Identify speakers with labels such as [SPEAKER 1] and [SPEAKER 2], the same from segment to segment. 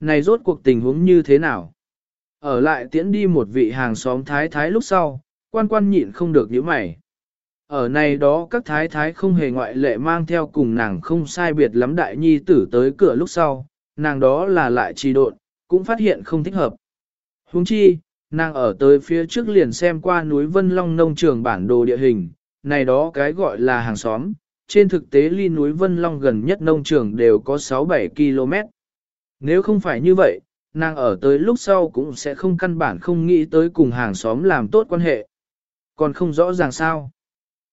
[SPEAKER 1] này rốt cuộc tình huống như thế nào? Ở lại tiễn đi một vị hàng xóm thái thái lúc sau, quan quan nhịn không được nhíu mày. Ở này đó các thái thái không hề ngoại lệ mang theo cùng nàng không sai biệt lắm đại nhi tử tới cửa lúc sau, nàng đó là lại trì độn, cũng phát hiện không thích hợp. Huống chi, nàng ở tới phía trước liền xem qua núi Vân Long nông trường bản đồ địa hình, này đó cái gọi là hàng xóm, trên thực tế ly núi Vân Long gần nhất nông trường đều có 6-7 km. Nếu không phải như vậy, nàng ở tới lúc sau cũng sẽ không căn bản không nghĩ tới cùng hàng xóm làm tốt quan hệ. Còn không rõ ràng sao.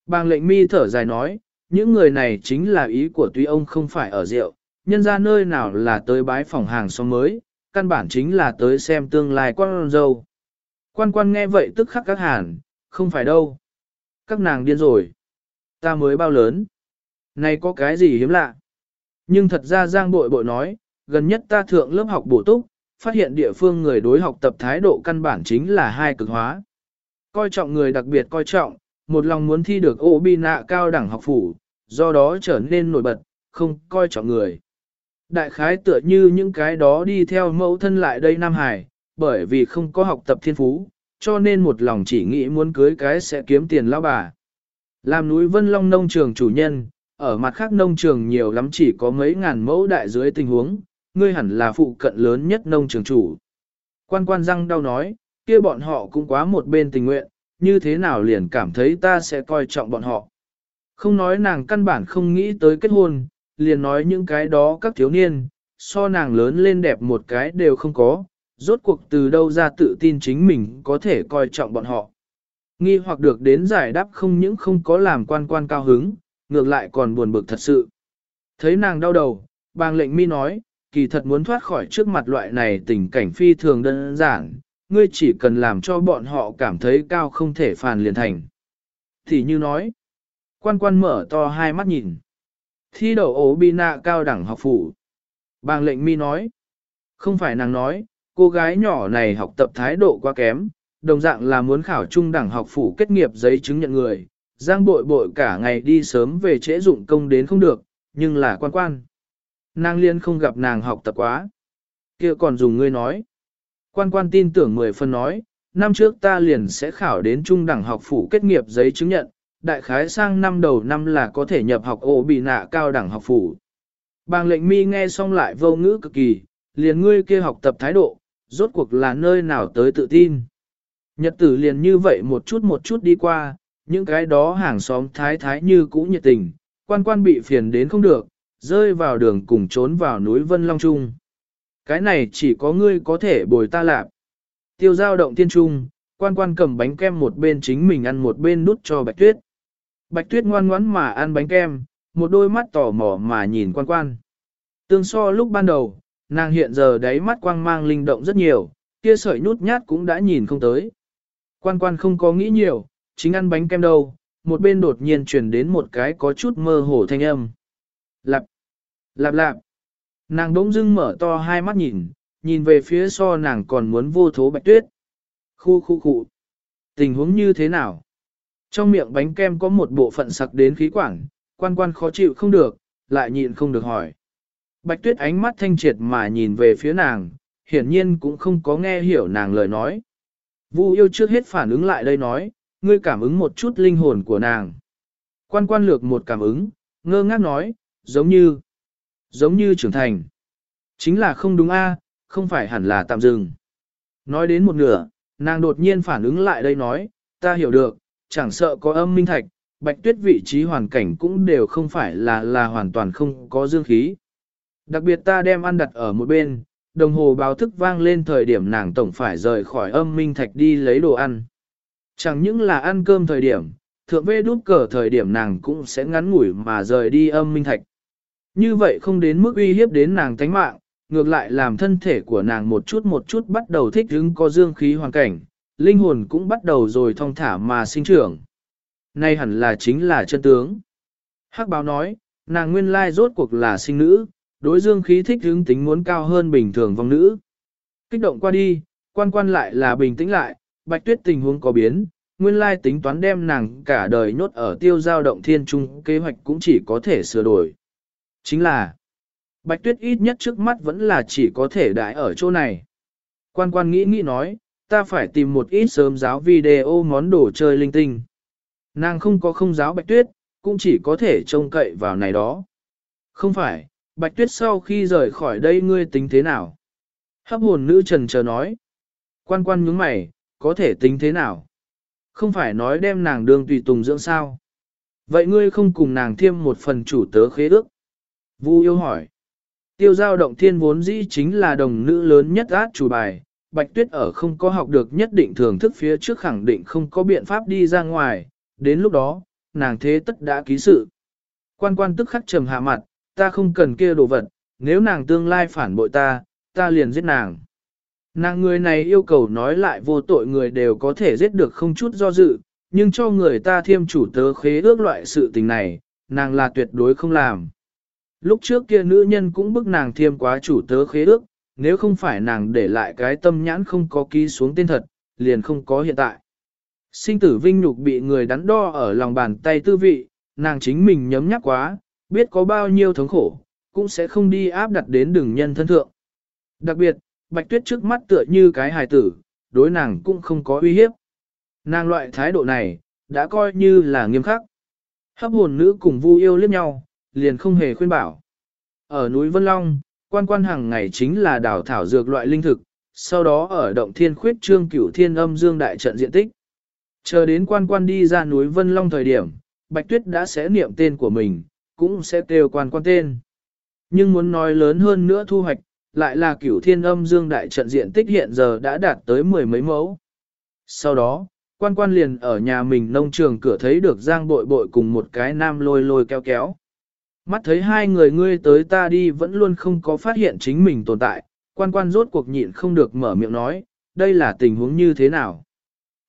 [SPEAKER 1] Bàng lệnh mi thở dài nói, những người này chính là ý của tuy ông không phải ở rượu, nhân ra nơi nào là tới bái phòng hàng xóm mới, căn bản chính là tới xem tương lai con dâu. Quan quan nghe vậy tức khắc các hàn, không phải đâu. Các nàng điên rồi. Ta mới bao lớn. Này có cái gì hiếm lạ. Nhưng thật ra Giang bội bội nói, gần nhất ta thượng lớp học bổ túc, phát hiện địa phương người đối học tập thái độ căn bản chính là hai cực hóa. Coi trọng người đặc biệt coi trọng, một lòng muốn thi được ô bi nạ cao đẳng học phủ, do đó trở nên nổi bật, không coi trọng người. Đại khái tựa như những cái đó đi theo mẫu thân lại đây Nam Hải, bởi vì không có học tập thiên phú, cho nên một lòng chỉ nghĩ muốn cưới cái sẽ kiếm tiền lão bà. Làm núi Vân Long nông trường chủ nhân, ở mặt khác nông trường nhiều lắm chỉ có mấy ngàn mẫu đại dưới tình huống, ngươi hẳn là phụ cận lớn nhất nông trường chủ. Quan quan răng đau nói, kia bọn họ cũng quá một bên tình nguyện, như thế nào liền cảm thấy ta sẽ coi trọng bọn họ. Không nói nàng căn bản không nghĩ tới kết hôn, liền nói những cái đó các thiếu niên, so nàng lớn lên đẹp một cái đều không có, rốt cuộc từ đâu ra tự tin chính mình có thể coi trọng bọn họ. Nghi hoặc được đến giải đáp không những không có làm quan quan cao hứng, ngược lại còn buồn bực thật sự. Thấy nàng đau đầu, bàng lệnh mi nói, kỳ thật muốn thoát khỏi trước mặt loại này tình cảnh phi thường đơn giản, ngươi chỉ cần làm cho bọn họ cảm thấy cao không thể phàn liền thành. Thì như nói, quan quan mở to hai mắt nhìn. Thi đậu ố bi nạ cao đẳng học phủ. Bàng lệnh mi nói, không phải nàng nói, cô gái nhỏ này học tập thái độ quá kém, đồng dạng là muốn khảo trung đẳng học phủ kết nghiệp giấy chứng nhận người, giang bội bội cả ngày đi sớm về trễ dụng công đến không được, nhưng là quan quan. Nàng liên không gặp nàng học tập quá. kia còn dùng ngươi nói. Quan quan tin tưởng mười phân nói, năm trước ta liền sẽ khảo đến trung đẳng học phủ kết nghiệp giấy chứng nhận, đại khái sang năm đầu năm là có thể nhập học ổ bị nạ cao đẳng học phủ. Bàng lệnh mi nghe xong lại vô ngữ cực kỳ, liền ngươi kia học tập thái độ, rốt cuộc là nơi nào tới tự tin. Nhật tử liền như vậy một chút một chút đi qua, những cái đó hàng xóm thái thái như cũ nhiệt tình, quan quan bị phiền đến không được, rơi vào đường cùng trốn vào núi Vân Long Trung. Cái này chỉ có ngươi có thể bồi ta lạp. Tiêu giao động tiên trung, quan quan cầm bánh kem một bên chính mình ăn một bên nút cho bạch tuyết. Bạch tuyết ngoan ngoãn mà ăn bánh kem, một đôi mắt tỏ mỏ mà nhìn quan quan. Tương so lúc ban đầu, nàng hiện giờ đáy mắt quang mang linh động rất nhiều, kia sợi nút nhát cũng đã nhìn không tới. Quan quan không có nghĩ nhiều, chính ăn bánh kem đâu, một bên đột nhiên truyền đến một cái có chút mơ hồ thanh âm. Lạp, lạp lạp. Nàng đống dưng mở to hai mắt nhìn, nhìn về phía so nàng còn muốn vô thố bạch tuyết. Khu khu khu. Tình huống như thế nào? Trong miệng bánh kem có một bộ phận sặc đến khí quản, quan quan khó chịu không được, lại nhịn không được hỏi. Bạch tuyết ánh mắt thanh triệt mà nhìn về phía nàng, hiển nhiên cũng không có nghe hiểu nàng lời nói. Vu yêu trước hết phản ứng lại đây nói, ngươi cảm ứng một chút linh hồn của nàng. Quan quan lược một cảm ứng, ngơ ngác nói, giống như, giống như trưởng thành. Chính là không đúng a, không phải hẳn là tạm dừng. Nói đến một nửa, nàng đột nhiên phản ứng lại đây nói, ta hiểu được, chẳng sợ có âm minh thạch, bạch tuyết vị trí hoàn cảnh cũng đều không phải là là hoàn toàn không có dương khí. Đặc biệt ta đem ăn đặt ở một bên, đồng hồ báo thức vang lên thời điểm nàng tổng phải rời khỏi âm minh thạch đi lấy đồ ăn. Chẳng những là ăn cơm thời điểm, thượng vê đút cờ thời điểm nàng cũng sẽ ngắn ngủi mà rời đi âm minh thạch. Như vậy không đến mức uy hiếp đến nàng tánh mạng, ngược lại làm thân thể của nàng một chút một chút bắt đầu thích ứng có dương khí hoàn cảnh, linh hồn cũng bắt đầu rồi thong thả mà sinh trưởng. Nay hẳn là chính là chân tướng. Hắc báo nói, nàng nguyên lai rốt cuộc là sinh nữ, đối dương khí thích ứng tính muốn cao hơn bình thường vong nữ. Kích động qua đi, quan quan lại là bình tĩnh lại, bạch tuyết tình huống có biến, nguyên lai tính toán đem nàng cả đời nhốt ở tiêu giao động thiên trung kế hoạch cũng chỉ có thể sửa đổi. Chính là, Bạch tuyết ít nhất trước mắt vẫn là chỉ có thể đại ở chỗ này. Quan quan nghĩ nghĩ nói, ta phải tìm một ít sớm giáo video món đồ chơi linh tinh. Nàng không có không giáo bạch tuyết, cũng chỉ có thể trông cậy vào này đó. Không phải, bạch tuyết sau khi rời khỏi đây ngươi tính thế nào? Hấp hồn nữ trần chờ nói. Quan quan nhướng mày, có thể tính thế nào? Không phải nói đem nàng đương tùy tùng dưỡng sao? Vậy ngươi không cùng nàng thêm một phần chủ tớ khế ước? Vu yêu hỏi. Tiêu giao động thiên vốn dĩ chính là đồng nữ lớn nhất át chủ bài, Bạch Tuyết ở không có học được nhất định thưởng thức phía trước khẳng định không có biện pháp đi ra ngoài, đến lúc đó, nàng thế tất đã ký sự. Quan quan tức khắc trầm hạ mặt, ta không cần kia đồ vật, nếu nàng tương lai phản bội ta, ta liền giết nàng. Nàng người này yêu cầu nói lại vô tội người đều có thể giết được không chút do dự, nhưng cho người ta thiêm chủ tớ khế ước loại sự tình này, nàng là tuyệt đối không làm. Lúc trước kia nữ nhân cũng bức nàng thiêm quá chủ tớ khế ước, nếu không phải nàng để lại cái tâm nhãn không có ký xuống tên thật, liền không có hiện tại. Sinh tử vinh nhục bị người đắn đo ở lòng bàn tay tư vị, nàng chính mình nhấm nhắc quá, biết có bao nhiêu thống khổ, cũng sẽ không đi áp đặt đến đường nhân thân thượng. Đặc biệt, bạch tuyết trước mắt tựa như cái hài tử, đối nàng cũng không có uy hiếp. Nàng loại thái độ này, đã coi như là nghiêm khắc. Hấp hồn nữ cùng vu yêu liếc nhau, liền không hề khuyên bảo. Ở núi Vân Long, quan quan hàng ngày chính là đào thảo dược loại linh thực, sau đó ở động thiên khuyết trương cửu thiên âm dương đại trận diện tích. Chờ đến quan quan đi ra núi Vân Long thời điểm, Bạch Tuyết đã sẽ niệm tên của mình, cũng sẽ kêu quan quan tên. Nhưng muốn nói lớn hơn nữa thu hoạch, lại là cửu thiên âm dương đại trận diện tích hiện giờ đã đạt tới mười mấy mẫu. Sau đó, quan quan liền ở nhà mình nông trường cửa thấy được giang bội bội cùng một cái nam lôi lôi kéo kéo. Mắt thấy hai người ngươi tới ta đi vẫn luôn không có phát hiện chính mình tồn tại, quan quan rốt cuộc nhịn không được mở miệng nói, đây là tình huống như thế nào.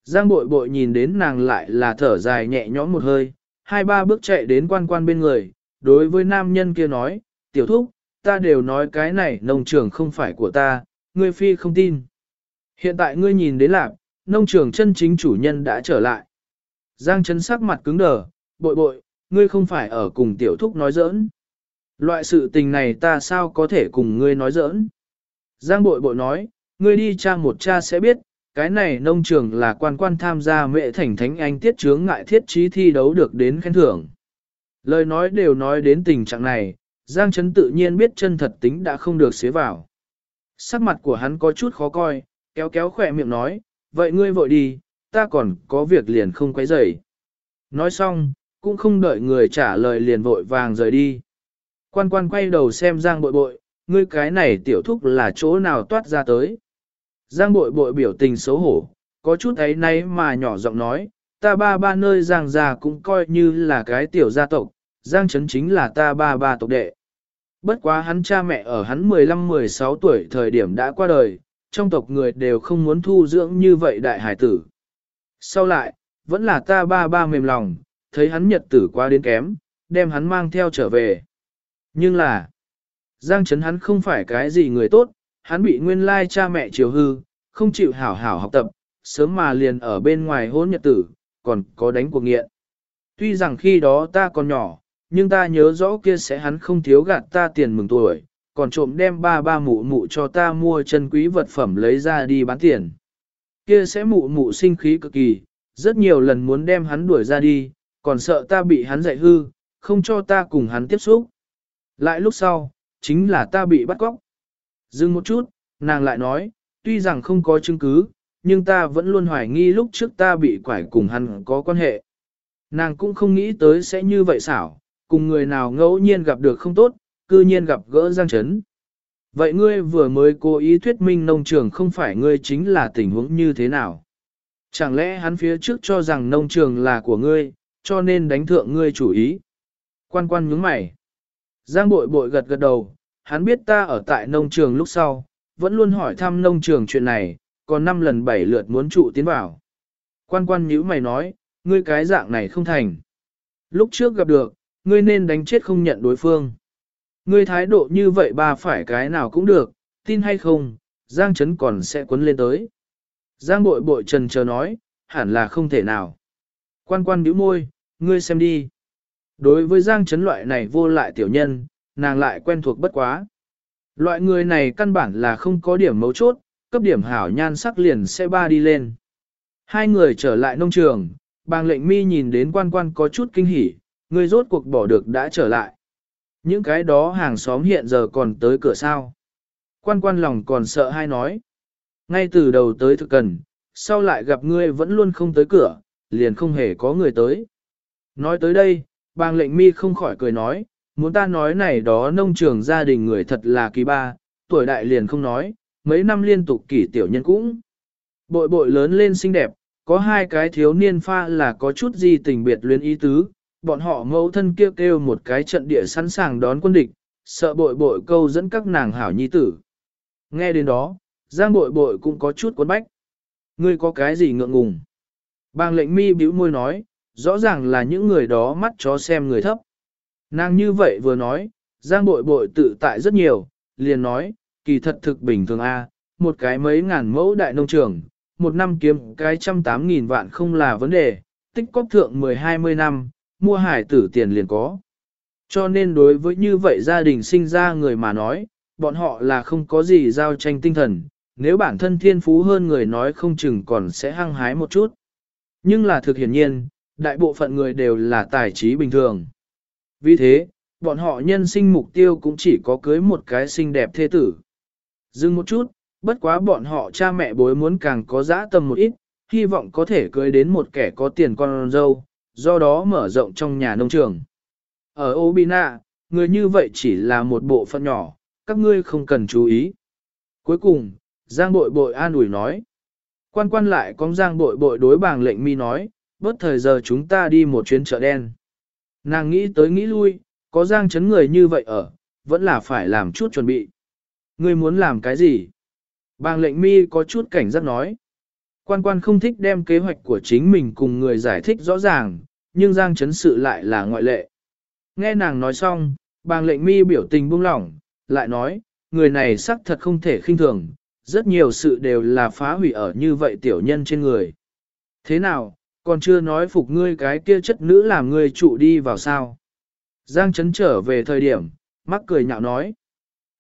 [SPEAKER 1] Giang bội bội nhìn đến nàng lại là thở dài nhẹ nhõm một hơi, hai ba bước chạy đến quan quan bên người, đối với nam nhân kia nói, tiểu thúc, ta đều nói cái này nông trường không phải của ta, ngươi phi không tin. Hiện tại ngươi nhìn đến lạc, nông trường chân chính chủ nhân đã trở lại. Giang chấn sắc mặt cứng đờ, bội bội, ngươi không phải ở cùng tiểu thúc nói giỡn. Loại sự tình này ta sao có thể cùng ngươi nói giỡn. Giang bội bội nói, ngươi đi cha một cha sẽ biết, cái này nông trường là quan quan tham gia mệ thành thánh anh tiết chướng ngại thiết trí thi đấu được đến khen thưởng. Lời nói đều nói đến tình trạng này, Giang Trấn tự nhiên biết chân thật tính đã không được xế vào. Sắc mặt của hắn có chút khó coi, kéo kéo khỏe miệng nói, vậy ngươi vội đi, ta còn có việc liền không quấy rầy. Nói xong, cũng không đợi người trả lời liền vội vàng rời đi. Quan quan quay đầu xem Giang bội bội, ngươi cái này tiểu thúc là chỗ nào toát ra tới. Giang bội bội biểu tình xấu hổ, có chút ấy nấy mà nhỏ giọng nói, ta ba ba nơi Giang già cũng coi như là cái tiểu gia tộc, Giang chấn chính là ta ba ba tộc đệ. Bất quá hắn cha mẹ ở hắn 15-16 tuổi thời điểm đã qua đời, trong tộc người đều không muốn thu dưỡng như vậy đại hải tử. Sau lại, vẫn là ta ba ba mềm lòng, thấy hắn nhật tử qua đến kém, đem hắn mang theo trở về. Nhưng là, Giang Trấn hắn không phải cái gì người tốt, hắn bị nguyên lai cha mẹ chiều hư, không chịu hảo hảo học tập, sớm mà liền ở bên ngoài hôn nhật tử, còn có đánh cuộc nghiện. Tuy rằng khi đó ta còn nhỏ, nhưng ta nhớ rõ kia sẽ hắn không thiếu gạt ta tiền mừng tuổi, còn trộm đem ba ba mụ mụ cho ta mua chân quý vật phẩm lấy ra đi bán tiền. Kia sẽ mụ mụ sinh khí cực kỳ, rất nhiều lần muốn đem hắn đuổi ra đi, còn sợ ta bị hắn dạy hư, không cho ta cùng hắn tiếp xúc. Lại lúc sau, chính là ta bị bắt cóc. Dừng một chút, nàng lại nói, tuy rằng không có chứng cứ, nhưng ta vẫn luôn hoài nghi lúc trước ta bị quải cùng hắn có quan hệ. Nàng cũng không nghĩ tới sẽ như vậy xảo, cùng người nào ngẫu nhiên gặp được không tốt, cư nhiên gặp gỡ Giang Trấn. Vậy ngươi vừa mới cố ý thuyết minh nông trường không phải ngươi chính là tình huống như thế nào? Chẳng lẽ hắn phía trước cho rằng nông trường là của ngươi, cho nên đánh thượng ngươi chủ ý? Quan quan nhướng mày. Giang bội bội gật gật đầu, hắn biết ta ở tại nông trường lúc sau, vẫn luôn hỏi thăm nông trường chuyện này, còn năm lần bảy lượt muốn trụ tiến vào. Quan quan nhíu mày nói, ngươi cái dạng này không thành. Lúc trước gặp được, ngươi nên đánh chết không nhận đối phương. Ngươi thái độ như vậy bà phải cái nào cũng được, tin hay không, Giang Trấn còn sẽ quấn lên tới. Giang bội bội trần chờ nói, hẳn là không thể nào. Quan quan nhíu môi, ngươi xem đi. Đối với Giang Trấn loại này vô lại tiểu nhân, nàng lại quen thuộc bất quá. Loại người này căn bản là không có điểm mấu chốt, cấp điểm hảo nhan sắc liền sẽ ba đi lên. Hai người trở lại nông trường, bàng lệnh mi nhìn đến quan quan có chút kinh hỉ, người rốt cuộc bỏ được đã trở lại. Những cái đó hàng xóm hiện giờ còn tới cửa sao. Quan quan lòng còn sợ hay nói. Ngay từ đầu tới thực cần, sau lại gặp ngươi vẫn luôn không tới cửa, liền không hề có người tới. Nói tới đây, bàng lệnh mi không khỏi cười nói, muốn ta nói này đó nông trường gia đình người thật là kỳ ba, tuổi đại liền không nói, mấy năm liên tục kỷ tiểu nhân cũng. Bội bội lớn lên xinh đẹp, có hai cái thiếu niên pha là có chút gì tình biệt luyến ý tứ, bọn họ mẫu thân kêu kêu một cái trận địa sẵn sàng đón quân địch, sợ bội bội câu dẫn các nàng hảo nhi tử. Nghe đến đó, Giang bội bội cũng có chút cuốn bách. Ngươi có cái gì ngượng ngùng? Bang lệnh mi bĩu môi nói, rõ ràng là những người đó mắt chó xem người thấp. Nàng như vậy vừa nói, Giang bội bội tự tại rất nhiều, liền nói, kỳ thật thực bình thường a, một cái mấy ngàn mẫu đại nông trường, một năm kiếm cái trăm tám nghìn vạn không là vấn đề, tích cóp thượng mười hai mươi năm, mua hải tử tiền liền có. Cho nên đối với như vậy gia đình sinh ra người mà nói, bọn họ là không có gì giao tranh tinh thần, nếu bản thân thiên phú hơn người nói không chừng còn sẽ hăng hái một chút. Nhưng là thực hiển nhiên, đại bộ phận người đều là tài trí bình thường. Vì thế, bọn họ nhân sinh mục tiêu cũng chỉ có cưới một cái xinh đẹp thê tử. Dừng một chút, bất quá bọn họ cha mẹ bối muốn càng có dã tâm một ít, hy vọng có thể cưới đến một kẻ có tiền con dâu, do đó mở rộng trong nhà nông trường. Ở Obina, người như vậy chỉ là một bộ phận nhỏ, các ngươi không cần chú ý. Cuối cùng, Giang bội bội an ủi nói. Quan quan lại con Giang bội bội đối bàng lệnh mi nói, bớt thời giờ chúng ta đi một chuyến chợ đen. Nàng nghĩ tới nghĩ lui, có Giang chấn người như vậy ở, vẫn là phải làm chút chuẩn bị. Ngươi muốn làm cái gì? Bàng lệnh mi có chút cảnh giác nói. Quan quan không thích đem kế hoạch của chính mình cùng người giải thích rõ ràng, nhưng Giang chấn sự lại là ngoại lệ. Nghe nàng nói xong, bàng lệnh mi biểu tình buông lỏng, lại nói, người này xác thật không thể khinh thường, rất nhiều sự đều là phá hủy ở như vậy tiểu nhân trên người. Thế nào, còn chưa nói phục ngươi cái kia chất nữ làm ngươi trụ đi vào sao? Giang Trấn trở về thời điểm, mắc cười nhạo nói.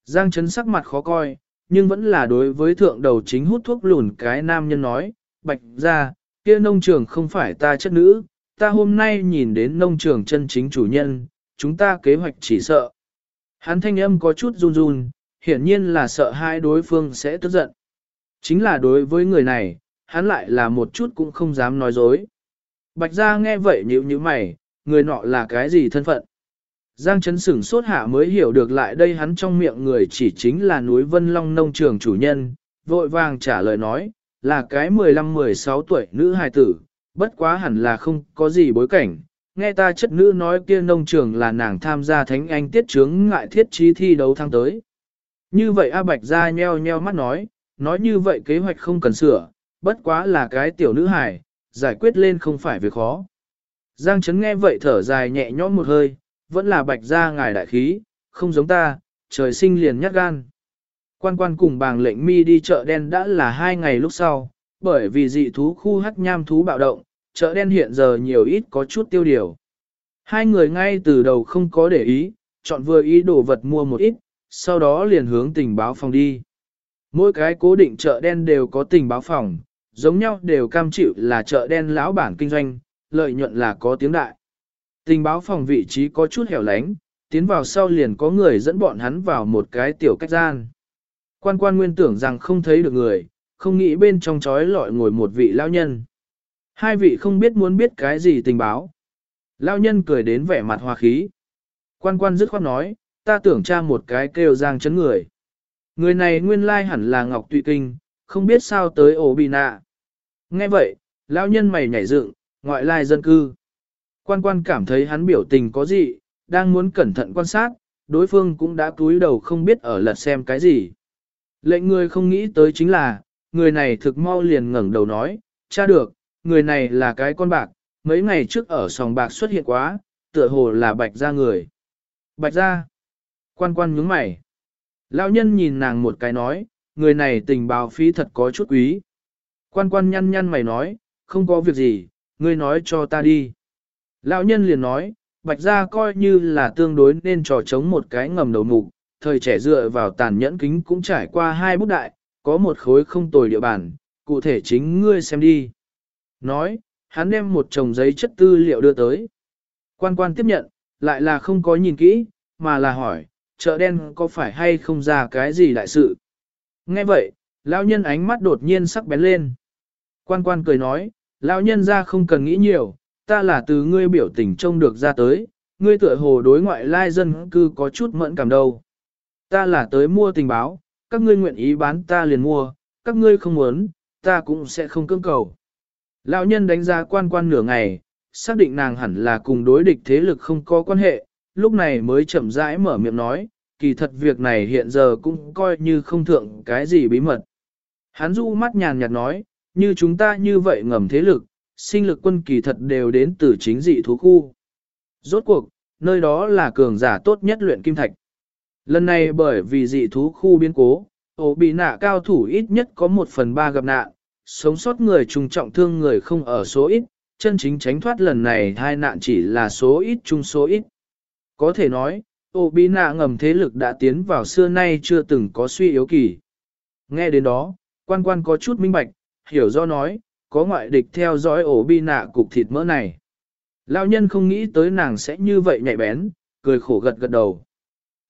[SPEAKER 1] Giang Trấn sắc mặt khó coi, nhưng vẫn là đối với thượng đầu chính hút thuốc lùn cái nam nhân nói, bạch ra, kia nông trường không phải ta chất nữ, ta hôm nay nhìn đến nông trường chân chính chủ nhân, chúng ta kế hoạch chỉ sợ. Hắn thanh âm có chút run run, hiển nhiên là sợ hai đối phương sẽ tức giận. Chính là đối với người này, hắn lại là một chút cũng không dám nói dối. Bạch gia nghe vậy nhíu nhíu mày, người nọ là cái gì thân phận? Giang chấn sửng sốt hạ mới hiểu được lại đây hắn trong miệng người chỉ chính là núi Vân Long nông trường chủ nhân, vội vàng trả lời nói, là cái 15-16 tuổi nữ hài tử, bất quá hẳn là không có gì bối cảnh. Nghe ta chất nữ nói kia nông trường là nàng tham gia thánh anh tiết chướng ngại thiết trí thi đấu thăng tới. Như vậy A Bạch ra nheo nheo mắt nói, nói như vậy kế hoạch không cần sửa, bất quá là cái tiểu nữ hài, giải quyết lên không phải việc khó. Giang Trấn nghe vậy thở dài nhẹ nhõm một hơi, vẫn là bạch ra ngài đại khí, không giống ta, trời sinh liền nhát gan. Quan quan cùng bàng lệnh mi đi chợ đen đã là hai ngày lúc sau, bởi vì dị thú khu hắc nham thú bạo động, chợ đen hiện giờ nhiều ít có chút tiêu điều. Hai người ngay từ đầu không có để ý, chọn vừa ý đồ vật mua một ít, sau đó liền hướng tình báo phòng đi. Mỗi cái cố định chợ đen đều có tình báo phòng, giống nhau đều cam chịu là chợ đen lão bản kinh doanh, lợi nhuận là có tiếng đại. Tình báo phòng vị trí có chút hẻo lánh, tiến vào sau liền có người dẫn bọn hắn vào một cái tiểu cách gian. Quan quan nguyên tưởng rằng không thấy được người, không nghĩ bên trong chói lọi ngồi một vị lao nhân. Hai vị không biết muốn biết cái gì tình báo. Lao nhân cười đến vẻ mặt hòa khí. Quan quan dứt khoát nói, ta tưởng tra một cái kêu giang chấn người. Người này nguyên lai hẳn là Ngọc Tụy Kinh, không biết sao tới ổ bị nạ. Nghe vậy, lão nhân mày nhảy dựng, ngoại lai dân cư. Quan quan cảm thấy hắn biểu tình có gì, đang muốn cẩn thận quan sát, đối phương cũng đã cúi đầu không biết ở lật xem cái gì. Lệnh người không nghĩ tới chính là, người này thực mau liền ngẩng đầu nói, cha được, người này là cái con bạc, mấy ngày trước ở sòng bạc xuất hiện quá, tựa hồ là bạch ra người. Bạch ra. Quan quan nhướng mày. Lão nhân nhìn nàng một cái nói, người này tình báo phí thật có chút quý. Quan quan nhăn nhăn mày nói, không có việc gì, ngươi nói cho ta đi. Lão nhân liền nói, bạch gia coi như là tương đối nên trò chống một cái ngầm đầu mục, thời trẻ dựa vào tàn nhẫn kính cũng trải qua hai bút đại, có một khối không tồi địa bàn, cụ thể chính ngươi xem đi. Nói, hắn đem một chồng giấy chất tư liệu đưa tới. Quan quan tiếp nhận, lại là không có nhìn kỹ, mà là hỏi, chợ đen có phải hay không ra cái gì đại sự. Nghe vậy, lão nhân ánh mắt đột nhiên sắc bén lên. Quan quan cười nói, lão nhân ra không cần nghĩ nhiều, ta là từ ngươi biểu tình trông được ra tới, ngươi tựa hồ đối ngoại lai dân cư có chút mẫn cảm đâu. Ta là tới mua tình báo, các ngươi nguyện ý bán ta liền mua, các ngươi không muốn, ta cũng sẽ không cưỡng cầu. Lão nhân đánh giá quan quan nửa ngày, xác định nàng hẳn là cùng đối địch thế lực không có quan hệ, lúc này mới chậm rãi mở miệng nói, kỳ thật việc này hiện giờ cũng coi như không thượng cái gì bí mật. Hắn du mắt nhàn nhạt nói, như chúng ta như vậy ngầm thế lực, sinh lực quân kỳ thật đều đến từ chính dị thú khu. Rốt cuộc, nơi đó là cường giả tốt nhất luyện kim thạch. Lần này bởi vì dị thú khu biến cố, ổ bị nạ cao thủ ít nhất có một phần ba gặp nạn, sống sót người trùng trọng thương người không ở số ít, chân chính tránh thoát lần này hai nạn chỉ là số ít chung số ít. Có thể nói, ổ bị nạ ngầm thế lực đã tiến vào xưa nay chưa từng có suy yếu kỳ. Nghe đến đó, quan quan có chút minh bạch, hiểu do nói, có ngoại địch theo dõi ổ bi nạ cục thịt mỡ này. Lão nhân không nghĩ tới nàng sẽ như vậy nhạy bén, cười khổ gật gật đầu.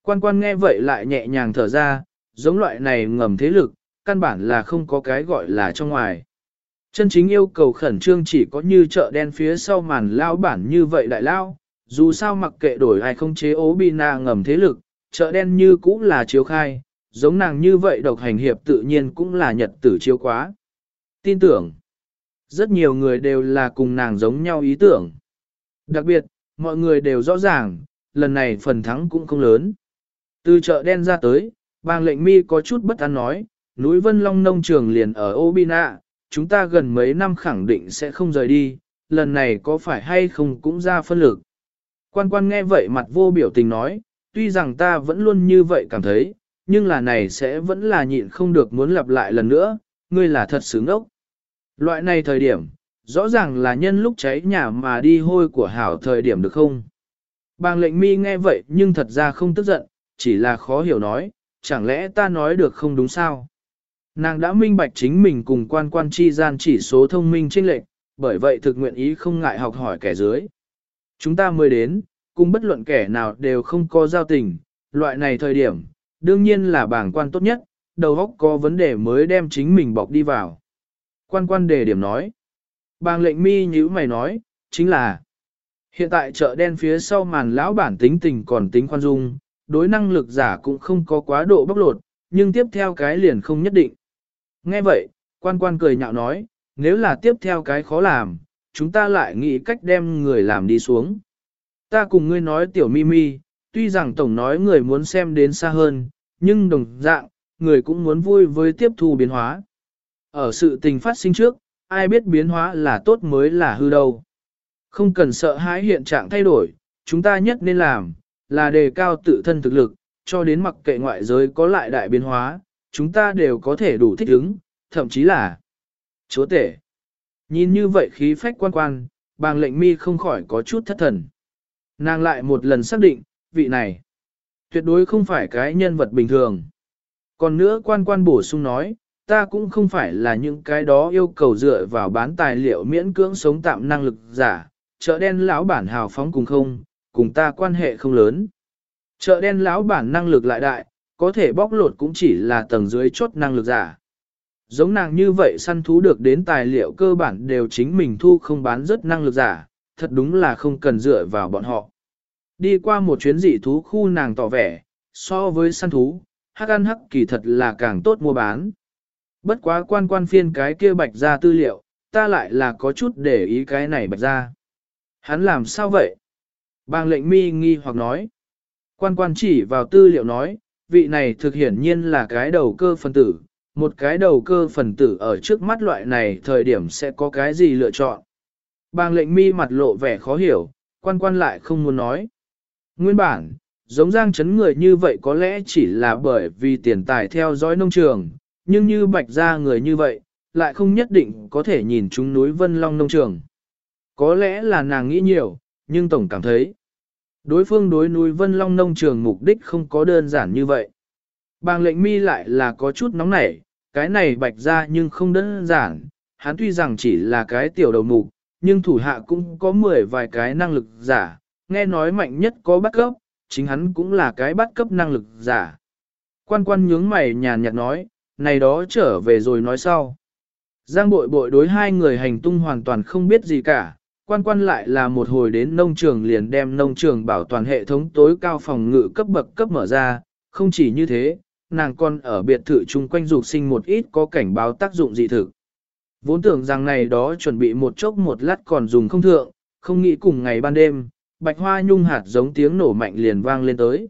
[SPEAKER 1] Quan quan nghe vậy lại nhẹ nhàng thở ra, giống loại này ngầm thế lực, căn bản là không có cái gọi là trong ngoài. Chân chính yêu cầu khẩn trương chỉ có như chợ đen phía sau màn lao bản như vậy đại lao, dù sao mặc kệ đổi ai không chế ố bi na ngầm thế lực, chợ đen như cũng là chiếu khai, giống nàng như vậy độc hành hiệp tự nhiên cũng là nhật tử chiếu quá. Tin tưởng, rất nhiều người đều là cùng nàng giống nhau ý tưởng. Đặc biệt, mọi người đều rõ ràng, lần này phần thắng cũng không lớn. Từ chợ đen ra tới, bang lệnh mi có chút bất an nói, núi Vân Long nông trường liền ở Obina, chúng ta gần mấy năm khẳng định sẽ không rời đi, lần này có phải hay không cũng ra phân lực. Quan quan nghe vậy mặt vô biểu tình nói, tuy rằng ta vẫn luôn như vậy cảm thấy, nhưng là này sẽ vẫn là nhịn không được muốn lặp lại lần nữa, ngươi là thật sướng ốc. Loại này thời điểm, rõ ràng là nhân lúc cháy nhà mà đi hôi của hảo thời điểm được không? Bàng lệnh mi nghe vậy nhưng thật ra không tức giận, chỉ là khó hiểu nói, chẳng lẽ ta nói được không đúng sao? Nàng đã minh bạch chính mình cùng quan quan chi gian chỉ số thông minh chênh lệch, bởi vậy thực nguyện ý không ngại học hỏi kẻ dưới. Chúng ta mới đến, cùng bất luận kẻ nào đều không có giao tình, loại này thời điểm, đương nhiên là bảng quan tốt nhất, đầu óc có vấn đề mới đem chính mình bọc đi vào. Quan quan đề điểm nói. Bàng lệnh mi như mày nói, chính là hiện tại chợ đen phía sau màn lão bản tính tình còn tính khoan dung, đối năng lực giả cũng không có quá độ bóc lột, nhưng tiếp theo cái liền không nhất định. Nghe vậy, quan quan cười nhạo nói, nếu là tiếp theo cái khó làm, chúng ta lại nghĩ cách đem người làm đi xuống. Ta cùng ngươi nói tiểu mi mi, tuy rằng tổng nói người muốn xem đến xa hơn, nhưng đồng dạng, người cũng muốn vui với tiếp thu biến hóa. Ở sự tình phát sinh trước, ai biết biến hóa là tốt mới là hư đâu. Không cần sợ hãi hiện trạng thay đổi, chúng ta nhất nên làm, là đề cao tự thân thực lực, cho đến mặc kệ ngoại giới có lại đại biến hóa, chúng ta đều có thể đủ thích ứng, thậm chí là chúa tể. Nhìn như vậy khí phách quan quan, bàng lệnh mi không khỏi có chút thất thần. Nàng lại một lần xác định, vị này, tuyệt đối không phải cái nhân vật bình thường. Còn nữa quan quan bổ sung nói, ta cũng không phải là những cái đó yêu cầu dựa vào bán tài liệu miễn cưỡng sống tạm năng lực giả, chợ đen lão bản hào phóng cùng không, cùng ta quan hệ không lớn. Chợ đen lão bản năng lực lại đại, có thể bóc lột cũng chỉ là tầng dưới chốt năng lực giả. Giống nàng như vậy săn thú được đến tài liệu cơ bản đều chính mình thu không bán rất năng lực giả, thật đúng là không cần dựa vào bọn họ. Đi qua một chuyến dị thú khu nàng tỏ vẻ, so với săn thú, hắc ăn hắc kỳ thật là càng tốt mua bán. Bất quá quan quan phiên cái kia bạch ra tư liệu, ta lại là có chút để ý cái này bạch ra. Hắn làm sao vậy? Bang lệnh mi nghi hoặc nói. Quan quan chỉ vào tư liệu nói, vị này thực hiển nhiên là cái đầu cơ phần tử, một cái đầu cơ phần tử ở trước mắt loại này thời điểm sẽ có cái gì lựa chọn. Bang lệnh mi mặt lộ vẻ khó hiểu, quan quan lại không muốn nói. Nguyên bản, giống giang chấn người như vậy có lẽ chỉ là bởi vì tiền tài theo dõi nông trường, nhưng như bạch ra người như vậy, lại không nhất định có thể nhìn chúng núi Vân Long nông trường. Có lẽ là nàng nghĩ nhiều, nhưng tổng cảm thấy, Đối phương đối núi Vân Long nông trường mục đích không có đơn giản như vậy. Bàng lệnh mi lại là có chút nóng nảy, cái này bạch ra nhưng không đơn giản, hắn tuy rằng chỉ là cái tiểu đầu mục, nhưng thủ hạ cũng có mười vài cái năng lực giả, nghe nói mạnh nhất có bắt cấp, chính hắn cũng là cái bắt cấp năng lực giả. Quan quan nhướng mày nhàn nhạt nói, này đó trở về rồi nói sau. Giang bội bội đối hai người hành tung hoàn toàn không biết gì cả, quan quan lại là một hồi đến nông trường liền đem nông trường bảo toàn hệ thống tối cao phòng ngự cấp bậc cấp mở ra, không chỉ như thế, nàng còn ở biệt thự chung quanh dục sinh một ít có cảnh báo tác dụng dị thực. Vốn tưởng rằng này đó chuẩn bị một chốc một lát còn dùng không thượng, không nghĩ cùng ngày ban đêm, bạch hoa nhung hạt giống tiếng nổ mạnh liền vang lên tới.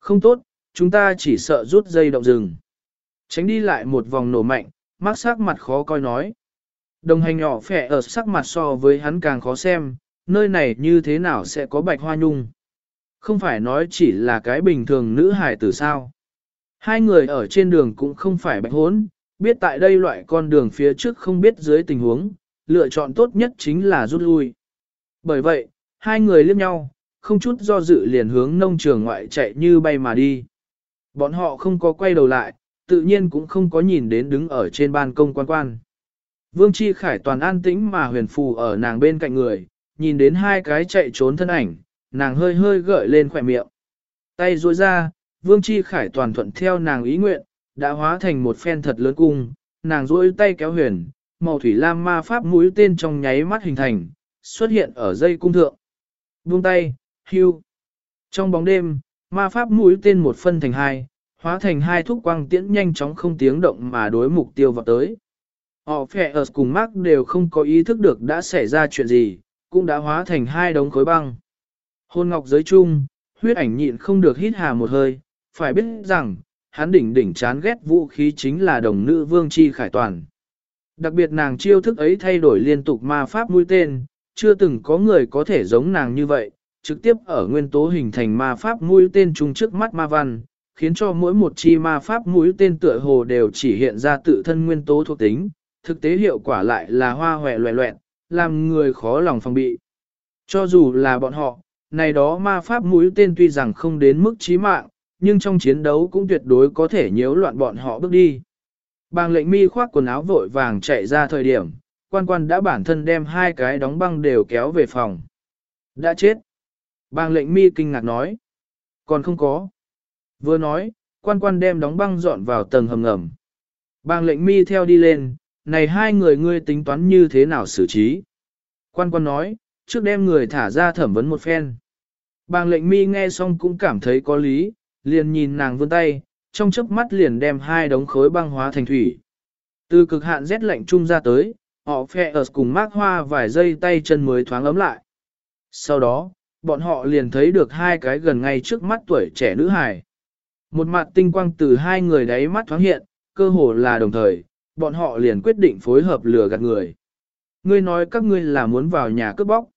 [SPEAKER 1] Không tốt, chúng ta chỉ sợ rút dây động rừng. Tránh đi lại một vòng nổ mạnh, mắc sắc mặt khó coi nói. Đồng hành nhỏ phẻ ở sắc mặt so với hắn càng khó xem, nơi này như thế nào sẽ có bạch hoa nhung. Không phải nói chỉ là cái bình thường nữ hài tử sao. Hai người ở trên đường cũng không phải bạch hốn, biết tại đây loại con đường phía trước không biết dưới tình huống, lựa chọn tốt nhất chính là rút lui. Bởi vậy, hai người liếc nhau, không chút do dự liền hướng nông trường ngoại chạy như bay mà đi. Bọn họ không có quay đầu lại, tự nhiên cũng không có nhìn đến đứng ở trên ban công quan quan. Vương Chi Khải toàn an tĩnh mà huyền phù ở nàng bên cạnh người, nhìn đến hai cái chạy trốn thân ảnh, nàng hơi hơi gợi lên khỏe miệng. Tay duỗi ra, Vương Chi Khải toàn thuận theo nàng ý nguyện, đã hóa thành một phen thật lớn cung, nàng duỗi tay kéo huyền, màu thủy lam ma pháp mũi tên trong nháy mắt hình thành, xuất hiện ở dây cung thượng. Buông tay, hưu. Trong bóng đêm, ma pháp mũi tên một phân thành hai, hóa thành hai thúc quang tiễn nhanh chóng không tiếng động mà đối mục tiêu vào tới. Họ phẻ ở cùng Mark đều không có ý thức được đã xảy ra chuyện gì, cũng đã hóa thành hai đống khối băng. Hôn ngọc giới chung, huyết ảnh nhịn không được hít hà một hơi, phải biết rằng, hắn đỉnh đỉnh chán ghét vũ khí chính là đồng nữ vương chi khải toàn. Đặc biệt nàng chiêu thức ấy thay đổi liên tục ma pháp mũi tên, chưa từng có người có thể giống nàng như vậy, trực tiếp ở nguyên tố hình thành ma pháp mũi tên chung trước mắt ma văn, khiến cho mỗi một chi ma pháp mũi tên tựa hồ đều chỉ hiện ra tự thân nguyên tố thuộc tính, thực tế hiệu quả lại là hoa hòe loẹ loẹn, làm người khó lòng phòng bị. Cho dù là bọn họ, này đó ma pháp mũi tên tuy rằng không đến mức chí mạng, nhưng trong chiến đấu cũng tuyệt đối có thể nhiễu loạn bọn họ bước đi. Bàng lệnh mi khoác quần áo vội vàng chạy ra thời điểm, quan quan đã bản thân đem hai cái đóng băng đều kéo về phòng. Đã chết. Bàng lệnh mi kinh ngạc nói. Còn không có. Vừa nói, quan quan đem đóng băng dọn vào tầng hầm ngầm. Bàng lệnh mi theo đi lên, này hai người ngươi tính toán như thế nào xử trí? Quan quan nói, trước đem người thả ra thẩm vấn một phen. Bàng lệnh mi nghe xong cũng cảm thấy có lý, liền nhìn nàng vươn tay, trong chớp mắt liền đem hai đống khối băng hóa thành thủy. Từ cực hạn rét lạnh trung ra tới, họ phe ở cùng mát hoa vài giây tay chân mới thoáng ấm lại. Sau đó, bọn họ liền thấy được hai cái gần ngay trước mắt tuổi trẻ nữ hài. Một mặt tinh quang từ hai người đáy mắt thoáng hiện, cơ hồ là đồng thời, bọn họ liền quyết định phối hợp lừa gạt người. Ngươi nói các ngươi là muốn vào nhà cướp bóc.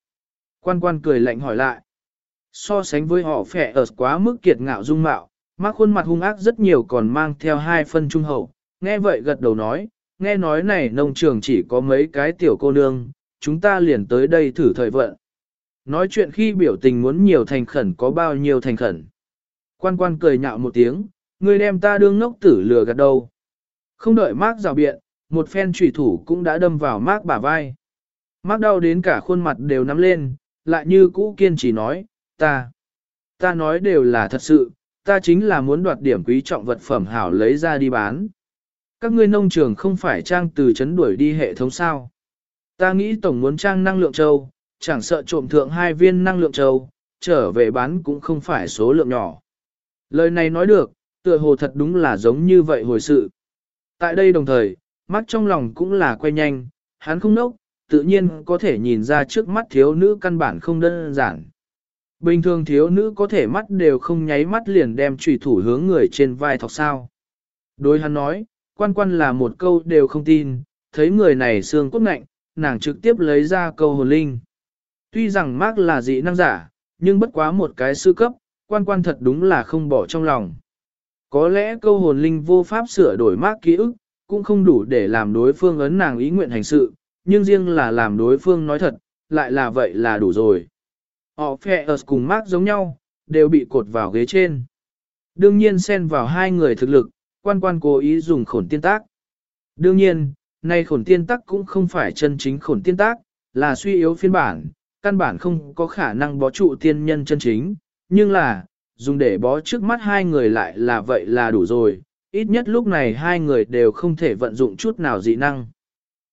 [SPEAKER 1] Quan quan cười lạnh hỏi lại. So sánh với họ phẻ ở quá mức kiệt ngạo dung mạo, mắc khuôn mặt hung ác rất nhiều còn mang theo hai phân trung hậu. Nghe vậy gật đầu nói, nghe nói này nông trường chỉ có mấy cái tiểu cô nương, chúng ta liền tới đây thử thời vận. Nói chuyện khi biểu tình muốn nhiều thành khẩn có bao nhiêu thành khẩn. Quan quan cười nhạo một tiếng, người đem ta đương ngốc tử lừa gạt đâu. Không đợi Mark rào biện, một phen trùy thủ cũng đã đâm vào Mark bả vai. Mark đau đến cả khuôn mặt đều nắm lên, lại như cũ kiên trì nói, ta, ta nói đều là thật sự, ta chính là muốn đoạt điểm quý trọng vật phẩm hảo lấy ra đi bán. Các ngươi nông trường không phải trang từ chấn đuổi đi hệ thống sao. Ta nghĩ tổng muốn trang năng lượng châu, chẳng sợ trộm thượng hai viên năng lượng châu, trở về bán cũng không phải số lượng nhỏ. Lời này nói được, tựa hồ thật đúng là giống như vậy hồi sự. Tại đây đồng thời, mắt trong lòng cũng là quay nhanh, hắn không nốc, tự nhiên có thể nhìn ra trước mắt thiếu nữ căn bản không đơn giản. Bình thường thiếu nữ có thể mắt đều không nháy mắt liền đem trùy thủ hướng người trên vai thọc sao. Đối hắn nói, quan quan là một câu đều không tin, thấy người này xương cốt ngạnh, nàng trực tiếp lấy ra câu hồn linh. Tuy rằng Mark là dị năng giả, nhưng bất quá một cái sư cấp, quan quan thật đúng là không bỏ trong lòng. Có lẽ câu hồn linh vô pháp sửa đổi mác ký ức, cũng không đủ để làm đối phương ấn nàng ý nguyện hành sự, nhưng riêng là làm đối phương nói thật, lại là vậy là đủ rồi. Họ phe ở cùng mác giống nhau, đều bị cột vào ghế trên. Đương nhiên xen vào hai người thực lực, quan quan cố ý dùng khổn tiên tác. Đương nhiên, nay khổn tiên tác cũng không phải chân chính khổn tiên tác, là suy yếu phiên bản, căn bản không có khả năng bó trụ tiên nhân chân chính, nhưng là, dùng để bó trước mắt hai người lại là vậy là đủ rồi, ít nhất lúc này hai người đều không thể vận dụng chút nào dị năng.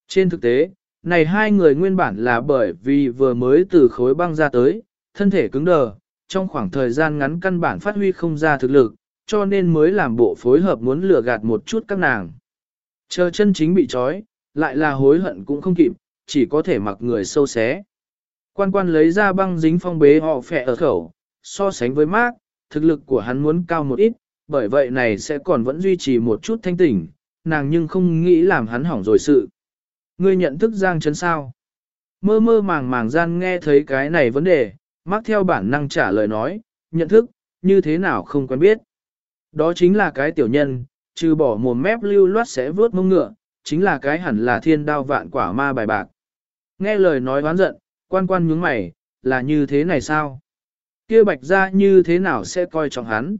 [SPEAKER 1] Trên thực tế, này hai người nguyên bản là bởi vì vừa mới từ khối băng ra tới, thân thể cứng đờ, trong khoảng thời gian ngắn căn bản phát huy không ra thực lực, cho nên mới làm bộ phối hợp muốn lừa gạt một chút các nàng. Chờ chân chính bị trói, lại là hối hận cũng không kịp, chỉ có thể mặc người sâu xé. Quan quan lấy ra băng dính phong bế họ phẹ ở khẩu, so sánh với Mark, thực lực của hắn muốn cao một ít, bởi vậy này sẽ còn vẫn duy trì một chút thanh tỉnh, nàng nhưng không nghĩ làm hắn hỏng rồi sự. Ngươi nhận thức Giang Trấn sao? Mơ mơ màng màng gian nghe thấy cái này vấn đề, Mark theo bản năng trả lời nói, nhận thức, như thế nào không quen biết. Đó chính là cái tiểu nhân, trừ bỏ mồm mép lưu loát sẽ vớt mông ngựa, chính là cái hẳn là thiên đao vạn quả ma bài bạc. Nghe lời nói oán giận, quan quan nhướng mày, là như thế này sao? Kia bạch gia như thế nào sẽ coi trọng hắn?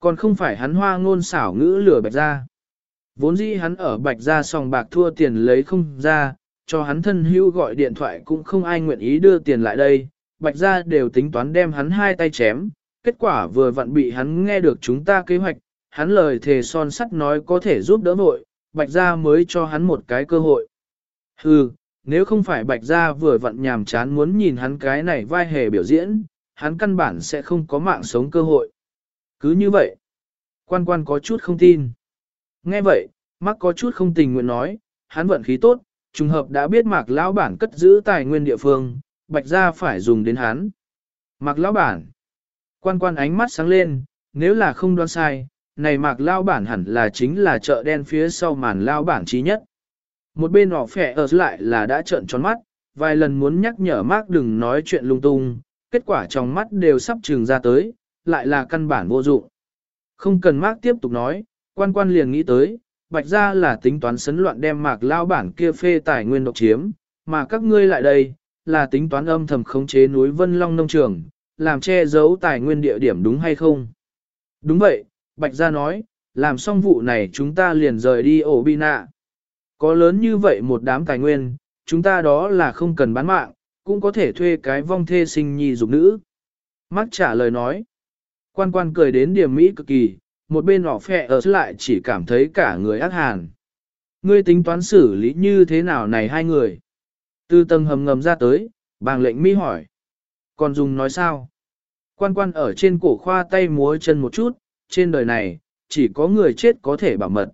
[SPEAKER 1] Còn không phải hắn hoa ngôn xảo ngữ lừa bạch gia, Vốn dĩ hắn ở bạch gia sòng bạc thua tiền lấy không ra, cho hắn thân hữu gọi điện thoại cũng không ai nguyện ý đưa tiền lại đây. Bạch gia đều tính toán đem hắn hai tay chém, kết quả vừa vặn bị hắn nghe được chúng ta kế hoạch, hắn lời thề son sắt nói có thể giúp đỡ vội, bạch gia mới cho hắn một cái cơ hội. Hừ, nếu không phải bạch gia vừa vặn nhàm chán muốn nhìn hắn cái này vai hề biểu diễn, hắn căn bản sẽ không có mạng sống cơ hội. Cứ như vậy, quan quan có chút không tin. Nghe vậy, mắc có chút không tình nguyện nói, hắn vận khí tốt, trùng hợp đã biết mạc lão bản cất giữ tài nguyên địa phương, bạch gia phải dùng đến hắn. Mạc lão bản, quan quan ánh mắt sáng lên, nếu là không đoán sai, này mạc lão bản hẳn là chính là chợ đen phía sau màn lão bản trí nhất. Một bên họ phẻ ở lại là đã trợn tròn mắt, vài lần muốn nhắc nhở Mark đừng nói chuyện lung tung, kết quả trong mắt đều sắp trừng ra tới, lại là căn bản vô dụng. Không cần Mark tiếp tục nói, quan quan liền nghĩ tới, bạch ra là tính toán sấn loạn đem mạc lao bản kia phê tài nguyên độc chiếm, mà các ngươi lại đây, là tính toán âm thầm khống chế núi Vân Long nông trường, làm che giấu tài nguyên địa điểm đúng hay không? Đúng vậy, bạch ra nói, làm xong vụ này chúng ta liền rời đi ổ bi nạ. Có lớn như vậy một đám tài nguyên, chúng ta đó là không cần bán mạng, cũng có thể thuê cái vong thê sinh nhi dục nữ. mắc trả lời nói. Quan quan cười đến điểm mỹ cực kỳ, một bên họ phẹ ở lại chỉ cảm thấy cả người ác hàn. Ngươi tính toán xử lý như thế nào này hai người? Từ tầng hầm ngầm ra tới, bàng lệnh mỹ hỏi. Còn dùng nói sao? Quan quan ở trên cổ khoa tay múa chân một chút, trên đời này, chỉ có người chết có thể bảo mật.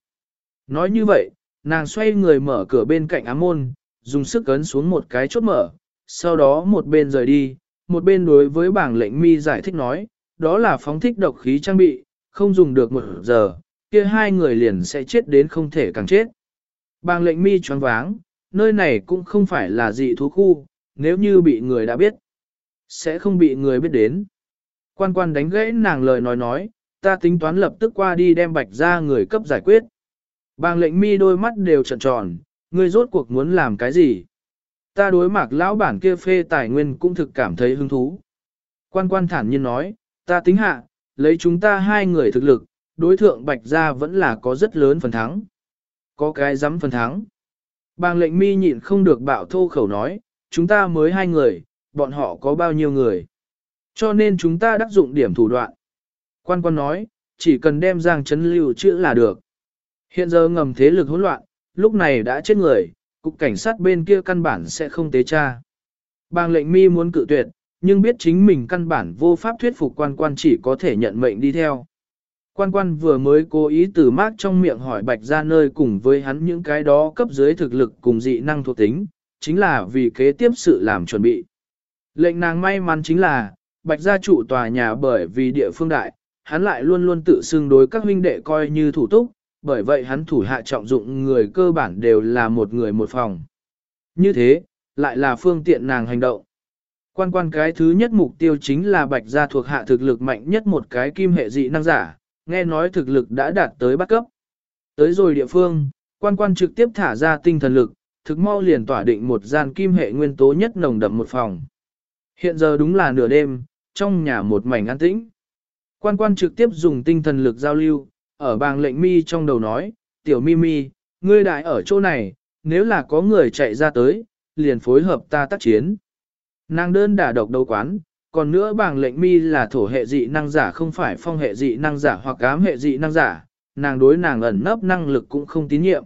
[SPEAKER 1] Nói như vậy, Nàng xoay người mở cửa bên cạnh ám môn, dùng sức ấn xuống một cái chốt mở, sau đó một bên rời đi, một bên đối với bảng lệnh mi giải thích nói, đó là phóng thích độc khí trang bị, không dùng được một giờ, kia hai người liền sẽ chết đến không thể càng chết. Bàng lệnh mi choáng váng, nơi này cũng không phải là dị thú khu, nếu như bị người đã biết, sẽ không bị người biết đến. Quan quan đánh gãy nàng lời nói nói, ta tính toán lập tức qua đi đem bạch ra người cấp giải quyết. Bàng lệnh mi đôi mắt đều trợn tròn, ngươi rốt cuộc muốn làm cái gì? Ta đối mặt lão bản kia phê tài nguyên cũng thực cảm thấy hứng thú. Quan quan thản nhiên nói, ta tính hạ, lấy chúng ta hai người thực lực, đối thượng bạch gia vẫn là có rất lớn phần thắng. Có cái dám phần thắng. Bàng lệnh mi nhịn không được bạo thô khẩu nói, chúng ta mới hai người, bọn họ có bao nhiêu người. Cho nên chúng ta đắc dụng điểm thủ đoạn. Quan quan nói, chỉ cần đem giang chấn lưu chữ là được. Hiện giờ ngầm thế lực hỗn loạn, lúc này đã chết người, cục cảnh sát bên kia căn bản sẽ không tế tra. Bàng lệnh mi muốn cự tuyệt, nhưng biết chính mình căn bản vô pháp thuyết phục quan quan chỉ có thể nhận mệnh đi theo. Quan quan vừa mới cố ý từ mát trong miệng hỏi bạch ra nơi cùng với hắn những cái đó cấp dưới thực lực cùng dị năng thuộc tính, chính là vì kế tiếp sự làm chuẩn bị. Lệnh nàng may mắn chính là, bạch gia trụ tòa nhà bởi vì địa phương đại, hắn lại luôn luôn tự xưng đối các huynh đệ coi như thủ túc, bởi vậy hắn thủ hạ trọng dụng người cơ bản đều là một người một phòng. Như thế, lại là phương tiện nàng hành động. Quan quan cái thứ nhất mục tiêu chính là bạch gia thuộc hạ thực lực mạnh nhất một cái kim hệ dị năng giả, nghe nói thực lực đã đạt tới bắt cấp. Tới rồi địa phương, quan quan trực tiếp thả ra tinh thần lực, thực mau liền tỏa định một gian kim hệ nguyên tố nhất nồng đậm một phòng. Hiện giờ đúng là nửa đêm, trong nhà một mảnh an tĩnh. Quan quan trực tiếp dùng tinh thần lực giao lưu, ở bàng lệnh mi trong đầu nói, tiểu mi mi, ngươi đại ở chỗ này, nếu là có người chạy ra tới, liền phối hợp ta tác chiến. Nàng đơn đả độc đấu quán, còn nữa bàng lệnh mi là thổ hệ dị năng giả không phải phong hệ dị năng giả hoặc ám hệ dị năng giả, nàng đối nàng ẩn nấp năng lực cũng không tín nhiệm.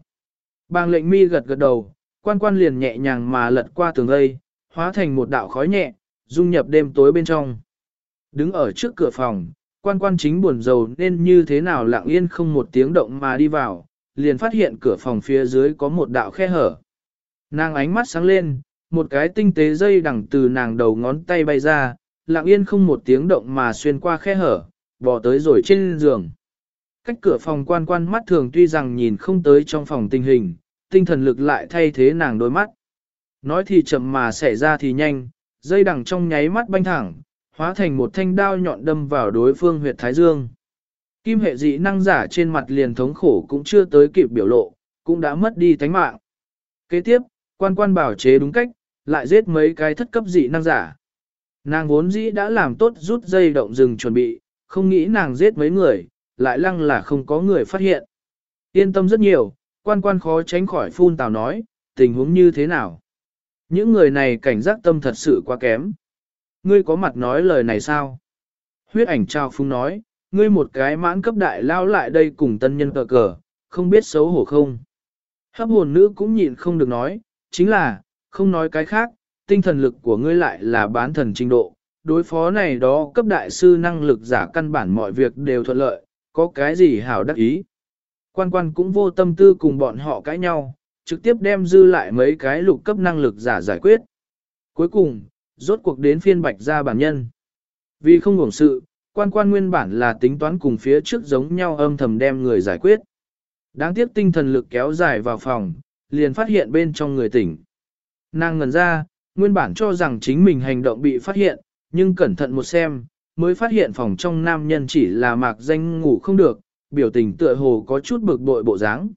[SPEAKER 1] Bàng lệnh mi gật gật đầu, quan quan liền nhẹ nhàng mà lật qua tường gây, hóa thành một đạo khói nhẹ, dung nhập đêm tối bên trong. Đứng ở trước cửa phòng, quan quan chính buồn rầu nên như thế nào lặng yên không một tiếng động mà đi vào, liền phát hiện cửa phòng phía dưới có một đạo khe hở. Nàng ánh mắt sáng lên, một cái tinh tế dây đằng từ nàng đầu ngón tay bay ra, lặng yên không một tiếng động mà xuyên qua khe hở, bò tới rồi trên giường. Cách cửa phòng quan quan mắt thường tuy rằng nhìn không tới trong phòng tình hình, tinh thần lực lại thay thế nàng đôi mắt. Nói thì chậm mà xảy ra thì nhanh, dây đằng trong nháy mắt banh thẳng, hóa thành một thanh đao nhọn đâm vào đối phương huyệt thái dương. Kim hệ dị năng giả trên mặt liền thống khổ cũng chưa tới kịp biểu lộ, cũng đã mất đi tánh mạng. Kế tiếp, quan quan bảo chế đúng cách, lại giết mấy cái thất cấp dị năng giả. Nàng vốn dĩ đã làm tốt rút dây động rừng chuẩn bị, không nghĩ nàng giết mấy người, lại lăng là không có người phát hiện. Yên tâm rất nhiều, quan quan khó tránh khỏi phun tào nói, tình huống như thế nào. Những người này cảnh giác tâm thật sự quá kém. Ngươi có mặt nói lời này sao? Huyết ảnh trao phung nói, ngươi một cái mãn cấp đại lao lại đây cùng tân nhân cờ cờ, không biết xấu hổ không? Hấp hồn nữ cũng nhịn không được nói, chính là, không nói cái khác, tinh thần lực của ngươi lại là bán thần trình độ, đối phó này đó cấp đại sư năng lực giả căn bản mọi việc đều thuận lợi, có cái gì hảo đắc ý. Quan quan cũng vô tâm tư cùng bọn họ cãi nhau, trực tiếp đem dư lại mấy cái lục cấp năng lực giả giải quyết. Cuối cùng, rốt cuộc đến phiên bạch ra bản nhân. Vì không ngủng sự, quan quan nguyên bản là tính toán cùng phía trước giống nhau âm thầm đem người giải quyết. Đáng tiếc tinh thần lực kéo dài vào phòng, liền phát hiện bên trong người tỉnh. Nàng ngần ra, nguyên bản cho rằng chính mình hành động bị phát hiện, nhưng cẩn thận một xem, mới phát hiện phòng trong nam nhân chỉ là mạc danh ngủ không được, biểu tình tựa hồ có chút bực bội bộ dáng.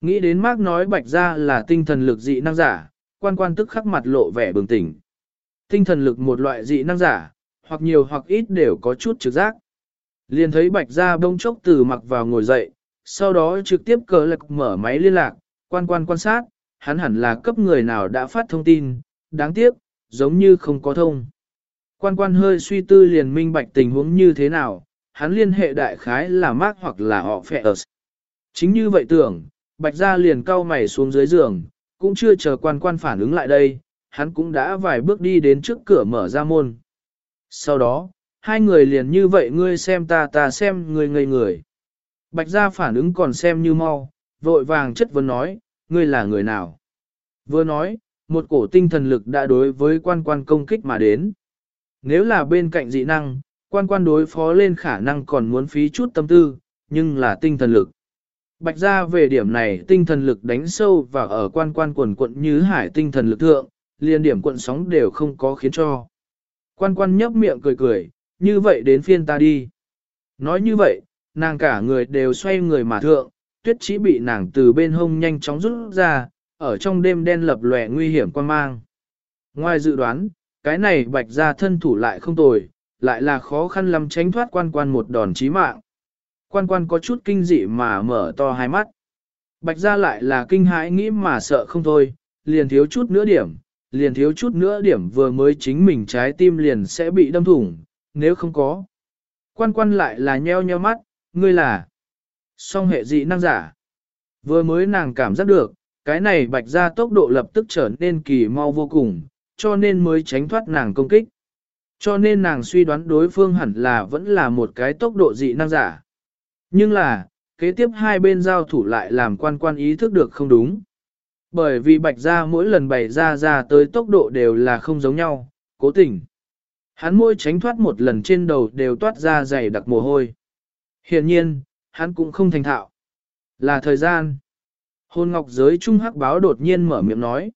[SPEAKER 1] Nghĩ đến mác nói bạch ra là tinh thần lực dị năng giả, quan quan tức khắc mặt lộ vẻ bừng tỉnh. Tinh thần lực một loại dị năng giả, hoặc nhiều hoặc ít đều có chút trực giác. Liền thấy bạch ra bông chốc từ mặc vào ngồi dậy, sau đó trực tiếp cờ lạc mở máy liên lạc, quan quan quan sát, hắn hẳn là cấp người nào đã phát thông tin, đáng tiếc, giống như không có thông. Quan quan hơi suy tư liền minh bạch tình huống như thế nào, hắn liên hệ đại khái là Mark hoặc là họ phẹ ở. Chính như vậy tưởng, bạch ra liền cau mày xuống dưới giường, cũng chưa chờ quan quan phản ứng lại đây, hắn cũng đã vài bước đi đến trước cửa mở ra môn. Sau đó, hai người liền như vậy ngươi xem ta ta xem ngươi ngây người. Bạch gia phản ứng còn xem như mau, vội vàng chất vấn nói, ngươi là người nào? Vừa nói, một cổ tinh thần lực đã đối với quan quan công kích mà đến. Nếu là bên cạnh dị năng, quan quan đối phó lên khả năng còn muốn phí chút tâm tư, nhưng là tinh thần lực. Bạch ra về điểm này tinh thần lực đánh sâu và ở quan quan quần quận như hải tinh thần lực thượng, liên điểm quận sóng đều không có khiến cho. Quan quan nhấp miệng cười cười, như vậy đến phiên ta đi. Nói như vậy, nàng cả người đều xoay người mà thượng, tuyết chỉ bị nàng từ bên hông nhanh chóng rút ra, ở trong đêm đen lập lòe nguy hiểm quan mang. Ngoài dự đoán, cái này bạch ra thân thủ lại không tồi, lại là khó khăn lắm tránh thoát quan quan một đòn chí mạng. Quan quan có chút kinh dị mà mở to hai mắt. Bạch ra lại là kinh hãi nghĩ mà sợ không thôi, liền thiếu chút nữa điểm, liền thiếu chút nữa điểm vừa mới chính mình trái tim liền sẽ bị đâm thủng, nếu không có. Quan quan lại là nheo nheo mắt, ngươi là song hệ dị năng giả. Vừa mới nàng cảm giác được, cái này bạch ra tốc độ lập tức trở nên kỳ mau vô cùng, cho nên mới tránh thoát nàng công kích. Cho nên nàng suy đoán đối phương hẳn là vẫn là một cái tốc độ dị năng giả. Nhưng là, kế tiếp hai bên giao thủ lại làm quan quan ý thức được không đúng. Bởi vì bạch ra mỗi lần bày ra ra tới tốc độ đều là không giống nhau, cố tình. Hắn môi tránh thoát một lần trên đầu đều toát ra dày đặc mồ hôi. Hiện nhiên, hắn cũng không thành thạo. Là thời gian. Hôn ngọc giới trung hắc báo đột nhiên mở miệng nói.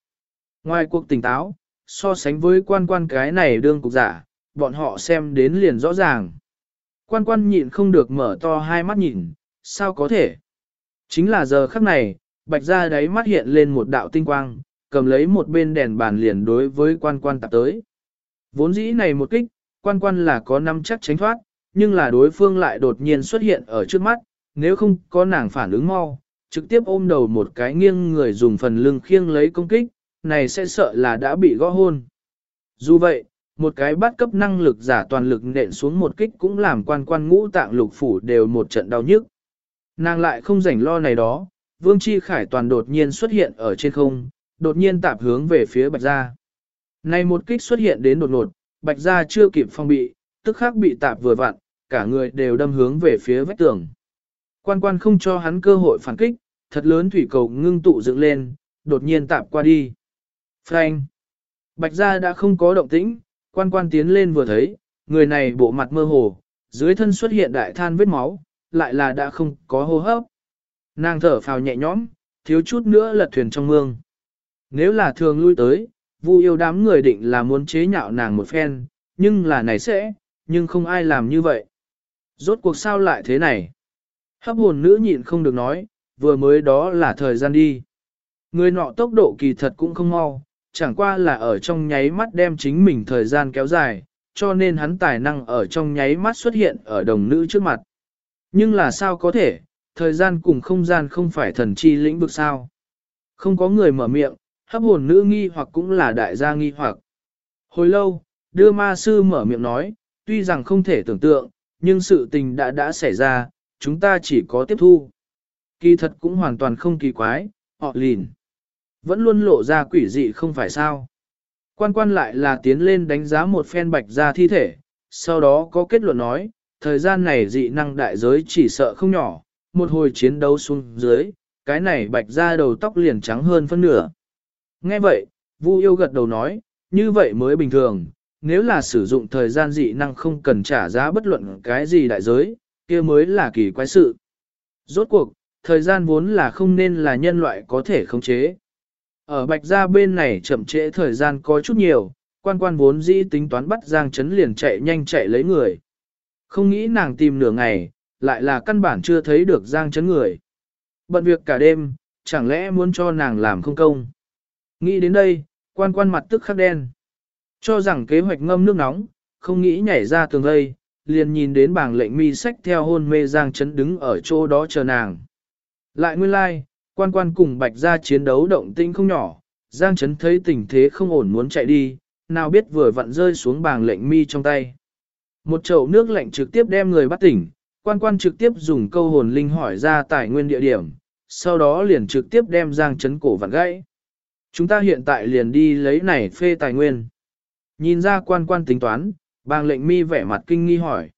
[SPEAKER 1] Ngoài cuộc tỉnh táo, so sánh với quan quan cái này đương cục giả, bọn họ xem đến liền rõ ràng. Quan quan nhịn không được mở to hai mắt nhìn, sao có thể? Chính là giờ khắc này, bạch ra đáy mắt hiện lên một đạo tinh quang, cầm lấy một bên đèn bàn liền đối với quan quan tạp tới. Vốn dĩ này một kích, quan quan là có năm chắc tránh thoát, nhưng là đối phương lại đột nhiên xuất hiện ở trước mắt, nếu không có nàng phản ứng mau, trực tiếp ôm đầu một cái nghiêng người dùng phần lưng khiêng lấy công kích, này sẽ sợ là đã bị gõ hôn. Dù vậy, một cái bắt cấp năng lực giả toàn lực nện xuống một kích cũng làm quan quan ngũ tạng lục phủ đều một trận đau nhức. Nàng lại không rảnh lo này đó, Vương Chi Khải toàn đột nhiên xuất hiện ở trên không, đột nhiên tạp hướng về phía Bạch Gia. Này một kích xuất hiện đến đột ngột, Bạch Gia chưa kịp phong bị, tức khắc bị tạp vừa vặn, cả người đều đâm hướng về phía vách tường. Quan quan không cho hắn cơ hội phản kích, thật lớn thủy cầu ngưng tụ dựng lên, đột nhiên tạp qua đi. Frank! Bạch Gia đã không có động tĩnh, quan quan tiến lên vừa thấy, người này bộ mặt mơ hồ, dưới thân xuất hiện đại than vết máu, lại là đã không có hô hấp. Nàng thở phào nhẹ nhõm, thiếu chút nữa lật thuyền trong mương. Nếu là thường lui tới, Vu yêu đám người định là muốn chế nhạo nàng một phen, nhưng là này sẽ, nhưng không ai làm như vậy. Rốt cuộc sao lại thế này? Hấp hồn nữ nhịn không được nói, vừa mới đó là thời gian đi. Người nọ tốc độ kỳ thật cũng không mau, chẳng qua là ở trong nháy mắt đem chính mình thời gian kéo dài, cho nên hắn tài năng ở trong nháy mắt xuất hiện ở đồng nữ trước mặt. Nhưng là sao có thể, thời gian cùng không gian không phải thần chi lĩnh vực sao? Không có người mở miệng, hấp hồn nữ nghi hoặc cũng là đại gia nghi hoặc. Hồi lâu, đưa ma sư mở miệng nói, tuy rằng không thể tưởng tượng, nhưng sự tình đã đã xảy ra, chúng ta chỉ có tiếp thu. Kỳ thật cũng hoàn toàn không kỳ quái, họ lìn. Vẫn luôn lộ ra quỷ dị không phải sao. Quan quan lại là tiến lên đánh giá một phen bạch ra thi thể, sau đó có kết luận nói, thời gian này dị năng đại giới chỉ sợ không nhỏ, một hồi chiến đấu xuống dưới, cái này bạch ra đầu tóc liền trắng hơn phân nửa. Nghe vậy, Vu yêu gật đầu nói, như vậy mới bình thường, nếu là sử dụng thời gian dị năng không cần trả giá bất luận cái gì đại giới, kia mới là kỳ quái sự. Rốt cuộc, thời gian vốn là không nên là nhân loại có thể khống chế. Ở bạch gia bên này chậm trễ thời gian có chút nhiều, quan quan vốn dĩ tính toán bắt Giang Trấn liền chạy nhanh chạy lấy người. Không nghĩ nàng tìm nửa ngày, lại là căn bản chưa thấy được Giang Trấn người. Bận việc cả đêm, chẳng lẽ muốn cho nàng làm không công. Nghĩ đến đây, quan quan mặt tức khắc đen. Cho rằng kế hoạch ngâm nước nóng, không nghĩ nhảy ra tường đây, liền nhìn đến bảng lệnh mi sách theo hôn mê Giang Trấn đứng ở chỗ đó chờ nàng. Lại nguyên lai, like, quan quan cùng bạch ra chiến đấu động tĩnh không nhỏ, Giang Trấn thấy tình thế không ổn muốn chạy đi, nào biết vừa vặn rơi xuống bảng lệnh mi trong tay. Một chậu nước lạnh trực tiếp đem người bắt tỉnh, quan quan trực tiếp dùng câu hồn linh hỏi ra tài nguyên địa điểm, sau đó liền trực tiếp đem Giang chấn cổ vặn gãy. Chúng ta hiện tại liền đi lấy này phê tài nguyên. Nhìn ra quan quan tính toán, bàng lệnh mi vẻ mặt kinh nghi hỏi.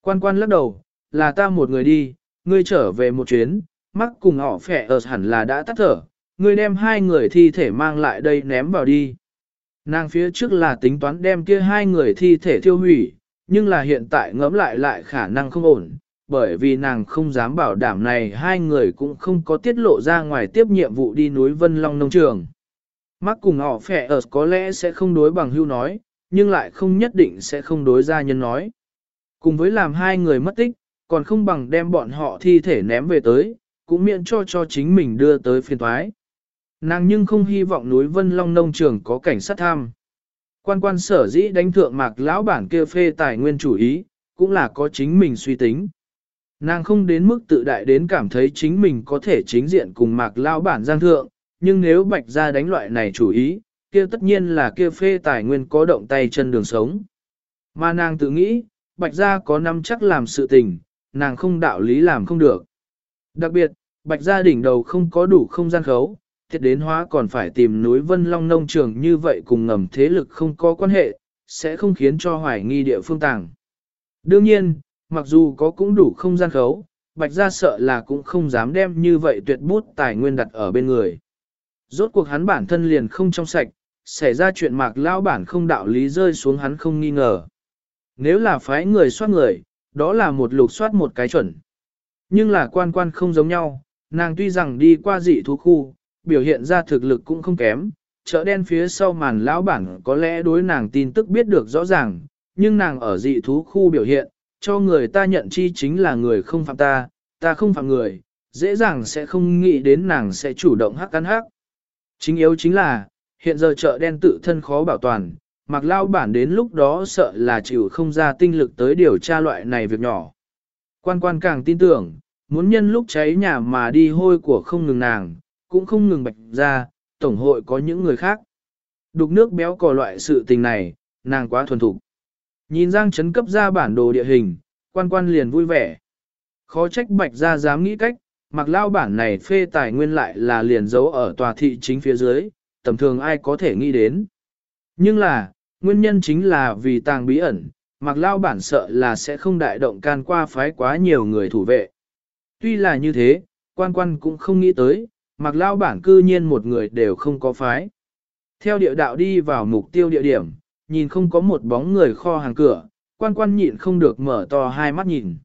[SPEAKER 1] Quan quan lắc đầu, là ta một người đi, ngươi trở về một chuyến, mắc cùng họ phẻ ở hẳn là đã tắt thở, ngươi đem hai người thi thể mang lại đây ném vào đi. Nàng phía trước là tính toán đem kia hai người thi thể tiêu hủy, nhưng là hiện tại ngẫm lại lại khả năng không ổn, bởi vì nàng không dám bảo đảm này hai người cũng không có tiết lộ ra ngoài tiếp nhiệm vụ đi núi Vân Long nông trường. Mắc cùng họ phẻ ở có lẽ sẽ không đối bằng hưu nói, nhưng lại không nhất định sẽ không đối gia nhân nói. Cùng với làm hai người mất tích, còn không bằng đem bọn họ thi thể ném về tới, cũng miễn cho cho chính mình đưa tới phiên thoái. Nàng nhưng không hy vọng núi Vân Long nông trường có cảnh sát tham. Quan quan sở dĩ đánh thượng mạc lão bản kia phê tài nguyên chủ ý, cũng là có chính mình suy tính. Nàng không đến mức tự đại đến cảm thấy chính mình có thể chính diện cùng mạc lão bản giang thượng, nhưng nếu bạch ra đánh loại này chủ ý, kia tất nhiên là kia phê tài nguyên có động tay chân đường sống. Mà nàng tự nghĩ, bạch gia có năm chắc làm sự tình, nàng không đạo lý làm không được. Đặc biệt, bạch gia đỉnh đầu không có đủ không gian khấu, tiết đến hóa còn phải tìm núi Vân Long nông trường như vậy cùng ngầm thế lực không có quan hệ, sẽ không khiến cho hoài nghi địa phương tàng. Đương nhiên, mặc dù có cũng đủ không gian khấu, bạch gia sợ là cũng không dám đem như vậy tuyệt bút tài nguyên đặt ở bên người. Rốt cuộc hắn bản thân liền không trong sạch, xảy ra chuyện mạc lão bản không đạo lý rơi xuống hắn không nghi ngờ. Nếu là phái người soát người, đó là một lục soát một cái chuẩn. Nhưng là quan quan không giống nhau, nàng tuy rằng đi qua dị thú khu, biểu hiện ra thực lực cũng không kém, chợ đen phía sau màn lão bản có lẽ đối nàng tin tức biết được rõ ràng, nhưng nàng ở dị thú khu biểu hiện, cho người ta nhận chi chính là người không phạm ta, ta không phạm người, dễ dàng sẽ không nghĩ đến nàng sẽ chủ động hắc cắn hắc. Chính yếu chính là, hiện giờ chợ đen tự thân khó bảo toàn, mặc lao bản đến lúc đó sợ là chịu không ra tinh lực tới điều tra loại này việc nhỏ. Quan quan càng tin tưởng, muốn nhân lúc cháy nhà mà đi hôi của không ngừng nàng, cũng không ngừng bạch ra, tổng hội có những người khác. Đục nước béo cò loại sự tình này, nàng quá thuần thục. Nhìn Giang chấn cấp ra bản đồ địa hình, quan quan liền vui vẻ. Khó trách bạch ra dám nghĩ cách, mặc lao bản này phê tài nguyên lại là liền giấu ở tòa thị chính phía dưới, tầm thường ai có thể nghĩ đến. Nhưng là, nguyên nhân chính là vì tàng bí ẩn, mặc lao bản sợ là sẽ không đại động can qua phái quá nhiều người thủ vệ. Tuy là như thế, quan quan cũng không nghĩ tới, mặc lao bản cư nhiên một người đều không có phái. Theo địa đạo đi vào mục tiêu địa điểm, nhìn không có một bóng người kho hàng cửa, quan quan nhịn không được mở to hai mắt nhìn.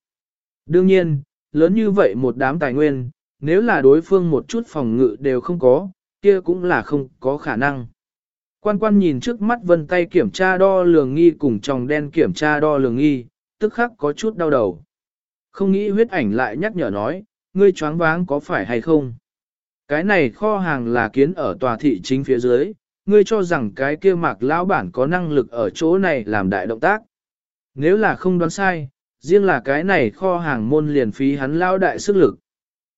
[SPEAKER 1] Đương nhiên, lớn như vậy một đám tài nguyên, nếu là đối phương một chút phòng ngự đều không có, kia cũng là không có khả năng. Quan quan nhìn trước mắt vân tay kiểm tra đo lường nghi cùng tròng đen kiểm tra đo lường nghi, tức khắc có chút đau đầu. Không nghĩ huyết ảnh lại nhắc nhở nói, ngươi choáng váng có phải hay không? Cái này kho hàng là kiến ở tòa thị chính phía dưới, ngươi cho rằng cái kia mạc lão bản có năng lực ở chỗ này làm đại động tác. Nếu là không đoán sai, riêng là cái này kho hàng môn liền phí hắn lao đại sức lực.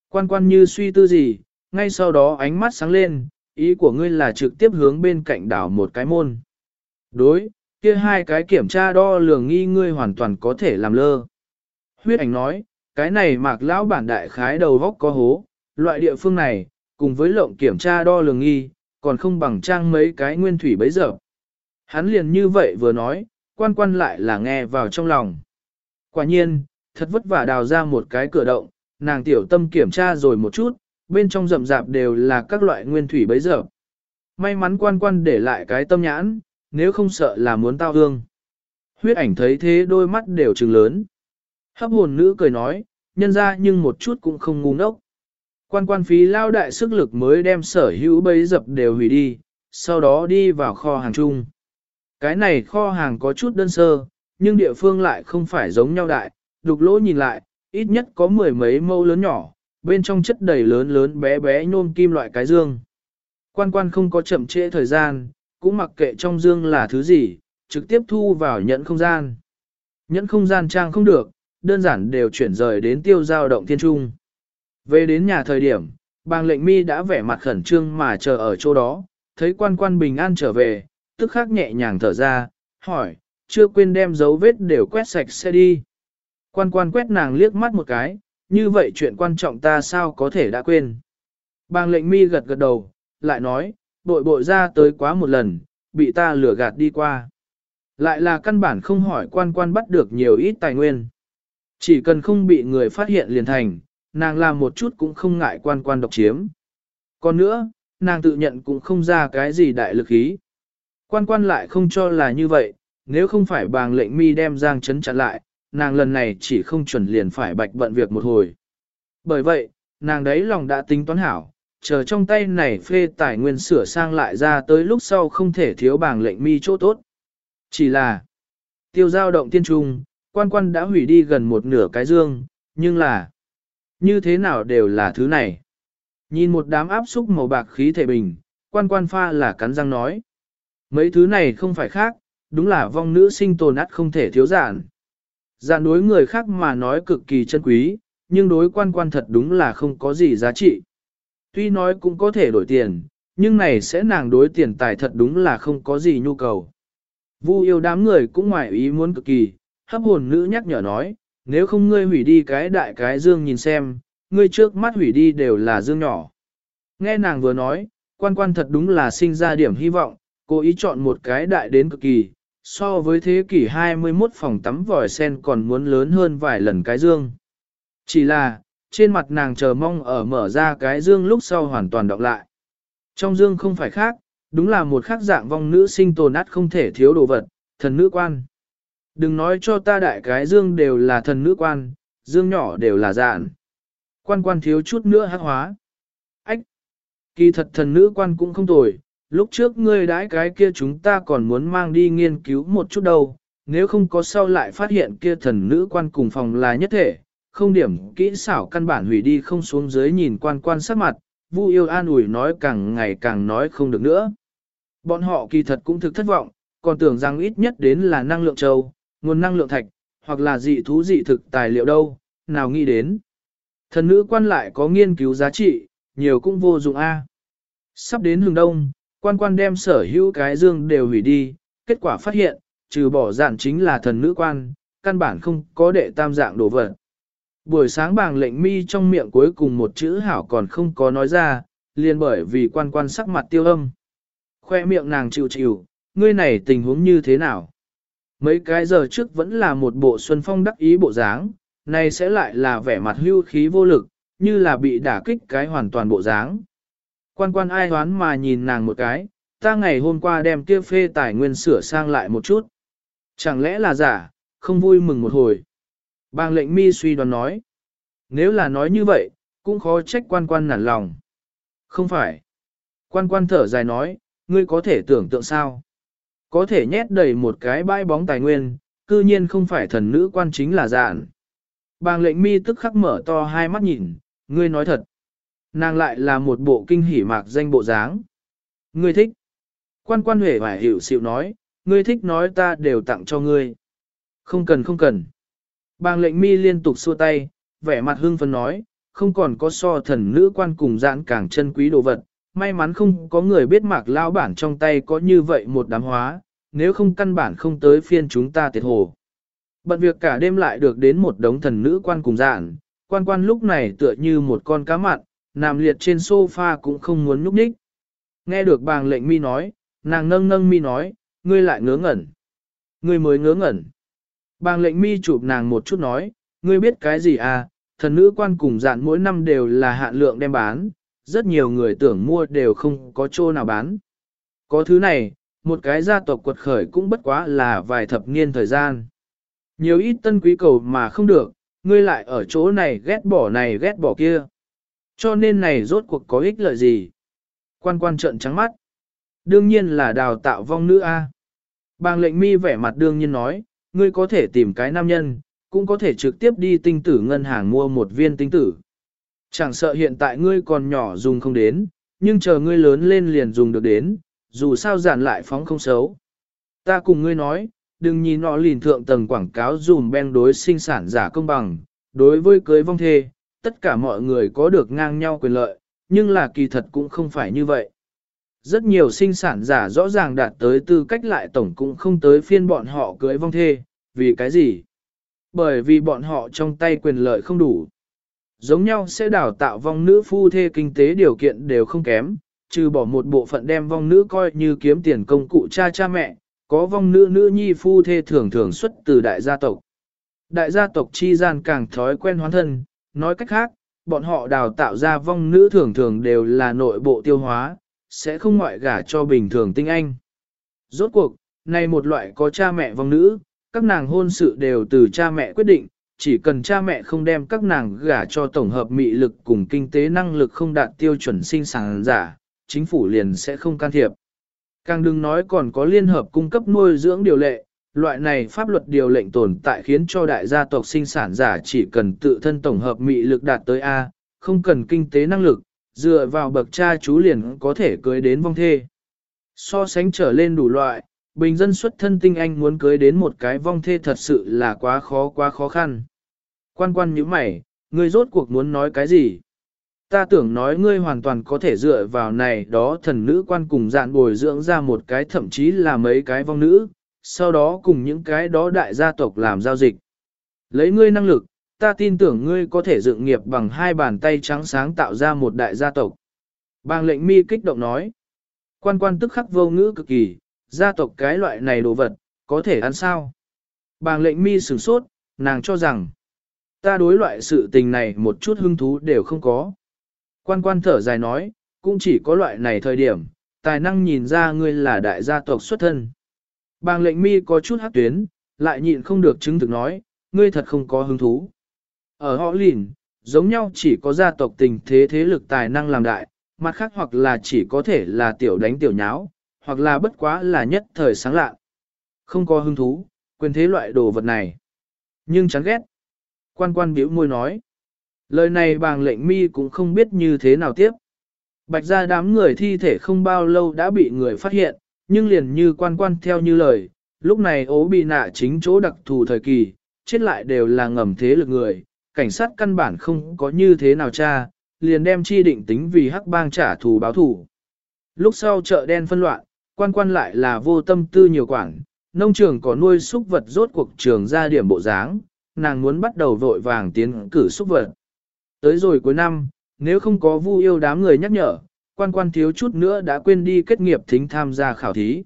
[SPEAKER 1] Quan quan như suy tư gì, ngay sau đó ánh mắt sáng lên, ý của ngươi là trực tiếp hướng bên cạnh đảo một cái môn. Đối, kia hai cái kiểm tra đo lường nghi ngươi hoàn toàn có thể làm lơ. Huyết ảnh nói, cái này mạc lão bản đại khái đầu góc có hố, loại địa phương này, cùng với lộng kiểm tra đo lường nghi, còn không bằng trang mấy cái nguyên thủy bấy giờ. Hắn liền như vậy vừa nói, quan quan lại là nghe vào trong lòng. Quả nhiên, thật vất vả đào ra một cái cửa động, nàng tiểu tâm kiểm tra rồi một chút, bên trong rậm rạp đều là các loại nguyên thủy bấy giờ. May mắn quan quan để lại cái tâm nhãn, nếu không sợ là muốn tao hương. Huyết ảnh thấy thế đôi mắt đều trừng lớn. Hấp hồn nữ cười nói, nhân ra nhưng một chút cũng không ngu ngốc. Quan quan phí lao đại sức lực mới đem sở hữu bấy dập đều hủy đi, sau đó đi vào kho hàng chung. Cái này kho hàng có chút đơn sơ, nhưng địa phương lại không phải giống nhau đại, đục lỗ nhìn lại, ít nhất có mười mấy mâu lớn nhỏ, bên trong chất đầy lớn lớn bé bé nhôm kim loại cái dương. Quan quan không có chậm trễ thời gian, cũng mặc kệ trong dương là thứ gì, trực tiếp thu vào nhận không gian. Nhẫn không gian trang không được, đơn giản đều chuyển rời đến tiêu giao động thiên trung. Về đến nhà thời điểm, bàng lệnh mi đã vẻ mặt khẩn trương mà chờ ở chỗ đó, thấy quan quan bình an trở về, tức khắc nhẹ nhàng thở ra, hỏi, chưa quên đem dấu vết đều quét sạch sẽ đi. Quan quan quét nàng liếc mắt một cái, như vậy chuyện quan trọng ta sao có thể đã quên. Bàng lệnh mi gật gật đầu, lại nói, bội bội ra tới quá một lần, bị ta lừa gạt đi qua. Lại là căn bản không hỏi quan quan bắt được nhiều ít tài nguyên. Chỉ cần không bị người phát hiện liền thành, nàng làm một chút cũng không ngại quan quan độc chiếm. Còn nữa, nàng tự nhận cũng không ra cái gì đại lực ý. Quan quan lại không cho là như vậy, nếu không phải bàng lệnh mi đem Giang chấn chặn lại, nàng lần này chỉ không chuẩn liền phải bạch bận việc một hồi. Bởi vậy, nàng đấy lòng đã tính toán hảo, chờ trong tay này phê tài nguyên sửa sang lại ra tới lúc sau không thể thiếu bảng lệnh mi chỗ tốt. Chỉ là, tiêu giao động tiên trung, quan quan đã hủy đi gần một nửa cái dương, nhưng là, như thế nào đều là thứ này. Nhìn một đám áp xúc màu bạc khí thể bình, quan quan pha là cắn răng nói. Mấy thứ này không phải khác, đúng là vong nữ sinh tồn át không thể thiếu giản. Giản đối người khác mà nói cực kỳ chân quý, nhưng đối quan quan thật đúng là không có gì giá trị. Tuy nói cũng có thể đổi tiền, nhưng này sẽ nàng đối tiền tài thật đúng là không có gì nhu cầu. Vu yêu đám người cũng ngoài ý muốn cực kỳ, hấp hồn nữ nhắc nhở nói, nếu không ngươi hủy đi cái đại cái dương nhìn xem, ngươi trước mắt hủy đi đều là dương nhỏ. Nghe nàng vừa nói, quan quan thật đúng là sinh ra điểm hy vọng, cố ý chọn một cái đại đến cực kỳ, so với thế kỷ 21 phòng tắm vòi sen còn muốn lớn hơn vài lần cái dương. Chỉ là, trên mặt nàng chờ mong ở mở ra cái dương lúc sau hoàn toàn đọc lại. Trong dương không phải khác, đúng là một khác dạng vong nữ sinh tồn át không thể thiếu đồ vật, thần nữ quan. Đừng nói cho ta đại cái dương đều là thần nữ quan, dương nhỏ đều là dạn. Quan quan thiếu chút nữa hắc hóa. Ách! Kỳ thật thần nữ quan cũng không tồi, lúc trước ngươi đãi cái kia chúng ta còn muốn mang đi nghiên cứu một chút đâu, nếu không có sau lại phát hiện kia thần nữ quan cùng phòng là nhất thể, không điểm kỹ xảo căn bản hủy đi không xuống dưới nhìn quan quan sắc mặt, Vu yêu an ủi nói càng ngày càng nói không được nữa. Bọn họ kỳ thật cũng thực thất vọng, còn tưởng rằng ít nhất đến là năng lượng châu, nguồn năng lượng thạch, hoặc là dị thú dị thực tài liệu đâu, nào nghĩ đến. Thần nữ quan lại có nghiên cứu giá trị, nhiều cũng vô dụng A. Sắp đến hướng đông, quan quan đem sở hữu cái dương đều hủy đi, kết quả phát hiện, trừ bỏ dạng chính là thần nữ quan, căn bản không có đệ tam dạng đồ vật. Buổi sáng bàng lệnh mi trong miệng cuối cùng một chữ hảo còn không có nói ra, liền bởi vì quan quan sắc mặt tiêu âm. Khoe miệng nàng chịu chịu, ngươi này tình huống như thế nào? Mấy cái giờ trước vẫn là một bộ xuân phong đắc ý bộ dáng, nay sẽ lại là vẻ mặt hưu khí vô lực, như là bị đả kích cái hoàn toàn bộ dáng. Quan quan ai hoán mà nhìn nàng một cái, ta ngày hôm qua đem kia phê tài nguyên sửa sang lại một chút. Chẳng lẽ là giả, không vui mừng một hồi. Bang lệnh mi suy đoán nói. Nếu là nói như vậy, cũng khó trách quan quan nản lòng. Không phải. Quan quan thở dài nói, ngươi có thể tưởng tượng sao? Có thể nhét đầy một cái bãi bóng tài nguyên, cư nhiên không phải thần nữ quan chính là dạn. Bàng lệnh mi tức khắc mở to hai mắt nhìn, ngươi nói thật. Nàng lại là một bộ kinh hỉ mạc danh bộ dáng. Ngươi thích. Quan quan huệ hoài hiểu xịu nói, ngươi thích nói ta đều tặng cho ngươi. Không cần không cần. Bàng lệnh mi liên tục xua tay, vẻ mặt hưng phấn nói, không còn có so thần nữ quan cùng dạn càng chân quý đồ vật, may mắn không có người biết mạc lao bản trong tay có như vậy một đám hóa, nếu không căn bản không tới phiên chúng ta tiệt hồ. Bận việc cả đêm lại được đến một đống thần nữ quan cùng dạn, quan quan lúc này tựa như một con cá mặn, nằm liệt trên sofa cũng không muốn nhúc nhích. Nghe được bàng lệnh mi nói, nàng nâng nâng mi nói, ngươi lại ngớ ngẩn. Ngươi mới ngớ ngẩn. Bàng lệnh mi chụp nàng một chút nói, ngươi biết cái gì à, thần nữ quan cùng dạn mỗi năm đều là hạn lượng đem bán, rất nhiều người tưởng mua đều không có chỗ nào bán. Có thứ này, một cái gia tộc quật khởi cũng bất quá là vài thập niên thời gian. Nhiều ít tân quý cầu mà không được, ngươi lại ở chỗ này ghét bỏ này ghét bỏ kia. Cho nên này rốt cuộc có ích lợi gì? Quan quan trợn trắng mắt. Đương nhiên là đào tạo vong nữ A. Bàng lệnh mi vẻ mặt đương nhiên nói, ngươi có thể tìm cái nam nhân, cũng có thể trực tiếp đi tinh tử ngân hàng mua một viên tinh tử. Chẳng sợ hiện tại ngươi còn nhỏ dùng không đến, nhưng chờ ngươi lớn lên liền dùng được đến, dù sao giản lại phóng không xấu. Ta cùng ngươi nói, đừng nhìn nọ lìn thượng tầng quảng cáo dùm ben đối sinh sản giả công bằng, đối với cưới vong thê, tất cả mọi người có được ngang nhau quyền lợi, nhưng là kỳ thật cũng không phải như vậy. Rất nhiều sinh sản giả rõ ràng đạt tới tư cách lại tổng cũng không tới phiên bọn họ cưới vong thê, vì cái gì? Bởi vì bọn họ trong tay quyền lợi không đủ. Giống nhau sẽ đào tạo vong nữ phu thê kinh tế điều kiện đều không kém, trừ bỏ một bộ phận đem vong nữ coi như kiếm tiền công cụ cha cha mẹ, có vong nữ nữ nhi phu thê thường thường xuất từ đại gia tộc. Đại gia tộc chi gian càng thói quen hoán thân, nói cách khác, bọn họ đào tạo ra vong nữ thường thường đều là nội bộ tiêu hóa, sẽ không ngoại gả cho bình thường tinh anh. Rốt cuộc, này một loại có cha mẹ vong nữ, các nàng hôn sự đều từ cha mẹ quyết định, chỉ cần cha mẹ không đem các nàng gả cho tổng hợp mị lực cùng kinh tế năng lực không đạt tiêu chuẩn sinh sản giả, chính phủ liền sẽ không can thiệp. Càng đừng nói còn có liên hợp cung cấp nuôi dưỡng điều lệ, loại này pháp luật điều lệnh tồn tại khiến cho đại gia tộc sinh sản giả chỉ cần tự thân tổng hợp mị lực đạt tới A, không cần kinh tế năng lực, dựa vào bậc cha chú liền có thể cưới đến vong thê. So sánh trở lên đủ loại, bình dân xuất thân tinh anh muốn cưới đến một cái vong thê thật sự là quá khó quá khó khăn. Quan quan như mày, ngươi rốt cuộc muốn nói cái gì? Ta tưởng nói ngươi hoàn toàn có thể dựa vào này đó thần nữ quan cùng dạn bồi dưỡng ra một cái thậm chí là mấy cái vong nữ, sau đó cùng những cái đó đại gia tộc làm giao dịch. Lấy ngươi năng lực, ta tin tưởng ngươi có thể dựng nghiệp bằng hai bàn tay trắng sáng tạo ra một đại gia tộc. Bang lệnh mi kích động nói. Quan quan tức khắc vô ngữ cực kỳ, gia tộc cái loại này đồ vật, có thể ăn sao? Bàng lệnh mi sửng sốt, nàng cho rằng, ta đối loại sự tình này một chút hứng thú đều không có. Quan quan thở dài nói, cũng chỉ có loại này thời điểm, tài năng nhìn ra ngươi là đại gia tộc xuất thân. Bàng lệnh mi có chút hát tuyến, lại nhịn không được chứng thực nói, ngươi thật không có hứng thú. Ở họ lìn, giống nhau chỉ có gia tộc tình thế thế lực tài năng làm đại, mặt khác hoặc là chỉ có thể là tiểu đánh tiểu nháo, hoặc là bất quá là nhất thời sáng lạ. Không có hứng thú, quyền thế loại đồ vật này. Nhưng chán ghét. Quan quan biểu môi nói. Lời này bàng lệnh mi cũng không biết như thế nào tiếp. Bạch ra đám người thi thể không bao lâu đã bị người phát hiện, nhưng liền như quan quan theo như lời, lúc này ố bị nạ chính chỗ đặc thù thời kỳ, chết lại đều là ngầm thế lực người, cảnh sát căn bản không có như thế nào cha, liền đem chi định tính vì hắc bang trả thù báo thù. Lúc sau chợ đen phân loạn, quan quan lại là vô tâm tư nhiều quản, nông trường có nuôi súc vật rốt cuộc trường ra điểm bộ dáng, nàng muốn bắt đầu vội vàng tiến cử xúc vật. Tới rồi cuối năm, nếu không có vu yêu đám người nhắc nhở, quan quan thiếu chút nữa đã quên đi kết nghiệp thính tham gia khảo thí.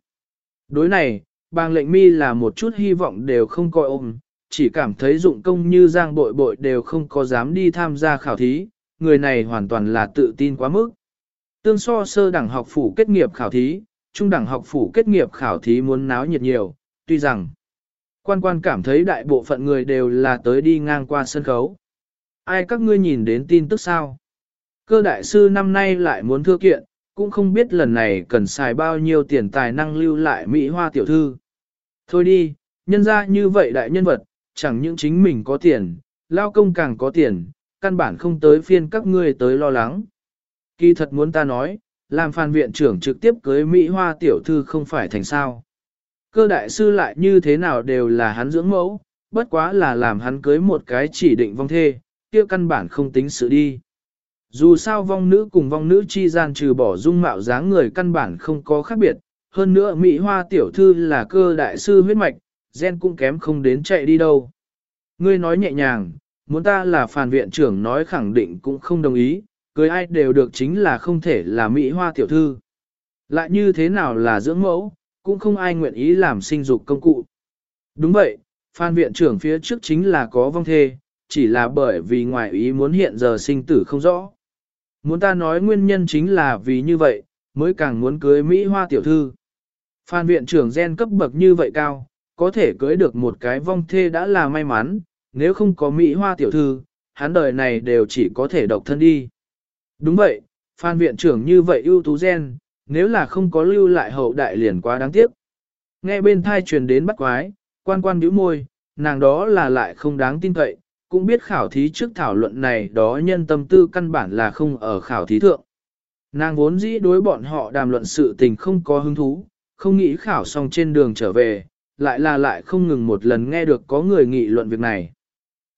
[SPEAKER 1] Đối này, bàng lệnh mi là một chút hy vọng đều không coi ôm, chỉ cảm thấy dụng công như giang bội bội đều không có dám đi tham gia khảo thí, người này hoàn toàn là tự tin quá mức. Tương so sơ đẳng học phủ kết nghiệp khảo thí, trung đẳng học phủ kết nghiệp khảo thí muốn náo nhiệt nhiều, tuy rằng quan quan cảm thấy đại bộ phận người đều là tới đi ngang qua sân khấu. Ai các ngươi nhìn đến tin tức sao? Cơ đại sư năm nay lại muốn thưa kiện, cũng không biết lần này cần xài bao nhiêu tiền tài năng lưu lại Mỹ Hoa tiểu thư. Thôi đi, nhân ra như vậy đại nhân vật, chẳng những chính mình có tiền, lao công càng có tiền, căn bản không tới phiên các ngươi tới lo lắng. Kỳ thật muốn ta nói, làm phan viện trưởng trực tiếp cưới Mỹ Hoa tiểu thư không phải thành sao. Cơ đại sư lại như thế nào đều là hắn dưỡng mẫu, bất quá là làm hắn cưới một cái chỉ định vong thê, kia căn bản không tính sự đi. Dù sao vong nữ cùng vong nữ chi gian trừ bỏ dung mạo dáng người căn bản không có khác biệt, hơn nữa Mỹ Hoa tiểu thư là cơ đại sư huyết mạch, gen cũng kém không đến chạy đi đâu. Ngươi nói nhẹ nhàng, muốn ta là phàn viện trưởng nói khẳng định cũng không đồng ý, cưới ai đều được chính là không thể là Mỹ Hoa tiểu thư. Lại như thế nào là dưỡng mẫu, cũng không ai nguyện ý làm sinh dục công cụ. Đúng vậy, phan viện trưởng phía trước chính là có vong thê, chỉ là bởi vì ngoại ý muốn hiện giờ sinh tử không rõ. Muốn ta nói nguyên nhân chính là vì như vậy, mới càng muốn cưới Mỹ Hoa tiểu thư. Phan viện trưởng gen cấp bậc như vậy cao, có thể cưới được một cái vong thê đã là may mắn, nếu không có Mỹ Hoa tiểu thư, hắn đời này đều chỉ có thể độc thân đi. Đúng vậy, Phan viện trưởng như vậy ưu tú gen, nếu là không có lưu lại hậu đại liền quá đáng tiếc. Nghe bên thai truyền đến bắt quái, quan quan bĩu môi, nàng đó là lại không đáng tin cậy, cũng biết khảo thí trước thảo luận này đó nhân tâm tư căn bản là không ở khảo thí thượng. Nàng vốn dĩ đối bọn họ đàm luận sự tình không có hứng thú, không nghĩ khảo xong trên đường trở về, lại là lại không ngừng một lần nghe được có người nghị luận việc này.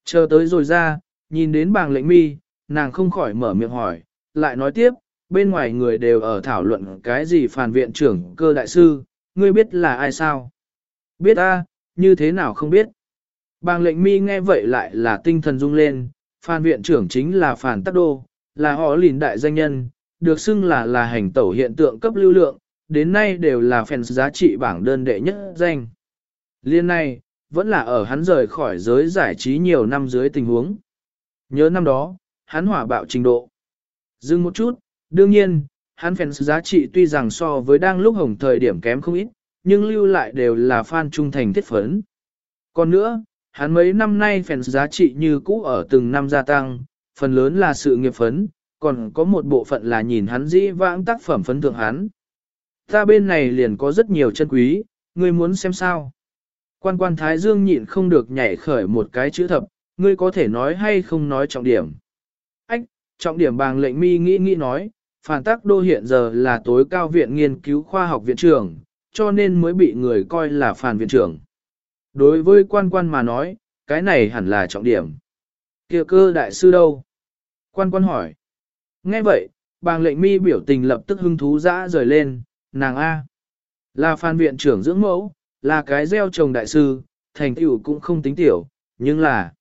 [SPEAKER 1] Chờ tới rồi ra, nhìn đến bàng lệnh mi, nàng không khỏi mở miệng hỏi, lại nói tiếp, bên ngoài người đều ở thảo luận cái gì phản viện trưởng cơ đại sư, ngươi biết là ai sao? Biết a, như thế nào không biết? Bàng lệnh mi nghe vậy lại là tinh thần rung lên, phản viện trưởng chính là phản tắc đô, là họ lìn đại danh nhân, được xưng là là hành tẩu hiện tượng cấp lưu lượng, đến nay đều là fans giá trị bảng đơn đệ nhất danh. Liên này, vẫn là ở hắn rời khỏi giới giải trí nhiều năm dưới tình huống. Nhớ năm đó, hắn hỏa bạo trình độ. Dừng một chút, đương nhiên, hắn fans giá trị tuy rằng so với đang lúc hồng thời điểm kém không ít, nhưng lưu lại đều là fan trung thành thiết phấn. Còn nữa, hắn mấy năm nay fans giá trị như cũ ở từng năm gia tăng, phần lớn là sự nghiệp phấn, còn có một bộ phận là nhìn hắn dĩ vãng tác phẩm phấn thượng hắn. Ta bên này liền có rất nhiều chân quý, ngươi muốn xem sao? Quan quan Thái Dương nhịn không được nhảy khởi một cái chữ thập, ngươi có thể nói hay không nói trọng điểm. Ách, trọng điểm bàng lệnh mi nghĩ nghĩ nói, phản tác đô hiện giờ là tối cao viện nghiên cứu khoa học viện trưởng, cho nên mới bị người coi là phản viện trưởng. Đối với quan quan mà nói, cái này hẳn là trọng điểm. Kiều cơ đại sư đâu? Quan quan hỏi. Nghe vậy, bàng lệnh mi biểu tình lập tức hưng thú dã rời lên, nàng A. Là phan viện trưởng dưỡng mẫu, là cái gieo trồng đại sư, thành tựu cũng không tính tiểu, nhưng là...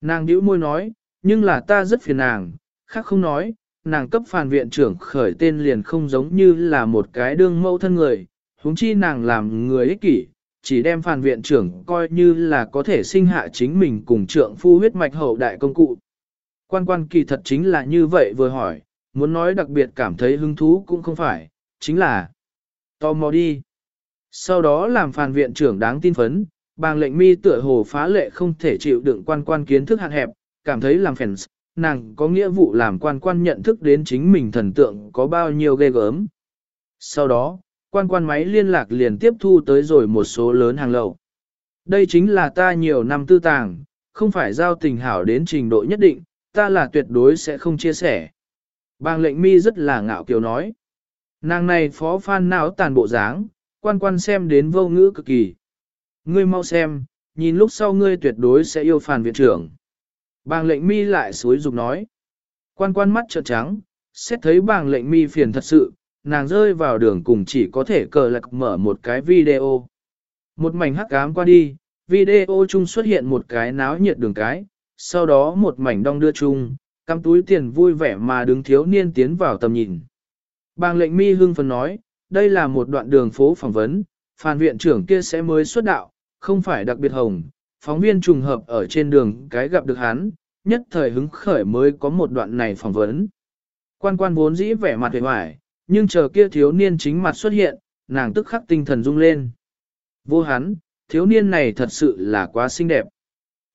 [SPEAKER 1] Nàng nhíu môi nói, nhưng là ta rất phiền nàng, khác không nói, nàng cấp phàn viện trưởng khởi tên liền không giống như là một cái đương mẫu thân người, huống chi nàng làm người ích kỷ, chỉ đem phàn viện trưởng coi như là có thể sinh hạ chính mình cùng trượng phu huyết mạch hậu đại công cụ. Quan quan kỳ thật chính là như vậy vừa hỏi, muốn nói đặc biệt cảm thấy hứng thú cũng không phải, chính là tò mò đi. Sau đó làm phàn viện trưởng đáng tin phấn, bàng lệnh mi tựa hồ phá lệ không thể chịu đựng quan quan kiến thức hạn hẹp, cảm thấy làm phèn nàng có nghĩa vụ làm quan quan nhận thức đến chính mình thần tượng có bao nhiêu ghê gớm. Sau đó, quan quan máy liên lạc liền tiếp thu tới rồi một số lớn hàng lậu. Đây chính là ta nhiều năm tư tàng, không phải giao tình hảo đến trình độ nhất định, ta là tuyệt đối sẽ không chia sẻ. Bàng lệnh mi rất là ngạo kiều nói. Nàng này phó phan não tàn bộ dáng, quan quan xem đến vô ngữ cực kỳ. Ngươi mau xem, nhìn lúc sau ngươi tuyệt đối sẽ yêu phản viện trưởng. Bàng lệnh mi lại suối dục nói. Quan quan mắt trợn trắng, xét thấy bàng lệnh mi phiền thật sự, nàng rơi vào đường cùng chỉ có thể cờ lạc mở một cái video. Một mảnh hắc ám qua đi, video chung xuất hiện một cái náo nhiệt đường cái, sau đó một mảnh đong đưa chung, cắm túi tiền vui vẻ mà đứng thiếu niên tiến vào tầm nhìn. Bàng lệnh mi hưng phấn nói, đây là một đoạn đường phố phỏng vấn, phàn viện trưởng kia sẽ mới xuất đạo, không phải đặc biệt hồng, phóng viên trùng hợp ở trên đường cái gặp được hắn, nhất thời hứng khởi mới có một đoạn này phỏng vấn. Quan quan vốn dĩ vẻ mặt vẻ hoài, nhưng chờ kia thiếu niên chính mặt xuất hiện, nàng tức khắc tinh thần rung lên. Vô hắn, thiếu niên này thật sự là quá xinh đẹp.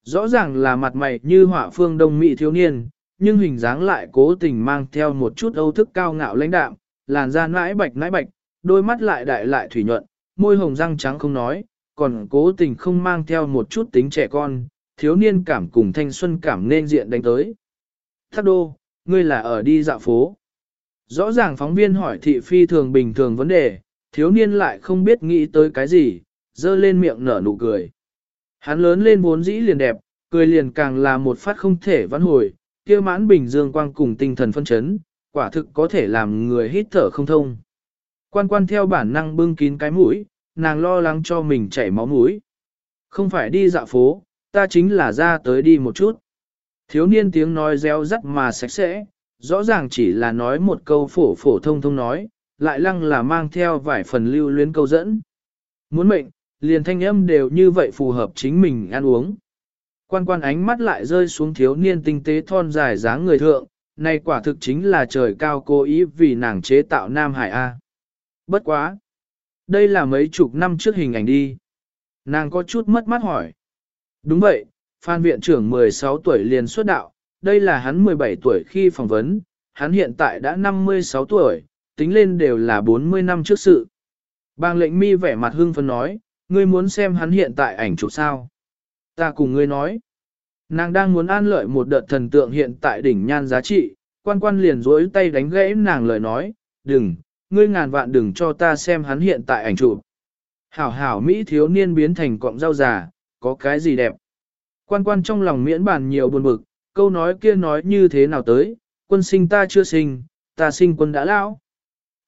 [SPEAKER 1] Rõ ràng là mặt mày như họa phương đông mỹ thiếu niên, nhưng hình dáng lại cố tình mang theo một chút âu thức cao ngạo lãnh đạm, làn da nãi bạch nãi bạch, đôi mắt lại đại lại thủy nhuận, môi hồng răng trắng không nói, còn cố tình không mang theo một chút tính trẻ con, thiếu niên cảm cùng thanh xuân cảm nên diện đánh tới. Thác đô, ngươi là ở đi dạo phố. Rõ ràng phóng viên hỏi thị phi thường bình thường vấn đề, thiếu niên lại không biết nghĩ tới cái gì, dơ lên miệng nở nụ cười. Hắn lớn lên vốn dĩ liền đẹp, cười liền càng là một phát không thể vãn hồi, kia mãn bình dương quang cùng tinh thần phân chấn, quả thực có thể làm người hít thở không thông. Quan quan theo bản năng bưng kín cái mũi, nàng lo lắng cho mình chảy máu mũi. Không phải đi dạo phố, ta chính là ra tới đi một chút. Thiếu niên tiếng nói reo rắt mà sạch sẽ, rõ ràng chỉ là nói một câu phổ phổ thông thông nói, lại lăng là mang theo vài phần lưu luyến câu dẫn. Muốn mệnh, liền thanh âm đều như vậy phù hợp chính mình ăn uống. Quan quan ánh mắt lại rơi xuống thiếu niên tinh tế thon dài dáng người thượng, này quả thực chính là trời cao cố ý vì nàng chế tạo Nam Hải A. Bất quá! Đây là mấy chục năm trước hình ảnh đi. Nàng có chút mất mắt hỏi. Đúng vậy, Phan Viện trưởng 16 tuổi liền xuất đạo, đây là hắn 17 tuổi khi phỏng vấn, hắn hiện tại đã 56 tuổi, tính lên đều là 40 năm trước sự. Bang lệnh mi vẻ mặt hưng phấn nói, ngươi muốn xem hắn hiện tại ảnh chụp sao? Ta cùng ngươi nói. Nàng đang muốn an lợi một đợt thần tượng hiện tại đỉnh nhan giá trị, quan quan liền rối tay đánh gãy nàng lời nói, đừng, ngươi ngàn vạn đừng cho ta xem hắn hiện tại ảnh chụp. Hảo hảo Mỹ thiếu niên biến thành cọng rau già, có cái gì đẹp. Quan quan trong lòng miễn bàn nhiều buồn bực, câu nói kia nói như thế nào tới, quân sinh ta chưa sinh, ta sinh quân đã lão.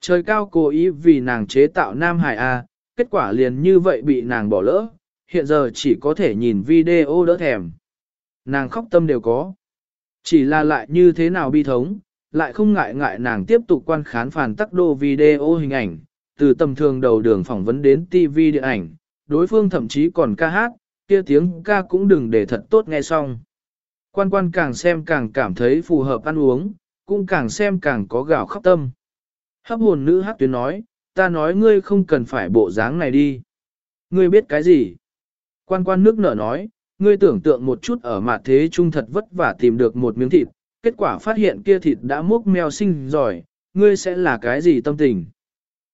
[SPEAKER 1] Trời cao cố ý vì nàng chế tạo Nam Hải A, kết quả liền như vậy bị nàng bỏ lỡ, hiện giờ chỉ có thể nhìn video đỡ thèm. Nàng khóc tâm đều có. Chỉ là lại như thế nào bi thống, lại không ngại ngại nàng tiếp tục quan khán phản tắc đô video hình ảnh, từ tầm thường đầu đường phỏng vấn đến TV điện ảnh, đối phương thậm chí còn ca hát, kia tiếng ca cũng đừng để thật tốt nghe xong. Quan quan càng xem càng cảm thấy phù hợp ăn uống, cũng càng xem càng có gạo khóc tâm. Hấp hồn nữ hát tuyến nói, ta nói ngươi không cần phải bộ dáng này đi. Ngươi biết cái gì? Quan quan nước nở nói, ngươi tưởng tượng một chút ở mặt thế trung thật vất vả tìm được một miếng thịt, kết quả phát hiện kia thịt đã múc mèo sinh giỏi, ngươi sẽ là cái gì tâm tình?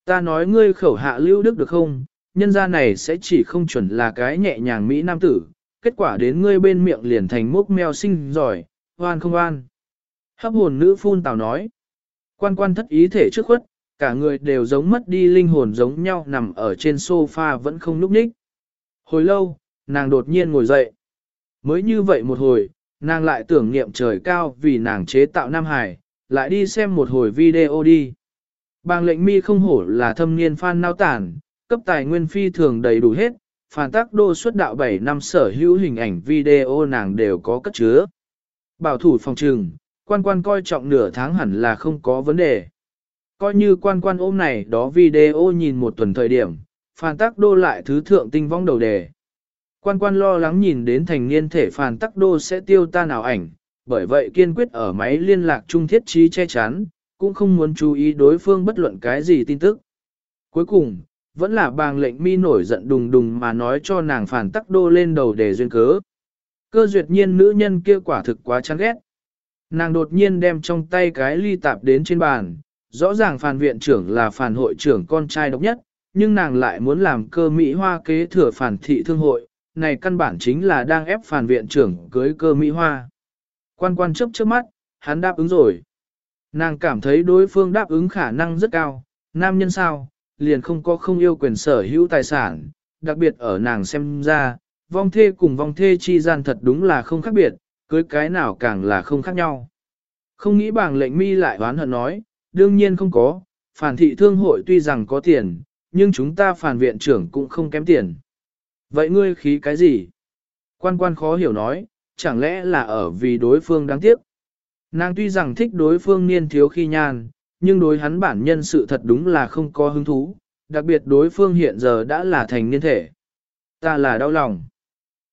[SPEAKER 1] Ta nói ngươi khẩu hạ lưu đức được không, nhân gia này sẽ chỉ không chuẩn là cái nhẹ nhàng Mỹ Nam tử, kết quả đến ngươi bên miệng liền thành múc mèo sinh giỏi, hoan không hoan. Hấp hồn nữ phun tào nói, quan quan thất ý thể trước khuất, cả người đều giống mất đi linh hồn giống nhau nằm ở trên sofa vẫn không lúc nhích. Hồi lâu, nàng đột nhiên ngồi dậy. Mới như vậy một hồi, nàng lại tưởng niệm trời cao vì nàng chế tạo Nam Hải, lại đi xem một hồi video đi. Bàng lệnh mi không hổ là thâm niên fan nao tản, cấp tài nguyên phi thường đầy đủ hết, phản tác đô xuất đạo 7 năm sở hữu hình ảnh video nàng đều có cất chứa. Bảo thủ phòng trừng, quan quan coi trọng nửa tháng hẳn là không có vấn đề. Coi như quan quan ôm này đó video nhìn một tuần thời điểm, phản tác đô lại thứ thượng tinh vong đầu đề. Quan quan lo lắng nhìn đến thành niên thể phản tắc đô sẽ tiêu ta nào ảnh, bởi vậy kiên quyết ở máy liên lạc trung thiết trí che chắn, cũng không muốn chú ý đối phương bất luận cái gì tin tức. Cuối cùng, vẫn là bàng lệnh mi nổi giận đùng đùng mà nói cho nàng phản tắc đô lên đầu để duyên cớ. Cơ duyệt nhiên nữ nhân kia quả thực quá chán ghét. Nàng đột nhiên đem trong tay cái ly tạp đến trên bàn, rõ ràng phản viện trưởng là phản hội trưởng con trai độc nhất, nhưng nàng lại muốn làm cơ Mỹ hoa kế thừa phản thị thương hội, này căn bản chính là đang ép phản viện trưởng cưới cơ Mỹ hoa. Quan quan chấp trước mắt, hắn đáp ứng rồi. Nàng cảm thấy đối phương đáp ứng khả năng rất cao, nam nhân sao, liền không có không yêu quyền sở hữu tài sản, đặc biệt ở nàng xem ra, vong thê cùng vong thê chi gian thật đúng là không khác biệt, cưới cái nào càng là không khác nhau. Không nghĩ bảng lệnh mi lại oán hận nói, đương nhiên không có, phản thị thương hội tuy rằng có tiền, nhưng chúng ta phản viện trưởng cũng không kém tiền. Vậy ngươi khí cái gì? Quan quan khó hiểu nói, chẳng lẽ là ở vì đối phương đáng tiếc. Nàng tuy rằng thích đối phương niên thiếu khi nhan, nhưng đối hắn bản nhân sự thật đúng là không có hứng thú, đặc biệt đối phương hiện giờ đã là thành niên thể. Ta là đau lòng.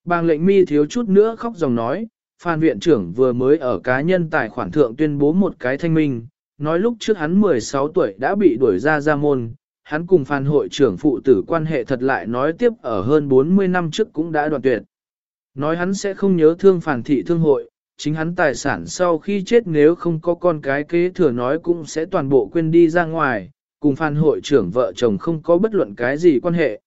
[SPEAKER 1] Bàng lệnh mi thiếu chút nữa khóc dòng nói, Phan viện trưởng vừa mới ở cá nhân tài khoản thượng tuyên bố một cái thanh minh, nói lúc trước hắn 16 tuổi đã bị đuổi ra ra môn, hắn cùng Phan hội trưởng phụ tử quan hệ thật lại nói tiếp ở hơn 40 năm trước cũng đã đoạn tuyệt. Nói hắn sẽ không nhớ thương phản thị thương hội, chính hắn tài sản sau khi chết nếu không có con cái kế thừa nói cũng sẽ toàn bộ quên đi ra ngoài, cùng Phan hội trưởng vợ chồng không có bất luận cái gì quan hệ.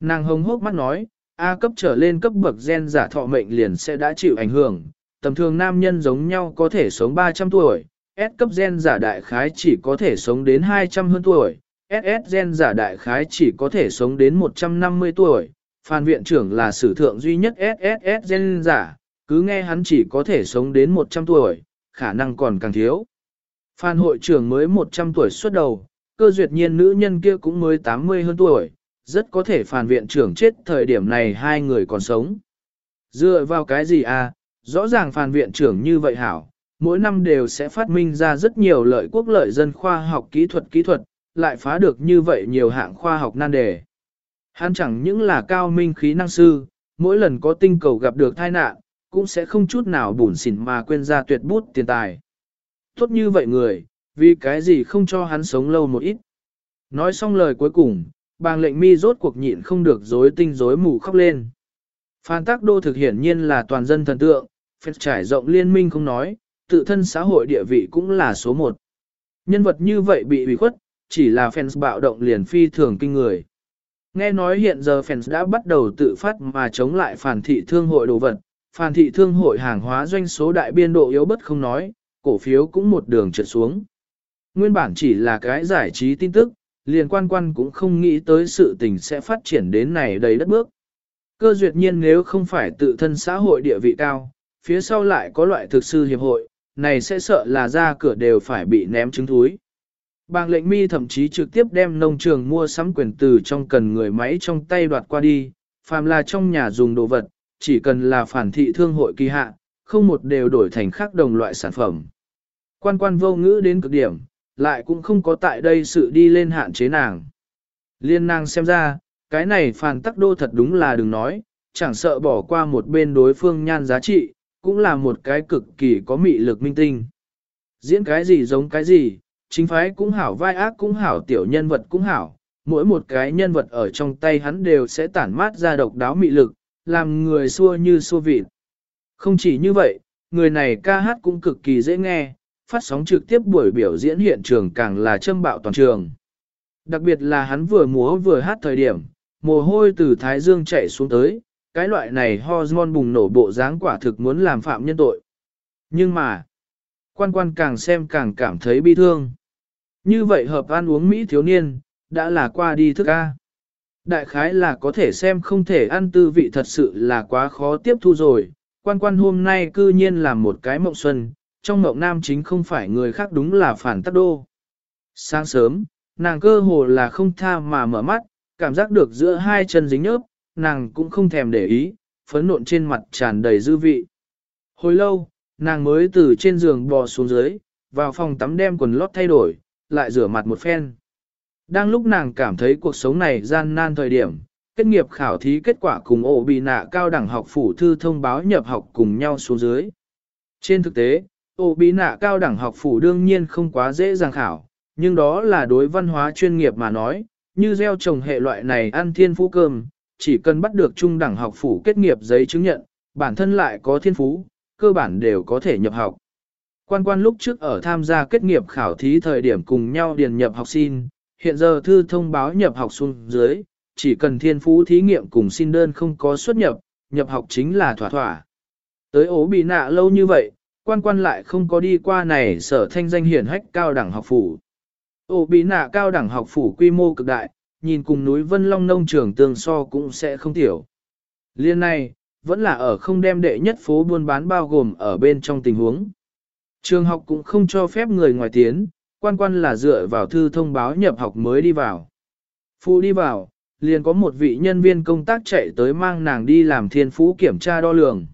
[SPEAKER 1] Nàng hồng hốc mắt nói, A cấp trở lên cấp bậc gen giả thọ mệnh liền sẽ đã chịu ảnh hưởng, tầm thường nam nhân giống nhau có thể sống 300 tuổi, S cấp gen giả đại khái chỉ có thể sống đến 200 hơn tuổi, SS gen giả đại khái chỉ có thể sống đến 150 tuổi, Phan viện trưởng là sử thượng duy nhất SSS gen giả, cứ nghe hắn chỉ có thể sống đến 100 tuổi, khả năng còn càng thiếu. Phan hội trưởng mới 100 tuổi xuất đầu, cơ duyệt nhiên nữ nhân kia cũng mới 80 hơn tuổi, rất có thể phản viện trưởng chết thời điểm này hai người còn sống. Dựa vào cái gì à, rõ ràng phản viện trưởng như vậy hảo, mỗi năm đều sẽ phát minh ra rất nhiều lợi quốc lợi dân khoa học kỹ thuật kỹ thuật, lại phá được như vậy nhiều hạng khoa học nan đề. Hắn chẳng những là cao minh khí năng sư, mỗi lần có tinh cầu gặp được tai nạn, cũng sẽ không chút nào bùn xỉn mà quên ra tuyệt bút tiền tài. Tốt như vậy người, vì cái gì không cho hắn sống lâu một ít. Nói xong lời cuối cùng, bàng lệnh mi rốt cuộc nhịn không được dối tinh dối mù khóc lên. Phan Tác Đô thực hiển nhiên là toàn dân thần tượng, phép trải rộng liên minh không nói, tự thân xã hội địa vị cũng là số một. Nhân vật như vậy bị ủy khuất, chỉ là fans bạo động liền phi thường kinh người. Nghe nói hiện giờ fans đã bắt đầu tự phát mà chống lại phản thị thương hội đồ vật, phản thị thương hội hàng hóa doanh số đại biên độ yếu bất không nói, cổ phiếu cũng một đường trượt xuống. Nguyên bản chỉ là cái giải trí tin tức, liền quan quan cũng không nghĩ tới sự tình sẽ phát triển đến này đầy đất bước. Cơ duyệt nhiên nếu không phải tự thân xã hội địa vị cao, phía sau lại có loại thực sư hiệp hội, này sẽ sợ là ra cửa đều phải bị ném trứng thúi. Bàng lệnh mi thậm chí trực tiếp đem nông trường mua sắm quyền từ trong cần người máy trong tay đoạt qua đi, phàm là trong nhà dùng đồ vật, chỉ cần là phản thị thương hội kỳ hạ, không một đều đổi thành khác đồng loại sản phẩm. Quan quan vô ngữ đến cực điểm, lại cũng không có tại đây sự đi lên hạn chế nàng. Liên nàng xem ra, cái này phản tắc đô thật đúng là đừng nói, chẳng sợ bỏ qua một bên đối phương nhan giá trị, cũng là một cái cực kỳ có mị lực minh tinh. Diễn cái gì giống cái gì, chính phái cũng hảo vai ác cũng hảo tiểu nhân vật cũng hảo, mỗi một cái nhân vật ở trong tay hắn đều sẽ tản mát ra độc đáo mị lực, làm người xua như xua vịt. Không chỉ như vậy, người này ca hát cũng cực kỳ dễ nghe, phát sóng trực tiếp buổi biểu diễn hiện trường càng là châm bạo toàn trường. Đặc biệt là hắn vừa múa vừa hát thời điểm, mồ hôi từ thái dương chạy xuống tới, cái loại này hormone bùng nổ bộ dáng quả thực muốn làm phạm nhân tội. Nhưng mà, quan quan càng xem càng cảm thấy bi thương. Như vậy hợp ăn uống Mỹ thiếu niên, đã là qua đi thức A. Đại khái là có thể xem không thể ăn tư vị thật sự là quá khó tiếp thu rồi. Quan quan hôm nay cư nhiên làm một cái mộng xuân, trong mộng nam chính không phải người khác đúng là phản tắc đô. Sáng sớm, nàng cơ hồ là không tha mà mở mắt, cảm giác được giữa hai chân dính nhớp, nàng cũng không thèm để ý, phấn nộn trên mặt tràn đầy dư vị. Hồi lâu, nàng mới từ trên giường bò xuống dưới, vào phòng tắm đem quần lót thay đổi, lại rửa mặt một phen. Đang lúc nàng cảm thấy cuộc sống này gian nan thời điểm, kết nghiệp khảo thí kết quả cùng ổ bị nạ cao đẳng học phủ thư thông báo nhập học cùng nhau xuống dưới. Trên thực tế, ổ bị nạ cao đẳng học phủ đương nhiên không quá dễ dàng khảo, nhưng đó là đối văn hóa chuyên nghiệp mà nói, như gieo trồng hệ loại này ăn thiên phú cơm, chỉ cần bắt được trung đẳng học phủ kết nghiệp giấy chứng nhận, bản thân lại có thiên phú, cơ bản đều có thể nhập học. Quan quan lúc trước ở tham gia kết nghiệp khảo thí thời điểm cùng nhau điền nhập học xin, hiện giờ thư thông báo nhập học xuống dưới, chỉ cần thiên phú thí nghiệm cùng xin đơn không có xuất nhập, nhập học chính là thỏa thỏa. Tới ố bị nạ lâu như vậy, quan quan lại không có đi qua này sở thanh danh hiển hách cao đẳng học phủ. Ổ bị nạ cao đẳng học phủ quy mô cực đại, nhìn cùng núi Vân Long nông trường tương so cũng sẽ không tiểu. Liên này, vẫn là ở không đem đệ nhất phố buôn bán bao gồm ở bên trong tình huống. Trường học cũng không cho phép người ngoài tiến, quan quan là dựa vào thư thông báo nhập học mới đi vào. Phụ đi vào, liền có một vị nhân viên công tác chạy tới mang nàng đi làm thiên phú kiểm tra đo lường.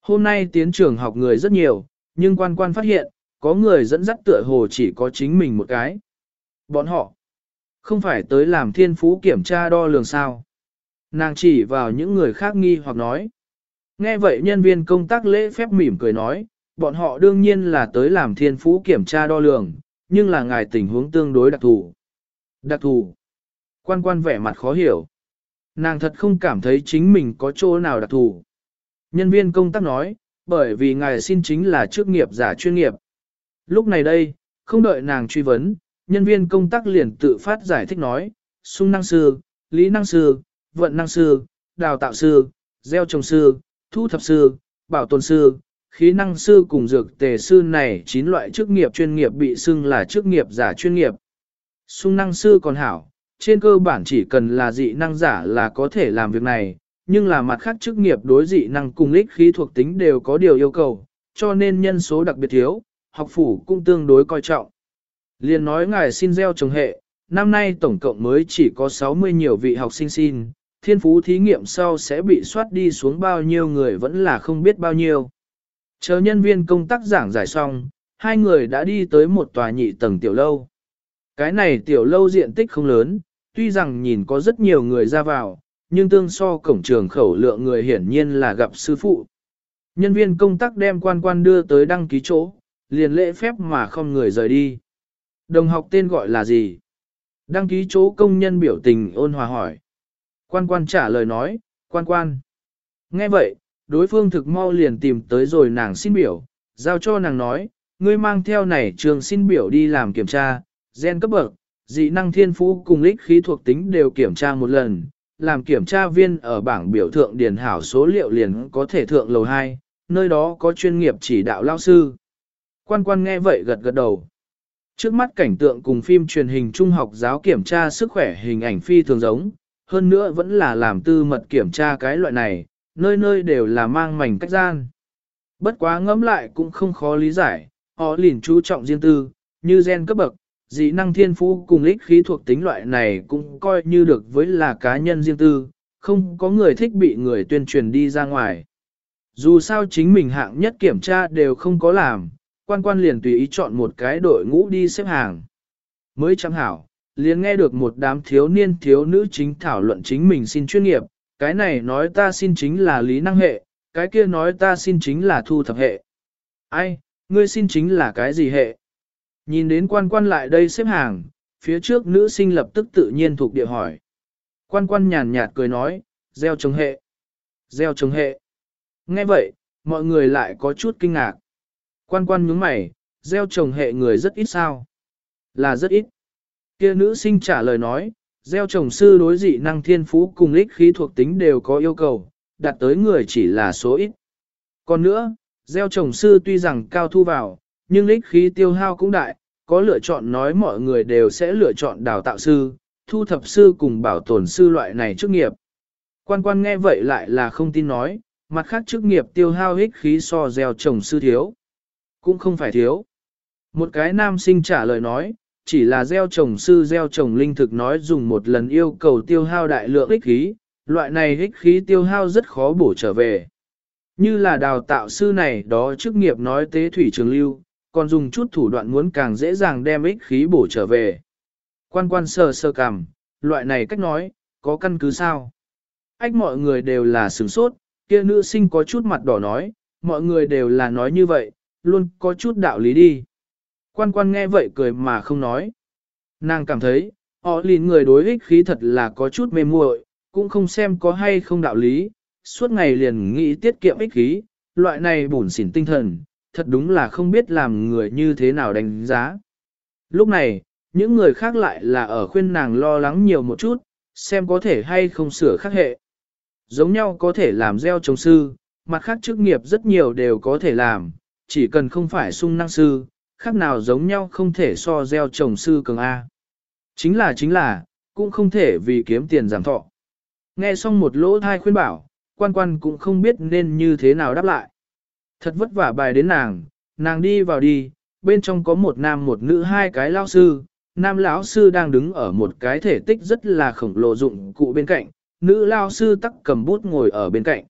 [SPEAKER 1] Hôm nay tiến trường học người rất nhiều, nhưng quan quan phát hiện, có người dẫn dắt tựa hồ chỉ có chính mình một cái. Bọn họ không phải tới làm thiên phú kiểm tra đo lường sao. Nàng chỉ vào những người khác nghi hoặc nói. Nghe vậy nhân viên công tác lễ phép mỉm cười nói, bọn họ đương nhiên là tới làm thiên phú kiểm tra đo lường, nhưng là ngài tình huống tương đối đặc thù. Đặc thù. Quan quan vẻ mặt khó hiểu. Nàng thật không cảm thấy chính mình có chỗ nào đặc thù. Nhân viên công tác nói, bởi vì ngài xin chính là chức nghiệp giả chuyên nghiệp. Lúc này đây, không đợi nàng truy vấn, nhân viên công tác liền tự phát giải thích nói, sung năng sư, lý năng sư, vận năng sư, đào tạo sư, gieo trồng sư, thu thập sư, bảo tồn sư, khí năng sư cùng dược tề sư này 9 loại chức nghiệp chuyên nghiệp bị xưng là chức nghiệp giả chuyên nghiệp. Xung năng sư còn hảo, trên cơ bản chỉ cần là dị năng giả là có thể làm việc này, nhưng là mặt khác chức nghiệp đối dị năng cùng lích khí thuộc tính đều có điều yêu cầu, cho nên nhân số đặc biệt thiếu, học phủ cũng tương đối coi trọng. Liên nói ngài xin gieo trồng hệ, năm nay tổng cộng mới chỉ có 60 nhiều vị học sinh xin, thiên phú thí nghiệm sau sẽ bị soát đi xuống bao nhiêu người vẫn là không biết bao nhiêu. Chờ nhân viên công tác giảng giải xong, hai người đã đi tới một tòa nhị tầng tiểu lâu. Cái này tiểu lâu diện tích không lớn, tuy rằng nhìn có rất nhiều người ra vào, nhưng tương so cổng trường khẩu lượng người hiển nhiên là gặp sư phụ. Nhân viên công tác đem quan quan đưa tới đăng ký chỗ, liền lễ phép mà không người rời đi. Đồng học tên gọi là gì? Đăng ký chỗ công nhân biểu tình ôn hòa hỏi. Quan quan trả lời nói, quan quan. Nghe vậy, đối phương thực mau liền tìm tới rồi nàng xin biểu, giao cho nàng nói, ngươi mang theo này trường xin biểu đi làm kiểm tra, gen cấp bậc, dị năng thiên phú cùng lích khí thuộc tính đều kiểm tra một lần, làm kiểm tra viên ở bảng biểu thượng điền hảo số liệu liền có thể thượng lầu 2, nơi đó có chuyên nghiệp chỉ đạo lao sư. Quan quan nghe vậy gật gật đầu. Trước mắt cảnh tượng cùng phim truyền hình trung học giáo kiểm tra sức khỏe hình ảnh phi thường giống, hơn nữa vẫn là làm tư mật kiểm tra cái loại này, nơi nơi đều là mang mảnh cách gian. Bất quá ngẫm lại cũng không khó lý giải, họ liền chú trọng riêng tư, như gen cấp bậc, dị năng thiên phú cùng lịch khí thuộc tính loại này cũng coi như được với là cá nhân riêng tư, không có người thích bị người tuyên truyền đi ra ngoài. Dù sao chính mình hạng nhất kiểm tra đều không có làm, quan quan liền tùy ý chọn một cái đội ngũ đi xếp hàng. Mới chẳng hảo, liền nghe được một đám thiếu niên thiếu nữ chính thảo luận chính mình xin chuyên nghiệp, cái này nói ta xin chính là lý năng hệ, cái kia nói ta xin chính là thu thập hệ. Ai, ngươi xin chính là cái gì hệ? Nhìn đến quan quan lại đây xếp hàng, phía trước nữ sinh lập tức tự nhiên thuộc địa hỏi. Quan quan nhàn nhạt cười nói, gieo trồng hệ. Gieo trồng hệ. Nghe vậy, mọi người lại có chút kinh ngạc. Quan quan nhướng mày, gieo trồng hệ người rất ít sao? Là rất ít. Kia nữ sinh trả lời nói, gieo trồng sư đối dị năng thiên phú cùng lích khí thuộc tính đều có yêu cầu, đạt tới người chỉ là số ít. Còn nữa, gieo trồng sư tuy rằng cao thu vào, nhưng lích khí tiêu hao cũng đại, có lựa chọn nói mọi người đều sẽ lựa chọn đào tạo sư, thu thập sư cùng bảo tồn sư loại này chức nghiệp. Quan quan nghe vậy lại là không tin nói, mặt khác chức nghiệp tiêu hao ích khí so gieo trồng sư thiếu. Cũng không phải thiếu. Một cái nam sinh trả lời nói, chỉ là gieo trồng sư gieo trồng linh thực nói dùng một lần yêu cầu tiêu hao đại lượng ích khí, loại này ích khí tiêu hao rất khó bổ trở về. Như là đào tạo sư này đó chức nghiệp nói tế thủy trường lưu, còn dùng chút thủ đoạn muốn càng dễ dàng đem ích khí bổ trở về. Quan quan sơ sơ cằm, loại này cách nói, có căn cứ sao? Ách mọi người đều là sửng sốt, kia nữ sinh có chút mặt đỏ nói, mọi người đều là nói như vậy, luôn có chút đạo lý đi. Quan quan nghe vậy cười mà không nói. Nàng cảm thấy, họ lìn người đối ích khí thật là có chút mê muội, cũng không xem có hay không đạo lý, suốt ngày liền nghĩ tiết kiệm ích khí, loại này bủn xỉn tinh thần, thật đúng là không biết làm người như thế nào đánh giá. Lúc này, những người khác lại là ở khuyên nàng lo lắng nhiều một chút, xem có thể hay không sửa khác hệ. Giống nhau có thể làm gieo trồng sư, mặt khác chức nghiệp rất nhiều đều có thể làm, chỉ cần không phải sung năng sư, khác nào giống nhau không thể so gieo trồng sư cường A. Chính là chính là, cũng không thể vì kiếm tiền giảm thọ. Nghe xong một lỗ thai khuyên bảo, quan quan cũng không biết nên như thế nào đáp lại. Thật vất vả bài đến nàng, nàng đi vào đi, bên trong có một nam một nữ hai cái lao sư, nam lão sư đang đứng ở một cái thể tích rất là khổng lồ dụng cụ bên cạnh, nữ lao sư tắc cầm bút ngồi ở bên cạnh.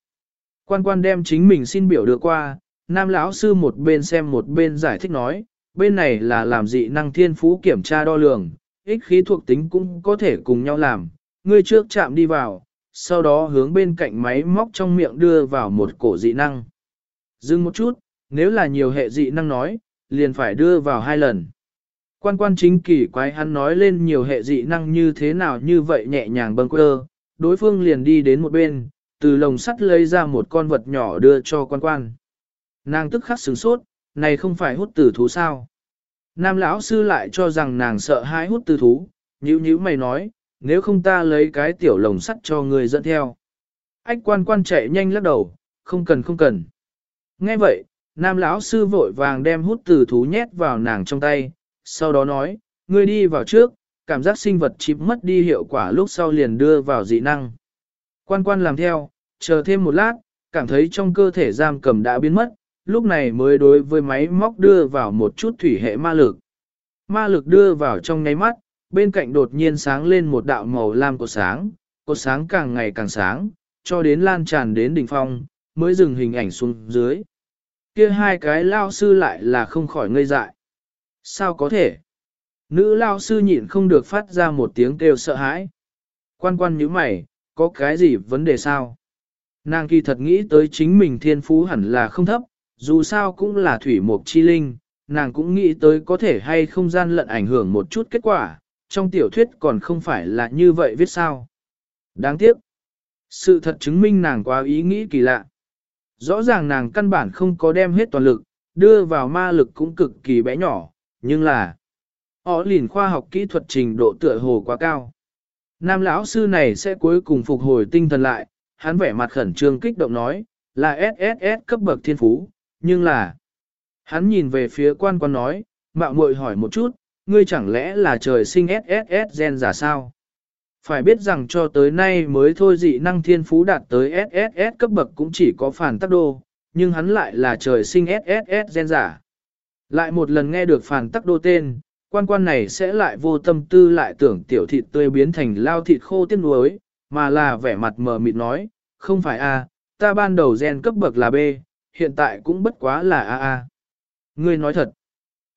[SPEAKER 1] Quan quan đem chính mình xin biểu đưa qua, nam lão sư một bên xem một bên giải thích nói, bên này là làm dị năng thiên phú kiểm tra đo lường, ích khí thuộc tính cũng có thể cùng nhau làm, ngươi trước chạm đi vào, sau đó hướng bên cạnh máy móc trong miệng đưa vào một cổ dị năng. Dừng một chút, nếu là nhiều hệ dị năng nói, liền phải đưa vào hai lần. Quan quan chính kỳ quái hắn nói lên nhiều hệ dị năng như thế nào như vậy nhẹ nhàng bâng quơ, đối phương liền đi đến một bên, từ lồng sắt lấy ra một con vật nhỏ đưa cho quan quan. Nàng tức khắc sửng sốt, này không phải hút tử thú sao? Nam lão sư lại cho rằng nàng sợ hãi hút tử thú, nhíu nhíu mày nói, nếu không ta lấy cái tiểu lồng sắt cho người dẫn theo. Ách quan quan chạy nhanh lắc đầu, không cần không cần. Nghe vậy, nam lão sư vội vàng đem hút tử thú nhét vào nàng trong tay, sau đó nói, ngươi đi vào trước, cảm giác sinh vật chịp mất đi hiệu quả lúc sau liền đưa vào dị năng. Quan quan làm theo, chờ thêm một lát, cảm thấy trong cơ thể giam cầm đã biến mất, lúc này mới đối với máy móc đưa vào một chút thủy hệ ma lực. Ma lực đưa vào trong nháy mắt, bên cạnh đột nhiên sáng lên một đạo màu lam của sáng, cột sáng càng ngày càng sáng, cho đến lan tràn đến đỉnh phong, mới dừng hình ảnh xuống dưới. Kia hai cái lao sư lại là không khỏi ngây dại. Sao có thể? Nữ lao sư nhịn không được phát ra một tiếng kêu sợ hãi. Quan quan như mày, có cái gì vấn đề sao? Nàng kỳ thật nghĩ tới chính mình thiên phú hẳn là không thấp, dù sao cũng là thủy mục chi linh, nàng cũng nghĩ tới có thể hay không gian lận ảnh hưởng một chút kết quả, trong tiểu thuyết còn không phải là như vậy viết sao. Đáng tiếc, sự thật chứng minh nàng quá ý nghĩ kỳ lạ. Rõ ràng nàng căn bản không có đem hết toàn lực, đưa vào ma lực cũng cực kỳ bé nhỏ, nhưng là họ lìn khoa học kỹ thuật trình độ tựa hồ quá cao. Nam lão sư này sẽ cuối cùng phục hồi tinh thần lại, hắn vẻ mặt khẩn trương kích động nói, là SSS cấp bậc thiên phú, nhưng là... Hắn nhìn về phía quan quan nói, mạo muội hỏi một chút, ngươi chẳng lẽ là trời sinh SSS gen giả sao? Phải biết rằng cho tới nay mới thôi dị năng thiên phú đạt tới SSS cấp bậc cũng chỉ có phản tắc đô, nhưng hắn lại là trời sinh SSS gen giả. Lại một lần nghe được phản tắc đô tên, quan quan này sẽ lại vô tâm tư lại tưởng tiểu thịt tươi biến thành lao thịt khô tiếc nuối, mà là vẻ mặt mờ mịt nói, không phải A, ta ban đầu gen cấp bậc là B, hiện tại cũng bất quá là A A. Ngươi nói thật.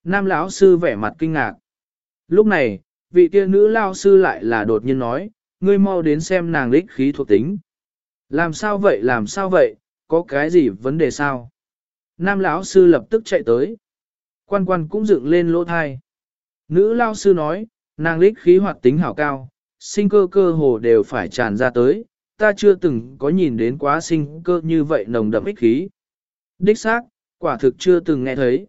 [SPEAKER 1] Nam lão sư vẻ mặt kinh ngạc. Lúc này, vị kia nữ lao sư lại là đột nhiên nói, ngươi mau đến xem nàng lích khí thuộc tính. Làm sao vậy làm sao vậy, có cái gì vấn đề sao? Nam lão sư lập tức chạy tới. Quan quan cũng dựng lên lỗ thai. Nữ lao sư nói, nàng lích khí hoạt tính hảo cao, sinh cơ cơ hồ đều phải tràn ra tới, ta chưa từng có nhìn đến quá sinh cơ như vậy nồng đậm ích khí. Đích xác, quả thực chưa từng nghe thấy.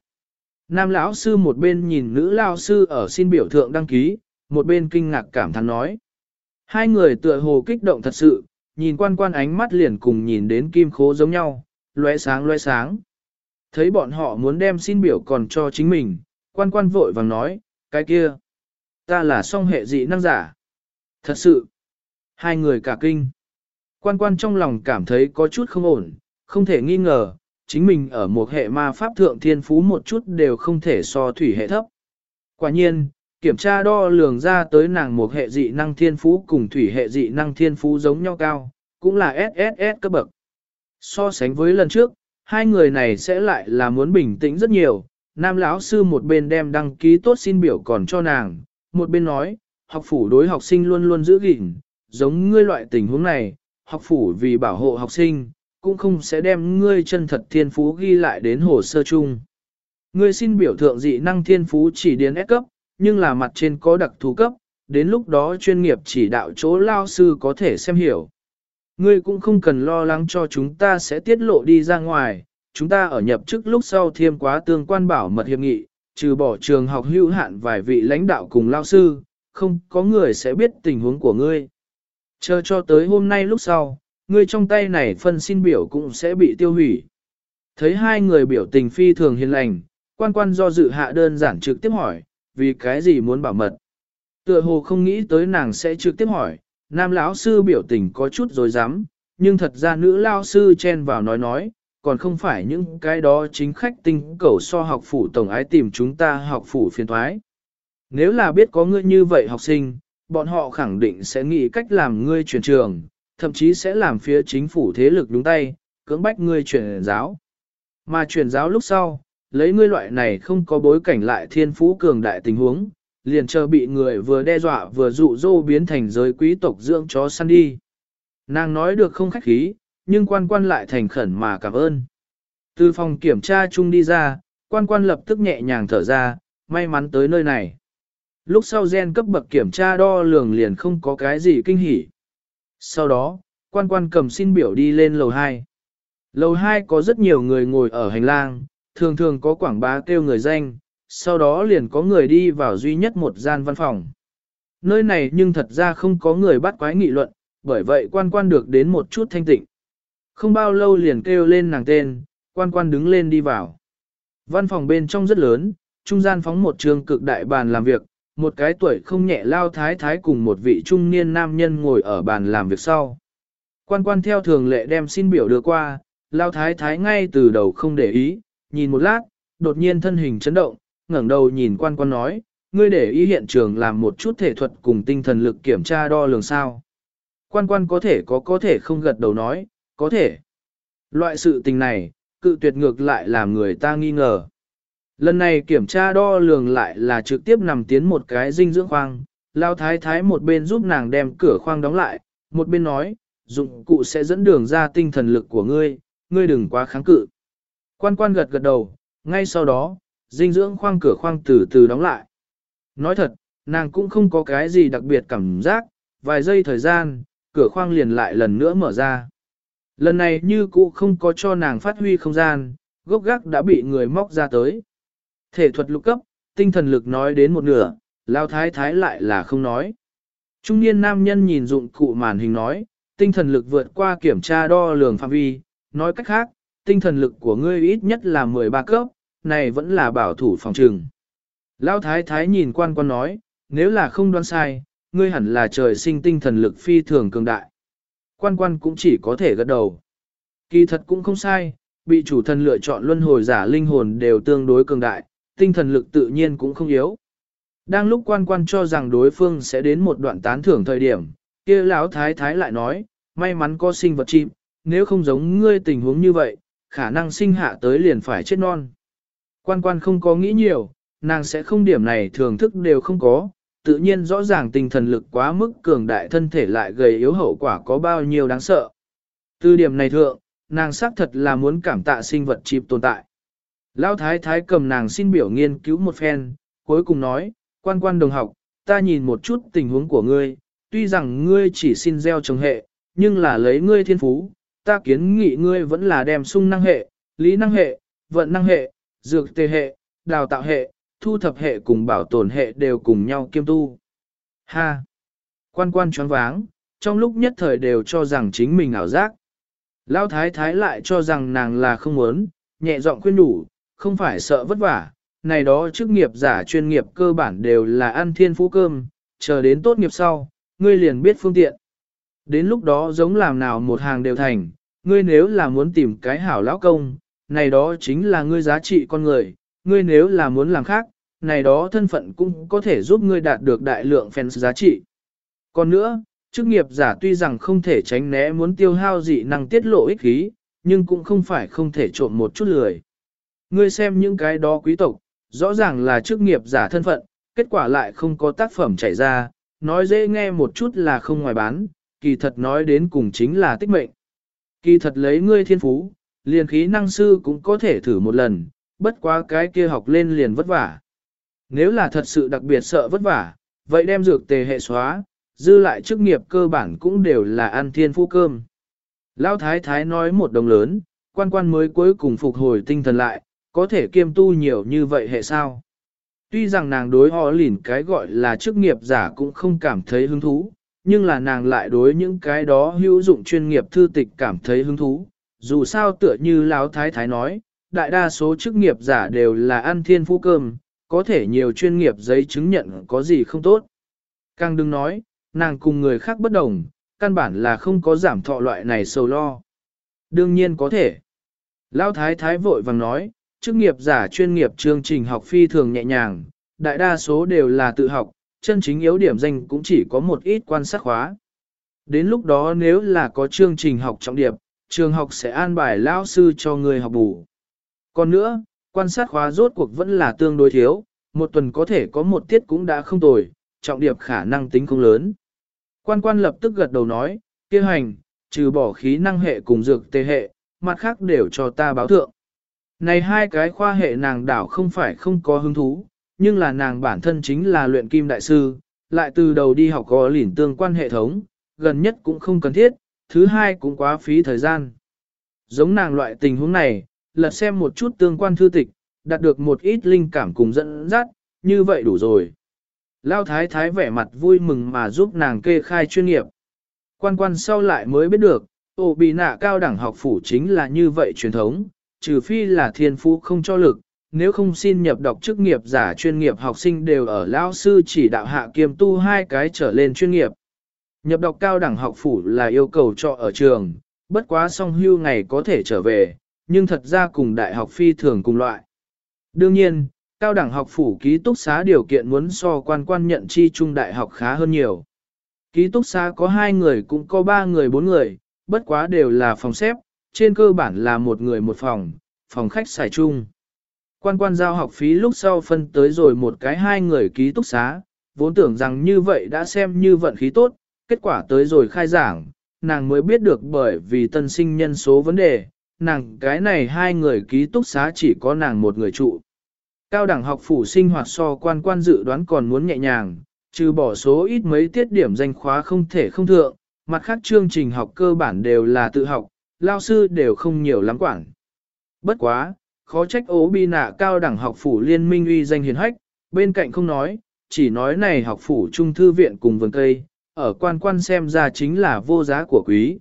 [SPEAKER 1] Nam lão sư một bên nhìn nữ lao sư ở xin biểu thượng đăng ký, một bên kinh ngạc cảm thán nói. Hai người tựa hồ kích động thật sự, nhìn quan quan ánh mắt liền cùng nhìn đến kim khố giống nhau, loe sáng loe sáng. Thấy bọn họ muốn đem xin biểu còn cho chính mình, quan quan vội vàng nói, cái kia, ta là song hệ dị năng giả. Thật sự, hai người cả kinh. Quan quan trong lòng cảm thấy có chút không ổn, không thể nghi ngờ, chính mình ở một hệ ma pháp thượng thiên phú một chút đều không thể so thủy hệ thấp. Quả nhiên, kiểm tra đo lường ra tới nàng một hệ dị năng thiên phú cùng thủy hệ dị năng thiên phú giống nhau cao, cũng là SSS cấp bậc. So sánh với lần trước, hai người này sẽ lại là muốn bình tĩnh rất nhiều. Nam lão sư một bên đem đăng ký tốt xin biểu còn cho nàng, một bên nói, học phủ đối học sinh luôn luôn giữ gìn, giống ngươi loại tình huống này, học phủ vì bảo hộ học sinh, cũng không sẽ đem ngươi chân thật thiên phú ghi lại đến hồ sơ chung. Ngươi xin biểu thượng dị năng thiên phú chỉ đến S cấp, nhưng là mặt trên có đặc thù cấp, đến lúc đó chuyên nghiệp chỉ đạo chỗ lao sư có thể xem hiểu. Ngươi cũng không cần lo lắng cho chúng ta sẽ tiết lộ đi ra ngoài, chúng ta ở nhập chức lúc sau thêm quá tương quan bảo mật hiệp nghị, trừ bỏ trường học hữu hạn vài vị lãnh đạo cùng lao sư, không có người sẽ biết tình huống của ngươi. Chờ cho tới hôm nay lúc sau, ngươi trong tay này phân xin biểu cũng sẽ bị tiêu hủy. Thấy hai người biểu tình phi thường hiền lành, quan quan do dự hạ đơn giản trực tiếp hỏi, vì cái gì muốn bảo mật. Tựa hồ không nghĩ tới nàng sẽ trực tiếp hỏi, nam lão sư biểu tình có chút rồi dám, nhưng thật ra nữ lao sư chen vào nói nói, còn không phải những cái đó chính khách tinh cầu so học phủ tổng ái tìm chúng ta học phủ phiền thoái. Nếu là biết có ngươi như vậy học sinh, bọn họ khẳng định sẽ nghĩ cách làm ngươi chuyển trường, thậm chí sẽ làm phía chính phủ thế lực đúng tay, cưỡng bách ngươi chuyển giáo. Mà chuyển giáo lúc sau, lấy ngươi loại này không có bối cảnh lại thiên phú cường đại tình huống, liền chờ bị người vừa đe dọa vừa dụ dỗ biến thành giới quý tộc dưỡng chó săn đi. Nàng nói được không khách khí, nhưng quan quan lại thành khẩn mà cảm ơn. Từ phòng kiểm tra chung đi ra, quan quan lập tức nhẹ nhàng thở ra, may mắn tới nơi này. Lúc sau gen cấp bậc kiểm tra đo lường liền không có cái gì kinh hỉ. Sau đó, quan quan cầm xin biểu đi lên lầu 2. Lầu 2 có rất nhiều người ngồi ở hành lang, thường thường có quảng bá kêu người danh, sau đó liền có người đi vào duy nhất một gian văn phòng. Nơi này nhưng thật ra không có người bắt quái nghị luận, bởi vậy quan quan được đến một chút thanh tịnh. Không bao lâu liền kêu lên nàng tên, quan quan đứng lên đi vào. Văn phòng bên trong rất lớn, trung gian phóng một trường cực đại bàn làm việc, một cái tuổi không nhẹ lao thái thái cùng một vị trung niên nam nhân ngồi ở bàn làm việc sau. Quan quan theo thường lệ đem xin biểu đưa qua, lao thái thái ngay từ đầu không để ý, nhìn một lát, đột nhiên thân hình chấn động, ngẩng đầu nhìn quan quan nói, ngươi để ý hiện trường làm một chút thể thuật cùng tinh thần lực kiểm tra đo lường sao. Quan quan có thể có có thể không gật đầu nói, có thể. Loại sự tình này, cự tuyệt ngược lại làm người ta nghi ngờ. Lần này kiểm tra đo lường lại là trực tiếp nằm tiến một cái dinh dưỡng khoang, lao thái thái một bên giúp nàng đem cửa khoang đóng lại, một bên nói, dụng cụ sẽ dẫn đường ra tinh thần lực của ngươi, ngươi đừng quá kháng cự. Quan quan gật gật đầu, ngay sau đó, dinh dưỡng khoang cửa khoang từ từ đóng lại. Nói thật, nàng cũng không có cái gì đặc biệt cảm giác, vài giây thời gian, cửa khoang liền lại lần nữa mở ra. Lần này như cũ không có cho nàng phát huy không gian, gốc gác đã bị người móc ra tới. Thể thuật lục cấp, tinh thần lực nói đến một nửa, lao thái thái lại là không nói. Trung niên nam nhân nhìn dụng cụ màn hình nói, tinh thần lực vượt qua kiểm tra đo lường phạm vi, nói cách khác, tinh thần lực của ngươi ít nhất là 13 cấp, này vẫn là bảo thủ phòng trường. Lao thái thái nhìn quan quan nói, nếu là không đoán sai, ngươi hẳn là trời sinh tinh thần lực phi thường cường đại. Quan quan cũng chỉ có thể gật đầu. Kỳ thật cũng không sai, bị chủ thần lựa chọn luân hồi giả linh hồn đều tương đối cường đại, tinh thần lực tự nhiên cũng không yếu. Đang lúc quan quan cho rằng đối phương sẽ đến một đoạn tán thưởng thời điểm, kia lão thái thái lại nói, may mắn có sinh vật chim, nếu không giống ngươi tình huống như vậy, khả năng sinh hạ tới liền phải chết non. Quan quan không có nghĩ nhiều, nàng sẽ không điểm này thường thức đều không có, tự nhiên rõ ràng tinh thần lực quá mức cường đại thân thể lại gầy yếu hậu quả có bao nhiêu đáng sợ. Từ điểm này thượng, nàng xác thật là muốn cảm tạ sinh vật chim tồn tại. Lão thái thái cầm nàng xin biểu nghiên cứu một phen, cuối cùng nói, quan quan đồng học, ta nhìn một chút tình huống của ngươi, tuy rằng ngươi chỉ xin gieo trồng hệ, nhưng là lấy ngươi thiên phú, ta kiến nghị ngươi vẫn là đem sung năng hệ, lý năng hệ, vận năng hệ, dược tề hệ, đào tạo hệ, thu thập hệ cùng bảo tồn hệ đều cùng nhau kiêm tu. Ha! Quan quan choáng váng, trong lúc nhất thời đều cho rằng chính mình ảo giác. Lão thái thái lại cho rằng nàng là không muốn, nhẹ giọng khuyên đủ, không phải sợ vất vả, này đó chức nghiệp giả chuyên nghiệp cơ bản đều là ăn thiên phú cơm, chờ đến tốt nghiệp sau, ngươi liền biết phương tiện. Đến lúc đó giống làm nào một hàng đều thành, ngươi nếu là muốn tìm cái hảo lão công, này đó chính là ngươi giá trị con người, ngươi nếu là muốn làm khác, này đó thân phận cũng có thể giúp ngươi đạt được đại lượng fans giá trị. Còn nữa, chức nghiệp giả tuy rằng không thể tránh né muốn tiêu hao dị năng tiết lộ ích khí, nhưng cũng không phải không thể trộm một chút lười. Ngươi xem những cái đó quý tộc, rõ ràng là chức nghiệp giả thân phận, kết quả lại không có tác phẩm chảy ra, nói dễ nghe một chút là không ngoài bán, kỳ thật nói đến cùng chính là tích mệnh. Kỳ thật lấy ngươi thiên phú, liền khí năng sư cũng có thể thử một lần, bất quá cái kia học lên liền vất vả. Nếu là thật sự đặc biệt sợ vất vả, vậy đem dược tề hệ xóa, dư lại chức nghiệp cơ bản cũng đều là ăn thiên phú cơm. Lão thái thái nói một đồng lớn, quan quan mới cuối cùng phục hồi tinh thần lại, có thể kiêm tu nhiều như vậy hệ sao. Tuy rằng nàng đối họ lìn cái gọi là chức nghiệp giả cũng không cảm thấy hứng thú, nhưng là nàng lại đối những cái đó hữu dụng chuyên nghiệp thư tịch cảm thấy hứng thú. Dù sao tựa như Lão Thái Thái nói, đại đa số chức nghiệp giả đều là ăn thiên phú cơm, có thể nhiều chuyên nghiệp giấy chứng nhận có gì không tốt. Càng đừng nói, nàng cùng người khác bất đồng, căn bản là không có giảm thọ loại này sầu lo. Đương nhiên có thể. Lão thái thái vội vàng nói, chức nghiệp giả chuyên nghiệp chương trình học phi thường nhẹ nhàng, đại đa số đều là tự học, chân chính yếu điểm danh cũng chỉ có một ít quan sát khóa. Đến lúc đó nếu là có chương trình học trọng điểm, trường học sẽ an bài lão sư cho người học bù. Còn nữa, quan sát khóa rốt cuộc vẫn là tương đối thiếu, một tuần có thể có một tiết cũng đã không tồi, trọng điểm khả năng tính không lớn. Quan quan lập tức gật đầu nói, kêu hành, trừ bỏ khí năng hệ cùng dược tê hệ, mặt khác đều cho ta báo thượng. Này hai cái khoa hệ nàng đảo không phải không có hứng thú, nhưng là nàng bản thân chính là luyện kim đại sư, lại từ đầu đi học có lỉn tương quan hệ thống, gần nhất cũng không cần thiết, thứ hai cũng quá phí thời gian. Giống nàng loại tình huống này, lật xem một chút tương quan thư tịch, đạt được một ít linh cảm cùng dẫn dắt, như vậy đủ rồi. Lao thái thái vẻ mặt vui mừng mà giúp nàng kê khai chuyên nghiệp. Quan quan sau lại mới biết được, ổ bị nạ cao đẳng học phủ chính là như vậy truyền thống, trừ phi là thiên phú không cho lực, nếu không xin nhập đọc chức nghiệp giả chuyên nghiệp học sinh đều ở lão sư chỉ đạo hạ kiêm tu hai cái trở lên chuyên nghiệp. Nhập đọc cao đẳng học phủ là yêu cầu cho ở trường, bất quá song hưu ngày có thể trở về, nhưng thật ra cùng đại học phi thường cùng loại. Đương nhiên, cao đẳng học phủ ký túc xá điều kiện muốn so quan quan nhận chi trung đại học khá hơn nhiều. Ký túc xá có hai người cũng có ba người bốn người, bất quá đều là phòng xếp, trên cơ bản là một người một phòng, phòng khách xài chung. Quan quan giao học phí lúc sau phân tới rồi một cái hai người ký túc xá, vốn tưởng rằng như vậy đã xem như vận khí tốt, kết quả tới rồi khai giảng, nàng mới biết được bởi vì tân sinh nhân số vấn đề, nàng cái này hai người ký túc xá chỉ có nàng một người trụ. Cao đẳng học phủ sinh hoạt so quan quan dự đoán còn muốn nhẹ nhàng, trừ bỏ số ít mấy tiết điểm danh khóa không thể không thượng, mặt khác chương trình học cơ bản đều là tự học, lao sư đều không nhiều lắm quản. Bất quá, khó trách ố bi nạ cao đẳng học phủ liên minh uy danh hiền hách, bên cạnh không nói, chỉ nói này học phủ trung thư viện cùng vườn cây, ở quan quan xem ra chính là vô giá của quý.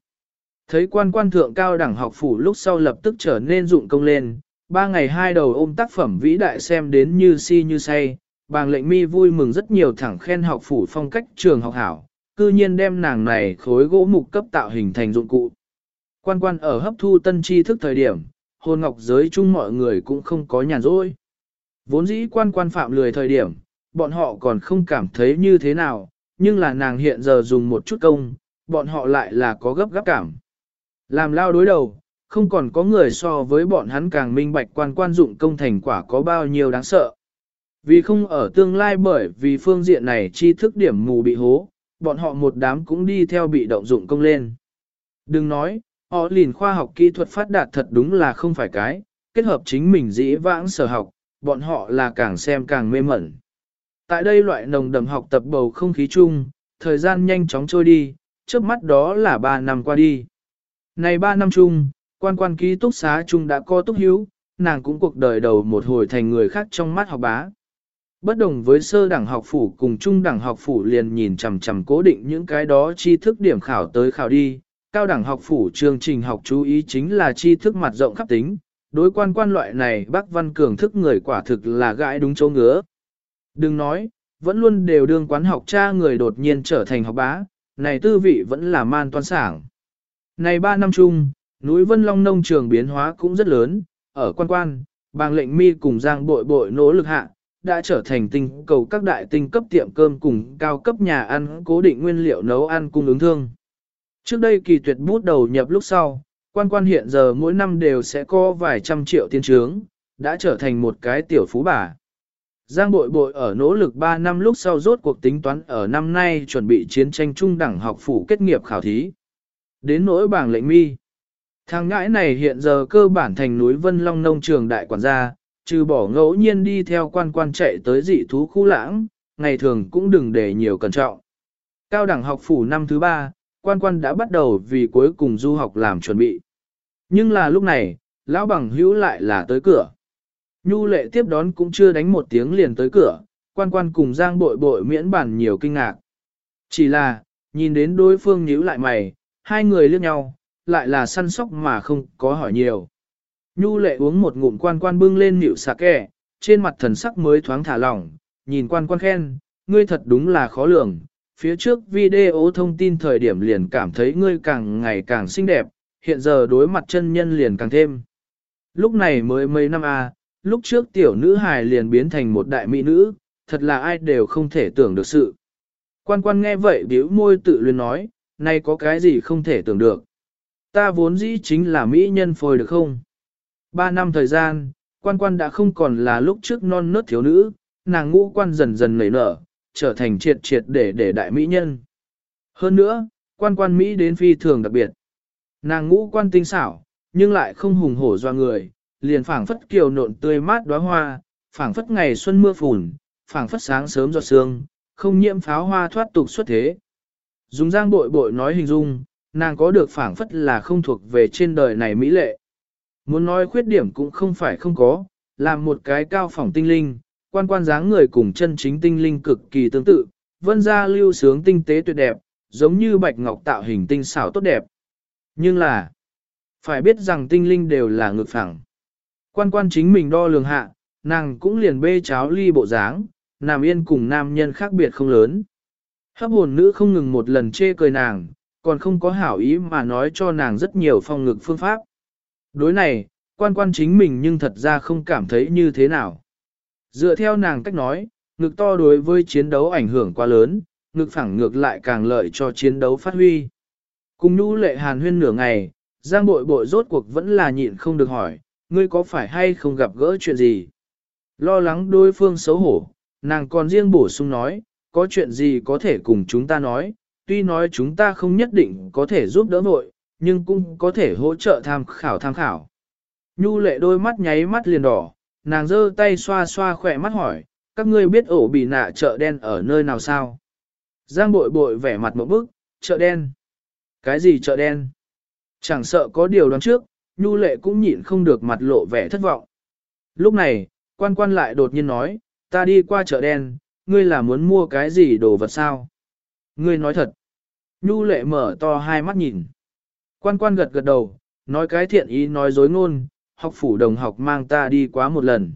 [SPEAKER 1] Thấy quan quan thượng cao đẳng học phủ lúc sau lập tức trở nên dụng công lên, ba ngày hai đầu ôm tác phẩm vĩ đại xem đến như si như say, bàng lệnh mi vui mừng rất nhiều thẳng khen học phủ phong cách trường học hảo, cư nhiên đem nàng này khối gỗ mục cấp tạo hình thành dụng cụ. Quan quan ở hấp thu tân tri thức thời điểm, hồn ngọc giới chung mọi người cũng không có nhàn rỗi. Vốn dĩ quan quan phạm lười thời điểm, bọn họ còn không cảm thấy như thế nào, nhưng là nàng hiện giờ dùng một chút công, bọn họ lại là có gấp gáp cảm. Làm lao đối đầu, không còn có người so với bọn hắn càng minh bạch quan quan dụng công thành quả có bao nhiêu đáng sợ. Vì không ở tương lai bởi vì phương diện này chi thức điểm mù bị hố, bọn họ một đám cũng đi theo bị động dụng công lên. Đừng nói, họ lìn khoa học kỹ thuật phát đạt thật đúng là không phải cái, kết hợp chính mình dĩ vãng sở học, bọn họ là càng xem càng mê mẩn. Tại đây loại nồng đậm học tập bầu không khí chung, thời gian nhanh chóng trôi đi, trước mắt đó là 3 năm qua đi. Này 3 năm chung, quan quan ký túc xá chung đã có túc hiếu, nàng cũng cuộc đời đầu một hồi thành người khác trong mắt học bá. Bất đồng với sơ đẳng học phủ cùng trung đẳng học phủ liền nhìn chằm chằm cố định những cái đó tri thức điểm khảo tới khảo đi, cao đẳng học phủ chương trình học chú ý chính là tri thức mặt rộng khắp tính, đối quan quan loại này bác văn cường thức người quả thực là gãi đúng chỗ ngứa. Đừng nói, vẫn luôn đều đương quán học cha người đột nhiên trở thành học bá, này tư vị vẫn là man toan sảng. Này ba năm chung, núi Vân Long nông trường biến hóa cũng rất lớn, ở quan quan, bàng lệnh mi cùng giang bội bội nỗ lực hạ, đã trở thành tinh cầu các đại tinh cấp tiệm cơm cùng cao cấp nhà ăn cố định nguyên liệu nấu ăn cung ứng thương. Trước đây kỳ tuyệt bút đầu nhập lúc sau, quan quan hiện giờ mỗi năm đều sẽ có vài trăm triệu tiền trướng, đã trở thành một cái tiểu phú bà. Giang bội bội ở nỗ lực 3 năm lúc sau rốt cuộc tính toán ở năm nay chuẩn bị chiến tranh trung đẳng học phủ kết nghiệp khảo thí. Đến nỗi bảng lệnh mi. Thằng ngãi này hiện giờ cơ bản thành núi Vân Long nông trường đại quản gia, trừ bỏ ngẫu nhiên đi theo quan quan chạy tới dị thú khu lãng, ngày thường cũng đừng để nhiều cẩn trọng. Cao đẳng học phủ năm thứ ba, quan quan đã bắt đầu vì cuối cùng du học làm chuẩn bị. Nhưng là lúc này, lão bằng hữu lại là tới cửa. Nhu lệ tiếp đón cũng chưa đánh một tiếng liền tới cửa, quan quan cùng giang bội bội miễn bản nhiều kinh ngạc. Chỉ là, nhìn đến đối phương nhíu lại mày, hai người liếc nhau, lại là săn sóc mà không có hỏi nhiều. Nhu lệ uống một ngụm quan quan bưng lên nịu sạc kẻ, trên mặt thần sắc mới thoáng thả lỏng, nhìn quan quan khen, ngươi thật đúng là khó lường. Phía trước video thông tin thời điểm liền cảm thấy ngươi càng ngày càng xinh đẹp, hiện giờ đối mặt chân nhân liền càng thêm. Lúc này mới mấy năm a, à, lúc trước tiểu nữ hài liền biến thành một đại mỹ nữ, thật là ai đều không thể tưởng được sự. Quan quan nghe vậy biểu môi tự luyến nói, nay có cái gì không thể tưởng được. Ta vốn dĩ chính là mỹ nhân phôi được không? Ba năm thời gian, quan quan đã không còn là lúc trước non nớt thiếu nữ, nàng ngũ quan dần dần nảy nở, trở thành triệt triệt để để đại mỹ nhân. Hơn nữa, quan quan Mỹ đến phi thường đặc biệt. Nàng ngũ quan tinh xảo, nhưng lại không hùng hổ doa người, liền phảng phất kiều nộn tươi mát đóa hoa, phảng phất ngày xuân mưa phùn, phảng phất sáng sớm giọt sương, không nhiễm pháo hoa thoát tục xuất thế. Dùng giang bội bội nói hình dung, nàng có được phảng phất là không thuộc về trên đời này mỹ lệ. Muốn nói khuyết điểm cũng không phải không có, làm một cái cao phỏng tinh linh, quan quan dáng người cùng chân chính tinh linh cực kỳ tương tự, vân ra lưu sướng tinh tế tuyệt đẹp, giống như bạch ngọc tạo hình tinh xảo tốt đẹp. Nhưng là, phải biết rằng tinh linh đều là ngược phẳng. Quan quan chính mình đo lường hạ, nàng cũng liền bê cháo ly bộ dáng, nam yên cùng nam nhân khác biệt không lớn. Hấp hồn nữ không ngừng một lần chê cười nàng, còn không có hảo ý mà nói cho nàng rất nhiều phong ngực phương pháp. Đối này, quan quan chính mình nhưng thật ra không cảm thấy như thế nào. Dựa theo nàng cách nói, ngực to đối với chiến đấu ảnh hưởng quá lớn, ngực phẳng ngược lại càng lợi cho chiến đấu phát huy. Cùng nhu lệ hàn huyên nửa ngày, giang bội bội rốt cuộc vẫn là nhịn không được hỏi, ngươi có phải hay không gặp gỡ chuyện gì? Lo lắng đối phương xấu hổ, nàng còn riêng bổ sung nói, có chuyện gì có thể cùng chúng ta nói, tuy nói chúng ta không nhất định có thể giúp đỡ nội, nhưng cũng có thể hỗ trợ tham khảo tham khảo. Nhu lệ đôi mắt nháy mắt liền đỏ, nàng giơ tay xoa xoa khỏe mắt hỏi, các ngươi biết ổ bị nạ chợ đen ở nơi nào sao? Giang bội bội vẻ mặt một bức, chợ đen. Cái gì chợ đen? Chẳng sợ có điều đoán trước, nhu lệ cũng nhịn không được mặt lộ vẻ thất vọng. Lúc này, quan quan lại đột nhiên nói, ta đi qua chợ đen, ngươi là muốn mua cái gì đồ vật sao? Ngươi nói thật. Nhu lệ mở to hai mắt nhìn. Quan quan gật gật đầu, nói cái thiện ý nói dối ngôn, học phủ đồng học mang ta đi quá một lần.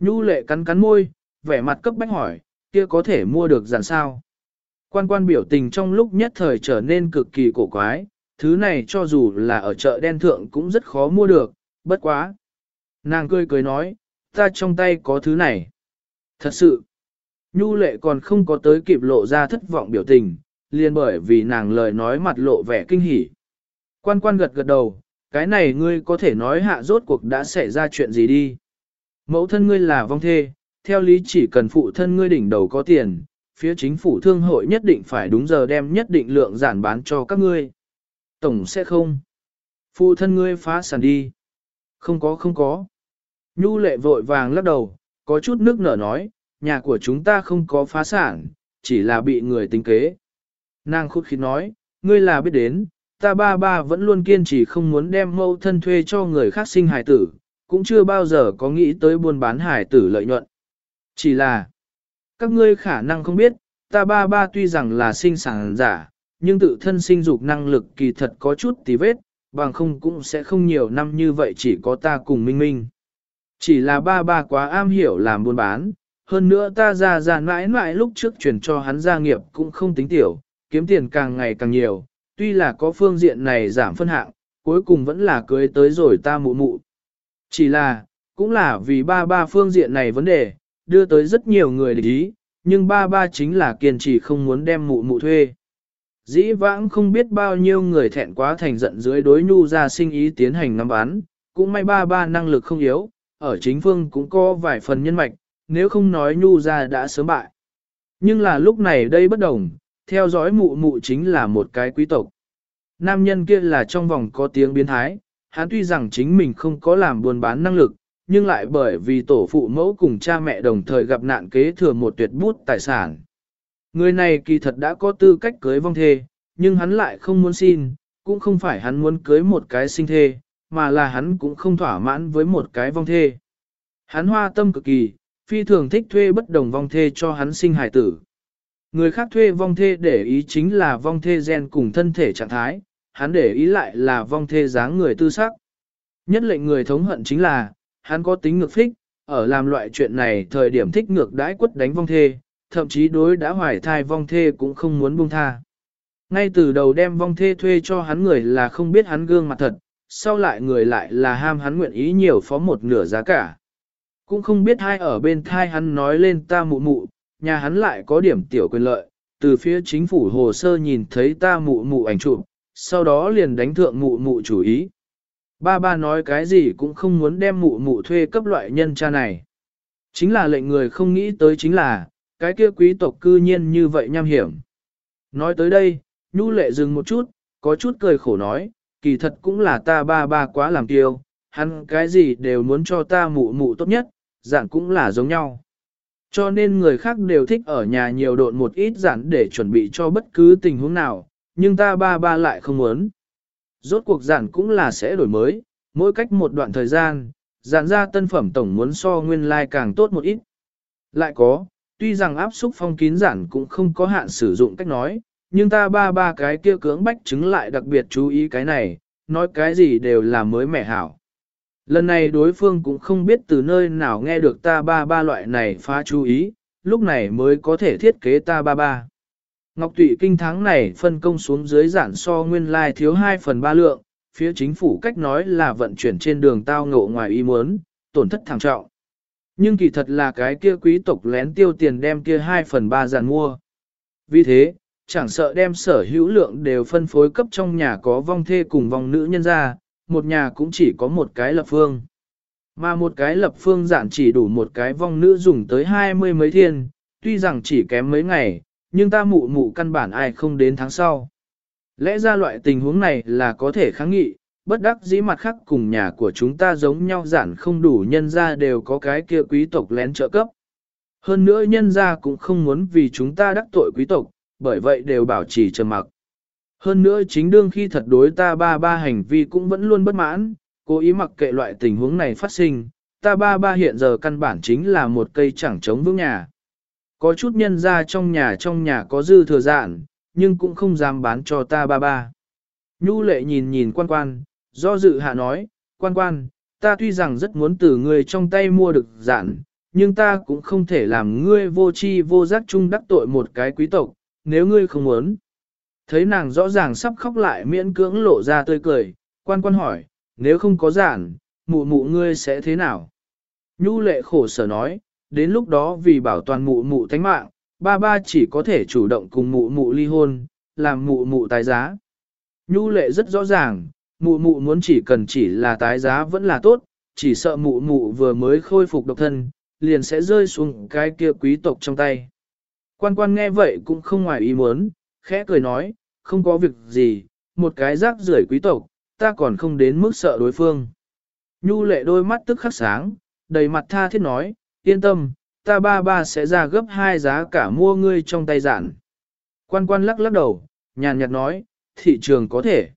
[SPEAKER 1] Nhu lệ cắn cắn môi, vẻ mặt cấp bách hỏi, kia có thể mua được giản sao? Quan quan biểu tình trong lúc nhất thời trở nên cực kỳ cổ quái, thứ này cho dù là ở chợ đen thượng cũng rất khó mua được, bất quá. Nàng cười cười nói, ta trong tay có thứ này. Thật sự, Nhu lệ còn không có tới kịp lộ ra thất vọng biểu tình, liền bởi vì nàng lời nói mặt lộ vẻ kinh hỉ. Quan quan gật gật đầu, cái này ngươi có thể nói hạ rốt cuộc đã xảy ra chuyện gì đi. Mẫu thân ngươi là vong thê, theo lý chỉ cần phụ thân ngươi đỉnh đầu có tiền, phía chính phủ thương hội nhất định phải đúng giờ đem nhất định lượng giản bán cho các ngươi. Tổng sẽ không. Phụ thân ngươi phá sản đi. Không có không có. Nhu lệ vội vàng lắc đầu, có chút nước nở nói, nhà của chúng ta không có phá sản, chỉ là bị người tính kế. Nàng khúc khí nói, ngươi là biết đến, ta ba ba vẫn luôn kiên trì không muốn đem mâu thân thuê cho người khác sinh hài tử, cũng chưa bao giờ có nghĩ tới buôn bán hài tử lợi nhuận. Chỉ là, các ngươi khả năng không biết, ta ba ba tuy rằng là sinh sản giả, nhưng tự thân sinh dục năng lực kỳ thật có chút tí vết, bằng không cũng sẽ không nhiều năm như vậy chỉ có ta cùng minh minh. Chỉ là ba ba quá am hiểu làm buôn bán, hơn nữa ta ra ra mãi mãi lúc trước chuyển cho hắn gia nghiệp cũng không tính tiểu, kiếm tiền càng ngày càng nhiều, tuy là có phương diện này giảm phân hạng, cuối cùng vẫn là cưới tới rồi ta mụ mụ. Chỉ là, cũng là vì ba ba phương diện này vấn đề, đưa tới rất nhiều người để ý, nhưng ba ba chính là kiên trì không muốn đem mụ mụ thuê. Dĩ vãng không biết bao nhiêu người thẹn quá thành giận dưới đối nhu ra sinh ý tiến hành ngắm bán, cũng may ba ba năng lực không yếu, ở chính phương cũng có vài phần nhân mạch, nếu không nói nhu ra đã sớm bại. Nhưng là lúc này đây bất đồng, theo dõi mụ mụ chính là một cái quý tộc. Nam nhân kia là trong vòng có tiếng biến thái, hắn tuy rằng chính mình không có làm buôn bán năng lực, nhưng lại bởi vì tổ phụ mẫu cùng cha mẹ đồng thời gặp nạn kế thừa một tuyệt bút tài sản. Người này kỳ thật đã có tư cách cưới vong thê, nhưng hắn lại không muốn xin, cũng không phải hắn muốn cưới một cái sinh thê, mà là hắn cũng không thỏa mãn với một cái vong thê. Hắn hoa tâm cực kỳ, phi thường thích thuê bất đồng vong thê cho hắn sinh hải tử. Người khác thuê vong thê để ý chính là vong thê gen cùng thân thể trạng thái, hắn để ý lại là vong thê dáng người tư sắc. Nhất lệnh người thống hận chính là, hắn có tính ngược phích, ở làm loại chuyện này thời điểm thích ngược đãi quất đánh vong thê, thậm chí đối đã hoài thai vong thê cũng không muốn buông tha. Ngay từ đầu đem vong thê thuê cho hắn người là không biết hắn gương mặt thật, sau lại người lại là ham hắn nguyện ý nhiều phó một nửa giá cả. Cũng không biết hai ở bên thai hắn nói lên ta mụ mụ, nhà hắn lại có điểm tiểu quyền lợi, từ phía chính phủ hồ sơ nhìn thấy ta mụ mụ ảnh chụp, sau đó liền đánh thượng mụ mụ chủ ý. Ba ba nói cái gì cũng không muốn đem mụ mụ thuê cấp loại nhân cha này. Chính là lệnh người không nghĩ tới chính là, cái kia quý tộc cư nhiên như vậy nham hiểm. Nói tới đây, Nhu lệ dừng một chút, có chút cười khổ nói, kỳ thật cũng là ta ba ba quá làm tiêu, hắn cái gì đều muốn cho ta mụ mụ tốt nhất, dạng cũng là giống nhau. Cho nên người khác đều thích ở nhà nhiều độn một ít giản để chuẩn bị cho bất cứ tình huống nào, nhưng ta ba ba lại không muốn. Rốt cuộc giản cũng là sẽ đổi mới, mỗi cách một đoạn thời gian, giản ra tân phẩm tổng muốn so nguyên lai like càng tốt một ít. Lại có, tuy rằng áp xúc phong kín giản cũng không có hạn sử dụng cách nói, nhưng ta ba ba cái kia cưỡng bách chứng lại đặc biệt chú ý cái này, nói cái gì đều là mới mẻ hảo. Lần này đối phương cũng không biết từ nơi nào nghe được ta ba ba loại này phá chú ý, lúc này mới có thể thiết kế ta ba ba. Ngọc Tụy kinh tháng này phân công xuống dưới giản so nguyên lai like thiếu 2 phần 3 lượng, phía chính phủ cách nói là vận chuyển trên đường tao ngộ ngoài ý muốn, tổn thất thảm trọng. Nhưng kỳ thật là cái kia quý tộc lén tiêu tiền đem kia 2 phần 3 giàn mua. Vì thế, chẳng sợ đem sở hữu lượng đều phân phối cấp trong nhà có vong thê cùng vong nữ nhân ra, một nhà cũng chỉ có một cái lập phương. Mà một cái lập phương giản chỉ đủ một cái vong nữ dùng tới hai mươi mấy thiên, tuy rằng chỉ kém mấy ngày, nhưng ta mụ mụ căn bản ai không đến tháng sau. Lẽ ra loại tình huống này là có thể kháng nghị, bất đắc dĩ mặt khác cùng nhà của chúng ta giống nhau giản không đủ nhân ra đều có cái kia quý tộc lén trợ cấp. Hơn nữa nhân ra cũng không muốn vì chúng ta đắc tội quý tộc, bởi vậy đều bảo trì trầm mặc. Hơn nữa chính đương khi thật đối ta ba ba hành vi cũng vẫn luôn bất mãn, cố ý mặc kệ loại tình huống này phát sinh, ta ba ba hiện giờ căn bản chính là một cây chẳng chống vững nhà. Có chút nhân ra trong nhà trong nhà có dư thừa dạn, nhưng cũng không dám bán cho ta ba ba. Nhu lệ nhìn nhìn quan quan, do dự hạ nói, quan quan, ta tuy rằng rất muốn từ người trong tay mua được dạn, nhưng ta cũng không thể làm ngươi vô chi vô giác chung đắc tội một cái quý tộc, nếu ngươi không muốn. Thấy nàng rõ ràng sắp khóc lại miễn cưỡng lộ ra tươi cười, quan quan hỏi, nếu không có giản, mụ mụ ngươi sẽ thế nào? Nhu lệ khổ sở nói, đến lúc đó vì bảo toàn mụ mụ thánh mạng, ba ba chỉ có thể chủ động cùng mụ mụ ly hôn, làm mụ mụ tái giá. Nhu lệ rất rõ ràng, mụ mụ muốn chỉ cần chỉ là tái giá vẫn là tốt, chỉ sợ mụ mụ vừa mới khôi phục độc thân, liền sẽ rơi xuống cái kia quý tộc trong tay. Quan quan nghe vậy cũng không ngoài ý muốn, khẽ cười nói, không có việc gì, một cái rác rưởi quý tộc, ta còn không đến mức sợ đối phương. Nhu lệ đôi mắt tức khắc sáng, đầy mặt tha thiết nói, yên tâm, ta ba ba sẽ ra gấp hai giá cả mua ngươi trong tay giản. Quan quan lắc lắc đầu, nhàn nhạt nói, thị trường có thể.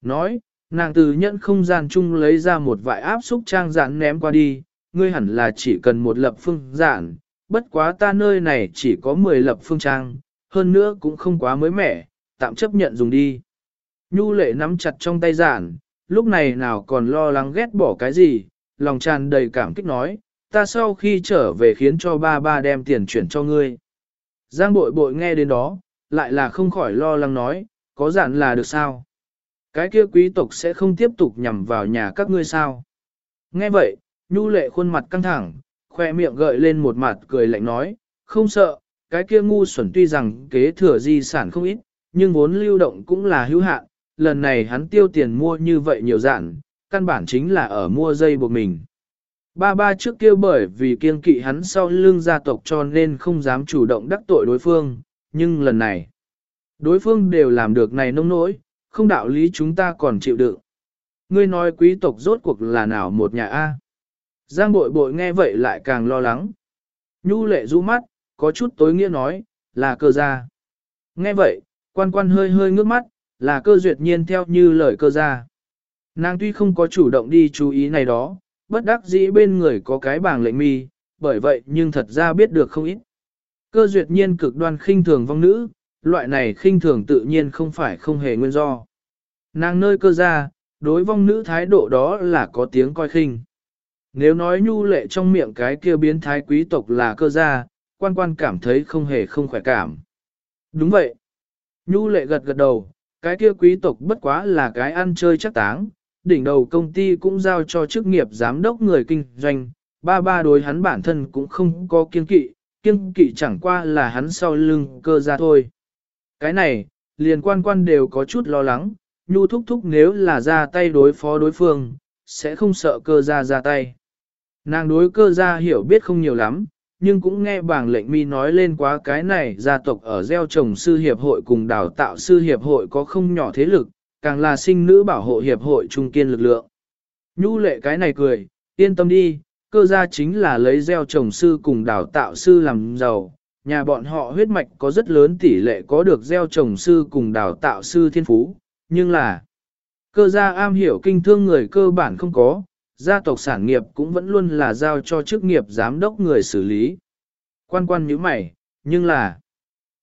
[SPEAKER 1] Nói, nàng từ nhận không gian chung lấy ra một vại áp xúc trang giản ném qua đi, ngươi hẳn là chỉ cần một lập phương giản, bất quá ta nơi này chỉ có 10 lập phương trang, hơn nữa cũng không quá mới mẻ, tạm chấp nhận dùng đi. Nhu lệ nắm chặt trong tay giản, lúc này nào còn lo lắng ghét bỏ cái gì, lòng tràn đầy cảm kích nói, ta sau khi trở về khiến cho ba ba đem tiền chuyển cho ngươi. Giang bội bội nghe đến đó, lại là không khỏi lo lắng nói, có giản là được sao? Cái kia quý tộc sẽ không tiếp tục nhằm vào nhà các ngươi sao? Nghe vậy, nhu lệ khuôn mặt căng thẳng, khoe miệng gợi lên một mặt cười lạnh nói, không sợ, cái kia ngu xuẩn tuy rằng kế thừa di sản không ít, nhưng vốn lưu động cũng là hữu hạn, lần này hắn tiêu tiền mua như vậy nhiều dạng, căn bản chính là ở mua dây buộc mình. Ba ba trước kia bởi vì kiên kỵ hắn sau lưng gia tộc cho nên không dám chủ động đắc tội đối phương, nhưng lần này, đối phương đều làm được này nông nỗi, không đạo lý chúng ta còn chịu đựng. Ngươi nói quý tộc rốt cuộc là nào một nhà A. Giang bội bội nghe vậy lại càng lo lắng. Nhu lệ rũ mắt, có chút tối nghĩa nói, là cơ gia. Nghe vậy, quan quan hơi hơi ngước mắt, là cơ duyệt nhiên theo như lời cơ gia. Nàng tuy không có chủ động đi chú ý này đó, bất đắc dĩ bên người có cái bảng lệnh mi, bởi vậy nhưng thật ra biết được không ít. Cơ duyệt nhiên cực đoan khinh thường vong nữ, loại này khinh thường tự nhiên không phải không hề nguyên do. Nàng nơi cơ gia, đối vong nữ thái độ đó là có tiếng coi khinh. Nếu nói nhu lệ trong miệng cái kia biến thái quý tộc là cơ gia, quan quan cảm thấy không hề không khỏe cảm. Đúng vậy. Nhu lệ gật gật đầu, cái kia quý tộc bất quá là cái ăn chơi chắc táng, đỉnh đầu công ty cũng giao cho chức nghiệp giám đốc người kinh doanh, ba ba đối hắn bản thân cũng không có kiên kỵ, kiên kỵ chẳng qua là hắn sau lưng cơ gia thôi. Cái này, liền quan quan đều có chút lo lắng, nhu thúc thúc nếu là ra tay đối phó đối phương, sẽ không sợ cơ gia ra tay. Nàng đối cơ gia hiểu biết không nhiều lắm, nhưng cũng nghe bảng lệnh mi nói lên quá cái này gia tộc ở gieo trồng sư hiệp hội cùng đào tạo sư hiệp hội có không nhỏ thế lực, càng là sinh nữ bảo hộ hiệp hội trung kiên lực lượng. Nhu lệ cái này cười, yên tâm đi, cơ gia chính là lấy gieo trồng sư cùng đào tạo sư làm giàu, nhà bọn họ huyết mạch có rất lớn tỷ lệ có được gieo trồng sư cùng đào tạo sư thiên phú, nhưng là cơ gia am hiểu kinh thương người cơ bản không có, gia tộc sản nghiệp cũng vẫn luôn là giao cho chức nghiệp giám đốc người xử lý. Quan quan như mày, nhưng là,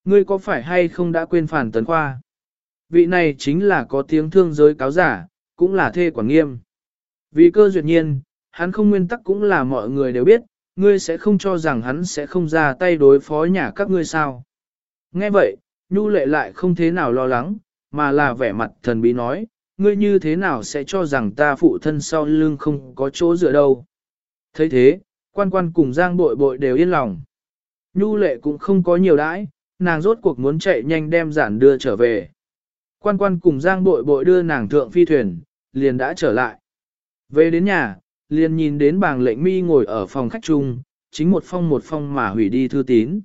[SPEAKER 1] ngươi có phải hay không đã quên phản tấn khoa? Vị này chính là có tiếng thương giới cáo giả, cũng là thê quản nghiêm. Vì cơ duyệt nhiên, hắn không nguyên tắc cũng là mọi người đều biết, ngươi sẽ không cho rằng hắn sẽ không ra tay đối phó nhà các ngươi sao. Nghe vậy, Nhu lệ lại không thế nào lo lắng, mà là vẻ mặt thần bí nói, ngươi như thế nào sẽ cho rằng ta phụ thân sau lưng không có chỗ dựa đâu. thấy thế, quan quan cùng giang bội bội đều yên lòng. Nhu lệ cũng không có nhiều đãi, nàng rốt cuộc muốn chạy nhanh đem giản đưa trở về. Quan quan cùng giang bội bội đưa nàng thượng phi thuyền, liền đã trở lại. Về đến nhà, liền nhìn đến bàng lệnh mi ngồi ở phòng khách chung, chính một phong một phong mà hủy đi thư tín.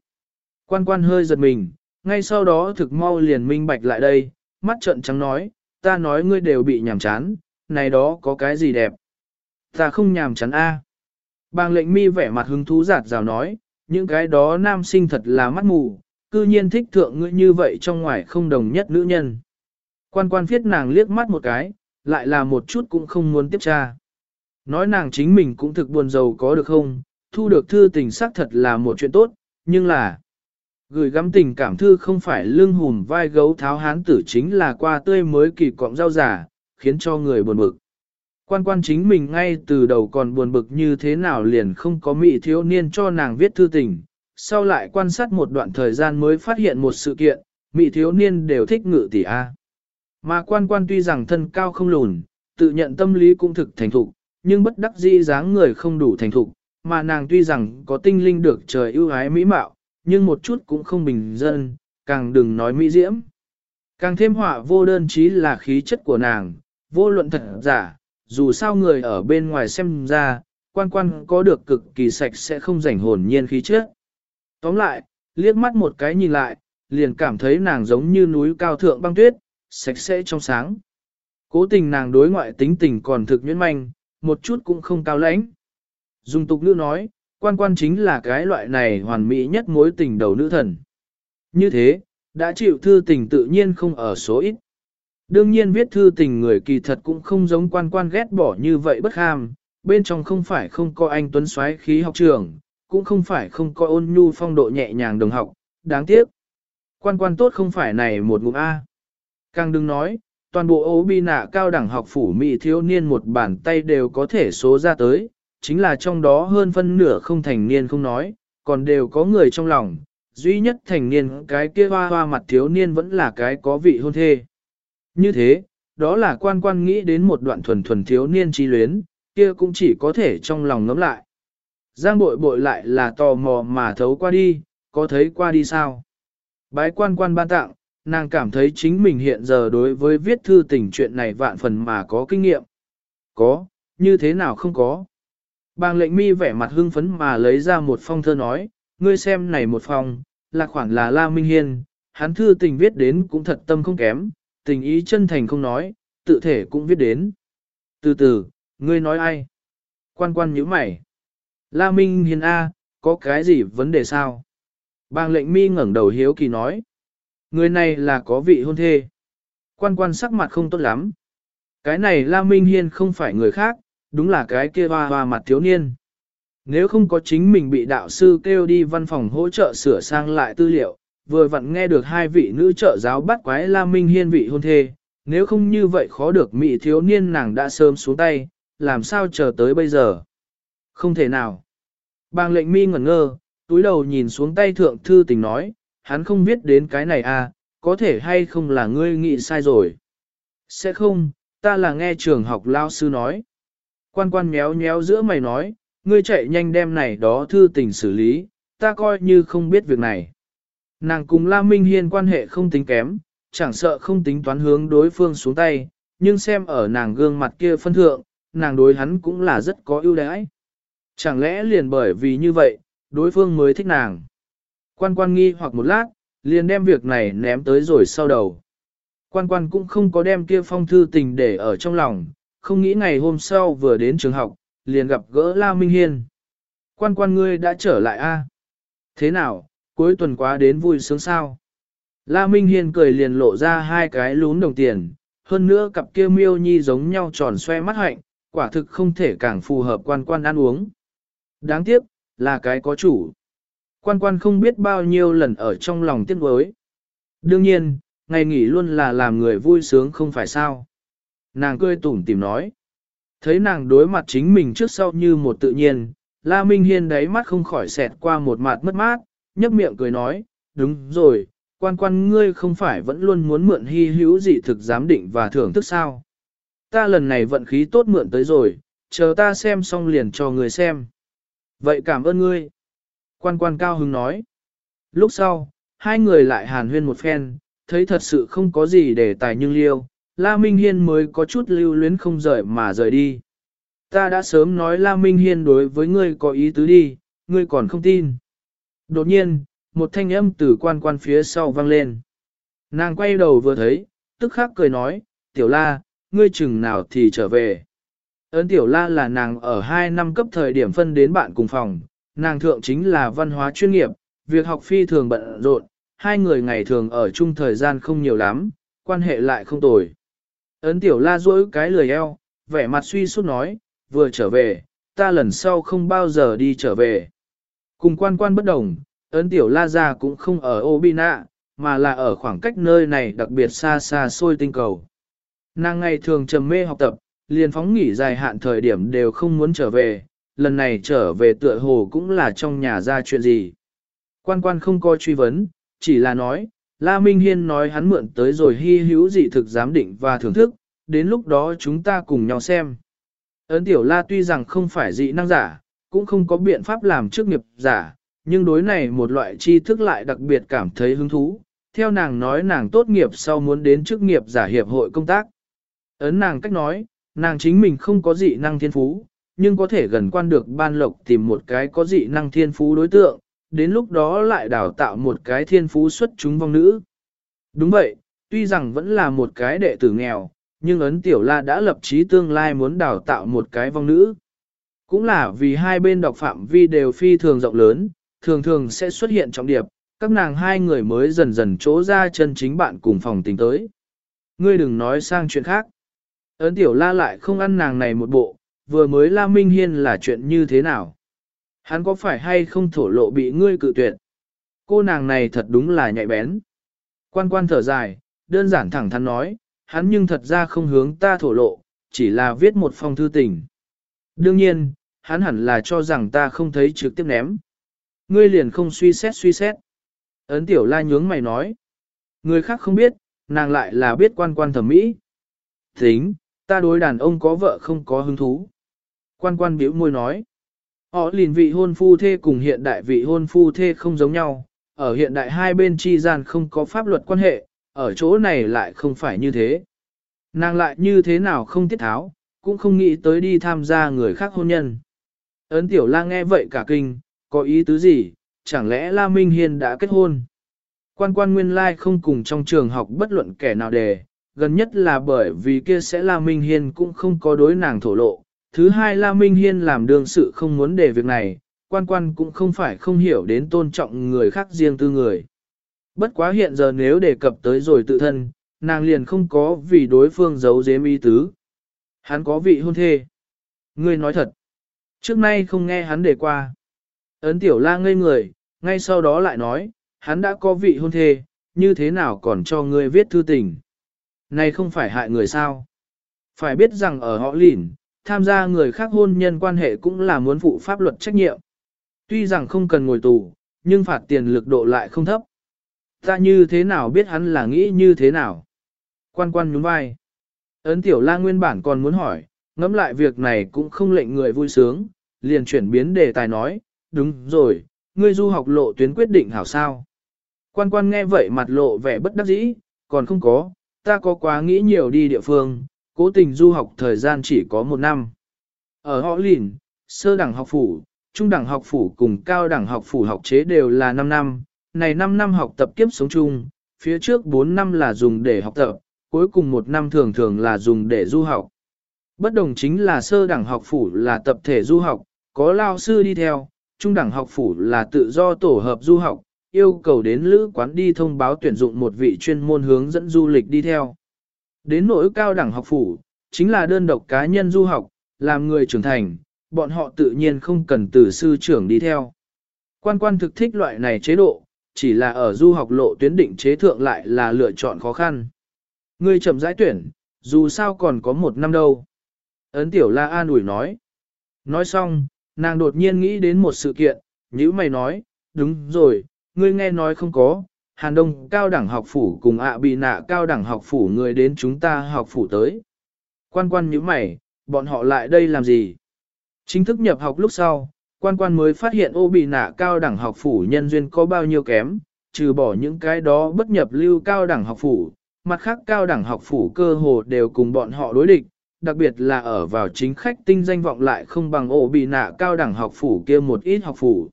[SPEAKER 1] Quan quan hơi giật mình, ngay sau đó thực mau liền minh bạch lại đây, mắt trợn trắng nói, ta nói ngươi đều bị nhàm chán, này đó có cái gì đẹp. Ta không nhàm chán a. Bàng lệnh mi vẻ mặt hứng thú giạt rào nói, những cái đó nam sinh thật là mắt mù, cư nhiên thích thượng ngươi như vậy trong ngoài không đồng nhất nữ nhân. Quan quan phiết nàng liếc mắt một cái, lại là một chút cũng không muốn tiếp tra. Nói nàng chính mình cũng thực buồn giàu có được không, thu được thư tình xác thật là một chuyện tốt, nhưng là gửi gắm tình cảm thư không phải lưng hùm vai gấu tháo hán tử chính là qua tươi mới kỳ cọng rau giả, khiến cho người buồn bực. Quan quan chính mình ngay từ đầu còn buồn bực như thế nào liền không có mỹ thiếu niên cho nàng viết thư tình, sau lại quan sát một đoạn thời gian mới phát hiện một sự kiện, mỹ thiếu niên đều thích ngự tỷ A. Mà quan quan tuy rằng thân cao không lùn, tự nhận tâm lý cũng thực thành thục, nhưng bất đắc dĩ dáng người không đủ thành thục, mà nàng tuy rằng có tinh linh được trời ưu ái mỹ mạo, nhưng một chút cũng không bình dân, càng đừng nói mỹ diễm. Càng thêm họa vô đơn chí là khí chất của nàng, vô luận thật giả, dù sao người ở bên ngoài xem ra, quan quan có được cực kỳ sạch sẽ không rảnh hồn nhiên khí chất. Tóm lại, liếc mắt một cái nhìn lại, liền cảm thấy nàng giống như núi cao thượng băng tuyết, sạch sẽ trong sáng. Cố tình nàng đối ngoại tính tình còn thực nhuyễn manh, một chút cũng không cao lãnh. Dung tục nữ nói, quan quan chính là cái loại này hoàn mỹ nhất mối tình đầu nữ thần. Như thế, đã chịu thư tình tự nhiên không ở số ít. Đương nhiên viết thư tình người kỳ thật cũng không giống quan quan ghét bỏ như vậy bất ham, bên trong không phải không có anh tuấn xoáy khí học trường, cũng không phải không có ôn nhu phong độ nhẹ nhàng đồng học, đáng tiếc. Quan quan tốt không phải này một ngụm A. Càng đừng nói, toàn bộ ố bi nạ cao đẳng học phủ Mỹ thiếu niên một bàn tay đều có thể số ra tới, chính là trong đó hơn phân nửa không thành niên không nói, còn đều có người trong lòng, duy nhất thành niên cái kia hoa hoa mặt thiếu niên vẫn là cái có vị hôn thê. Như thế, đó là quan quan nghĩ đến một đoạn thuần thuần thiếu niên trí luyến, kia cũng chỉ có thể trong lòng ngấm lại. Giang bội bội lại là tò mò mà thấu qua đi, có thấy qua đi sao? Bái quan quan ban tặng, nàng cảm thấy chính mình hiện giờ đối với viết thư tình chuyện này vạn phần mà có kinh nghiệm. Có, như thế nào không có. Bàng lệnh mi vẻ mặt hưng phấn mà lấy ra một phong thơ nói, ngươi xem này một phong, là khoản là La Minh Hiên, hắn thư tình viết đến cũng thật tâm không kém, tình ý chân thành không nói, tự thể cũng viết đến. Từ từ, ngươi nói ai? Quan quan nhíu mày. La Minh Hiên A, có cái gì vấn đề sao? Bàng lệnh mi ngẩng đầu hiếu kỳ nói. Người này là có vị hôn thê. Quan quan sắc mặt không tốt lắm. Cái này La Minh Hiên không phải người khác, đúng là cái kia hoa hoa mặt thiếu niên. Nếu không có chính mình bị đạo sư kêu đi văn phòng hỗ trợ sửa sang lại tư liệu, vừa vặn nghe được hai vị nữ trợ giáo bắt quái La Minh Hiên vị hôn thê, nếu không như vậy khó được mỹ thiếu niên nàng đã sớm xuống tay, làm sao chờ tới bây giờ. Không thể nào. Bàng lệnh mi ngẩn ngơ, túi đầu nhìn xuống tay thượng thư tình nói, hắn không biết đến cái này à, có thể hay không là ngươi nghĩ sai rồi. Sẽ không, ta là nghe trường học lao sư nói. Quan quan méo méo giữa mày nói, ngươi chạy nhanh đem này đó thư tình xử lý, ta coi như không biết việc này. Nàng cùng La Minh Hiên quan hệ không tính kém, chẳng sợ không tính toán hướng đối phương xuống tay, nhưng xem ở nàng gương mặt kia phân thượng, nàng đối hắn cũng là rất có ưu đãi. Chẳng lẽ liền bởi vì như vậy, đối phương mới thích nàng. Quan quan nghi hoặc một lát, liền đem việc này ném tới rồi sau đầu. Quan quan cũng không có đem kia phong thư tình để ở trong lòng, không nghĩ ngày hôm sau vừa đến trường học, liền gặp gỡ La Minh Hiên. Quan quan ngươi đã trở lại a? Thế nào, cuối tuần quá đến vui sướng sao? La Minh Hiên cười liền lộ ra hai cái lún đồng tiền, hơn nữa cặp kia miêu nhi giống nhau tròn xoe mắt hạnh, quả thực không thể càng phù hợp quan quan ăn uống. Đáng tiếc, là cái có chủ. Quan quan không biết bao nhiêu lần ở trong lòng tiếc nuối. Đương nhiên, ngày nghỉ luôn là làm người vui sướng không phải sao. Nàng cười tủm tìm nói. Thấy nàng đối mặt chính mình trước sau như một tự nhiên, La Minh Hiên đáy mắt không khỏi xẹt qua một mặt mất mát, nhấp miệng cười nói, đúng rồi, quan quan ngươi không phải vẫn luôn muốn mượn hy hữu dị thực giám định và thưởng thức sao. Ta lần này vận khí tốt mượn tới rồi, chờ ta xem xong liền cho người xem. Vậy cảm ơn ngươi. Quan quan cao hứng nói. Lúc sau, hai người lại hàn huyên một phen, thấy thật sự không có gì để tài nhưng liêu, La Minh Hiên mới có chút lưu luyến không rời mà rời đi. Ta đã sớm nói La Minh Hiên đối với ngươi có ý tứ đi, ngươi còn không tin. Đột nhiên, một thanh âm từ quan quan phía sau vang lên. Nàng quay đầu vừa thấy, tức khắc cười nói, tiểu la, ngươi chừng nào thì trở về. Ấn tiểu la là nàng ở 2 năm cấp thời điểm phân đến bạn cùng phòng, nàng thượng chính là văn hóa chuyên nghiệp, việc học phi thường bận rộn, hai người ngày thường ở chung thời gian không nhiều lắm, quan hệ lại không tồi. Ấn tiểu la duỗi cái lười eo, vẻ mặt suy sút nói, vừa trở về, ta lần sau không bao giờ đi trở về. Cùng quan quan bất đồng, ấn tiểu la ra cũng không ở Obina, mà là ở khoảng cách nơi này đặc biệt xa xa xôi tinh cầu. Nàng ngày thường trầm mê học tập, liền phóng nghỉ dài hạn thời điểm đều không muốn trở về, lần này trở về tựa hồ cũng là trong nhà ra chuyện gì. Quan quan không coi truy vấn, chỉ là nói, La Minh Hiên nói hắn mượn tới rồi hy hữu dị thực giám định và thưởng thức, đến lúc đó chúng ta cùng nhau xem. Ấn tiểu La tuy rằng không phải dị năng giả, cũng không có biện pháp làm chức nghiệp giả, nhưng đối này một loại tri thức lại đặc biệt cảm thấy hứng thú. Theo nàng nói nàng tốt nghiệp sau muốn đến chức nghiệp giả hiệp hội công tác. Ấn nàng cách nói, nàng chính mình không có dị năng thiên phú, nhưng có thể gần quan được ban lộc tìm một cái có dị năng thiên phú đối tượng, đến lúc đó lại đào tạo một cái thiên phú xuất chúng vong nữ. Đúng vậy, tuy rằng vẫn là một cái đệ tử nghèo, nhưng ấn tiểu la đã lập chí tương lai muốn đào tạo một cái vong nữ. Cũng là vì hai bên đọc phạm vi đều phi thường rộng lớn, thường thường sẽ xuất hiện trọng điệp, các nàng hai người mới dần dần chỗ ra chân chính bạn cùng phòng tình tới. Ngươi đừng nói sang chuyện khác. Ấn tiểu la lại không ăn nàng này một bộ, vừa mới la minh hiên là chuyện như thế nào. Hắn có phải hay không thổ lộ bị ngươi cự tuyệt? Cô nàng này thật đúng là nhạy bén. Quan quan thở dài, đơn giản thẳng thắn nói, hắn nhưng thật ra không hướng ta thổ lộ, chỉ là viết một phong thư tình. Đương nhiên, hắn hẳn là cho rằng ta không thấy trực tiếp ném. Ngươi liền không suy xét suy xét. Ấn tiểu la nhướng mày nói. Người khác không biết, nàng lại là biết quan quan thẩm mỹ. Tính, ta đối đàn ông có vợ không có hứng thú. Quan quan biểu môi nói. Họ liền vị hôn phu thê cùng hiện đại vị hôn phu thê không giống nhau, ở hiện đại hai bên chi gian không có pháp luật quan hệ, ở chỗ này lại không phải như thế. Nàng lại như thế nào không tiết tháo, cũng không nghĩ tới đi tham gia người khác hôn nhân. Ấn tiểu la nghe vậy cả kinh, có ý tứ gì, chẳng lẽ La Minh Hiên đã kết hôn? Quan quan nguyên lai không cùng trong trường học bất luận kẻ nào đề, gần nhất là bởi vì kia sẽ La Minh Hiên cũng không có đối nàng thổ lộ. Thứ hai La Minh Hiên làm đương sự không muốn để việc này, quan quan cũng không phải không hiểu đến tôn trọng người khác riêng tư người. Bất quá hiện giờ nếu đề cập tới rồi tự thân, nàng liền không có vì đối phương giấu giếm ý tứ. Hắn có vị hôn thê. Ngươi nói thật. Trước nay không nghe hắn đề qua. Ấn tiểu la ngây người, ngay sau đó lại nói, hắn đã có vị hôn thê, như thế nào còn cho ngươi viết thư tình. Này không phải hại người sao? Phải biết rằng ở họ lỉnh tham gia người khác hôn nhân quan hệ cũng là muốn phụ pháp luật trách nhiệm. Tuy rằng không cần ngồi tù, nhưng phạt tiền lực độ lại không thấp. Ta như thế nào biết hắn là nghĩ như thế nào? Quan quan nhún vai. Ấn tiểu la nguyên bản còn muốn hỏi, ngẫm lại việc này cũng không lệnh người vui sướng, liền chuyển biến đề tài nói, đúng rồi, ngươi du học lộ tuyến quyết định hảo sao. Quan quan nghe vậy mặt lộ vẻ bất đắc dĩ, còn không có, ta có quá nghĩ nhiều đi địa phương, cố tình du học thời gian chỉ có một năm. Ở họ lìn, sơ đẳng học phủ, trung đẳng học phủ cùng cao đẳng học phủ học chế đều là 5 năm, này 5 năm học tập kiếp sống chung, phía trước 4 năm là dùng để học tập, cuối cùng một năm thường thường là dùng để du học. Bất đồng chính là sơ đẳng học phủ là tập thể du học, có lao sư đi theo, trung đẳng học phủ là tự do tổ hợp du học, yêu cầu đến lữ quán đi thông báo tuyển dụng một vị chuyên môn hướng dẫn du lịch đi theo. Đến nỗi cao đẳng học phủ, chính là đơn độc cá nhân du học, làm người trưởng thành, bọn họ tự nhiên không cần từ sư trưởng đi theo. Quan quan thực thích loại này chế độ, chỉ là ở du học lộ tuyến định chế thượng lại là lựa chọn khó khăn. Người chậm giải tuyển, dù sao còn có một năm đâu. Ấn tiểu la an ủi nói. Nói xong, nàng đột nhiên nghĩ đến một sự kiện, như mày nói, đúng rồi, ngươi nghe nói không có, Hàn Đông cao đẳng học phủ cùng ạ bị nạ cao đẳng học phủ người đến chúng ta học phủ tới. Quan quan như mày, bọn họ lại đây làm gì? Chính thức nhập học lúc sau, quan quan mới phát hiện ô bị nạ cao đẳng học phủ nhân duyên có bao nhiêu kém, trừ bỏ những cái đó bất nhập lưu cao đẳng học phủ, mặt khác cao đẳng học phủ cơ hồ đều cùng bọn họ đối địch, đặc biệt là ở vào chính khách tinh danh vọng lại không bằng ổ bị nạ cao đẳng học phủ kia một ít học phủ.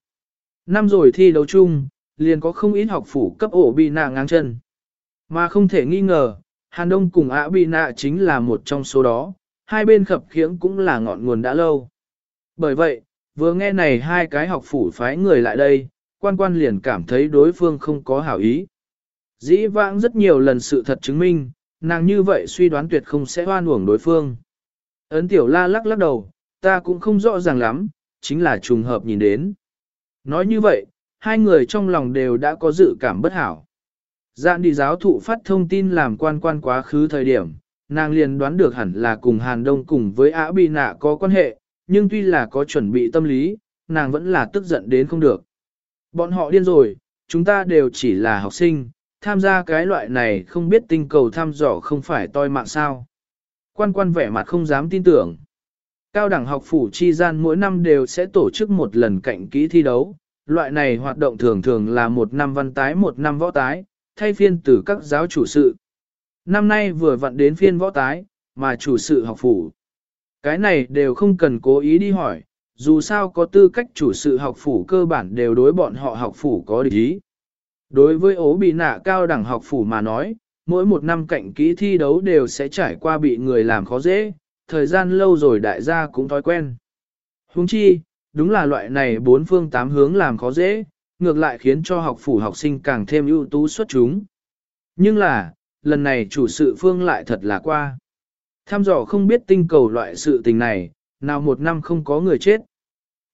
[SPEAKER 1] Năm rồi thi đấu chung, liền có không ít học phủ cấp ổ bị nạ ngang chân. Mà không thể nghi ngờ, Hàn Đông cùng ạ bị nạ chính là một trong số đó, hai bên khập khiễng cũng là ngọn nguồn đã lâu. Bởi vậy, vừa nghe này hai cái học phủ phái người lại đây, quan quan liền cảm thấy đối phương không có hảo ý. Dĩ vãng rất nhiều lần sự thật chứng minh, nàng như vậy suy đoán tuyệt không sẽ hoan uổng đối phương. Ấn tiểu la lắc lắc đầu, ta cũng không rõ ràng lắm, chính là trùng hợp nhìn đến. Nói như vậy, hai người trong lòng đều đã có dự cảm bất hảo. Dạn đi giáo thụ phát thông tin làm quan quan quá khứ thời điểm, nàng liền đoán được hẳn là cùng Hàn Đông cùng với Á Bị Nạ có quan hệ, nhưng tuy là có chuẩn bị tâm lý, nàng vẫn là tức giận đến không được. Bọn họ điên rồi, chúng ta đều chỉ là học sinh, tham gia cái loại này không biết tinh cầu thăm dò không phải toi mạng sao. Quan quan vẻ mặt không dám tin tưởng. Cao đẳng học phủ chi gian mỗi năm đều sẽ tổ chức một lần cạnh kỹ thi đấu, loại này hoạt động thường thường là một năm văn tái một năm võ tái, thay phiên từ các giáo chủ sự. Năm nay vừa vặn đến phiên võ tái, mà chủ sự học phủ. Cái này đều không cần cố ý đi hỏi, dù sao có tư cách chủ sự học phủ cơ bản đều đối bọn họ học phủ có địch ý. Đối với ố bị nạ cao đẳng học phủ mà nói, mỗi một năm cạnh kỹ thi đấu đều sẽ trải qua bị người làm khó dễ, thời gian lâu rồi đại gia cũng thói quen. Huống chi, đúng là loại này bốn phương tám hướng làm khó dễ, ngược lại khiến cho học phủ học sinh càng thêm ưu tú xuất chúng. Nhưng là, lần này chủ sự phương lại thật là qua. Tham dò không biết tinh cầu loại sự tình này, nào một năm không có người chết.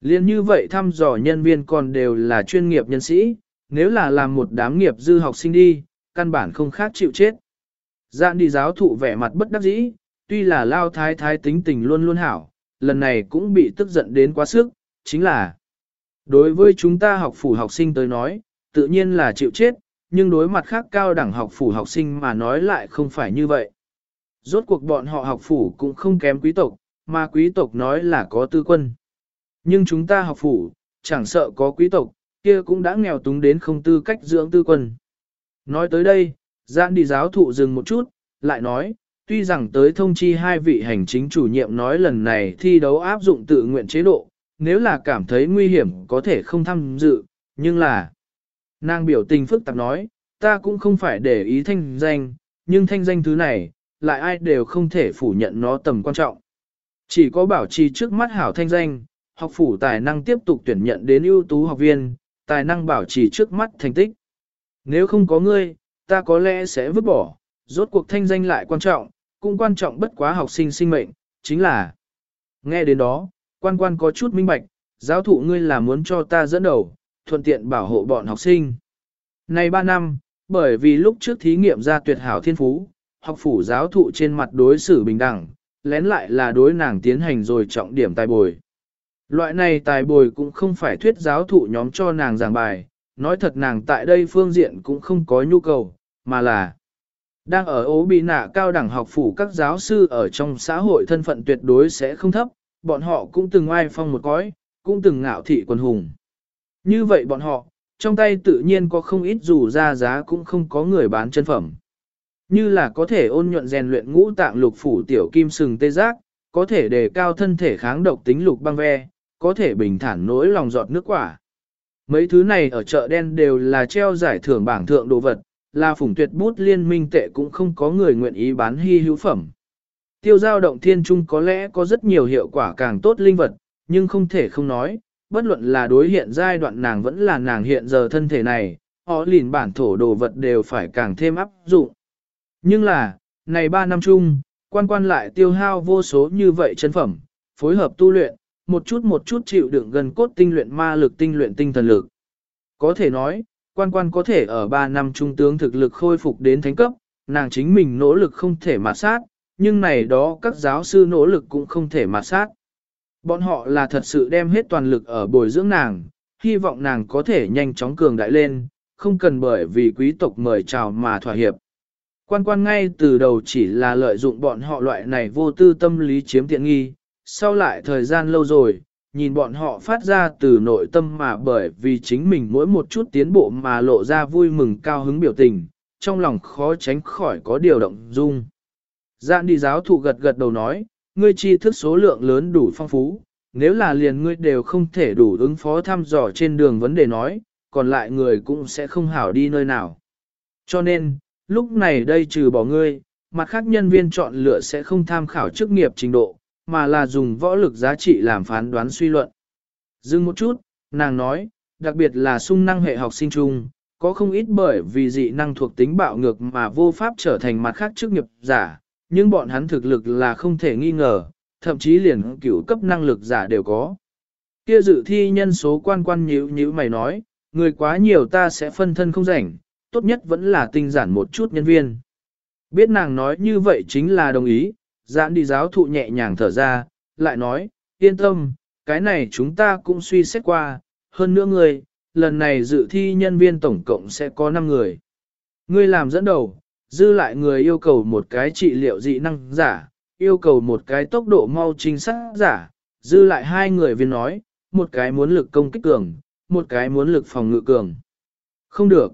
[SPEAKER 1] Liên như vậy thăm dò nhân viên còn đều là chuyên nghiệp nhân sĩ, nếu là làm một đám nghiệp dư học sinh đi, căn bản không khác chịu chết. Dạn đi giáo thụ vẻ mặt bất đắc dĩ, tuy là lao thái thái tính tình luôn luôn hảo, lần này cũng bị tức giận đến quá sức, chính là đối với chúng ta học phủ học sinh tới nói, tự nhiên là chịu chết, nhưng đối mặt khác cao đẳng học phủ học sinh mà nói lại không phải như vậy. Rốt cuộc bọn họ học phủ cũng không kém quý tộc, mà quý tộc nói là có tư quân. Nhưng chúng ta học phủ, chẳng sợ có quý tộc, kia cũng đã nghèo túng đến không tư cách dưỡng tư quân. Nói tới đây, giãn đi giáo thụ dừng một chút, lại nói, tuy rằng tới thông chi hai vị hành chính chủ nhiệm nói lần này thi đấu áp dụng tự nguyện chế độ, nếu là cảm thấy nguy hiểm có thể không tham dự, nhưng là... Nàng biểu tình phức tạp nói, ta cũng không phải để ý thanh danh, nhưng thanh danh thứ này, lại ai đều không thể phủ nhận nó tầm quan trọng. Chỉ có bảo trì trước mắt hảo thanh danh, học phủ tài năng tiếp tục tuyển nhận đến ưu tú học viên, tài năng bảo trì trước mắt thành tích. Nếu không có ngươi, ta có lẽ sẽ vứt bỏ, rốt cuộc thanh danh lại quan trọng, cũng quan trọng bất quá học sinh sinh mệnh, chính là. Nghe đến đó, quan quan có chút minh bạch, giáo thụ ngươi là muốn cho ta dẫn đầu, thuận tiện bảo hộ bọn học sinh. Này 3 năm, bởi vì lúc trước thí nghiệm ra tuyệt hảo thiên phú, học phủ giáo thụ trên mặt đối xử bình đẳng, lén lại là đối nàng tiến hành rồi trọng điểm tài bồi. Loại này tài bồi cũng không phải thuyết giáo thụ nhóm cho nàng giảng bài, nói thật nàng tại đây phương diện cũng không có nhu cầu, mà là đang ở ố bị nạ cao đẳng học phủ các giáo sư ở trong xã hội thân phận tuyệt đối sẽ không thấp, bọn họ cũng từng ai phong một cõi, cũng từng ngạo thị quần hùng. Như vậy bọn họ, trong tay tự nhiên có không ít dù ra giá cũng không có người bán chân phẩm. Như là có thể ôn nhuận rèn luyện ngũ tạng lục phủ tiểu kim sừng tê giác, có thể đề cao thân thể kháng độc tính lục băng ve, có thể bình thản nỗi lòng giọt nước quả. Mấy thứ này ở chợ đen đều là treo giải thưởng bảng thượng đồ vật, là phủng tuyệt bút liên minh tệ cũng không có người nguyện ý bán hy hữu phẩm. Tiêu giao động thiên trung có lẽ có rất nhiều hiệu quả càng tốt linh vật, nhưng không thể không nói, bất luận là đối hiện giai đoạn nàng vẫn là nàng hiện giờ thân thể này, họ lìn bản thổ đồ vật đều phải càng thêm áp dụng. Nhưng là, này 3 năm chung, quan quan lại tiêu hao vô số như vậy chân phẩm, phối hợp tu luyện, một chút một chút chịu đựng gần cốt tinh luyện ma lực tinh luyện tinh thần lực. Có thể nói, quan quan có thể ở 3 năm trung tướng thực lực khôi phục đến thánh cấp, nàng chính mình nỗ lực không thể mà sát, nhưng này đó các giáo sư nỗ lực cũng không thể mà sát. Bọn họ là thật sự đem hết toàn lực ở bồi dưỡng nàng, hy vọng nàng có thể nhanh chóng cường đại lên, không cần bởi vì quý tộc mời chào mà thỏa hiệp. Quan quan ngay từ đầu chỉ là lợi dụng bọn họ loại này vô tư tâm lý chiếm tiện nghi, sau lại thời gian lâu rồi, nhìn bọn họ phát ra từ nội tâm mà bởi vì chính mình mỗi một chút tiến bộ mà lộ ra vui mừng cao hứng biểu tình, trong lòng khó tránh khỏi có điều động dung. Dạn đi giáo thụ gật gật đầu nói, ngươi tri thức số lượng lớn đủ phong phú, nếu là liền ngươi đều không thể đủ ứng phó thăm dò trên đường vấn đề nói, còn lại người cũng sẽ không hảo đi nơi nào. Cho nên, lúc này đây trừ bỏ ngươi, mặt khác nhân viên chọn lựa sẽ không tham khảo chức nghiệp trình độ, mà là dùng võ lực giá trị làm phán đoán suy luận. Dừng một chút, nàng nói, đặc biệt là sung năng hệ học sinh chung, có không ít bởi vì dị năng thuộc tính bạo ngược mà vô pháp trở thành mặt khác chức nghiệp giả, nhưng bọn hắn thực lực là không thể nghi ngờ, thậm chí liền cửu cấp năng lực giả đều có. Kia dự thi nhân số quan quan nhíu nhíu mày nói, người quá nhiều ta sẽ phân thân không rảnh, tốt nhất vẫn là tinh giản một chút nhân viên. Biết nàng nói như vậy chính là đồng ý, giãn đi giáo thụ nhẹ nhàng thở ra, lại nói, yên tâm, cái này chúng ta cũng suy xét qua, hơn nữa người, lần này dự thi nhân viên tổng cộng sẽ có 5 người. Ngươi làm dẫn đầu, dư lại người yêu cầu một cái trị liệu dị năng giả, yêu cầu một cái tốc độ mau chính xác giả, dư lại hai người viên nói, một cái muốn lực công kích cường, một cái muốn lực phòng ngự cường. Không được.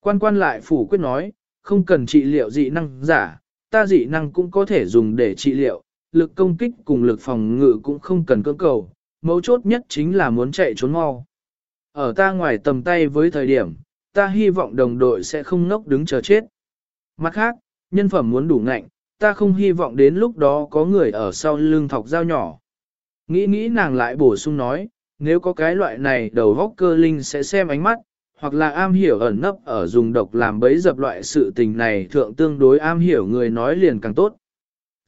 [SPEAKER 1] Quan quan lại phủ quyết nói, không cần trị liệu dị năng giả, ta dị năng cũng có thể dùng để trị liệu, lực công kích cùng lực phòng ngự cũng không cần cưỡng cầu, mấu chốt nhất chính là muốn chạy trốn mau. Ở ta ngoài tầm tay với thời điểm, ta hy vọng đồng đội sẽ không ngốc đứng chờ chết. Mặt khác, nhân phẩm muốn đủ ngạnh, ta không hy vọng đến lúc đó có người ở sau lưng thọc dao nhỏ. Nghĩ nghĩ nàng lại bổ sung nói, nếu có cái loại này đầu góc cơ linh sẽ xem ánh mắt, hoặc là am hiểu ẩn nấp ở dùng độc làm bấy dập loại sự tình này thượng tương đối am hiểu người nói liền càng tốt.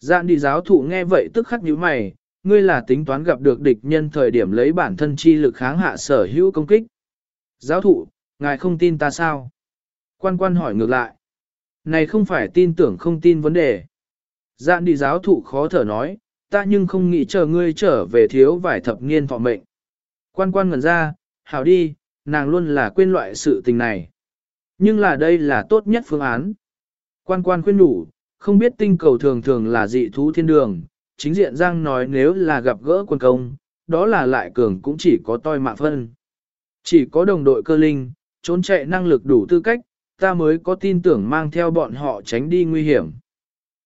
[SPEAKER 1] Dạn đi giáo thụ nghe vậy tức khắc nhíu mày, ngươi là tính toán gặp được địch nhân thời điểm lấy bản thân chi lực kháng hạ sở hữu công kích. Giáo thụ, ngài không tin ta sao? Quan quan hỏi ngược lại. Này không phải tin tưởng không tin vấn đề. Dạn đi giáo thụ khó thở nói, ta nhưng không nghĩ chờ ngươi trở về thiếu vài thập niên thọ mệnh. Quan quan ngẩn ra, hảo đi, nàng luôn là quên loại sự tình này. Nhưng là đây là tốt nhất phương án. Quan quan khuyên đủ, không biết tinh cầu thường thường là dị thú thiên đường, chính diện Giang nói nếu là gặp gỡ quân công, đó là lại cường cũng chỉ có toi mạng phân. Chỉ có đồng đội cơ linh, trốn chạy năng lực đủ tư cách, ta mới có tin tưởng mang theo bọn họ tránh đi nguy hiểm.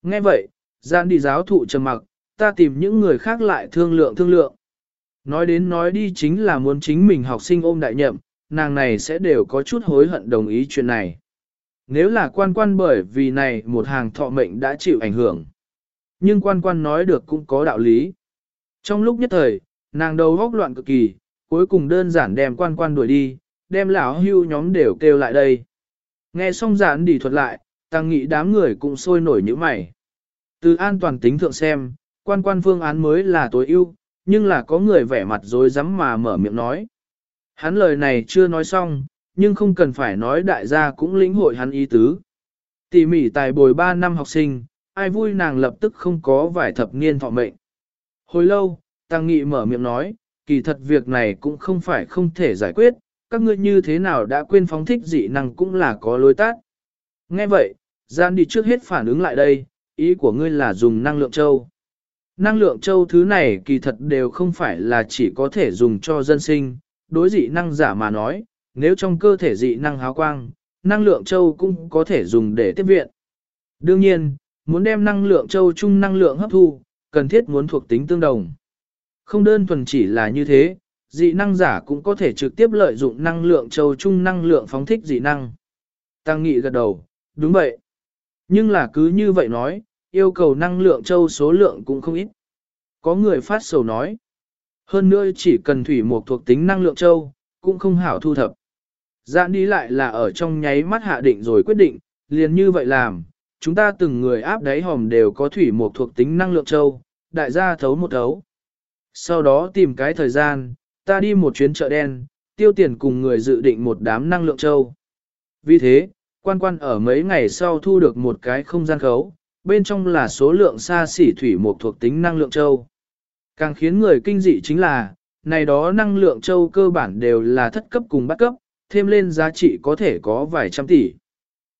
[SPEAKER 1] Nghe vậy, Giang đi giáo thụ trầm mặc, ta tìm những người khác lại thương lượng thương lượng. Nói đến nói đi chính là muốn chính mình học sinh ôm đại nhậm, nàng này sẽ đều có chút hối hận đồng ý chuyện này. Nếu là quan quan bởi vì này một hàng thọ mệnh đã chịu ảnh hưởng. Nhưng quan quan nói được cũng có đạo lý. Trong lúc nhất thời, nàng đầu góc loạn cực kỳ, cuối cùng đơn giản đem quan quan đuổi đi, đem lão hưu nhóm đều kêu lại đây. Nghe xong giản đi thuật lại, tăng nghị đám người cũng sôi nổi như mày. Từ an toàn tính thượng xem, quan quan phương án mới là tối ưu, nhưng là có người vẻ mặt dối rắm mà mở miệng nói. Hắn lời này chưa nói xong, nhưng không cần phải nói đại gia cũng lĩnh hội hắn ý tứ. Tỉ mỉ tài bồi 3 năm học sinh, ai vui nàng lập tức không có vài thập niên thọ mệnh. Hồi lâu, Tăng Nghị mở miệng nói, kỳ thật việc này cũng không phải không thể giải quyết, các ngươi như thế nào đã quên phóng thích dị năng cũng là có lối tát. Nghe vậy, gian đi trước hết phản ứng lại đây, ý của ngươi là dùng năng lượng châu. Năng lượng châu thứ này kỳ thật đều không phải là chỉ có thể dùng cho dân sinh, đối dị năng giả mà nói, nếu trong cơ thể dị năng háo quang, năng lượng châu cũng có thể dùng để tiếp viện. Đương nhiên, muốn đem năng lượng châu chung năng lượng hấp thu, cần thiết muốn thuộc tính tương đồng. Không đơn thuần chỉ là như thế, dị năng giả cũng có thể trực tiếp lợi dụng năng lượng châu chung năng lượng phóng thích dị năng. Tăng nghị gật đầu, đúng vậy. Nhưng là cứ như vậy nói, yêu cầu năng lượng châu số lượng cũng không ít. Có người phát sầu nói. Hơn nữa chỉ cần thủy một thuộc tính năng lượng châu, cũng không hảo thu thập. Giãn đi lại là ở trong nháy mắt hạ định rồi quyết định, liền như vậy làm, chúng ta từng người áp đáy hòm đều có thủy một thuộc tính năng lượng châu, đại gia thấu một thấu. Sau đó tìm cái thời gian, ta đi một chuyến chợ đen, tiêu tiền cùng người dự định một đám năng lượng châu. Vì thế, quan quan ở mấy ngày sau thu được một cái không gian khấu, bên trong là số lượng xa xỉ thủy một thuộc tính năng lượng châu. Càng khiến người kinh dị chính là, này đó năng lượng châu cơ bản đều là thất cấp cùng bắt cấp, thêm lên giá trị có thể có vài trăm tỷ.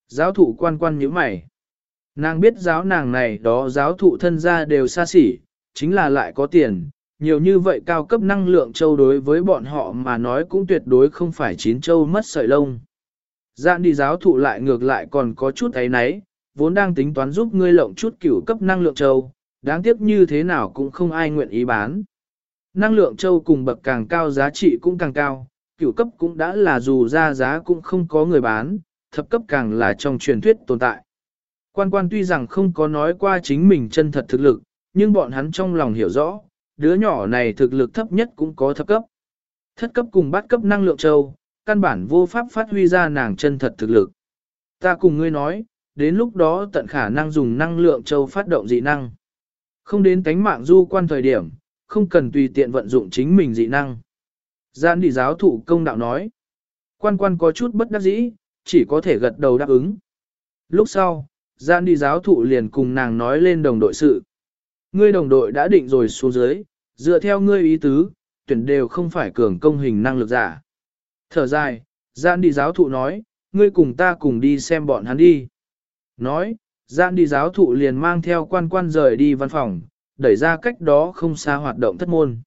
[SPEAKER 1] Giáo thụ quan quan như mày. Nàng biết giáo nàng này đó giáo thụ thân gia đều xa xỉ, chính là lại có tiền, nhiều như vậy cao cấp năng lượng châu đối với bọn họ mà nói cũng tuyệt đối không phải chín châu mất sợi lông. Dạn đi giáo thụ lại ngược lại còn có chút ấy nấy, vốn đang tính toán giúp ngươi lộng chút cửu cấp năng lượng châu, đáng tiếc như thế nào cũng không ai nguyện ý bán. Năng lượng châu cùng bậc càng cao giá trị cũng càng cao, cửu cấp cũng đã là dù ra giá cũng không có người bán, thập cấp càng là trong truyền thuyết tồn tại. Quan quan tuy rằng không có nói qua chính mình chân thật thực lực, nhưng bọn hắn trong lòng hiểu rõ, đứa nhỏ này thực lực thấp nhất cũng có thấp cấp. Thất cấp cùng bát cấp năng lượng châu, căn bản vô pháp phát huy ra nàng chân thật thực lực. Ta cùng ngươi nói, đến lúc đó tận khả năng dùng năng lượng châu phát động dị năng. Không đến tánh mạng du quan thời điểm, không cần tùy tiện vận dụng chính mình dị năng. Gian đi giáo thụ công đạo nói. Quan quan có chút bất đắc dĩ, chỉ có thể gật đầu đáp ứng. Lúc sau, gian đi giáo thụ liền cùng nàng nói lên đồng đội sự. Ngươi đồng đội đã định rồi xuống dưới, dựa theo ngươi ý tứ, tuyển đều không phải cường công hình năng lực giả. Thở dài, gian đi giáo thụ nói, ngươi cùng ta cùng đi xem bọn hắn đi. Nói, gian đi giáo thụ liền mang theo quan quan rời đi văn phòng, đẩy ra cách đó không xa hoạt động thất môn.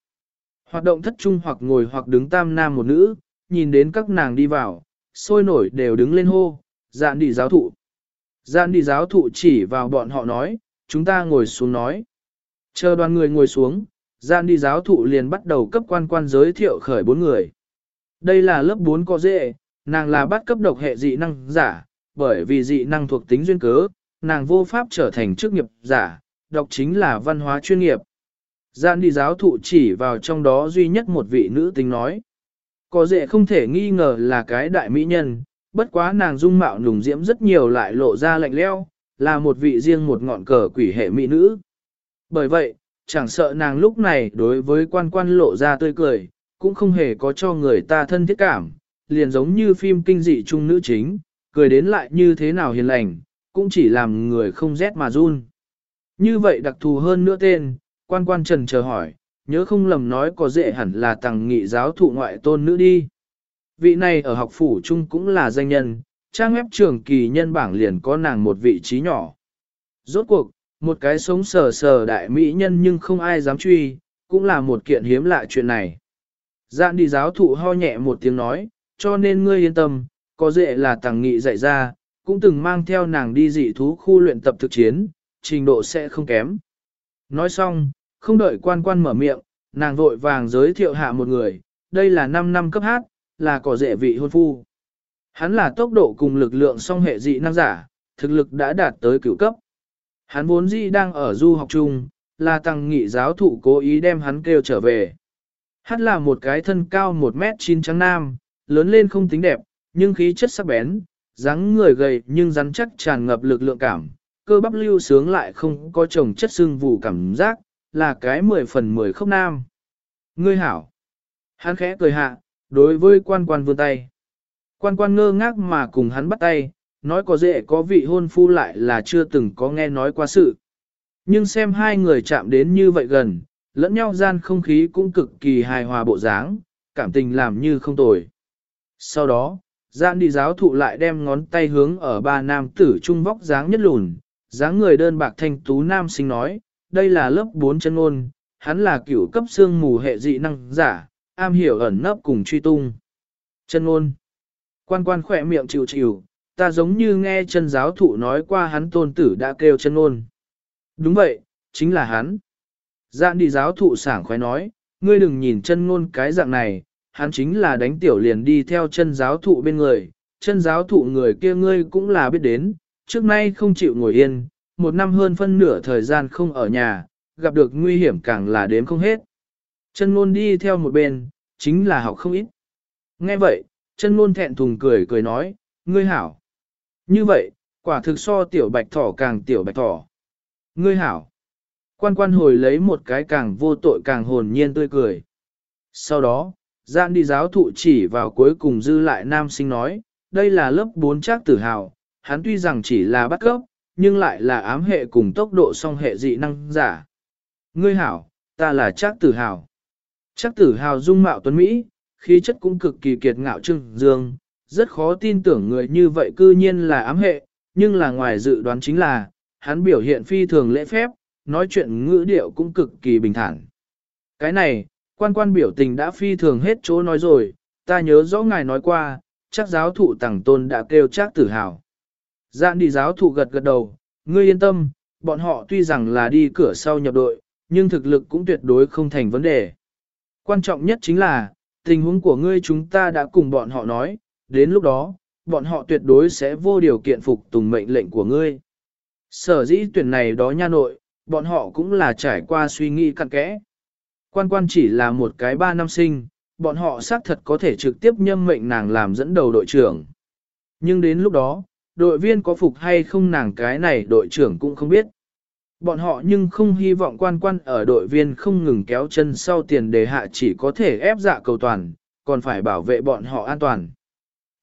[SPEAKER 1] Hoạt động thất trung hoặc ngồi hoặc đứng tam nam một nữ, nhìn đến các nàng đi vào, sôi nổi đều đứng lên hô, gian đi giáo thụ. Gian đi giáo thụ chỉ vào bọn họ nói, chúng ta ngồi xuống nói. Chờ đoàn người ngồi xuống, Gian đi giáo thụ liền bắt đầu cấp quan quan giới thiệu khởi bốn người. Đây là lớp 4 có dễ, nàng là bắt cấp độc hệ dị năng giả, bởi vì dị năng thuộc tính duyên cớ, nàng vô pháp trở thành chức nghiệp giả, đọc chính là văn hóa chuyên nghiệp. Gian đi giáo thụ chỉ vào trong đó duy nhất một vị nữ tính nói. Có dễ không thể nghi ngờ là cái đại mỹ nhân, bất quá nàng dung mạo nùng diễm rất nhiều lại lộ ra lạnh leo, là một vị riêng một ngọn cờ quỷ hệ mỹ nữ. Bởi vậy, chẳng sợ nàng lúc này đối với quan quan lộ ra tươi cười, cũng không hề có cho người ta thân thiết cảm, liền giống như phim kinh dị trung nữ chính, cười đến lại như thế nào hiền lành, cũng chỉ làm người không rét mà run. Như vậy đặc thù hơn nữa tên, quan quan trần chờ hỏi, nhớ không lầm nói có dễ hẳn là tàng nghị giáo thụ ngoại tôn nữ đi. Vị này ở học phủ chung cũng là danh nhân, trang web trường kỳ nhân bảng liền có nàng một vị trí nhỏ. Rốt cuộc, một cái sống sờ sờ đại mỹ nhân nhưng không ai dám truy, cũng là một kiện hiếm lạ chuyện này. Dạn đi giáo thụ ho nhẹ một tiếng nói, cho nên ngươi yên tâm, có dễ là tàng nghị dạy ra, cũng từng mang theo nàng đi dị thú khu luyện tập thực chiến, trình độ sẽ không kém. Nói xong, không đợi quan quan mở miệng, nàng vội vàng giới thiệu hạ một người, đây là 5 năm cấp hát, là có dễ vị hôn phu. Hắn là tốc độ cùng lực lượng song hệ dị năng giả, thực lực đã đạt tới cửu cấp. Hắn vốn dĩ đang ở du học chung, là tăng nghị giáo thụ cố ý đem hắn kêu trở về. Hát là một cái thân cao 1 mét 9 trắng nam, lớn lên không tính đẹp, nhưng khí chất sắc bén, dáng người gầy nhưng rắn chắc tràn ngập lực lượng cảm, cơ bắp lưu sướng lại không có chồng chất xương vụ cảm giác, là cái mười phần mười khốc nam. Ngươi hảo. Hắn khẽ cười hạ, đối với quan quan vươn tay. Quan quan ngơ ngác mà cùng hắn bắt tay, nói có dễ có vị hôn phu lại là chưa từng có nghe nói qua sự. Nhưng xem hai người chạm đến như vậy gần, lẫn nhau gian không khí cũng cực kỳ hài hòa bộ dáng, cảm tình làm như không tồi. Sau đó, gian đi giáo thụ lại đem ngón tay hướng ở ba nam tử trung vóc dáng nhất lùn, dáng người đơn bạc thanh tú nam sinh nói, đây là lớp 4 chân ngôn, hắn là cửu cấp xương mù hệ dị năng giả, am hiểu ẩn nấp cùng truy tung. Chân ngôn. Quan quan khỏe miệng chịu chịu, ta giống như nghe chân giáo thụ nói qua hắn tôn tử đã kêu chân ngôn. Đúng vậy, chính là hắn. Dạn đi giáo thụ sảng khoái nói, ngươi đừng nhìn chân ngôn cái dạng này, hắn chính là đánh tiểu liền đi theo chân giáo thụ bên người, chân giáo thụ người kia ngươi cũng là biết đến, trước nay không chịu ngồi yên, một năm hơn phân nửa thời gian không ở nhà, gặp được nguy hiểm càng là đếm không hết. Chân ngôn đi theo một bên, chính là học không ít. Nghe vậy, chân ngôn thẹn thùng cười cười nói, ngươi hảo. Như vậy, quả thực so tiểu bạch thỏ càng tiểu bạch thỏ. Ngươi hảo. Quan quan hồi lấy một cái càng vô tội càng hồn nhiên tươi cười. Sau đó, gian đi giáo thụ chỉ vào cuối cùng dư lại nam sinh nói, đây là lớp 4 trác tử hào, hắn tuy rằng chỉ là bắt gốc, nhưng lại là ám hệ cùng tốc độ song hệ dị năng giả. Ngươi hảo, ta là trác tử hào. Trác tử hào dung mạo tuấn Mỹ, khí chất cũng cực kỳ kiệt ngạo trưng dương, rất khó tin tưởng người như vậy cư nhiên là ám hệ, nhưng là ngoài dự đoán chính là, hắn biểu hiện phi thường lễ phép, nói chuyện ngữ điệu cũng cực kỳ bình thản. Cái này, quan quan biểu tình đã phi thường hết chỗ nói rồi, ta nhớ rõ ngài nói qua, chắc giáo thụ tàng tôn đã kêu chắc tử hào. Dạn đi giáo thụ gật gật đầu, ngươi yên tâm, bọn họ tuy rằng là đi cửa sau nhập đội, nhưng thực lực cũng tuyệt đối không thành vấn đề. Quan trọng nhất chính là, tình huống của ngươi chúng ta đã cùng bọn họ nói, đến lúc đó, bọn họ tuyệt đối sẽ vô điều kiện phục tùng mệnh lệnh của ngươi. Sở dĩ tuyển này đó nha nội, bọn họ cũng là trải qua suy nghĩ cặn kẽ. Quan quan chỉ là một cái ba năm sinh, bọn họ xác thật có thể trực tiếp nhâm mệnh nàng làm dẫn đầu đội trưởng. Nhưng đến lúc đó, đội viên có phục hay không nàng cái này đội trưởng cũng không biết. Bọn họ nhưng không hy vọng quan quan ở đội viên không ngừng kéo chân sau tiền đề hạ chỉ có thể ép dạ cầu toàn, còn phải bảo vệ bọn họ an toàn.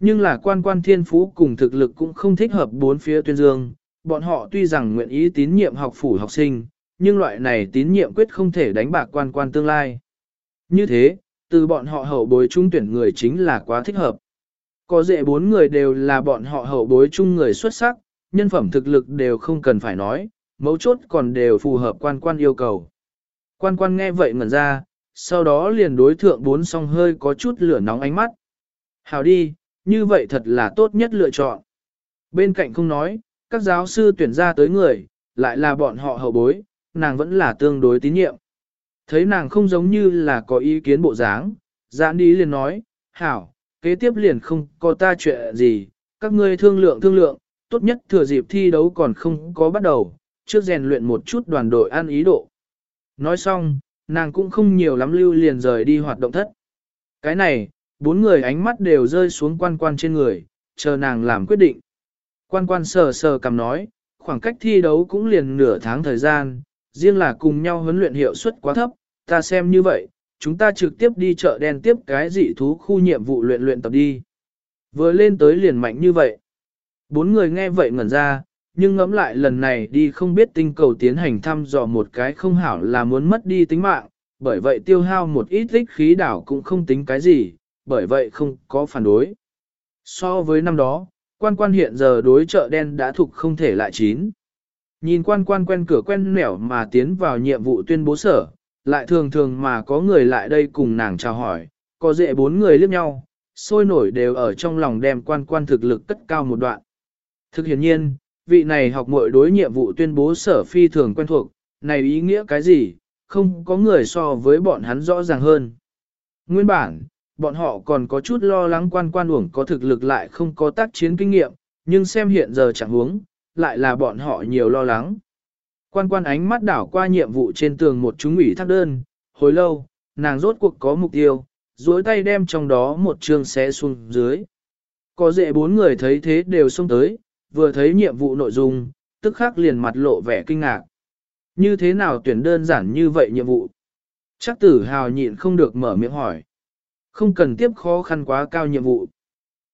[SPEAKER 1] Nhưng là quan quan thiên phú cùng thực lực cũng không thích hợp bốn phía tuyên dương, bọn họ tuy rằng nguyện ý tín nhiệm học phủ học sinh, nhưng loại này tín nhiệm quyết không thể đánh bạc quan quan tương lai. Như thế, từ bọn họ hậu bối trung tuyển người chính là quá thích hợp. Có dễ bốn người đều là bọn họ hậu bối chung người xuất sắc, nhân phẩm thực lực đều không cần phải nói, mấu chốt còn đều phù hợp quan quan yêu cầu. Quan quan nghe vậy ngẩn ra, sau đó liền đối thượng bốn song hơi có chút lửa nóng ánh mắt. Hào đi, như vậy thật là tốt nhất lựa chọn. Bên cạnh không nói, các giáo sư tuyển ra tới người, lại là bọn họ hậu bối, nàng vẫn là tương đối tín nhiệm. Thấy nàng không giống như là có ý kiến bộ dáng, giãn đi liền nói, hảo, kế tiếp liền không có ta chuyện gì, các ngươi thương lượng thương lượng, tốt nhất thừa dịp thi đấu còn không có bắt đầu, trước rèn luyện một chút đoàn đội ăn ý độ. Nói xong, nàng cũng không nhiều lắm lưu liền rời đi hoạt động thất. Cái này, bốn người ánh mắt đều rơi xuống quan quan trên người, chờ nàng làm quyết định. Quan quan sờ sờ cầm nói, khoảng cách thi đấu cũng liền nửa tháng thời gian, riêng là cùng nhau huấn luyện hiệu suất quá thấp, ta xem như vậy, chúng ta trực tiếp đi chợ đen tiếp cái dị thú khu nhiệm vụ luyện luyện tập đi. Vừa lên tới liền mạnh như vậy. Bốn người nghe vậy ngẩn ra, nhưng ngẫm lại lần này đi không biết tinh cầu tiến hành thăm dò một cái không hảo là muốn mất đi tính mạng, bởi vậy tiêu hao một ít tích khí đảo cũng không tính cái gì, bởi vậy không có phản đối. So với năm đó, quan quan hiện giờ đối chợ đen đã thuộc không thể lại chín. Nhìn quan quan quen cửa quen nẻo mà tiến vào nhiệm vụ tuyên bố sở, lại thường thường mà có người lại đây cùng nàng chào hỏi, có dễ bốn người liếc nhau, sôi nổi đều ở trong lòng đem quan quan thực lực cất cao một đoạn. Thực hiện nhiên, vị này học muội đối nhiệm vụ tuyên bố sở phi thường quen thuộc, này ý nghĩa cái gì, không có người so với bọn hắn rõ ràng hơn. Nguyên bản, bọn họ còn có chút lo lắng quan quan uổng có thực lực lại không có tác chiến kinh nghiệm, nhưng xem hiện giờ chẳng huống, lại là bọn họ nhiều lo lắng. Quan quan ánh mắt đảo qua nhiệm vụ trên tường một chúng ủy thác đơn, hồi lâu, nàng rốt cuộc có mục tiêu, duỗi tay đem trong đó một chương xé xuống dưới. Có dễ bốn người thấy thế đều xông tới, vừa thấy nhiệm vụ nội dung, tức khắc liền mặt lộ vẻ kinh ngạc. Như thế nào tuyển đơn giản như vậy nhiệm vụ? Chắc tử hào nhịn không được mở miệng hỏi. Không cần tiếp khó khăn quá cao nhiệm vụ.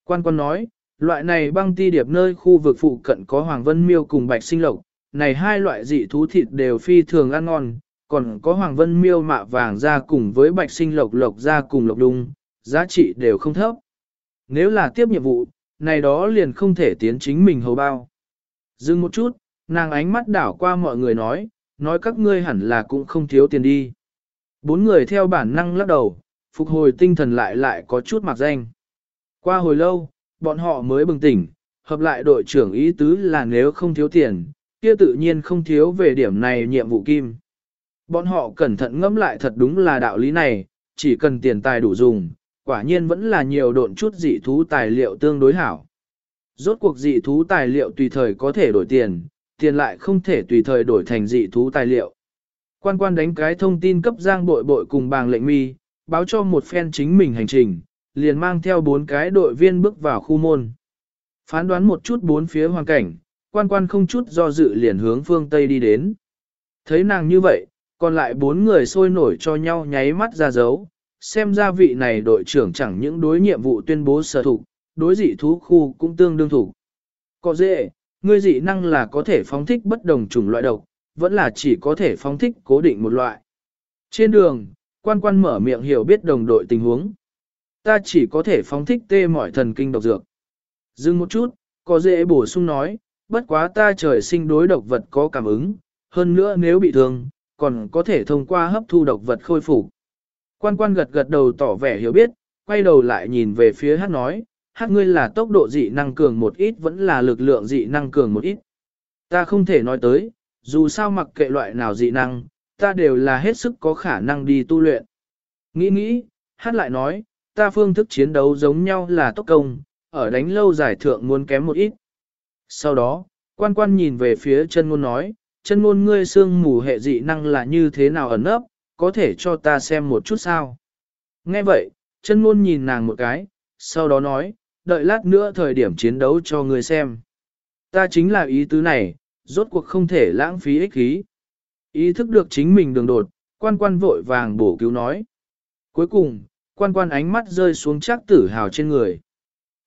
[SPEAKER 1] Quan quan nói, loại này băng ti điệp nơi khu vực phụ cận có Hoàng Vân Miêu cùng Bạch Sinh Lộc, này hai loại dị thú thịt đều phi thường ăn ngon, còn có Hoàng Vân Miêu mạ vàng ra cùng với Bạch Sinh Lộc lộc ra cùng lộc đung, giá trị đều không thấp. Nếu là tiếp nhiệm vụ, này đó liền không thể tiến chính mình hầu bao. Dừng một chút, nàng ánh mắt đảo qua mọi người nói, nói các ngươi hẳn là cũng không thiếu tiền đi. Bốn người theo bản năng lắc đầu, phục hồi tinh thần lại lại có chút mặc danh. Qua hồi lâu, bọn họ mới bừng tỉnh, hợp lại đội trưởng ý tứ là nếu không thiếu tiền, kia tự nhiên không thiếu về điểm này nhiệm vụ kim. Bọn họ cẩn thận ngẫm lại thật đúng là đạo lý này, chỉ cần tiền tài đủ dùng, quả nhiên vẫn là nhiều độn chút dị thú tài liệu tương đối hảo. Rốt cuộc dị thú tài liệu tùy thời có thể đổi tiền, tiền lại không thể tùy thời đổi thành dị thú tài liệu. Quan quan đánh cái thông tin cấp giang bội bội cùng bàng lệnh mi, báo cho một phen chính mình hành trình, liền mang theo bốn cái đội viên bước vào khu môn. Phán đoán một chút bốn phía hoàn cảnh, quan quan không chút do dự liền hướng phương Tây đi đến. Thấy nàng như vậy, còn lại bốn người sôi nổi cho nhau nháy mắt ra dấu, xem ra vị này đội trưởng chẳng những đối nhiệm vụ tuyên bố sở thủ, đối dị thú khu cũng tương đương thủ. Có dễ, ngươi dị năng là có thể phóng thích bất đồng chủng loại độc, vẫn là chỉ có thể phóng thích cố định một loại. Trên đường, quan quan mở miệng hiểu biết đồng đội tình huống. Ta chỉ có thể phóng thích tê mọi thần kinh độc dược. Dừng một chút, có dễ bổ sung nói, bất quá ta trời sinh đối độc vật có cảm ứng, hơn nữa nếu bị thương, còn có thể thông qua hấp thu độc vật khôi phục. Quan quan gật gật đầu tỏ vẻ hiểu biết, quay đầu lại nhìn về phía hát nói, hát ngươi là tốc độ dị năng cường một ít vẫn là lực lượng dị năng cường một ít. Ta không thể nói tới, dù sao mặc kệ loại nào dị năng, ta đều là hết sức có khả năng đi tu luyện. Nghĩ nghĩ, hát lại nói, ta phương thức chiến đấu giống nhau là tốc công, ở đánh lâu giải thượng muốn kém một ít. Sau đó, quan quan nhìn về phía chân ngôn nói, chân ngôn ngươi xương mù hệ dị năng là như thế nào ẩn ấp, có thể cho ta xem một chút sao. Nghe vậy, chân ngôn nhìn nàng một cái, sau đó nói, đợi lát nữa thời điểm chiến đấu cho ngươi xem. Ta chính là ý tứ này, rốt cuộc không thể lãng phí ích khí. Ý thức được chính mình đường đột, quan quan vội vàng bổ cứu nói. Cuối cùng, quan quan ánh mắt rơi xuống chắc tử hào trên người.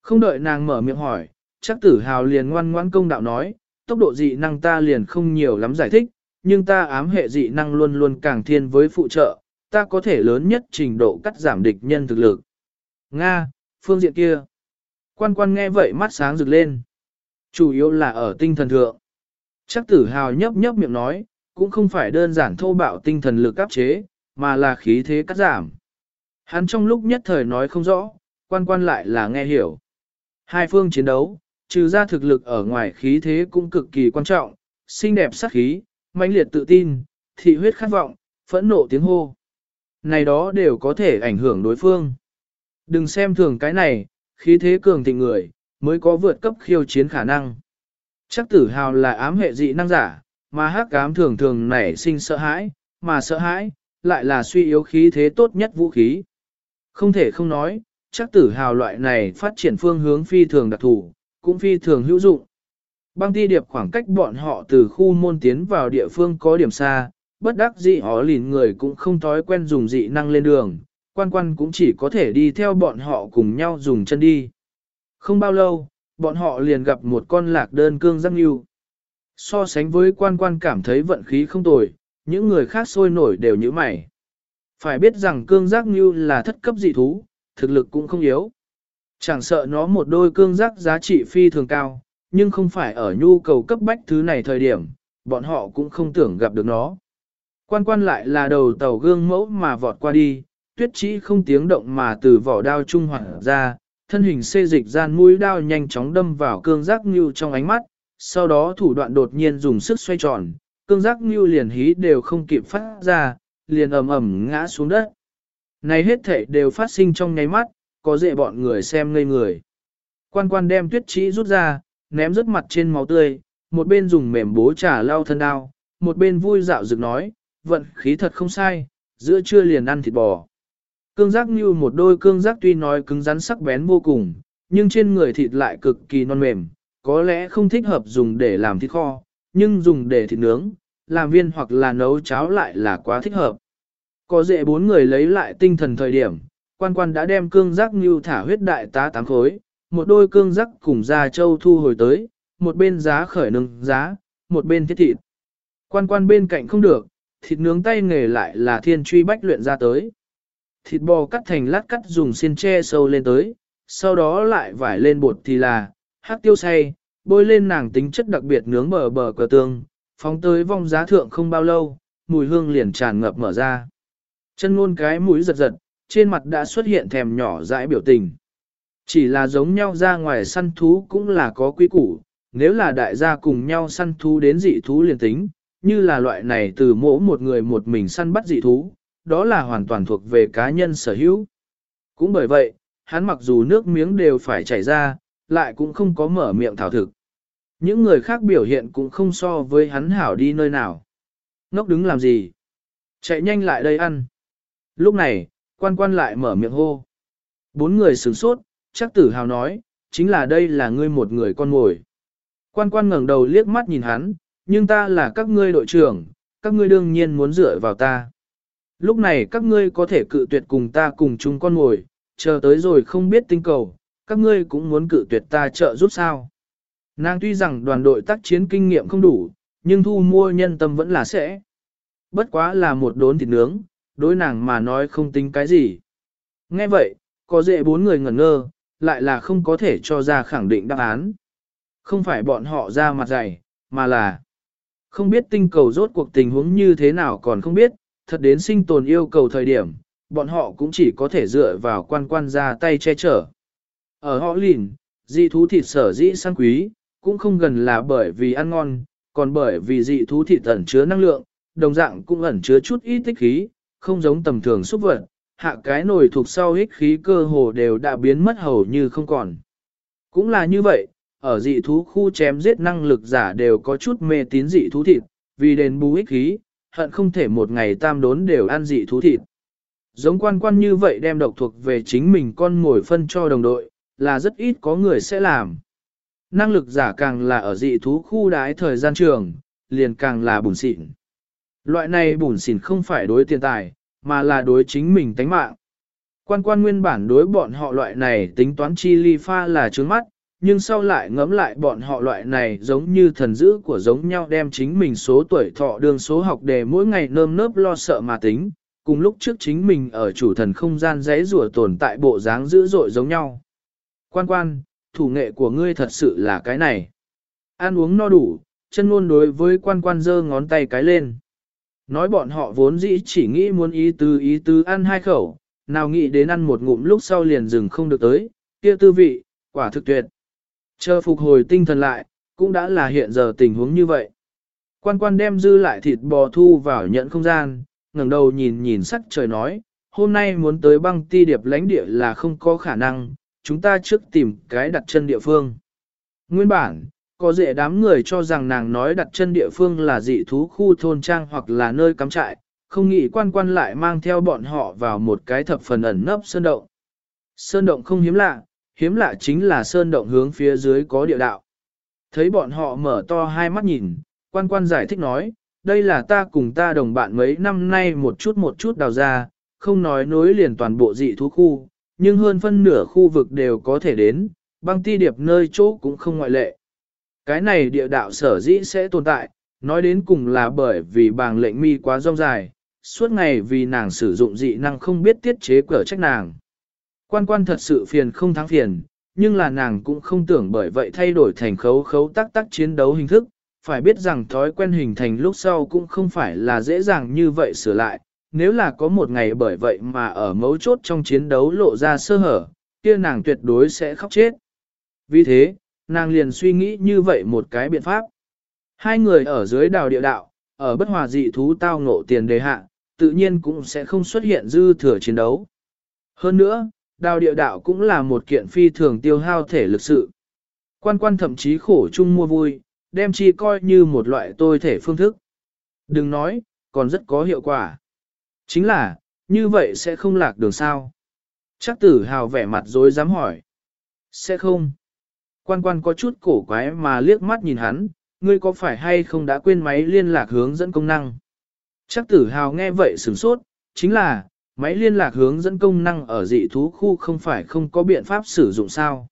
[SPEAKER 1] Không đợi nàng mở miệng hỏi, chắc tử hào liền ngoan ngoãn công đạo nói, tốc độ dị năng ta liền không nhiều lắm giải thích, nhưng ta ám hệ dị năng luôn luôn càng thiên với phụ trợ, ta có thể lớn nhất trình độ cắt giảm địch nhân thực lực. Nga, phương diện kia. Quan quan nghe vậy mắt sáng rực lên. Chủ yếu là ở tinh thần thượng. Chắc tử hào nhấp nhấp miệng nói, cũng không phải đơn giản thô bạo tinh thần lực áp chế, mà là khí thế cắt giảm. Hắn trong lúc nhất thời nói không rõ, quan quan lại là nghe hiểu. Hai phương chiến đấu, trừ ra thực lực ở ngoài khí thế cũng cực kỳ quan trọng, xinh đẹp sắc khí, mãnh liệt tự tin, thị huyết khát vọng, phẫn nộ tiếng hô. Này đó đều có thể ảnh hưởng đối phương. Đừng xem thường cái này, khí thế cường thịnh người, mới có vượt cấp khiêu chiến khả năng. Chắc tử hào là ám hệ dị năng giả, mà hắc ám thường thường nảy sinh sợ hãi, mà sợ hãi, lại là suy yếu khí thế tốt nhất vũ khí. Không thể không nói, chắc tử hào loại này phát triển phương hướng phi thường đặc thù, cũng phi thường hữu dụng. Băng ti điệp khoảng cách bọn họ từ khu môn tiến vào địa phương có điểm xa, bất đắc dị họ lìn người cũng không thói quen dùng dị năng lên đường, quan quan cũng chỉ có thể đi theo bọn họ cùng nhau dùng chân đi. Không bao lâu, bọn họ liền gặp một con lạc đơn cương răng yêu. So sánh với quan quan cảm thấy vận khí không tồi, những người khác sôi nổi đều như mày. Phải biết rằng cương giác như là thất cấp dị thú, thực lực cũng không yếu. Chẳng sợ nó một đôi cương giác giá trị phi thường cao, nhưng không phải ở nhu cầu cấp bách thứ này thời điểm, bọn họ cũng không tưởng gặp được nó. Quan quan lại là đầu tàu gương mẫu mà vọt qua đi, tuyết chỉ không tiếng động mà từ vỏ đao trung hoảng ra, thân hình xê dịch gian mũi đao nhanh chóng đâm vào cương giác như trong ánh mắt, sau đó thủ đoạn đột nhiên dùng sức xoay tròn, cương giác như liền hí đều không kịp phát ra, liền ầm ầm ngã xuống đất. Này hết thể đều phát sinh trong nháy mắt, có dễ bọn người xem ngây người. Quan quan đem tuyết chỉ rút ra, ném rớt mặt trên máu tươi, một bên dùng mềm bố trà lau thân đao, một bên vui dạo rực nói, vận khí thật không sai, giữa trưa liền ăn thịt bò. Cương giác như một đôi cương giác tuy nói cứng rắn sắc bén vô cùng, nhưng trên người thịt lại cực kỳ non mềm, có lẽ không thích hợp dùng để làm thịt kho, nhưng dùng để thịt nướng, làm viên hoặc là nấu cháo lại là quá thích hợp. Có dễ bốn người lấy lại tinh thần thời điểm, quan quan đã đem cương giác như thả huyết đại tá tám khối, một đôi cương giác cùng gia châu thu hồi tới, một bên giá khởi nướng giá, một bên thiết thịt. Quan quan bên cạnh không được, thịt nướng tay nghề lại là thiên truy bách luyện ra tới. Thịt bò cắt thành lát cắt dùng xiên tre sâu lên tới, sau đó lại vải lên bột thì là, hát tiêu say, bôi lên nàng tính chất đặc biệt nướng bờ bờ cờ tương, phóng tới vong giá thượng không bao lâu, mùi hương liền tràn ngập mở ra. Chân luôn cái mũi giật giật, trên mặt đã xuất hiện thèm nhỏ dãi biểu tình. Chỉ là giống nhau ra ngoài săn thú cũng là có quý củ, nếu là đại gia cùng nhau săn thú đến dị thú liền tính, như là loại này từ mỗ một người một mình săn bắt dị thú, đó là hoàn toàn thuộc về cá nhân sở hữu. Cũng bởi vậy, hắn mặc dù nước miếng đều phải chảy ra, lại cũng không có mở miệng thảo thực. Những người khác biểu hiện cũng không so với hắn hảo đi nơi nào. Ngốc đứng làm gì? Chạy nhanh lại đây ăn. Lúc này, quan quan lại mở miệng hô. Bốn người sửng sốt, chắc tử hào nói, chính là đây là ngươi một người con ngồi. Quan quan ngẩng đầu liếc mắt nhìn hắn, nhưng ta là các ngươi đội trưởng, các ngươi đương nhiên muốn dựa vào ta. Lúc này các ngươi có thể cự tuyệt cùng ta cùng chúng con ngồi, chờ tới rồi không biết tinh cầu, các ngươi cũng muốn cự tuyệt ta trợ giúp sao. Nàng tuy rằng đoàn đội tác chiến kinh nghiệm không đủ, nhưng thu mua nhân tâm vẫn là sẽ. Bất quá là một đốn thịt nướng, đối nàng mà nói không tính cái gì. Nghe vậy, có dễ bốn người ngẩn ngơ, lại là không có thể cho ra khẳng định đáp án. Không phải bọn họ ra mặt dày, mà là không biết tinh cầu rốt cuộc tình huống như thế nào còn không biết, thật đến sinh tồn yêu cầu thời điểm, bọn họ cũng chỉ có thể dựa vào quan quan ra tay che chở. Ở họ lìn, dị thú thịt sở dĩ sang quý, cũng không gần là bởi vì ăn ngon, còn bởi vì dị thú thịt ẩn chứa năng lượng, đồng dạng cũng ẩn chứa chút ít tích khí, không giống tầm thường xúc vật, hạ cái nồi thuộc sau hít khí cơ hồ đều đã biến mất hầu như không còn. Cũng là như vậy, ở dị thú khu chém giết năng lực giả đều có chút mê tín dị thú thịt, vì đền bù ích khí, hận không thể một ngày tam đốn đều ăn dị thú thịt. Giống quan quan như vậy đem độc thuộc về chính mình con ngồi phân cho đồng đội, là rất ít có người sẽ làm. Năng lực giả càng là ở dị thú khu đái thời gian trường, liền càng là bùn xịn. Loại này bùn xịn không phải đối tiền tài, mà là đối chính mình tánh mạng. Quan quan nguyên bản đối bọn họ loại này tính toán chi ly pha là trướng mắt, nhưng sau lại ngẫm lại bọn họ loại này giống như thần dữ của giống nhau đem chính mình số tuổi thọ đường số học đề mỗi ngày nơm nớp lo sợ mà tính, cùng lúc trước chính mình ở chủ thần không gian giấy rùa tồn tại bộ dáng dữ dội giống nhau. Quan quan, thủ nghệ của ngươi thật sự là cái này. Ăn uống no đủ, chân luôn đối với quan quan giơ ngón tay cái lên. Nói bọn họ vốn dĩ chỉ nghĩ muốn ý tứ ý tứ ăn hai khẩu, nào nghĩ đến ăn một ngụm lúc sau liền dừng không được tới, kia tư vị, quả thực tuyệt. Chờ phục hồi tinh thần lại, cũng đã là hiện giờ tình huống như vậy. Quan quan đem dư lại thịt bò thu vào nhận không gian, ngẩng đầu nhìn nhìn sắc trời nói, hôm nay muốn tới băng ti điệp lãnh địa là không có khả năng, chúng ta trước tìm cái đặt chân địa phương. Nguyên bản, có dễ đám người cho rằng nàng nói đặt chân địa phương là dị thú khu thôn trang hoặc là nơi cắm trại, không nghĩ quan quan lại mang theo bọn họ vào một cái thập phần ẩn nấp sơn động. Sơn động không hiếm lạ, hiếm lạ chính là sơn động hướng phía dưới có địa đạo. Thấy bọn họ mở to hai mắt nhìn, quan quan giải thích nói, đây là ta cùng ta đồng bạn mấy năm nay một chút một chút đào ra, không nói nối liền toàn bộ dị thú khu, nhưng hơn phân nửa khu vực đều có thể đến, băng ti điệp nơi chỗ cũng không ngoại lệ. Cái này địa đạo sở dĩ sẽ tồn tại, nói đến cùng là bởi vì bàng lệnh mi quá rong dài, suốt ngày vì nàng sử dụng dị năng không biết tiết chế cỡ trách nàng. Quan quan thật sự phiền không thắng phiền, nhưng là nàng cũng không tưởng bởi vậy thay đổi thành khấu khấu tác tác chiến đấu hình thức, phải biết rằng thói quen hình thành lúc sau cũng không phải là dễ dàng như vậy sửa lại, nếu là có một ngày bởi vậy mà ở mấu chốt trong chiến đấu lộ ra sơ hở, kia nàng tuyệt đối sẽ khóc chết. Vì thế, nàng liền suy nghĩ như vậy một cái biện pháp. Hai người ở dưới đào địa đạo, ở bất hòa dị thú tao ngộ tiền đề hạ, tự nhiên cũng sẽ không xuất hiện dư thừa chiến đấu. Hơn nữa, đào địa đạo cũng là một kiện phi thường tiêu hao thể lực sự. Quan quan thậm chí khổ chung mua vui, đem chi coi như một loại tôi thể phương thức. Đừng nói, còn rất có hiệu quả. Chính là, như vậy sẽ không lạc đường sao. Chắc tử hào vẻ mặt dối dám hỏi. Sẽ không. Quan quan có chút cổ quái mà liếc mắt nhìn hắn, ngươi có phải hay không đã quên máy liên lạc hướng dẫn công năng. Chắc tử hào nghe vậy sửng sốt, chính là, máy liên lạc hướng dẫn công năng ở dị thú khu không phải không có biện pháp sử dụng sao.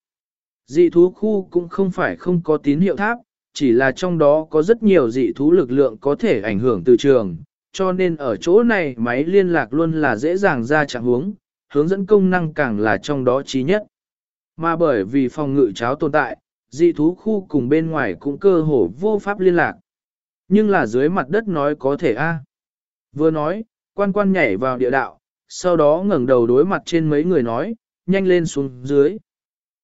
[SPEAKER 1] Dị thú khu cũng không phải không có tín hiệu tháp, chỉ là trong đó có rất nhiều dị thú lực lượng có thể ảnh hưởng từ trường, cho nên ở chỗ này máy liên lạc luôn là dễ dàng ra trạng hướng, hướng dẫn công năng càng là trong đó trí nhất. Mà bởi vì phòng ngự cháo tồn tại, dị thú khu cùng bên ngoài cũng cơ hồ vô pháp liên lạc. Nhưng là dưới mặt đất nói có thể a. Vừa nói, quan quan nhảy vào địa đạo, sau đó ngẩng đầu đối mặt trên mấy người nói, nhanh lên xuống dưới.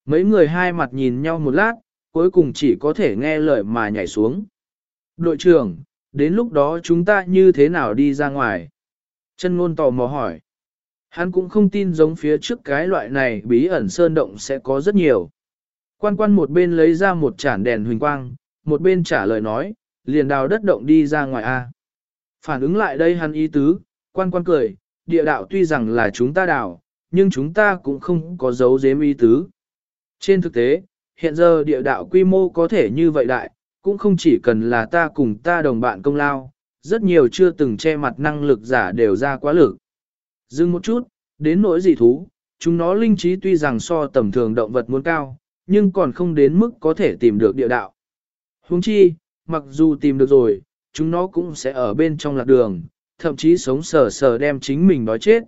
[SPEAKER 1] Mấy người hai mặt nhìn nhau một lát, cuối cùng chỉ có thể nghe lời mà nhảy xuống. Đội trưởng, đến lúc đó chúng ta như thế nào đi ra ngoài? Chân ngôn tò mò hỏi. Hắn cũng không tin giống phía trước cái loại này bí ẩn sơn động sẽ có rất nhiều. Quan quan một bên lấy ra một chản đèn huỳnh quang, một bên trả lời nói, liền đào đất động đi ra ngoài A. Phản ứng lại đây hắn ý tứ, quan quan cười, địa đạo tuy rằng là chúng ta đào, nhưng chúng ta cũng không có dấu giếm ý tứ. Trên thực tế, hiện giờ địa đạo quy mô có thể như vậy đại, cũng không chỉ cần là ta cùng ta đồng bạn công lao, rất nhiều chưa từng che mặt năng lực giả đều ra quá lực. Dừng một chút, đến nỗi dị thú, chúng nó linh trí tuy rằng so tầm thường động vật muốn cao, nhưng còn không đến mức có thể tìm được địa đạo. Huống chi, mặc dù tìm được rồi, chúng nó cũng sẽ ở bên trong lạc đường, thậm chí sống sờ sờ đem chính mình đói chết.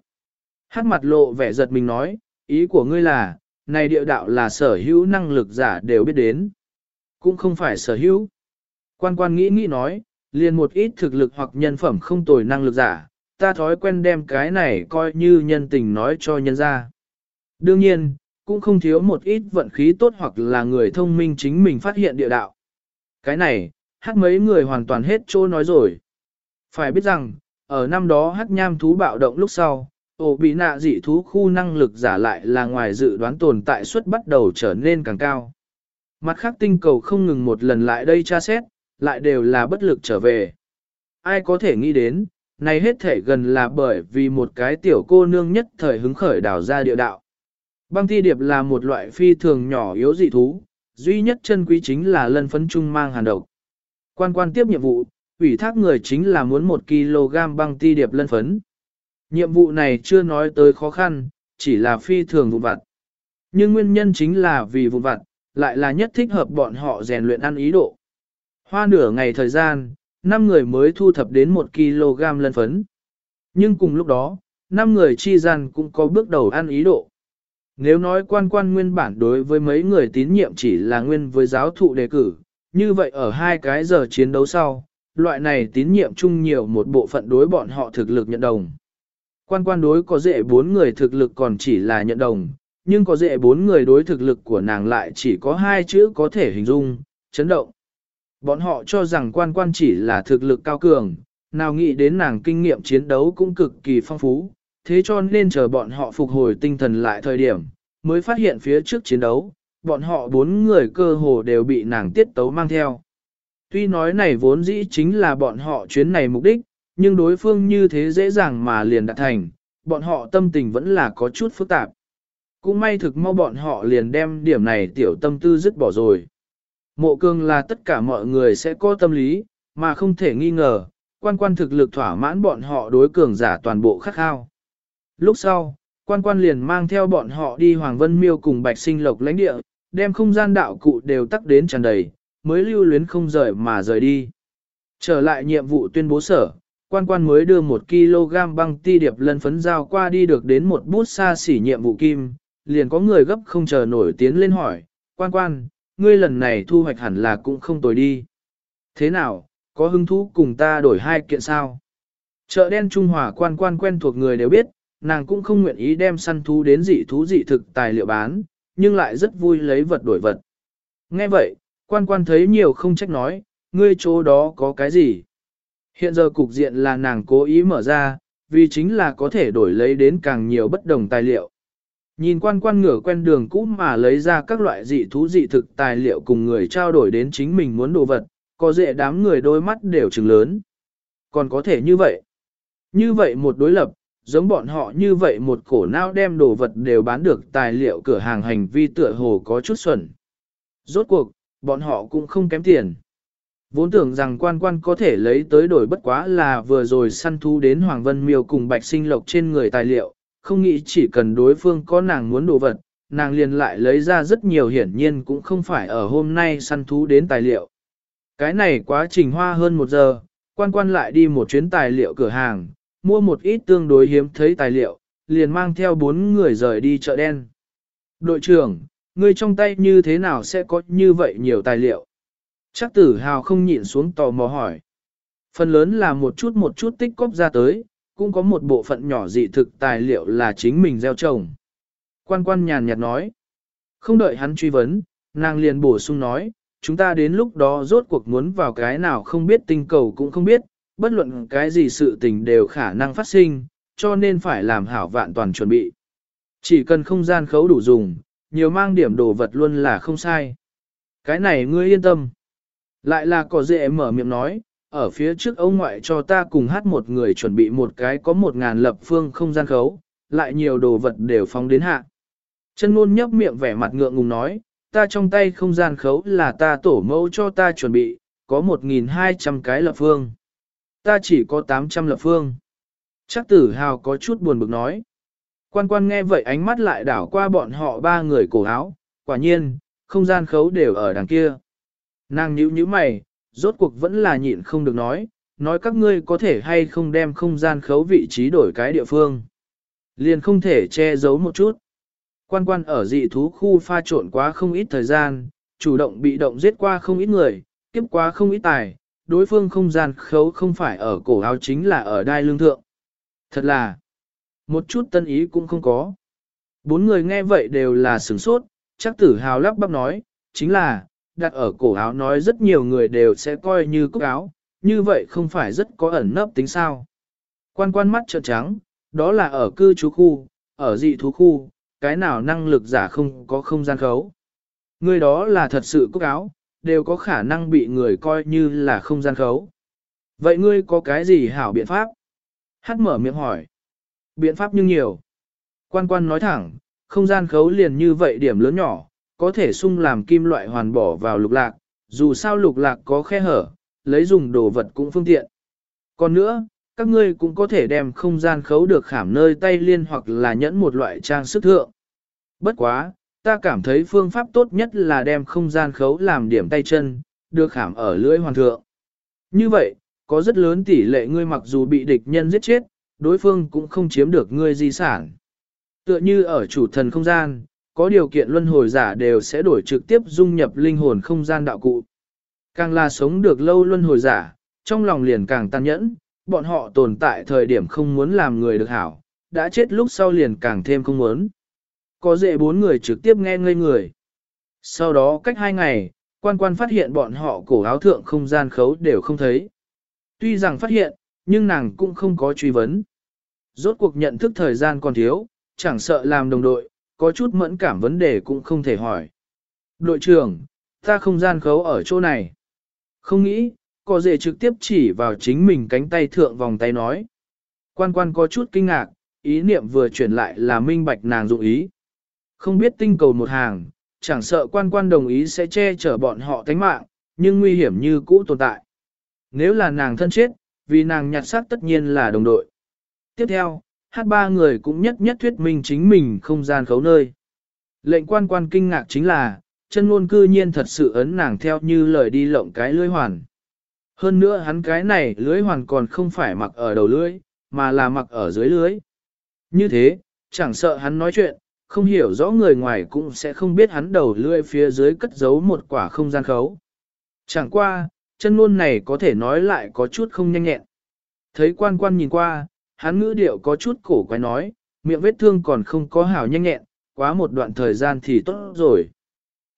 [SPEAKER 1] Hát mặt lộ vẻ giật mình nói, ý của ngươi là, này địa đạo là sở hữu năng lực giả đều biết đến. Cũng không phải sở hữu. Quan quan nghĩ nghĩ nói, liền một ít thực lực hoặc nhân phẩm không tồi năng lực giả, ta thói quen đem cái này coi như nhân tình nói cho nhân ra. Đương nhiên, cũng không thiếu một ít vận khí tốt hoặc là người thông minh chính mình phát hiện địa đạo. Cái này, hát mấy người hoàn toàn hết chỗ nói rồi. Phải biết rằng, ở năm đó hát nham thú bạo động lúc sau, ổ bị nạ dị thú khu năng lực giả lại là ngoài dự đoán tồn tại suất bắt đầu trở nên càng cao. Mặt khác tinh cầu không ngừng một lần lại đây tra xét, lại đều là bất lực trở về. Ai có thể nghĩ đến, này hết thể gần là bởi vì một cái tiểu cô nương nhất thời hứng khởi đào ra địa đạo. Băng thi điệp là một loại phi thường nhỏ yếu dị thú, duy nhất chân quý chính là lân phấn trung mang hàn độc. Quan quan tiếp nhiệm vụ, ủy thác người chính là muốn 1 kg băng ti điệp lân phấn. Nhiệm vụ này chưa nói tới khó khăn, chỉ là phi thường vụ vặt. Nhưng nguyên nhân chính là vì vụ vặt, lại là nhất thích hợp bọn họ rèn luyện ăn ý độ. Hoa nửa ngày thời gian, 5 người mới thu thập đến 1 kg lân phấn. Nhưng cùng lúc đó, 5 người chi gian cũng có bước đầu ăn ý độ. Nếu nói quan quan nguyên bản đối với mấy người tín nhiệm chỉ là nguyên với giáo thụ đề cử, như vậy ở hai cái giờ chiến đấu sau, loại này tín nhiệm chung nhiều một bộ phận đối bọn họ thực lực nhận đồng. Quan quan đối có dễ bốn người thực lực còn chỉ là nhận đồng, nhưng có dễ bốn người đối thực lực của nàng lại chỉ có hai chữ có thể hình dung, chấn động. Bọn họ cho rằng quan quan chỉ là thực lực cao cường, nào nghĩ đến nàng kinh nghiệm chiến đấu cũng cực kỳ phong phú, thế cho nên chờ bọn họ phục hồi tinh thần lại thời điểm, mới phát hiện phía trước chiến đấu, bọn họ bốn người cơ hồ đều bị nàng tiết tấu mang theo. Tuy nói này vốn dĩ chính là bọn họ chuyến này mục đích, nhưng đối phương như thế dễ dàng mà liền đạt thành, bọn họ tâm tình vẫn là có chút phức tạp. Cũng may thực mau bọn họ liền đem điểm này tiểu tâm tư dứt bỏ rồi. Mộ cường là tất cả mọi người sẽ có tâm lý, mà không thể nghi ngờ, quan quan thực lực thỏa mãn bọn họ đối cường giả toàn bộ khắc khao. Lúc sau, quan quan liền mang theo bọn họ đi Hoàng Vân Miêu cùng Bạch Sinh Lộc lãnh địa, đem không gian đạo cụ đều tắc đến tràn đầy, mới lưu luyến không rời mà rời đi. Trở lại nhiệm vụ tuyên bố sở, quan quan mới đưa một kg băng ti điệp lân phấn giao qua đi được đến một bút xa xỉ nhiệm vụ kim, liền có người gấp không chờ nổi tiến lên hỏi, quan quan, ngươi lần này thu hoạch hẳn là cũng không tồi đi. Thế nào, có hứng thú cùng ta đổi hai kiện sao? Chợ đen Trung Hòa quan quan quen thuộc người đều biết, nàng cũng không nguyện ý đem săn thú đến dị thú dị thực tài liệu bán, nhưng lại rất vui lấy vật đổi vật. Nghe vậy, quan quan thấy nhiều không trách nói, ngươi chỗ đó có cái gì? Hiện giờ cục diện là nàng cố ý mở ra, vì chính là có thể đổi lấy đến càng nhiều bất đồng tài liệu. Nhìn quan quan ngửa quen đường cũ mà lấy ra các loại dị thú dị thực tài liệu cùng người trao đổi đến chính mình muốn đồ vật, có dễ đám người đôi mắt đều trừng lớn. Còn có thể như vậy. Như vậy một đối lập, giống bọn họ như vậy một cổ não đem đồ vật đều bán được tài liệu cửa hàng hành vi tựa hồ có chút xuẩn. Rốt cuộc, bọn họ cũng không kém tiền. Vốn tưởng rằng quan quan có thể lấy tới đổi bất quá là vừa rồi săn thú đến Hoàng Vân Miêu cùng Bạch Sinh Lộc trên người tài liệu, không nghĩ chỉ cần đối phương có nàng muốn đồ vật, nàng liền lại lấy ra rất nhiều hiển nhiên cũng không phải ở hôm nay săn thú đến tài liệu. Cái này quá trình hoa hơn một giờ, quan quan lại đi một chuyến tài liệu cửa hàng, mua một ít tương đối hiếm thấy tài liệu, liền mang theo bốn người rời đi chợ đen. Đội trưởng, người trong tay như thế nào sẽ có như vậy nhiều tài liệu? Chắc tử hào không nhịn xuống tò mò hỏi. Phần lớn là một chút một chút tích cóp ra tới, cũng có một bộ phận nhỏ dị thực tài liệu là chính mình gieo trồng. Quan quan nhàn nhạt nói. Không đợi hắn truy vấn, nàng liền bổ sung nói, chúng ta đến lúc đó rốt cuộc muốn vào cái nào không biết tinh cầu cũng không biết, bất luận cái gì sự tình đều khả năng phát sinh, cho nên phải làm hảo vạn toàn chuẩn bị. Chỉ cần không gian khấu đủ dùng, nhiều mang điểm đồ vật luôn là không sai. Cái này ngươi yên tâm. Lại là có dễ mở miệng nói, ở phía trước ông ngoại cho ta cùng hát một người chuẩn bị một cái có một ngàn lập phương không gian khấu, lại nhiều đồ vật đều phóng đến hạ. Chân ngôn nhấp miệng vẻ mặt ngượng ngùng nói, ta trong tay không gian khấu là ta tổ mẫu cho ta chuẩn bị, có 1.200 cái lập phương. Ta chỉ có 800 lập phương. Chắc tử hào có chút buồn bực nói. Quan quan nghe vậy ánh mắt lại đảo qua bọn họ ba người cổ áo, quả nhiên, không gian khấu đều ở đằng kia. Nàng nhíu nhíu mày, rốt cuộc vẫn là nhịn không được nói, nói các ngươi có thể hay không đem không gian khấu vị trí đổi cái địa phương. Liền không thể che giấu một chút. Quan quan ở dị thú khu pha trộn quá không ít thời gian, chủ động bị động giết qua không ít người, kiếp quá không ít tài, đối phương không gian khấu không phải ở cổ áo chính là ở đai lương thượng. Thật là, một chút tân ý cũng không có. Bốn người nghe vậy đều là sửng sốt, chắc tử hào lắp bắp nói, chính là, đặt ở cổ áo nói rất nhiều người đều sẽ coi như cúc áo, như vậy không phải rất có ẩn nấp tính sao. Quan quan mắt trợn trắng, đó là ở cư trú khu, ở dị thú khu, cái nào năng lực giả không có không gian khấu. Người đó là thật sự cúc áo, đều có khả năng bị người coi như là không gian khấu. Vậy ngươi có cái gì hảo biện pháp? Hát mở miệng hỏi. Biện pháp nhưng nhiều. Quan quan nói thẳng, không gian khấu liền như vậy điểm lớn nhỏ, có thể sung làm kim loại hoàn bỏ vào lục lạc, dù sao lục lạc có khe hở, lấy dùng đồ vật cũng phương tiện. Còn nữa, các ngươi cũng có thể đem không gian khấu được khảm nơi tay liên hoặc là nhẫn một loại trang sức thượng. Bất quá, ta cảm thấy phương pháp tốt nhất là đem không gian khấu làm điểm tay chân, được khảm ở lưỡi hoàn thượng. Như vậy, có rất lớn tỷ lệ ngươi mặc dù bị địch nhân giết chết, đối phương cũng không chiếm được ngươi di sản. Tựa như ở chủ thần không gian, có điều kiện luân hồi giả đều sẽ đổi trực tiếp dung nhập linh hồn không gian đạo cụ. Càng là sống được lâu luân hồi giả, trong lòng liền càng tàn nhẫn, bọn họ tồn tại thời điểm không muốn làm người được hảo, đã chết lúc sau liền càng thêm không muốn. Có dễ bốn người trực tiếp nghe ngây người. Sau đó cách hai ngày, quan quan phát hiện bọn họ cổ áo thượng không gian khấu đều không thấy. Tuy rằng phát hiện, nhưng nàng cũng không có truy vấn. Rốt cuộc nhận thức thời gian còn thiếu, chẳng sợ làm đồng đội, có chút mẫn cảm vấn đề cũng không thể hỏi. Đội trưởng, ta không gian khấu ở chỗ này. Không nghĩ, có dễ trực tiếp chỉ vào chính mình cánh tay thượng vòng tay nói. Quan quan có chút kinh ngạc, ý niệm vừa chuyển lại là minh bạch nàng dụng ý. Không biết tinh cầu một hàng, chẳng sợ quan quan đồng ý sẽ che chở bọn họ tánh mạng, nhưng nguy hiểm như cũ tồn tại. Nếu là nàng thân chết, vì nàng nhặt xác tất nhiên là đồng đội. Tiếp theo, hát ba người cũng nhất nhất thuyết minh chính mình không gian khấu nơi. Lệnh quan quan kinh ngạc chính là, chân ngôn cư nhiên thật sự ấn nàng theo như lời đi lộng cái lưới hoàn. Hơn nữa hắn cái này lưới hoàn còn không phải mặc ở đầu lưới, mà là mặc ở dưới lưới. Như thế, chẳng sợ hắn nói chuyện, không hiểu rõ người ngoài cũng sẽ không biết hắn đầu lưỡi phía dưới cất giấu một quả không gian khấu. Chẳng qua, chân ngôn này có thể nói lại có chút không nhanh nhẹn. Thấy quan quan nhìn qua, hắn ngữ điệu có chút cổ quái nói, miệng vết thương còn không có hảo nhanh nhẹn, quá một đoạn thời gian thì tốt rồi.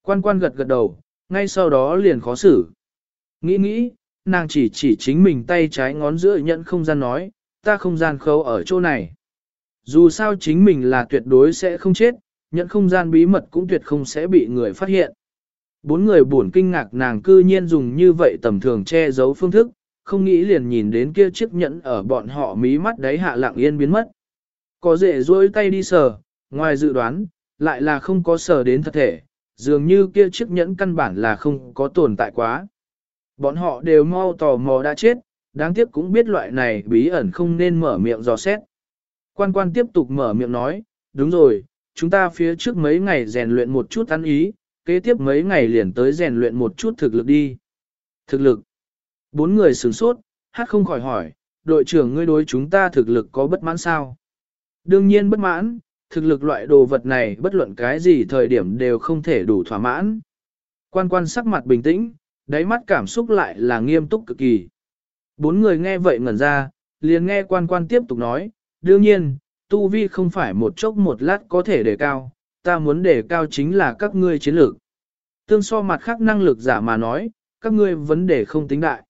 [SPEAKER 1] Quan quan gật gật đầu, ngay sau đó liền khó xử. Nghĩ nghĩ, nàng chỉ chỉ chính mình tay trái ngón giữa nhận không gian nói, ta không gian khấu ở chỗ này. Dù sao chính mình là tuyệt đối sẽ không chết, nhận không gian bí mật cũng tuyệt không sẽ bị người phát hiện. Bốn người buồn kinh ngạc nàng cư nhiên dùng như vậy tầm thường che giấu phương thức, không nghĩ liền nhìn đến kia chiếc nhẫn ở bọn họ mí mắt đấy hạ lặng yên biến mất. Có dễ duỗi tay đi sờ, ngoài dự đoán, lại là không có sờ đến thật thể, dường như kia chiếc nhẫn căn bản là không có tồn tại quá. Bọn họ đều mau tò mò đã chết, đáng tiếc cũng biết loại này bí ẩn không nên mở miệng dò xét. Quan quan tiếp tục mở miệng nói, đúng rồi, chúng ta phía trước mấy ngày rèn luyện một chút ăn ý, kế tiếp mấy ngày liền tới rèn luyện một chút thực lực đi. Thực lực. Bốn người sửng sốt, hát không khỏi hỏi, đội trưởng ngươi đối chúng ta thực lực có bất mãn sao? Đương nhiên bất mãn, thực lực loại đồ vật này bất luận cái gì thời điểm đều không thể đủ thỏa mãn. Quan quan sắc mặt bình tĩnh, đáy mắt cảm xúc lại là nghiêm túc cực kỳ. Bốn người nghe vậy ngẩn ra, liền nghe quan quan tiếp tục nói, đương nhiên, tu vi không phải một chốc một lát có thể đề cao, ta muốn đề cao chính là các ngươi chiến lược. Tương so mặt khác năng lực giả mà nói, các ngươi vấn đề không tính đại.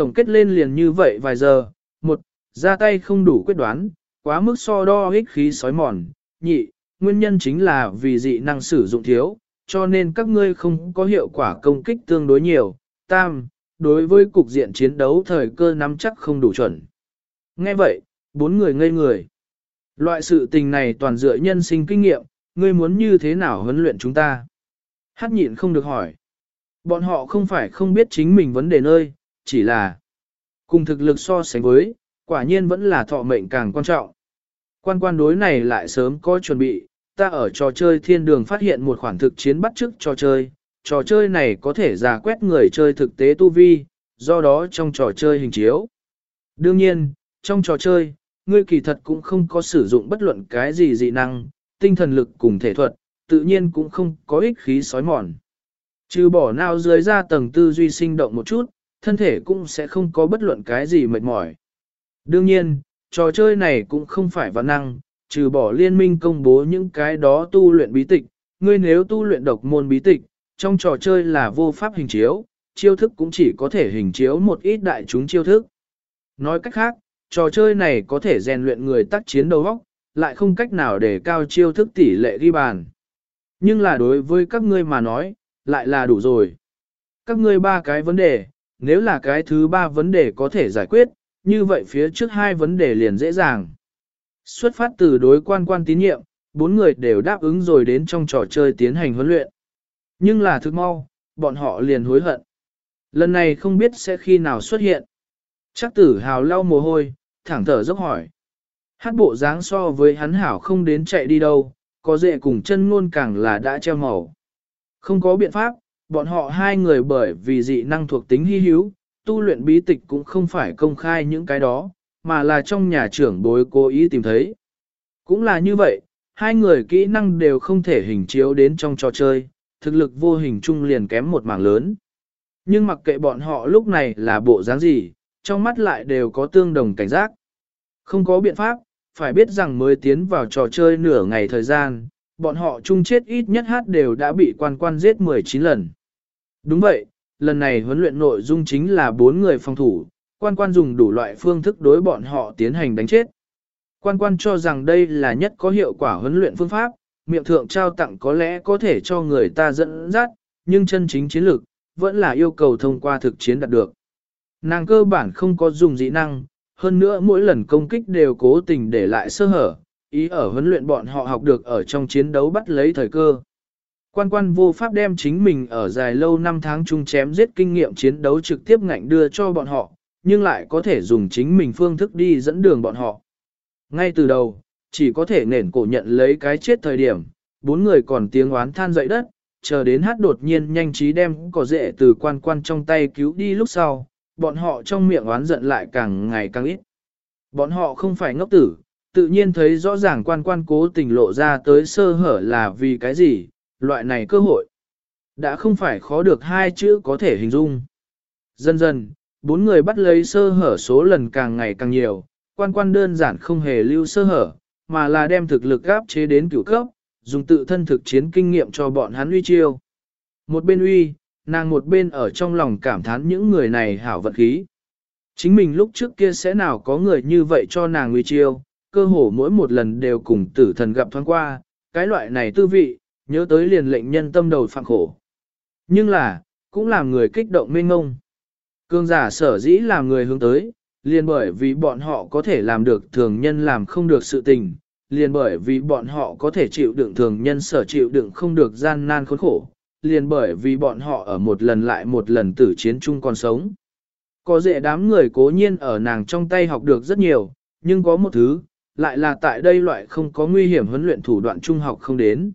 [SPEAKER 1] Tổng kết lên liền như vậy vài giờ, một, ra tay không đủ quyết đoán, quá mức so đo ích khí sói mòn, nhị, nguyên nhân chính là vì dị năng sử dụng thiếu, cho nên các ngươi không có hiệu quả công kích tương đối nhiều, tam, đối với cục diện chiến đấu thời cơ nắm chắc không đủ chuẩn. Nghe vậy, bốn người ngây người. Loại sự tình này toàn dựa nhân sinh kinh nghiệm, ngươi muốn như thế nào huấn luyện chúng ta? Hát nhịn không được hỏi. Bọn họ không phải không biết chính mình vấn đề nơi, chỉ là cùng thực lực so sánh với, quả nhiên vẫn là thọ mệnh càng quan trọng. Quan quan đối này lại sớm có chuẩn bị, ta ở trò chơi thiên đường phát hiện một khoản thực chiến bắt chước trò chơi, trò chơi này có thể giả quét người chơi thực tế tu vi, do đó trong trò chơi hình chiếu. Đương nhiên, trong trò chơi, ngươi kỳ thật cũng không có sử dụng bất luận cái gì dị năng, tinh thần lực cùng thể thuật, tự nhiên cũng không có ích khí sói mòn. Trừ bỏ nào dưới ra tầng tư duy sinh động một chút, thân thể cũng sẽ không có bất luận cái gì mệt mỏi. Đương nhiên, trò chơi này cũng không phải văn năng, trừ bỏ liên minh công bố những cái đó tu luyện bí tịch, ngươi nếu tu luyện độc môn bí tịch, trong trò chơi là vô pháp hình chiếu, chiêu thức cũng chỉ có thể hình chiếu một ít đại chúng chiêu thức. Nói cách khác, trò chơi này có thể rèn luyện người tác chiến đầu óc, lại không cách nào để cao chiêu thức tỷ lệ ghi bàn. Nhưng là đối với các ngươi mà nói, lại là đủ rồi. Các ngươi ba cái vấn đề, nếu là cái thứ ba vấn đề có thể giải quyết, như vậy phía trước hai vấn đề liền dễ dàng. Xuất phát từ đối quan quan tín nhiệm, bốn người đều đáp ứng rồi đến trong trò chơi tiến hành huấn luyện. Nhưng là thực mau, bọn họ liền hối hận. Lần này không biết sẽ khi nào xuất hiện. Chắc tử hào lau mồ hôi, thẳng thở dốc hỏi. Hát bộ dáng so với hắn hảo không đến chạy đi đâu, có dễ cùng chân ngôn càng là đã treo màu. Không có biện pháp, bọn họ hai người bởi vì dị năng thuộc tính hy hữu, tu luyện bí tịch cũng không phải công khai những cái đó, mà là trong nhà trưởng bối cố ý tìm thấy. Cũng là như vậy, hai người kỹ năng đều không thể hình chiếu đến trong trò chơi, thực lực vô hình chung liền kém một mảng lớn. Nhưng mặc kệ bọn họ lúc này là bộ dáng gì, trong mắt lại đều có tương đồng cảnh giác. Không có biện pháp, phải biết rằng mới tiến vào trò chơi nửa ngày thời gian, bọn họ chung chết ít nhất hát đều đã bị quan quan giết 19 lần. Đúng vậy, lần này huấn luyện nội dung chính là bốn người phòng thủ, quan quan dùng đủ loại phương thức đối bọn họ tiến hành đánh chết. Quan quan cho rằng đây là nhất có hiệu quả huấn luyện phương pháp, miệng thượng trao tặng có lẽ có thể cho người ta dẫn dắt, nhưng chân chính chiến lược, vẫn là yêu cầu thông qua thực chiến đạt được. Nàng cơ bản không có dùng dị năng, hơn nữa mỗi lần công kích đều cố tình để lại sơ hở, ý ở huấn luyện bọn họ học được ở trong chiến đấu bắt lấy thời cơ. Quan quan vô pháp đem chính mình ở dài lâu năm tháng chung chém giết kinh nghiệm chiến đấu trực tiếp ngạnh đưa cho bọn họ, nhưng lại có thể dùng chính mình phương thức đi dẫn đường bọn họ. Ngay từ đầu, chỉ có thể nền cổ nhận lấy cái chết thời điểm, bốn người còn tiếng oán than dậy đất, chờ đến hát đột nhiên nhanh trí đem cỏ rễ từ quan quan trong tay cứu đi lúc sau, bọn họ trong miệng oán giận lại càng ngày càng ít. Bọn họ không phải ngốc tử, tự nhiên thấy rõ ràng quan quan cố tình lộ ra tới sơ hở là vì cái gì, loại này cơ hội. Đã không phải khó được hai chữ có thể hình dung. Dần dần, bốn người bắt lấy sơ hở số lần càng ngày càng nhiều, quan quan đơn giản không hề lưu sơ hở, mà là đem thực lực áp chế đến cửu cấp, dùng tự thân thực chiến kinh nghiệm cho bọn hắn uy chiêu. Một bên uy, nàng một bên ở trong lòng cảm thán những người này hảo vận khí. Chính mình lúc trước kia sẽ nào có người như vậy cho nàng uy chiêu, cơ hồ mỗi một lần đều cùng tử thần gặp thoáng qua, cái loại này tư vị, nhớ tới liền lệnh nhân tâm đầu phạm khổ. Nhưng là, cũng làm người kích động mênh ngông. Cương giả sở dĩ làm người hướng tới, liền bởi vì bọn họ có thể làm được thường nhân làm không được sự tình, liền bởi vì bọn họ có thể chịu đựng thường nhân sở chịu đựng không được gian nan khốn khổ, liền bởi vì bọn họ ở một lần lại một lần tử chiến chung còn sống. Có dễ đám người cố nhiên ở nàng trong tay học được rất nhiều, nhưng có một thứ, lại là tại đây loại không có nguy hiểm huấn luyện thủ đoạn trung học không đến.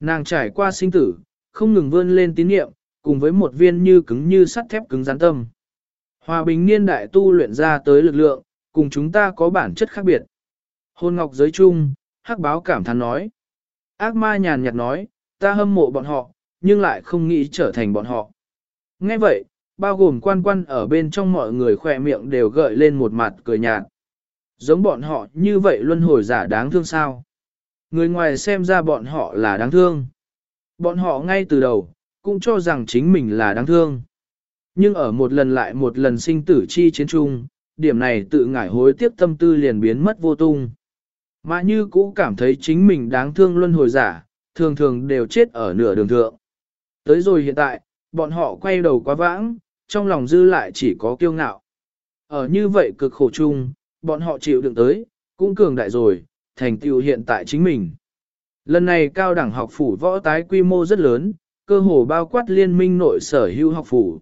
[SPEAKER 1] Nàng trải qua sinh tử, không ngừng vươn lên tín niệm, cùng với một viên như cứng như sắt thép cứng rắn tâm. Hòa bình niên đại tu luyện ra tới lực lượng, cùng chúng ta có bản chất khác biệt. Hôn ngọc giới chung, hắc báo cảm thán nói. Ác ma nhàn nhạt nói, ta hâm mộ bọn họ, nhưng lại không nghĩ trở thành bọn họ. Nghe vậy, bao gồm quan quan ở bên trong mọi người khỏe miệng đều gợi lên một mặt cười nhạt. Giống bọn họ như vậy luân hồi giả đáng thương sao? Người ngoài xem ra bọn họ là đáng thương. Bọn họ ngay từ đầu, cũng cho rằng chính mình là đáng thương. Nhưng ở một lần lại một lần sinh tử chi chiến trung, điểm này tự ngải hối tiếc tâm tư liền biến mất vô tung. Mà như cũ cảm thấy chính mình đáng thương luân hồi giả, thường thường đều chết ở nửa đường thượng. Tới rồi hiện tại, bọn họ quay đầu quá vãng, trong lòng dư lại chỉ có kiêu ngạo. Ở như vậy cực khổ chung, bọn họ chịu đựng tới, cũng cường đại rồi, thành tựu hiện tại chính mình. Lần này cao đẳng học phủ võ tái quy mô rất lớn, cơ hồ bao quát liên minh nội sở hữu học phủ.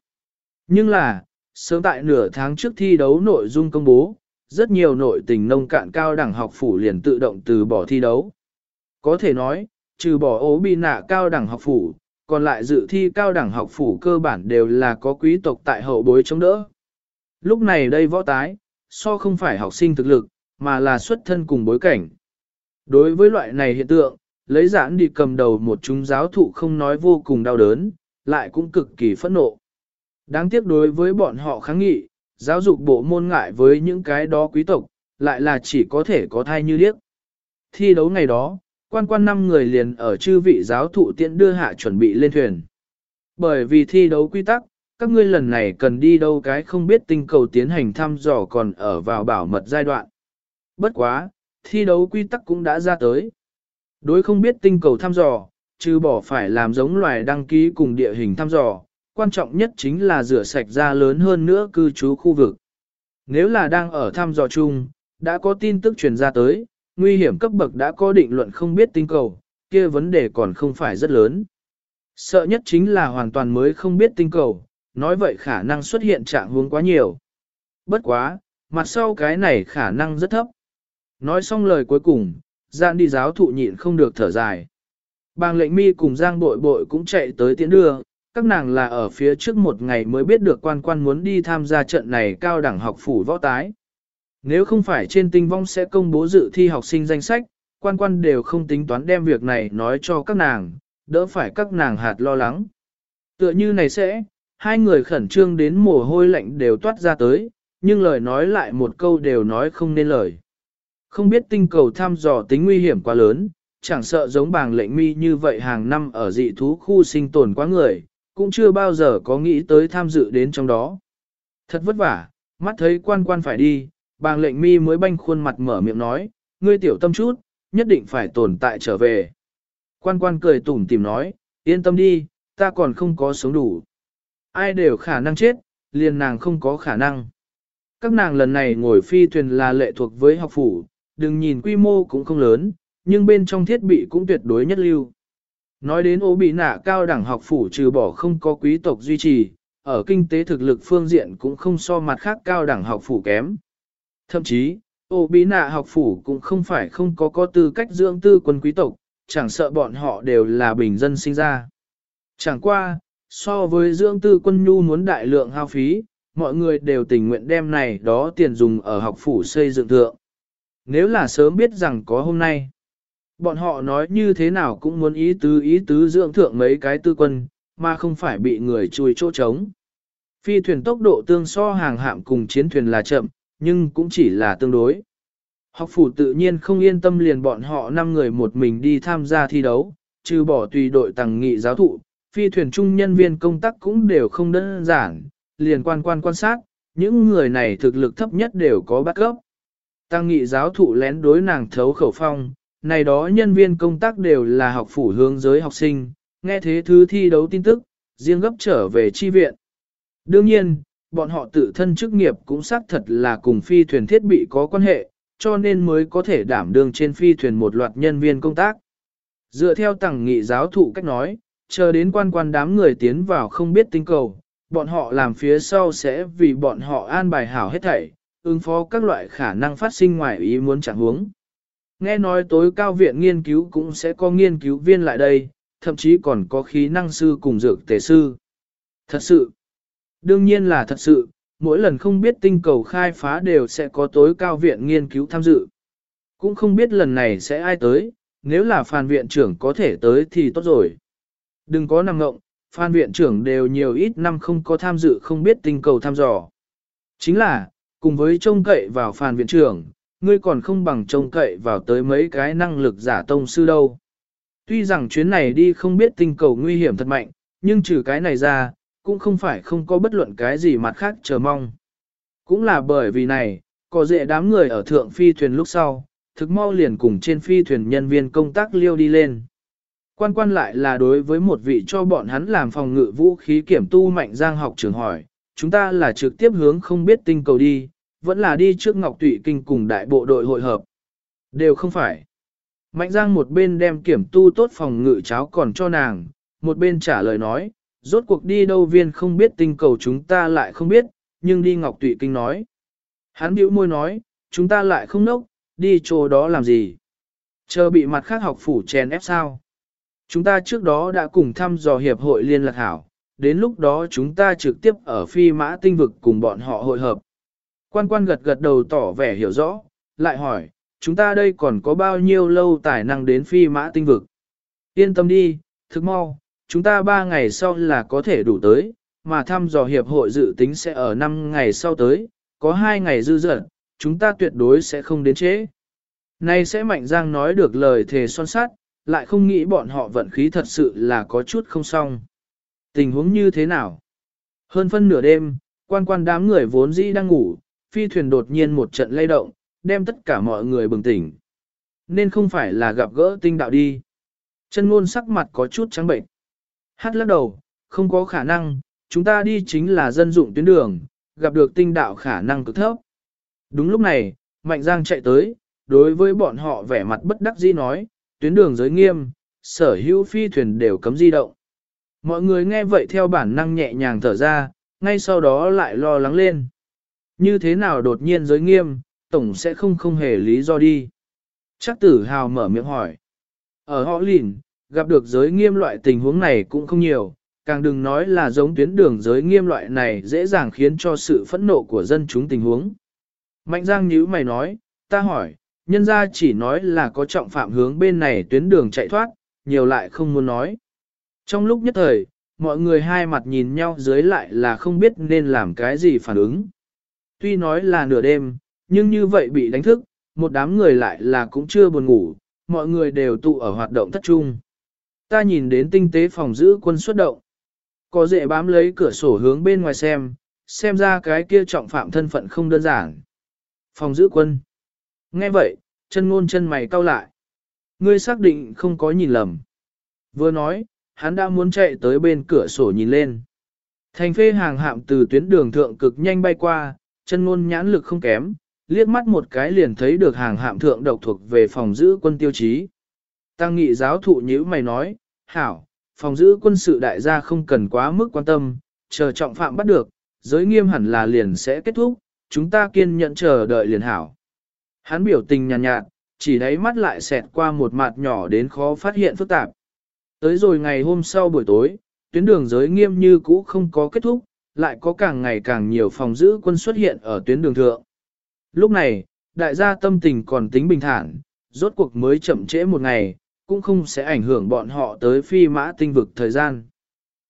[SPEAKER 1] Nhưng là, sớm tại nửa tháng trước thi đấu nội dung công bố, rất nhiều nội tình nông cạn cao đẳng học phủ liền tự động từ bỏ thi đấu. Có thể nói, trừ bỏ ố bị nạ cao đẳng học phủ, còn lại dự thi cao đẳng học phủ cơ bản đều là có quý tộc tại hậu bối chống đỡ. Lúc này đây võ tái, so không phải học sinh thực lực, mà là xuất thân cùng bối cảnh. Đối với loại này hiện tượng, lấy giãn đi cầm đầu một chúng giáo thụ không nói vô cùng đau đớn, lại cũng cực kỳ phẫn nộ. Đáng tiếc đối với bọn họ kháng nghị, giáo dục bộ môn ngại với những cái đó quý tộc, lại là chỉ có thể có thai như điếc. Thi đấu ngày đó, quan quan năm người liền ở chư vị giáo thụ tiện đưa hạ chuẩn bị lên thuyền. Bởi vì thi đấu quy tắc, các ngươi lần này cần đi đâu cái không biết tinh cầu tiến hành thăm dò còn ở vào bảo mật giai đoạn. Bất quá, thi đấu quy tắc cũng đã ra tới. Đối không biết tinh cầu thăm dò, trừ bỏ phải làm giống loài đăng ký cùng địa hình thăm dò, quan trọng nhất chính là rửa sạch ra lớn hơn nữa cư trú khu vực. Nếu là đang ở thăm dò chung, đã có tin tức truyền ra tới, nguy hiểm cấp bậc đã có định luận không biết tinh cầu, kia vấn đề còn không phải rất lớn. Sợ nhất chính là hoàn toàn mới không biết tinh cầu, nói vậy khả năng xuất hiện trạng huống quá nhiều. Bất quá, mặt sau cái này khả năng rất thấp. Nói xong lời cuối cùng, Giang đi giáo thụ nhịn không được thở dài. Bàng lệnh mi cùng Giang bội bội cũng chạy tới tiễn đưa, các nàng là ở phía trước một ngày mới biết được quan quan muốn đi tham gia trận này cao đẳng học phủ võ tái. Nếu không phải trên tinh vong sẽ công bố dự thi học sinh danh sách, quan quan đều không tính toán đem việc này nói cho các nàng, đỡ phải các nàng hạt lo lắng. Tựa như này sẽ, hai người khẩn trương đến mồ hôi lạnh đều toát ra tới, nhưng lời nói lại một câu đều nói không nên lời. Không biết tinh cầu thăm dò tính nguy hiểm quá lớn, chẳng sợ giống bàng lệnh mi như vậy hàng năm ở dị thú khu sinh tồn quá người, cũng chưa bao giờ có nghĩ tới tham dự đến trong đó. Thật vất vả, mắt thấy quan quan phải đi, bàng lệnh mi mới banh khuôn mặt mở miệng nói, ngươi tiểu tâm chút, nhất định phải tồn tại trở về. Quan quan cười tủm tìm nói, yên tâm đi, ta còn không có sống đủ. Ai đều khả năng chết, liền nàng không có khả năng. Các nàng lần này ngồi phi thuyền là lệ thuộc với học phủ, đừng nhìn quy mô cũng không lớn, nhưng bên trong thiết bị cũng tuyệt đối nhất lưu. Nói đến ố bị nạ cao đẳng học phủ trừ bỏ không có quý tộc duy trì, ở kinh tế thực lực phương diện cũng không so mặt khác cao đẳng học phủ kém. Thậm chí, ố bị nạ học phủ cũng không phải không có có tư cách dưỡng tư quân quý tộc, chẳng sợ bọn họ đều là bình dân sinh ra. Chẳng qua, so với dưỡng tư quân nhu muốn đại lượng hao phí, mọi người đều tình nguyện đem này đó tiền dùng ở học phủ xây dựng thượng. Nếu là sớm biết rằng có hôm nay, bọn họ nói như thế nào cũng muốn ý tứ ý tứ dưỡng thượng mấy cái tư quân, mà không phải bị người chui chỗ trống. Phi thuyền tốc độ tương so hàng hạm cùng chiến thuyền là chậm, nhưng cũng chỉ là tương đối. Học phủ tự nhiên không yên tâm liền bọn họ 5 người một mình đi tham gia thi đấu, trừ bỏ tùy đội tàng nghị giáo thụ, phi thuyền trung nhân viên công tác cũng đều không đơn giản, liền quan quan quan sát, những người này thực lực thấp nhất đều có bắt gốc. Tăng nghị giáo thụ lén đối nàng thấu khẩu phong, này đó nhân viên công tác đều là học phủ hướng giới học sinh, nghe thế thứ thi đấu tin tức, riêng gấp trở về chi viện. Đương nhiên, bọn họ tự thân chức nghiệp cũng xác thật là cùng phi thuyền thiết bị có quan hệ, cho nên mới có thể đảm đương trên phi thuyền một loạt nhân viên công tác. Dựa theo tầng nghị giáo thụ cách nói, chờ đến quan quan đám người tiến vào không biết tinh cầu, bọn họ làm phía sau sẽ vì bọn họ an bài hảo hết thảy, ứng phó các loại khả năng phát sinh ngoài ý muốn chẳng huống. Nghe nói tối cao viện nghiên cứu cũng sẽ có nghiên cứu viên lại đây, thậm chí còn có khí năng sư cùng dược tề sư. Thật sự, đương nhiên là thật sự, mỗi lần không biết tinh cầu khai phá đều sẽ có tối cao viện nghiên cứu tham dự. Cũng không biết lần này sẽ ai tới, nếu là phan viện trưởng có thể tới thì tốt rồi. Đừng có nằm ngộng, phan viện trưởng đều nhiều ít năm không có tham dự không biết tinh cầu thăm dò. Chính là, cùng với trông cậy vào phàn viện trưởng, ngươi còn không bằng trông cậy vào tới mấy cái năng lực giả tông sư đâu. Tuy rằng chuyến này đi không biết tinh cầu nguy hiểm thật mạnh, nhưng trừ cái này ra, cũng không phải không có bất luận cái gì mặt khác chờ mong. Cũng là bởi vì này, có dễ đám người ở thượng phi thuyền lúc sau, thực mau liền cùng trên phi thuyền nhân viên công tác liêu đi lên. Quan quan lại là đối với một vị cho bọn hắn làm phòng ngự vũ khí kiểm tu mạnh giang học trưởng hỏi, chúng ta là trực tiếp hướng không biết tinh cầu đi, vẫn là đi trước Ngọc Tụy Kinh cùng đại bộ đội hội hợp. Đều không phải. Mạnh giang một bên đem kiểm tu tốt phòng ngự cháo còn cho nàng, một bên trả lời nói, rốt cuộc đi đâu viên không biết tinh cầu chúng ta lại không biết, nhưng đi Ngọc Tụy Kinh nói. Hắn bĩu môi nói, chúng ta lại không nốc, đi chỗ đó làm gì? Chờ bị mặt khác học phủ chèn ép sao? Chúng ta trước đó đã cùng thăm dò hiệp hội liên lạc hảo, đến lúc đó chúng ta trực tiếp ở phi mã tinh vực cùng bọn họ hội hợp. Quan quan gật gật đầu tỏ vẻ hiểu rõ, lại hỏi, chúng ta đây còn có bao nhiêu lâu tài năng đến phi mã tinh vực? Yên tâm đi, thức mau, chúng ta ba ngày sau là có thể đủ tới, mà thăm dò hiệp hội dự tính sẽ ở 5 ngày sau tới, có 2 ngày dư dật, chúng ta tuyệt đối sẽ không đến trễ. Nay sẽ Mạnh Giang nói được lời thề son sát, lại không nghĩ bọn họ vận khí thật sự là có chút không xong. Tình huống như thế nào? Hơn phân nửa đêm, quan quan đám người vốn dĩ đang ngủ, phi thuyền đột nhiên một trận lay động, đem tất cả mọi người bừng tỉnh. Nên không phải là gặp gỡ tinh đạo đi. Chân ngôn sắc mặt có chút trắng bệnh. Hát lắc đầu, không có khả năng, chúng ta đi chính là dân dụng tuyến đường, gặp được tinh đạo khả năng cực thấp. Đúng lúc này, Mạnh Giang chạy tới, đối với bọn họ vẻ mặt bất đắc dĩ nói, tuyến đường giới nghiêm, sở hữu phi thuyền đều cấm di động. Mọi người nghe vậy theo bản năng nhẹ nhàng thở ra, ngay sau đó lại lo lắng lên. Như thế nào đột nhiên giới nghiêm, tổng sẽ không không hề lý do đi. Chắc tử hào mở miệng hỏi. Ở họ lìn, gặp được giới nghiêm loại tình huống này cũng không nhiều, càng đừng nói là giống tuyến đường giới nghiêm loại này dễ dàng khiến cho sự phẫn nộ của dân chúng tình huống. Mạnh Giang nhíu mày nói, ta hỏi, nhân gia chỉ nói là có trọng phạm hướng bên này tuyến đường chạy thoát, nhiều lại không muốn nói. Trong lúc nhất thời, mọi người hai mặt nhìn nhau dưới lại là không biết nên làm cái gì phản ứng. Tuy nói là nửa đêm, nhưng như vậy bị đánh thức, một đám người lại là cũng chưa buồn ngủ, mọi người đều tụ ở hoạt động thất trung. Ta nhìn đến tinh tế phòng giữ quân xuất động. Có dễ bám lấy cửa sổ hướng bên ngoài xem, xem ra cái kia trọng phạm thân phận không đơn giản. Phòng giữ quân. Nghe vậy, chân ngôn chân mày cau lại. Ngươi xác định không có nhìn lầm. Vừa nói, hắn đã muốn chạy tới bên cửa sổ nhìn lên. Thành phê hàng hạm từ tuyến đường thượng cực nhanh bay qua, chân ngôn nhãn lực không kém, liếc mắt một cái liền thấy được hàng hạm thượng độc thuộc về phòng giữ quân tiêu chí. Tăng nghị giáo thụ nhữ mày nói, hảo, phòng giữ quân sự đại gia không cần quá mức quan tâm, chờ trọng phạm bắt được, giới nghiêm hẳn là liền sẽ kết thúc, chúng ta kiên nhẫn chờ đợi liền hảo. Hắn biểu tình nhàn nhạt, nhạt, chỉ đáy mắt lại xẹt qua một mặt nhỏ đến khó phát hiện phức tạp. Tới rồi ngày hôm sau buổi tối, tuyến đường giới nghiêm như cũ không có kết thúc, lại có càng ngày càng nhiều phòng giữ quân xuất hiện ở tuyến đường thượng. Lúc này, đại gia tâm tình còn tính bình thản, rốt cuộc mới chậm trễ một ngày, cũng không sẽ ảnh hưởng bọn họ tới phi mã tinh vực thời gian.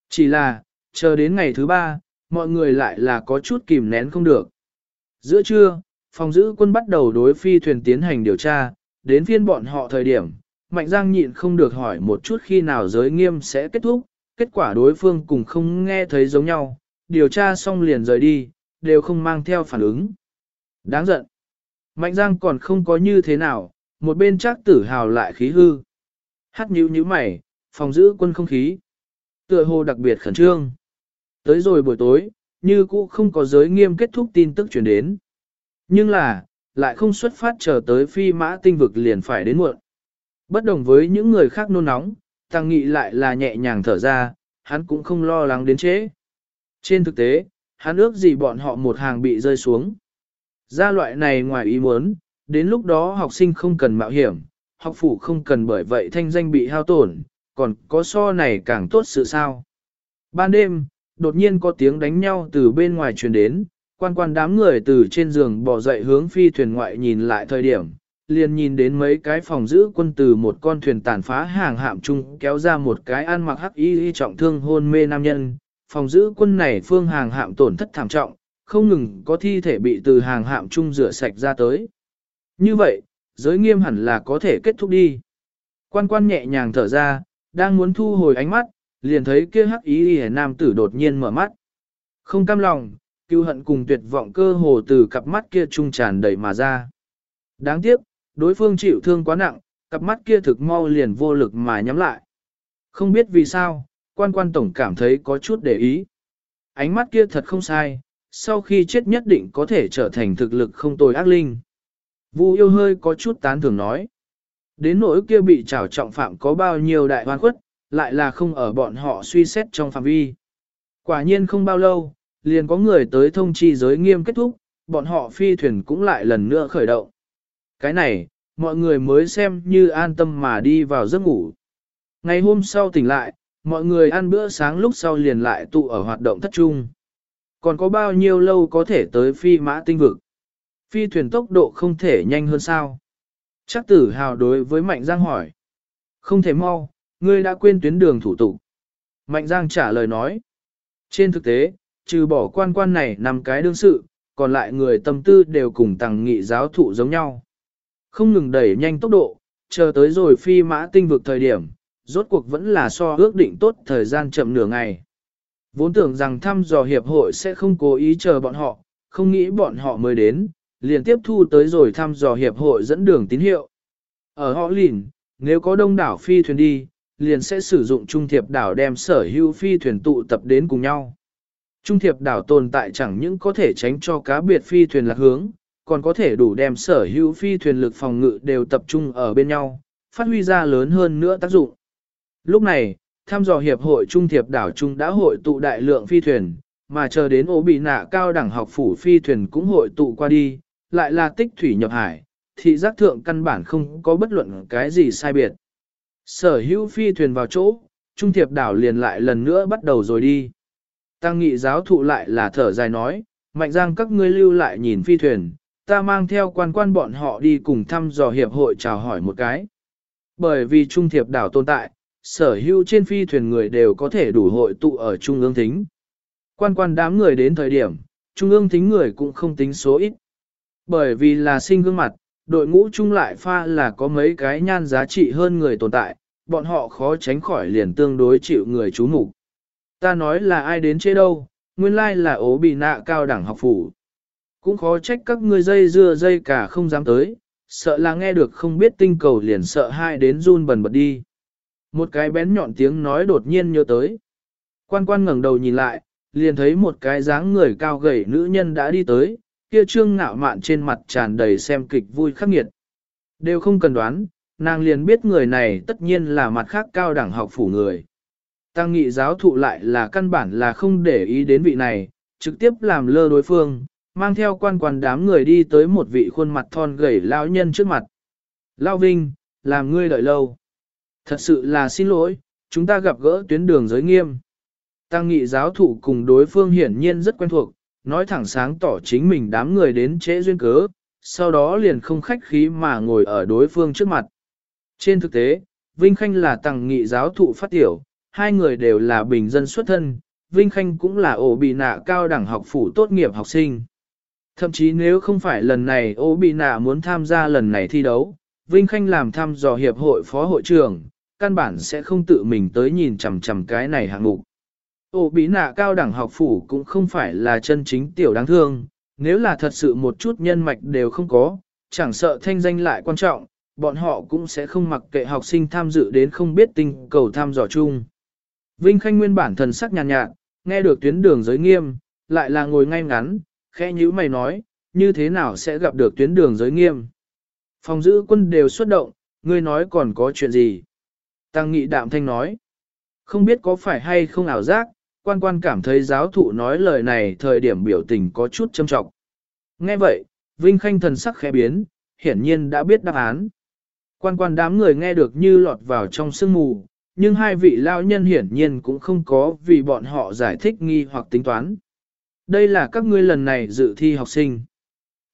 [SPEAKER 1] Chỉ là, chờ đến ngày thứ ba, mọi người lại là có chút kìm nén không được. Giữa trưa, phòng giữ quân bắt đầu đối phi thuyền tiến hành điều tra, đến phiên bọn họ thời điểm, Mạnh Giang nhịn không được hỏi một chút khi nào giới nghiêm sẽ kết thúc, kết quả đối phương cùng không nghe thấy giống nhau, điều tra xong liền rời đi, đều không mang theo phản ứng. Đáng giận. Mạnh Giang còn không có như thế nào, một bên chắc tử hào lại khí hư. Hát nhíu nhíu mày, phòng giữ quân không khí. Tựa hồ đặc biệt khẩn trương. Tới rồi buổi tối, như cũ không có giới nghiêm kết thúc tin tức chuyển đến. Nhưng là, lại không xuất phát chờ tới phi mã tinh vực liền phải đến muộn. Bất đồng với những người khác nôn nóng, tăng nghị lại là nhẹ nhàng thở ra, hắn cũng không lo lắng đến chế. Trên thực tế, hắn ước gì bọn họ một hàng bị rơi xuống. Ra loại này ngoài ý muốn, đến lúc đó học sinh không cần mạo hiểm, học phủ không cần bởi vậy thanh danh bị hao tổn, còn có so này càng tốt sự sao. Ban đêm, đột nhiên có tiếng đánh nhau từ bên ngoài truyền đến, quan quan đám người từ trên giường bỏ dậy hướng phi thuyền ngoại nhìn lại thời điểm, liền nhìn đến mấy cái phòng giữ quân từ một con thuyền tàn phá hàng hạm chung kéo ra một cái ăn mặc hắc y y trọng thương hôn mê nam nhân. Phòng giữ quân này phương hàng hạm tổn thất thảm trọng, không ngừng có thi thể bị từ hàng hạm chung rửa sạch ra tới. Như vậy, giới nghiêm hẳn là có thể kết thúc đi. Quan quan nhẹ nhàng thở ra, đang muốn thu hồi ánh mắt, liền thấy kia hắc ý y nam tử đột nhiên mở mắt. Không cam lòng, cứu hận cùng tuyệt vọng cơ hồ từ cặp mắt kia trung tràn đầy mà ra. Đáng tiếc, đối phương chịu thương quá nặng, cặp mắt kia thực mau liền vô lực mà nhắm lại. Không biết vì sao, quan quan tổng cảm thấy có chút để ý. Ánh mắt kia thật không sai, sau khi chết nhất định có thể trở thành thực lực không tồi ác linh. Vu yêu hơi có chút tán thưởng nói. Đến nỗi kia bị trảo trọng phạm có bao nhiêu đại hoan khuất, lại là không ở bọn họ suy xét trong phạm vi. Quả nhiên không bao lâu, liền có người tới thông chi giới nghiêm kết thúc, bọn họ phi thuyền cũng lại lần nữa khởi động. Cái này, mọi người mới xem như an tâm mà đi vào giấc ngủ. Ngày hôm sau tỉnh lại, mọi người ăn bữa sáng lúc sau liền lại tụ ở hoạt động thất trung. Còn có bao nhiêu lâu có thể tới phi mã tinh vực? Phi thuyền tốc độ không thể nhanh hơn sao? Chắc tử hào đối với Mạnh Giang hỏi. Không thể mau, ngươi đã quên tuyến đường thủ tục. Mạnh Giang trả lời nói. Trên thực tế, trừ bỏ quan quan này nằm cái đương sự, còn lại người tâm tư đều cùng tàng nghị giáo thụ giống nhau. Không ngừng đẩy nhanh tốc độ, chờ tới rồi phi mã tinh vực thời điểm, rốt cuộc vẫn là so ước định tốt thời gian chậm nửa ngày. Vốn tưởng rằng thăm dò hiệp hội sẽ không cố ý chờ bọn họ, không nghĩ bọn họ mới đến, liền tiếp thu tới rồi thăm dò hiệp hội dẫn đường tín hiệu. Ở họ lìn, nếu có đông đảo phi thuyền đi, liền sẽ sử dụng trung thiệp đảo đem sở hữu phi thuyền tụ tập đến cùng nhau. Trung thiệp đảo tồn tại chẳng những có thể tránh cho cá biệt phi thuyền lạc hướng, còn có thể đủ đem sở hữu phi thuyền lực phòng ngự đều tập trung ở bên nhau, phát huy ra lớn hơn nữa tác dụng. Lúc này, tham dò hiệp hội trung thiệp đảo trung đã hội tụ đại lượng phi thuyền, mà chờ đến ố bị nạ cao đẳng học phủ phi thuyền cũng hội tụ qua đi, lại là tích thủy nhập hải, thị giác thượng căn bản không có bất luận cái gì sai biệt. Sở hữu phi thuyền vào chỗ, trung thiệp đảo liền lại lần nữa bắt đầu rồi đi. Tăng nghị giáo thụ lại là thở dài nói, mạnh giang các ngươi lưu lại nhìn phi thuyền, ta mang theo quan quan bọn họ đi cùng thăm dò hiệp hội chào hỏi một cái. Bởi vì trung thiệp đảo tồn tại, sở hữu trên phi thuyền người đều có thể đủ hội tụ ở trung ương thính. Quan quan đám người đến thời điểm, trung ương thính người cũng không tính số ít. Bởi vì là sinh gương mặt, đội ngũ chung lại pha là có mấy cái nhan giá trị hơn người tồn tại, bọn họ khó tránh khỏi liền tương đối chịu người chú mục Ta nói là ai đến chế đâu, nguyên lai là ố bị nạ cao đẳng học phủ. Cũng khó trách các ngươi dây dưa dây cả không dám tới, sợ là nghe được không biết tinh cầu liền sợ hai đến run bần bật đi. Một cái bén nhọn tiếng nói đột nhiên nhớ tới. Quan quan ngẩng đầu nhìn lại, liền thấy một cái dáng người cao gầy nữ nhân đã đi tới, kia trương ngạo mạn trên mặt tràn đầy xem kịch vui khắc nghiệt. Đều không cần đoán, nàng liền biết người này tất nhiên là mặt khác cao đẳng học phủ người. Tăng nghị giáo thụ lại là căn bản là không để ý đến vị này, trực tiếp làm lơ đối phương, mang theo quan quan đám người đi tới một vị khuôn mặt thon gầy lão nhân trước mặt. Lao Vinh, làm ngươi đợi lâu. Thật sự là xin lỗi, chúng ta gặp gỡ tuyến đường giới nghiêm. Tăng nghị giáo thụ cùng đối phương hiển nhiên rất quen thuộc, nói thẳng sáng tỏ chính mình đám người đến trễ duyên cớ, sau đó liền không khách khí mà ngồi ở đối phương trước mặt. Trên thực tế, Vinh Khanh là tăng nghị giáo thụ phát tiểu, hai người đều là bình dân xuất thân, Vinh Khanh cũng là ổ bị nạ cao đẳng học phủ tốt nghiệp học sinh. Thậm chí nếu không phải lần này ô bị nạ muốn tham gia lần này thi đấu, Vinh Khanh làm thăm dò hiệp hội phó hội trưởng, căn bản sẽ không tự mình tới nhìn chằm chằm cái này hạng mục. Ô bị nạ cao đẳng học phủ cũng không phải là chân chính tiểu đáng thương, nếu là thật sự một chút nhân mạch đều không có, chẳng sợ thanh danh lại quan trọng, bọn họ cũng sẽ không mặc kệ học sinh tham dự đến không biết tình cầu tham dò chung. Vinh Khanh nguyên bản thần sắc nhàn nhạt, nhạt, nghe được tuyến đường giới nghiêm, lại là ngồi ngay ngắn, khẽ nhữ mày nói, như thế nào sẽ gặp được tuyến đường giới nghiêm. Phòng giữ quân đều xuất động, ngươi nói còn có chuyện gì? Tăng nghị đạm thanh nói, không biết có phải hay không ảo giác, quan quan cảm thấy giáo thụ nói lời này thời điểm biểu tình có chút châm trọng. Nghe vậy, Vinh Khanh thần sắc khẽ biến, hiển nhiên đã biết đáp án. Quan quan đám người nghe được như lọt vào trong sương mù, nhưng hai vị lao nhân hiển nhiên cũng không có vì bọn họ giải thích nghi hoặc tính toán. Đây là các ngươi lần này dự thi học sinh.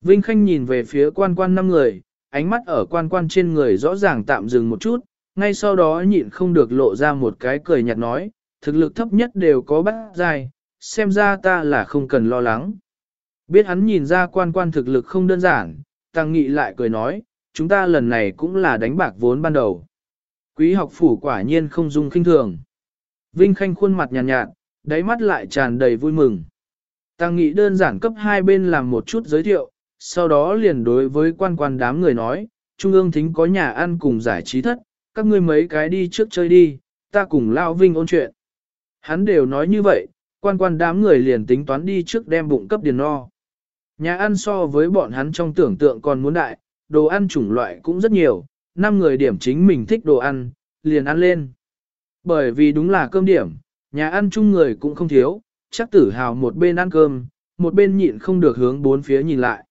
[SPEAKER 1] Vinh Khanh nhìn về phía quan quan năm người, ánh mắt ở quan quan trên người rõ ràng tạm dừng một chút, ngay sau đó nhịn không được lộ ra một cái cười nhạt nói, thực lực thấp nhất đều có bát dài, xem ra ta là không cần lo lắng. Biết hắn nhìn ra quan quan thực lực không đơn giản, Tăng Nghị lại cười nói, chúng ta lần này cũng là đánh bạc vốn ban đầu. Quý học phủ quả nhiên không dung khinh thường. Vinh Khanh khuôn mặt nhàn nhạt, nhạt, đáy mắt lại tràn đầy vui mừng. Tăng Nghị đơn giản cấp hai bên làm một chút giới thiệu, sau đó liền đối với quan quan đám người nói, Trung ương thính có nhà ăn cùng giải trí thất, các ngươi mấy cái đi trước chơi đi, ta cùng Lao Vinh ôn chuyện. Hắn đều nói như vậy, quan quan đám người liền tính toán đi trước đem bụng cấp điền no. Nhà ăn so với bọn hắn trong tưởng tượng còn muốn đại, đồ ăn chủng loại cũng rất nhiều, năm người điểm chính mình thích đồ ăn, liền ăn lên. Bởi vì đúng là cơm điểm, nhà ăn chung người cũng không thiếu, chắc tử hào một bên ăn cơm, một bên nhịn không được hướng bốn phía nhìn lại.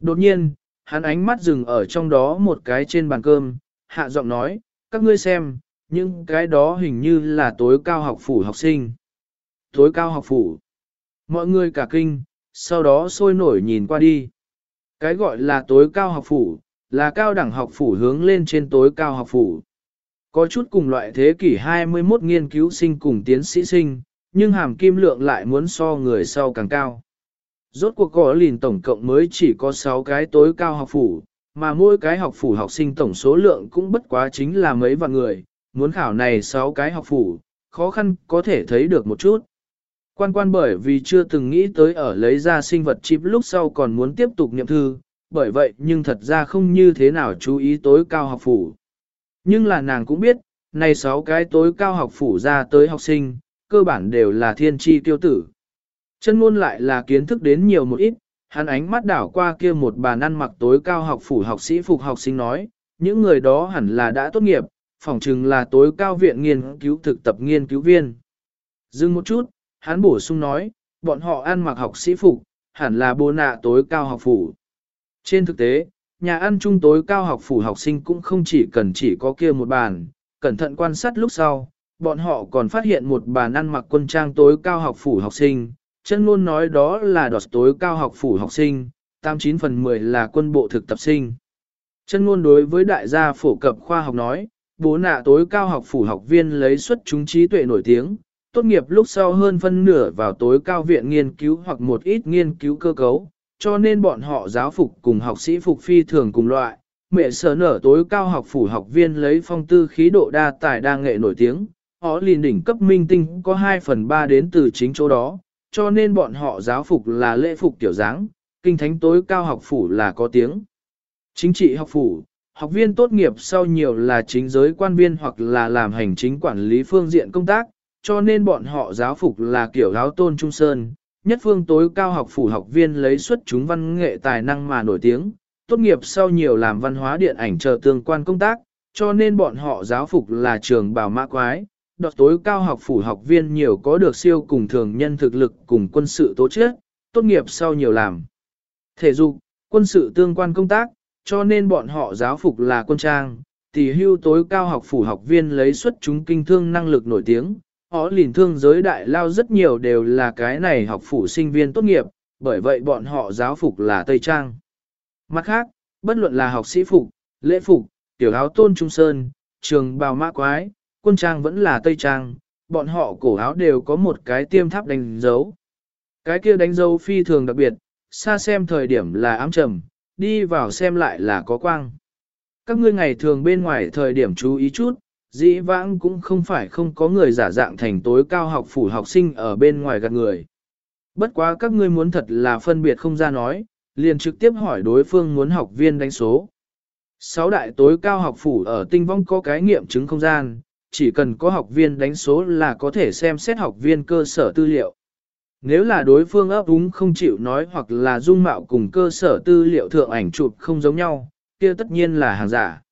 [SPEAKER 1] Đột nhiên, hắn ánh mắt dừng ở trong đó một cái trên bàn cơm, hạ giọng nói, các ngươi xem, những cái đó hình như là tối cao học phủ học sinh. Tối cao học phủ. Mọi người cả kinh, sau đó sôi nổi nhìn qua đi. Cái gọi là tối cao học phủ, là cao đẳng học phủ hướng lên trên tối cao học phủ. Có chút cùng loại thế kỷ 21 nghiên cứu sinh cùng tiến sĩ sinh, nhưng hàm kim lượng lại muốn so người sau càng cao. Rốt cuộc có lìn tổng cộng mới chỉ có 6 cái tối cao học phủ, mà mỗi cái học phủ học sinh tổng số lượng cũng bất quá chính là mấy vạn người, muốn khảo này 6 cái học phủ, khó khăn có thể thấy được một chút. Quan quan bởi vì chưa từng nghĩ tới ở lấy ra sinh vật chip lúc sau còn muốn tiếp tục niệm thư, bởi vậy nhưng thật ra không như thế nào chú ý tối cao học phủ. Nhưng là nàng cũng biết, này 6 cái tối cao học phủ ra tới học sinh, cơ bản đều là thiên tri tiêu tử. Chân ngôn lại là kiến thức đến nhiều một ít, hắn ánh mắt đảo qua kia một bàn ăn mặc tối cao học phủ học sĩ phục học sinh nói, những người đó hẳn là đã tốt nghiệp, phỏng chừng là tối cao viện nghiên cứu thực tập nghiên cứu viên. Dừng một chút, hắn bổ sung nói, bọn họ ăn mặc học sĩ phục, hẳn là bô nạ tối cao học phủ. Trên thực tế, nhà ăn chung tối cao học phủ học sinh cũng không chỉ cần chỉ có kia một bàn, cẩn thận quan sát lúc sau, bọn họ còn phát hiện một bàn ăn mặc quân trang tối cao học phủ học sinh, chân luôn nói đó là đọt tối cao học phủ học sinh, 89 phần 10 là quân bộ thực tập sinh. Chân luôn đối với đại gia phổ cập khoa học nói, bố nạ tối cao học phủ học viên lấy xuất chúng trí tuệ nổi tiếng, tốt nghiệp lúc sau hơn phân nửa vào tối cao viện nghiên cứu hoặc một ít nghiên cứu cơ cấu, cho nên bọn họ giáo phục cùng học sĩ phục phi thường cùng loại. Mẹ sở nở tối cao học phủ học viên lấy phong tư khí độ đa tài đa nghệ nổi tiếng, họ liền đỉnh cấp minh tinh có 2 phần 3 đến từ chính chỗ đó, cho nên bọn họ giáo phục là lễ phục tiểu dáng, kinh thánh tối cao học phủ là có tiếng. Chính trị học phủ, học viên tốt nghiệp sau nhiều là chính giới quan viên hoặc là làm hành chính quản lý phương diện công tác, cho nên bọn họ giáo phục là kiểu giáo tôn trung sơn, nhất phương tối cao học phủ học viên lấy xuất chúng văn nghệ tài năng mà nổi tiếng, tốt nghiệp sau nhiều làm văn hóa điện ảnh chờ tương quan công tác, cho nên bọn họ giáo phục là trường bảo mã quái, đọt tối cao học phủ học viên nhiều có được siêu cùng thường nhân thực lực cùng quân sự tố chất, tốt nghiệp sau nhiều làm. Thể dục, quân sự tương quan công tác, cho nên bọn họ giáo phục là quân trang, tỷ hưu tối cao học phủ học viên lấy xuất chúng kinh thương năng lực nổi tiếng, họ lìn thương giới đại lao rất nhiều đều là cái này học phủ sinh viên tốt nghiệp, bởi vậy bọn họ giáo phục là Tây Trang. Mặt khác, bất luận là học sĩ phục, lễ phục, tiểu áo tôn trung sơn, trường bào mã quái, quân trang vẫn là Tây Trang, bọn họ cổ áo đều có một cái tiêm tháp đánh dấu. Cái kia đánh dấu phi thường đặc biệt, xa xem thời điểm là ám trầm, đi vào xem lại là có quang. Các ngươi ngày thường bên ngoài thời điểm chú ý chút, dĩ vãng cũng không phải không có người giả dạng thành tối cao học phủ học sinh ở bên ngoài gạt người. Bất quá các ngươi muốn thật là phân biệt không ra nói, liền trực tiếp hỏi đối phương muốn học viên đánh số. Sáu đại tối cao học phủ ở tinh vong có cái nghiệm chứng không gian, chỉ cần có học viên đánh số là có thể xem xét học viên cơ sở tư liệu. Nếu là đối phương ấp úng không chịu nói hoặc là dung mạo cùng cơ sở tư liệu thượng ảnh chụp không giống nhau, kia tất nhiên là hàng giả.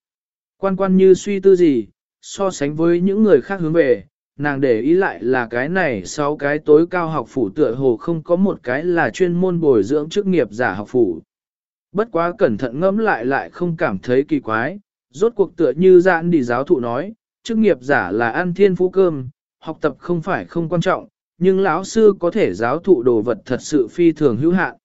[SPEAKER 1] Quan quan như suy tư gì, so sánh với những người khác hướng về, nàng để ý lại là cái này sau cái tối cao học phủ tựa hồ không có một cái là chuyên môn bồi dưỡng chức nghiệp giả học phủ. Bất quá cẩn thận ngẫm lại lại không cảm thấy kỳ quái, rốt cuộc tựa như giãn đi giáo thụ nói, chức nghiệp giả là ăn thiên phú cơm, học tập không phải không quan trọng, nhưng lão sư có thể giáo thụ đồ vật thật sự phi thường hữu hạn.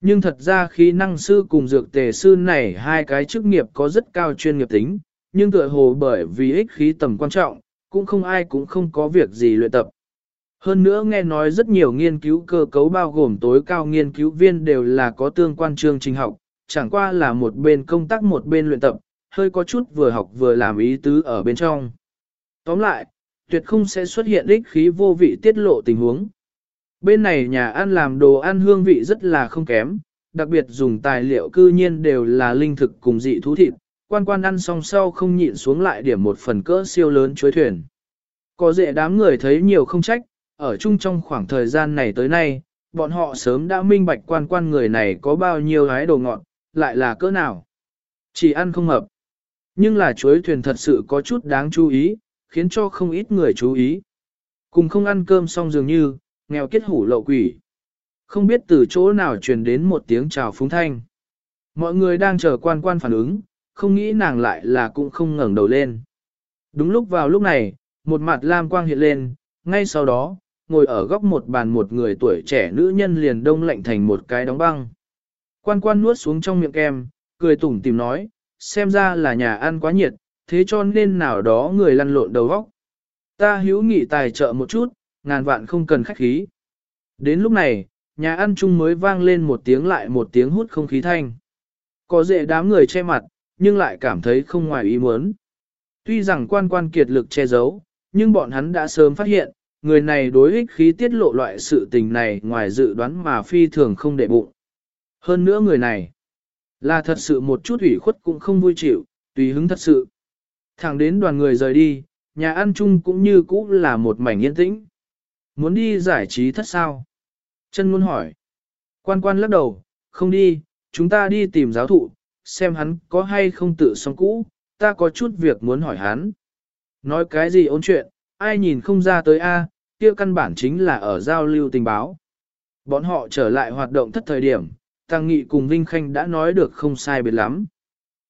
[SPEAKER 1] Nhưng thật ra khí năng sư cùng dược tề sư này hai cái chức nghiệp có rất cao chuyên nghiệp tính, nhưng tựa hồ bởi vì ích khí tầm quan trọng, cũng không ai cũng không có việc gì luyện tập. Hơn nữa nghe nói rất nhiều nghiên cứu cơ cấu bao gồm tối cao nghiên cứu viên đều là có tương quan chương trình học, chẳng qua là một bên công tác một bên luyện tập, hơi có chút vừa học vừa làm ý tứ ở bên trong. Tóm lại, tuyệt không sẽ xuất hiện ích khí vô vị tiết lộ tình huống. Bên này nhà ăn làm đồ ăn hương vị rất là không kém, đặc biệt dùng tài liệu cư nhiên đều là linh thực cùng dị thú thịt, quan quan ăn xong sau không nhịn xuống lại điểm một phần cỡ siêu lớn chuối thuyền. Có dễ đám người thấy nhiều không trách, ở chung trong khoảng thời gian này tới nay, bọn họ sớm đã minh bạch quan quan người này có bao nhiêu gái đồ ngọt, lại là cỡ nào. Chỉ ăn không hợp. Nhưng là chuối thuyền thật sự có chút đáng chú ý, khiến cho không ít người chú ý. Cùng không ăn cơm xong dường như, nghèo kết hủ lậu quỷ. Không biết từ chỗ nào truyền đến một tiếng chào phúng thanh. Mọi người đang chờ quan quan phản ứng, không nghĩ nàng lại là cũng không ngẩng đầu lên. Đúng lúc vào lúc này, một mặt lam quang hiện lên, ngay sau đó, ngồi ở góc một bàn một người tuổi trẻ nữ nhân liền đông lạnh thành một cái đóng băng. Quan quan nuốt xuống trong miệng kem, cười tủm tìm nói, xem ra là nhà ăn quá nhiệt, thế cho nên nào đó người lăn lộn đầu góc. Ta hữu nghị tài trợ một chút, ngàn vạn không cần khách khí. Đến lúc này, nhà ăn chung mới vang lên một tiếng lại một tiếng hút không khí thanh. Có dễ đám người che mặt, nhưng lại cảm thấy không ngoài ý muốn. Tuy rằng quan quan kiệt lực che giấu, nhưng bọn hắn đã sớm phát hiện, người này đối ích khí tiết lộ loại sự tình này ngoài dự đoán mà phi thường không để bụng. Hơn nữa người này, là thật sự một chút ủy khuất cũng không vui chịu, tùy hứng thật sự. Thẳng đến đoàn người rời đi, nhà ăn chung cũng như cũ là một mảnh yên tĩnh. Muốn đi giải trí thất sao? Chân muốn hỏi. Quan quan lắc đầu, không đi, chúng ta đi tìm giáo thụ, xem hắn có hay không tự xong cũ, ta có chút việc muốn hỏi hắn. Nói cái gì ôn chuyện, ai nhìn không ra tới a, kia căn bản chính là ở giao lưu tình báo. Bọn họ trở lại hoạt động thất thời điểm, Tăng Nghị cùng Vinh Khanh đã nói được không sai biệt lắm.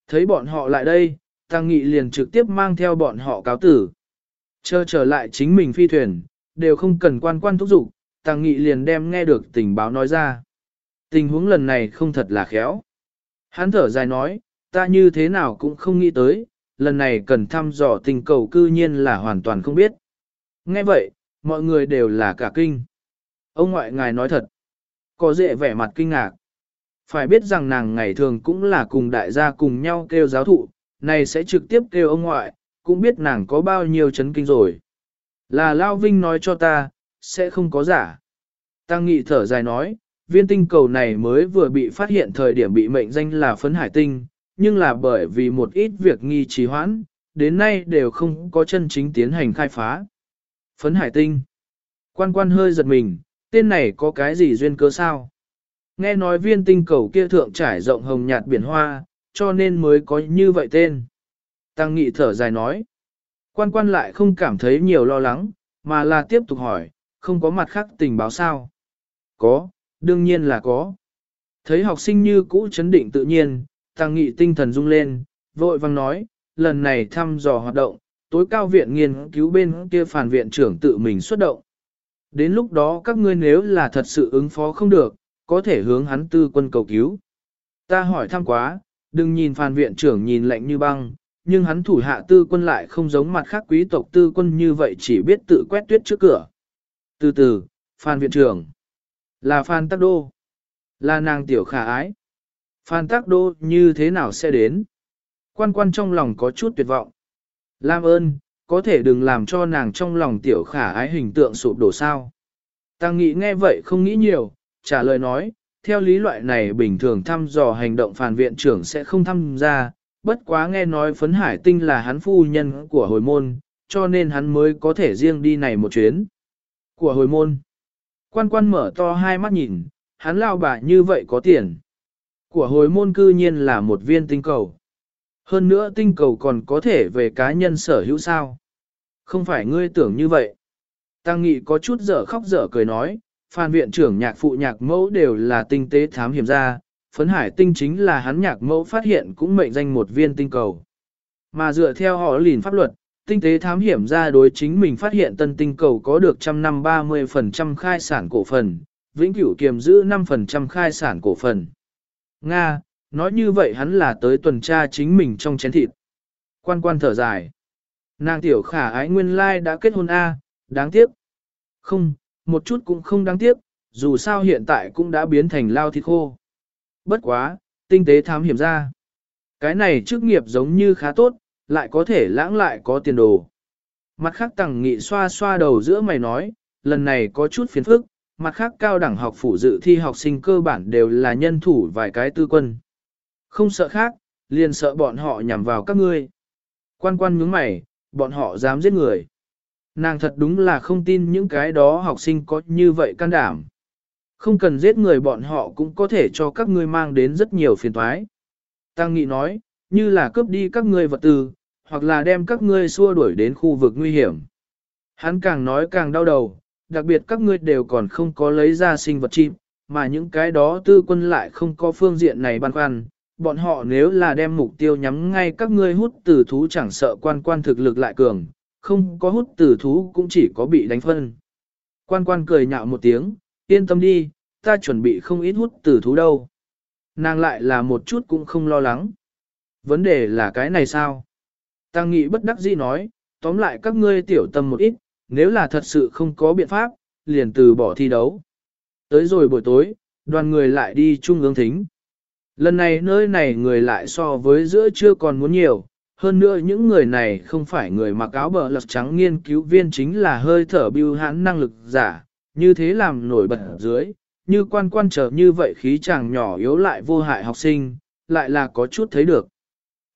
[SPEAKER 1] Thấy bọn họ lại đây, Tăng Nghị liền trực tiếp mang theo bọn họ cáo tử. Chờ trở lại chính mình phi thuyền, đều không cần quan quan thúc giục, Tăng Nghị liền đem nghe được tình báo nói ra. Tình huống lần này không thật là khéo. Hắn thở dài nói, ta như thế nào cũng không nghĩ tới, lần này cần thăm dò tình cầu cư nhiên là hoàn toàn không biết. Nghe vậy, mọi người đều là cả kinh. Ông ngoại ngài nói thật. Có dễ vẻ mặt kinh ngạc. Phải biết rằng nàng ngày thường cũng là cùng đại gia cùng nhau kêu giáo thụ, này sẽ trực tiếp kêu ông ngoại, cũng biết nàng có bao nhiêu chấn kinh rồi. Là Lao Vinh nói cho ta, sẽ không có giả. Tăng nghị thở dài nói, viên tinh cầu này mới vừa bị phát hiện thời điểm bị mệnh danh là phấn hải tinh, nhưng là bởi vì một ít việc nghi trì hoãn, đến nay đều không có chân chính tiến hành khai phá. Phấn hải tinh. Quan quan hơi giật mình, tên này có cái gì duyên cớ sao? Nghe nói viên tinh cầu kia thượng trải rộng hồng nhạt biển hoa, cho nên mới có như vậy tên. Tăng nghị thở dài nói. Quan quan lại không cảm thấy nhiều lo lắng, mà là tiếp tục hỏi, không có mặt khác tình báo sao? Có, đương nhiên là có. Thấy học sinh như cũ chấn định tự nhiên, tăng nghị tinh thần rung lên, vội vang nói, lần này thăm dò hoạt động, tối cao viện nghiên cứu bên kia phản viện trưởng tự mình xuất động. Đến lúc đó các ngươi nếu là thật sự ứng phó không được, có thể hướng hắn tư quân cầu cứu. Ta hỏi thăm quá, đừng nhìn phàn viện trưởng nhìn lạnh như băng, nhưng hắn thủ hạ tư quân lại không giống mặt khác quý tộc tư quân như vậy chỉ biết tự quét tuyết trước cửa. Từ từ, Phan viện trưởng, là Phan Tắc Đô, là nàng tiểu khả ái. Phan Tắc Đô như thế nào sẽ đến? Quan quan trong lòng có chút tuyệt vọng. Lam ơn, có thể đừng làm cho nàng trong lòng tiểu khả ái hình tượng sụp đổ sao. Ta nghĩ nghe vậy không nghĩ nhiều, trả lời nói, theo lý loại này bình thường thăm dò hành động phản viện trưởng sẽ không tham gia, bất quá nghe nói phấn hải tinh là hắn phu nhân của hồi môn, cho nên hắn mới có thể riêng đi này một chuyến. Của hồi môn. Quan quan mở to hai mắt nhìn, hắn lao bà như vậy có tiền. Của hồi môn cư nhiên là một viên tinh cầu. Hơn nữa tinh cầu còn có thể về cá nhân sở hữu sao. Không phải ngươi tưởng như vậy. Tăng nghị có chút dở khóc dở cười nói, Phan viện trưởng nhạc phụ nhạc mẫu đều là tinh tế thám hiểm gia, phấn hải tinh chính là hắn nhạc mẫu phát hiện cũng mệnh danh một viên tinh cầu. Mà dựa theo họ lìn pháp luật, tinh tế thám hiểm ra đối chính mình phát hiện tân tinh cầu có được trăm năm 30% khai sản cổ phần, vĩnh cửu kiềm giữ 5% khai sản cổ phần. Nga, nói như vậy hắn là tới tuần tra chính mình trong chén thịt. Quan quan thở dài. Nàng tiểu khả ái nguyên lai đã kết hôn A, đáng tiếc. Không, một chút cũng không đáng tiếc, dù sao hiện tại cũng đã biến thành lao thịt khô. Bất quá, tinh tế thám hiểm ra. Cái này chức nghiệp giống như khá tốt, lại có thể lãng lại có tiền đồ. Mặt khác tằng nghị xoa xoa đầu giữa mày nói, lần này có chút phiền phức, mặt khác cao đẳng học phủ dự thi học sinh cơ bản đều là nhân thủ vài cái tư quân. Không sợ khác, liền sợ bọn họ nhằm vào các ngươi. Quan quan nhướng mày, bọn họ dám giết người. Nàng thật đúng là không tin những cái đó học sinh có như vậy can đảm. Không cần giết người bọn họ cũng có thể cho các ngươi mang đến rất nhiều phiền toái. Tăng Nghị nói, như là cướp đi các ngươi vật tư, hoặc là đem các ngươi xua đuổi đến khu vực nguy hiểm. Hắn càng nói càng đau đầu, đặc biệt các ngươi đều còn không có lấy ra sinh vật chim, mà những cái đó tư quân lại không có phương diện này băn khoăn. Bọn họ nếu là đem mục tiêu nhắm ngay các ngươi hút tử thú chẳng sợ quan quan thực lực lại cường, không có hút tử thú cũng chỉ có bị đánh phân. Quan quan cười nhạo một tiếng, yên tâm đi, ta chuẩn bị không ít hút tử thú đâu. Nàng lại là một chút cũng không lo lắng. Vấn đề là cái này sao? Tăng nghị bất đắc dĩ nói, tóm lại các ngươi tiểu tâm một ít, nếu là thật sự không có biện pháp, liền từ bỏ thi đấu. Tới rồi buổi tối, đoàn người lại đi trung ương thính. Lần này nơi này người lại so với giữa chưa còn muốn nhiều, hơn nữa những người này không phải người mặc áo bờ lật trắng nghiên cứu viên chính là hơi thở biêu hãn năng lực giả, như thế làm nổi bật dưới, như quan quan trở như vậy khí chàng nhỏ yếu lại vô hại học sinh, lại là có chút thấy được.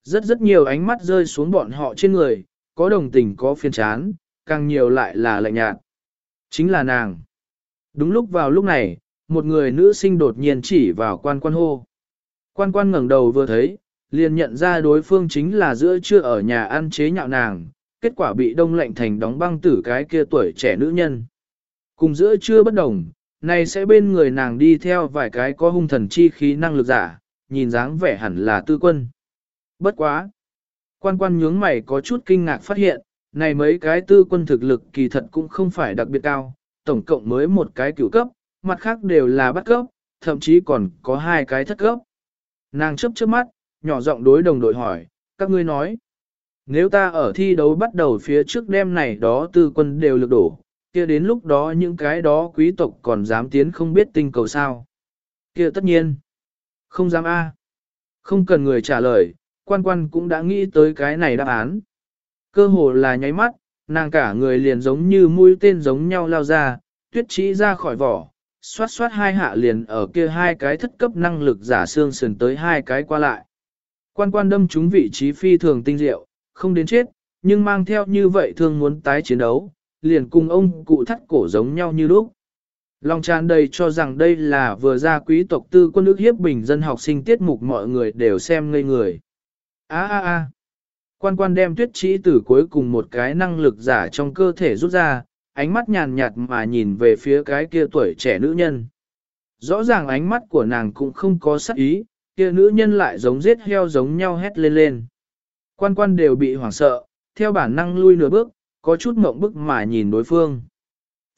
[SPEAKER 1] Rất rất nhiều ánh mắt rơi xuống bọn họ trên người, có đồng tình có phiền chán, càng nhiều lại là lạnh nhạt. Chính là nàng. Đúng lúc vào lúc này, một người nữ sinh đột nhiên chỉ vào quan quan hô. Quan quan ngẩng đầu vừa thấy, liền nhận ra đối phương chính là giữa trưa ở nhà ăn chế nhạo nàng, kết quả bị đông lạnh thành đóng băng tử cái kia tuổi trẻ nữ nhân. Cùng giữa trưa bất đồng, này sẽ bên người nàng đi theo vài cái có hung thần chi khí năng lực giả, nhìn dáng vẻ hẳn là tư quân. Bất quá. Quan quan nhướng mày có chút kinh ngạc phát hiện, này mấy cái tư quân thực lực kỳ thật cũng không phải đặc biệt cao, tổng cộng mới một cái cửu cấp, mặt khác đều là bắt cấp, thậm chí còn có hai cái thất cấp. Nàng chấp chớp mắt, nhỏ giọng đối đồng đội hỏi, các ngươi nói. Nếu ta ở thi đấu bắt đầu phía trước đêm này đó tư quân đều lực đổ, kia đến lúc đó những cái đó quý tộc còn dám tiến không biết tinh cầu sao. kia tất nhiên. Không dám A. Không cần người trả lời, quan quan cũng đã nghĩ tới cái này đáp án. Cơ hồ là nháy mắt, nàng cả người liền giống như mũi tên giống nhau lao ra, tuyết chỉ ra khỏi vỏ, xoát xoát hai hạ liền ở kia hai cái thất cấp năng lực giả xương sườn tới hai cái qua lại. Quan quan đâm chúng vị trí phi thường tinh diệu, không đến chết, nhưng mang theo như vậy thường muốn tái chiến đấu, liền cùng ông cụ thắt cổ giống nhau như lúc. Long tràn đầy cho rằng đây là vừa ra quý tộc tư quân ước hiếp bình dân học sinh tiết mục mọi người đều xem ngây người. Á á á! Quan quan đem tuyết trĩ từ cuối cùng một cái năng lực giả trong cơ thể rút ra, ánh mắt nhàn nhạt mà nhìn về phía cái kia tuổi trẻ nữ nhân. Rõ ràng ánh mắt của nàng cũng không có sắc ý, kia nữ nhân lại giống giết heo giống nhau hét lên lên. Quan quan đều bị hoảng sợ, theo bản năng lui nửa bước, có chút mộng bức mà nhìn đối phương.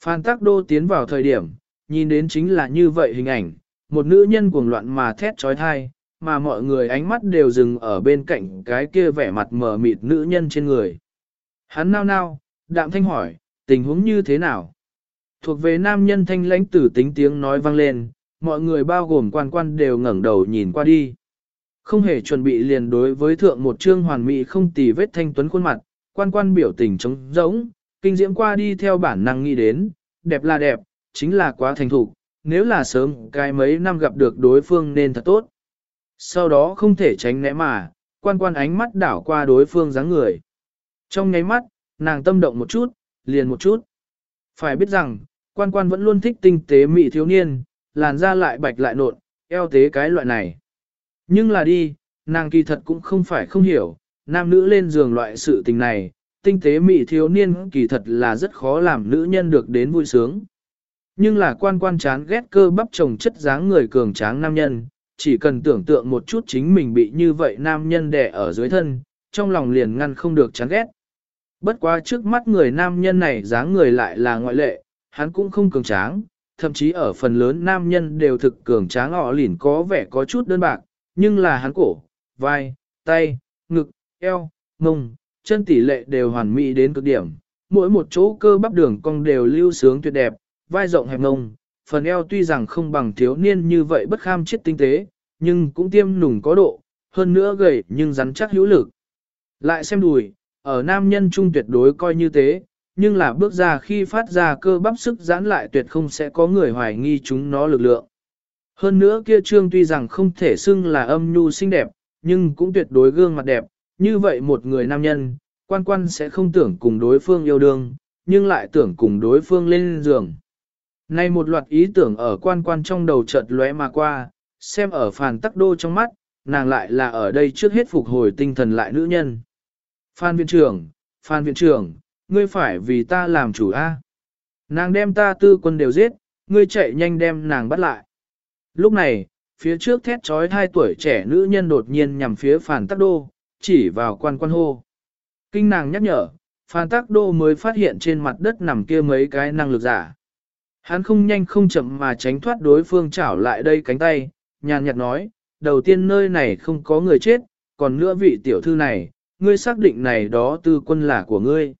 [SPEAKER 1] Phan Tắc Đô tiến vào thời điểm, nhìn đến chính là như vậy hình ảnh, một nữ nhân cuồng loạn mà thét trói thai, mà mọi người ánh mắt đều dừng ở bên cạnh cái kia vẻ mặt mờ mịt nữ nhân trên người. Hắn nao nao, đạm thanh hỏi, tình huống như thế nào? Thuộc về nam nhân thanh lãnh tử tính tiếng nói vang lên, mọi người bao gồm quan quan đều ngẩng đầu nhìn qua đi. Không hề chuẩn bị liền đối với thượng một trương hoàn mỹ không tì vết thanh tuấn khuôn mặt, quan quan biểu tình trống rỗng, kinh diễm qua đi theo bản năng nghĩ đến, đẹp là đẹp, chính là quá thành thục, nếu là sớm cái mấy năm gặp được đối phương nên thật tốt. Sau đó không thể tránh né mà, quan quan ánh mắt đảo qua đối phương dáng người. Trong nháy mắt, nàng tâm động một chút, liền một chút. Phải biết rằng, quan quan vẫn luôn thích tinh tế mỹ thiếu niên, làn da lại bạch lại nộn, eo tế cái loại này. Nhưng là đi, nàng kỳ thật cũng không phải không hiểu, nam nữ lên giường loại sự tình này, tinh tế mị thiếu niên kỳ thật là rất khó làm nữ nhân được đến vui sướng. Nhưng là quan quan chán ghét cơ bắp chồng chất dáng người cường tráng nam nhân, chỉ cần tưởng tượng một chút chính mình bị như vậy nam nhân đè ở dưới thân, trong lòng liền ngăn không được chán ghét. Bất quá trước mắt người nam nhân này dáng người lại là ngoại lệ, hắn cũng không cường tráng, thậm chí ở phần lớn nam nhân đều thực cường tráng họ lỉn có vẻ có chút đơn bạc, nhưng là hắn cổ, vai, tay, ngực, eo, mông, chân tỷ lệ đều hoàn mỹ đến cực điểm. Mỗi một chỗ cơ bắp đường cong đều lưu sướng tuyệt đẹp, vai rộng hẹp mông, phần eo tuy rằng không bằng thiếu niên như vậy bất kham chết tinh tế, nhưng cũng tiêm nùng có độ, hơn nữa gầy nhưng rắn chắc hữu lực. Lại xem đùi, ở nam nhân trung tuyệt đối coi như thế, nhưng là bước ra khi phát ra cơ bắp sức giãn lại tuyệt không sẽ có người hoài nghi chúng nó lực lượng. Hơn nữa kia trương tuy rằng không thể xưng là âm nhu xinh đẹp, nhưng cũng tuyệt đối gương mặt đẹp, như vậy một người nam nhân, quan quan sẽ không tưởng cùng đối phương yêu đương, nhưng lại tưởng cùng đối phương lên giường. Nay một loạt ý tưởng ở quan quan trong đầu chợt lóe mà qua, xem ở phàn tắc đô trong mắt, nàng lại là ở đây trước hết phục hồi tinh thần lại nữ nhân. Phan viện trưởng, Phan viện trưởng, ngươi phải vì ta làm chủ a. Nàng đem ta tư quân đều giết, ngươi chạy nhanh đem nàng bắt lại. Lúc này, phía trước thét trói hai tuổi trẻ nữ nhân đột nhiên nhằm phía phản tắc đô, chỉ vào quan quan hô. Kinh nàng nhắc nhở, phản tắc đô mới phát hiện trên mặt đất nằm kia mấy cái năng lực giả. Hắn không nhanh không chậm mà tránh thoát đối phương chảo lại đây cánh tay, nhàn nhạt nói, đầu tiên nơi này không có người chết, còn nữa vị tiểu thư này, ngươi xác định này đó tư quân là của ngươi.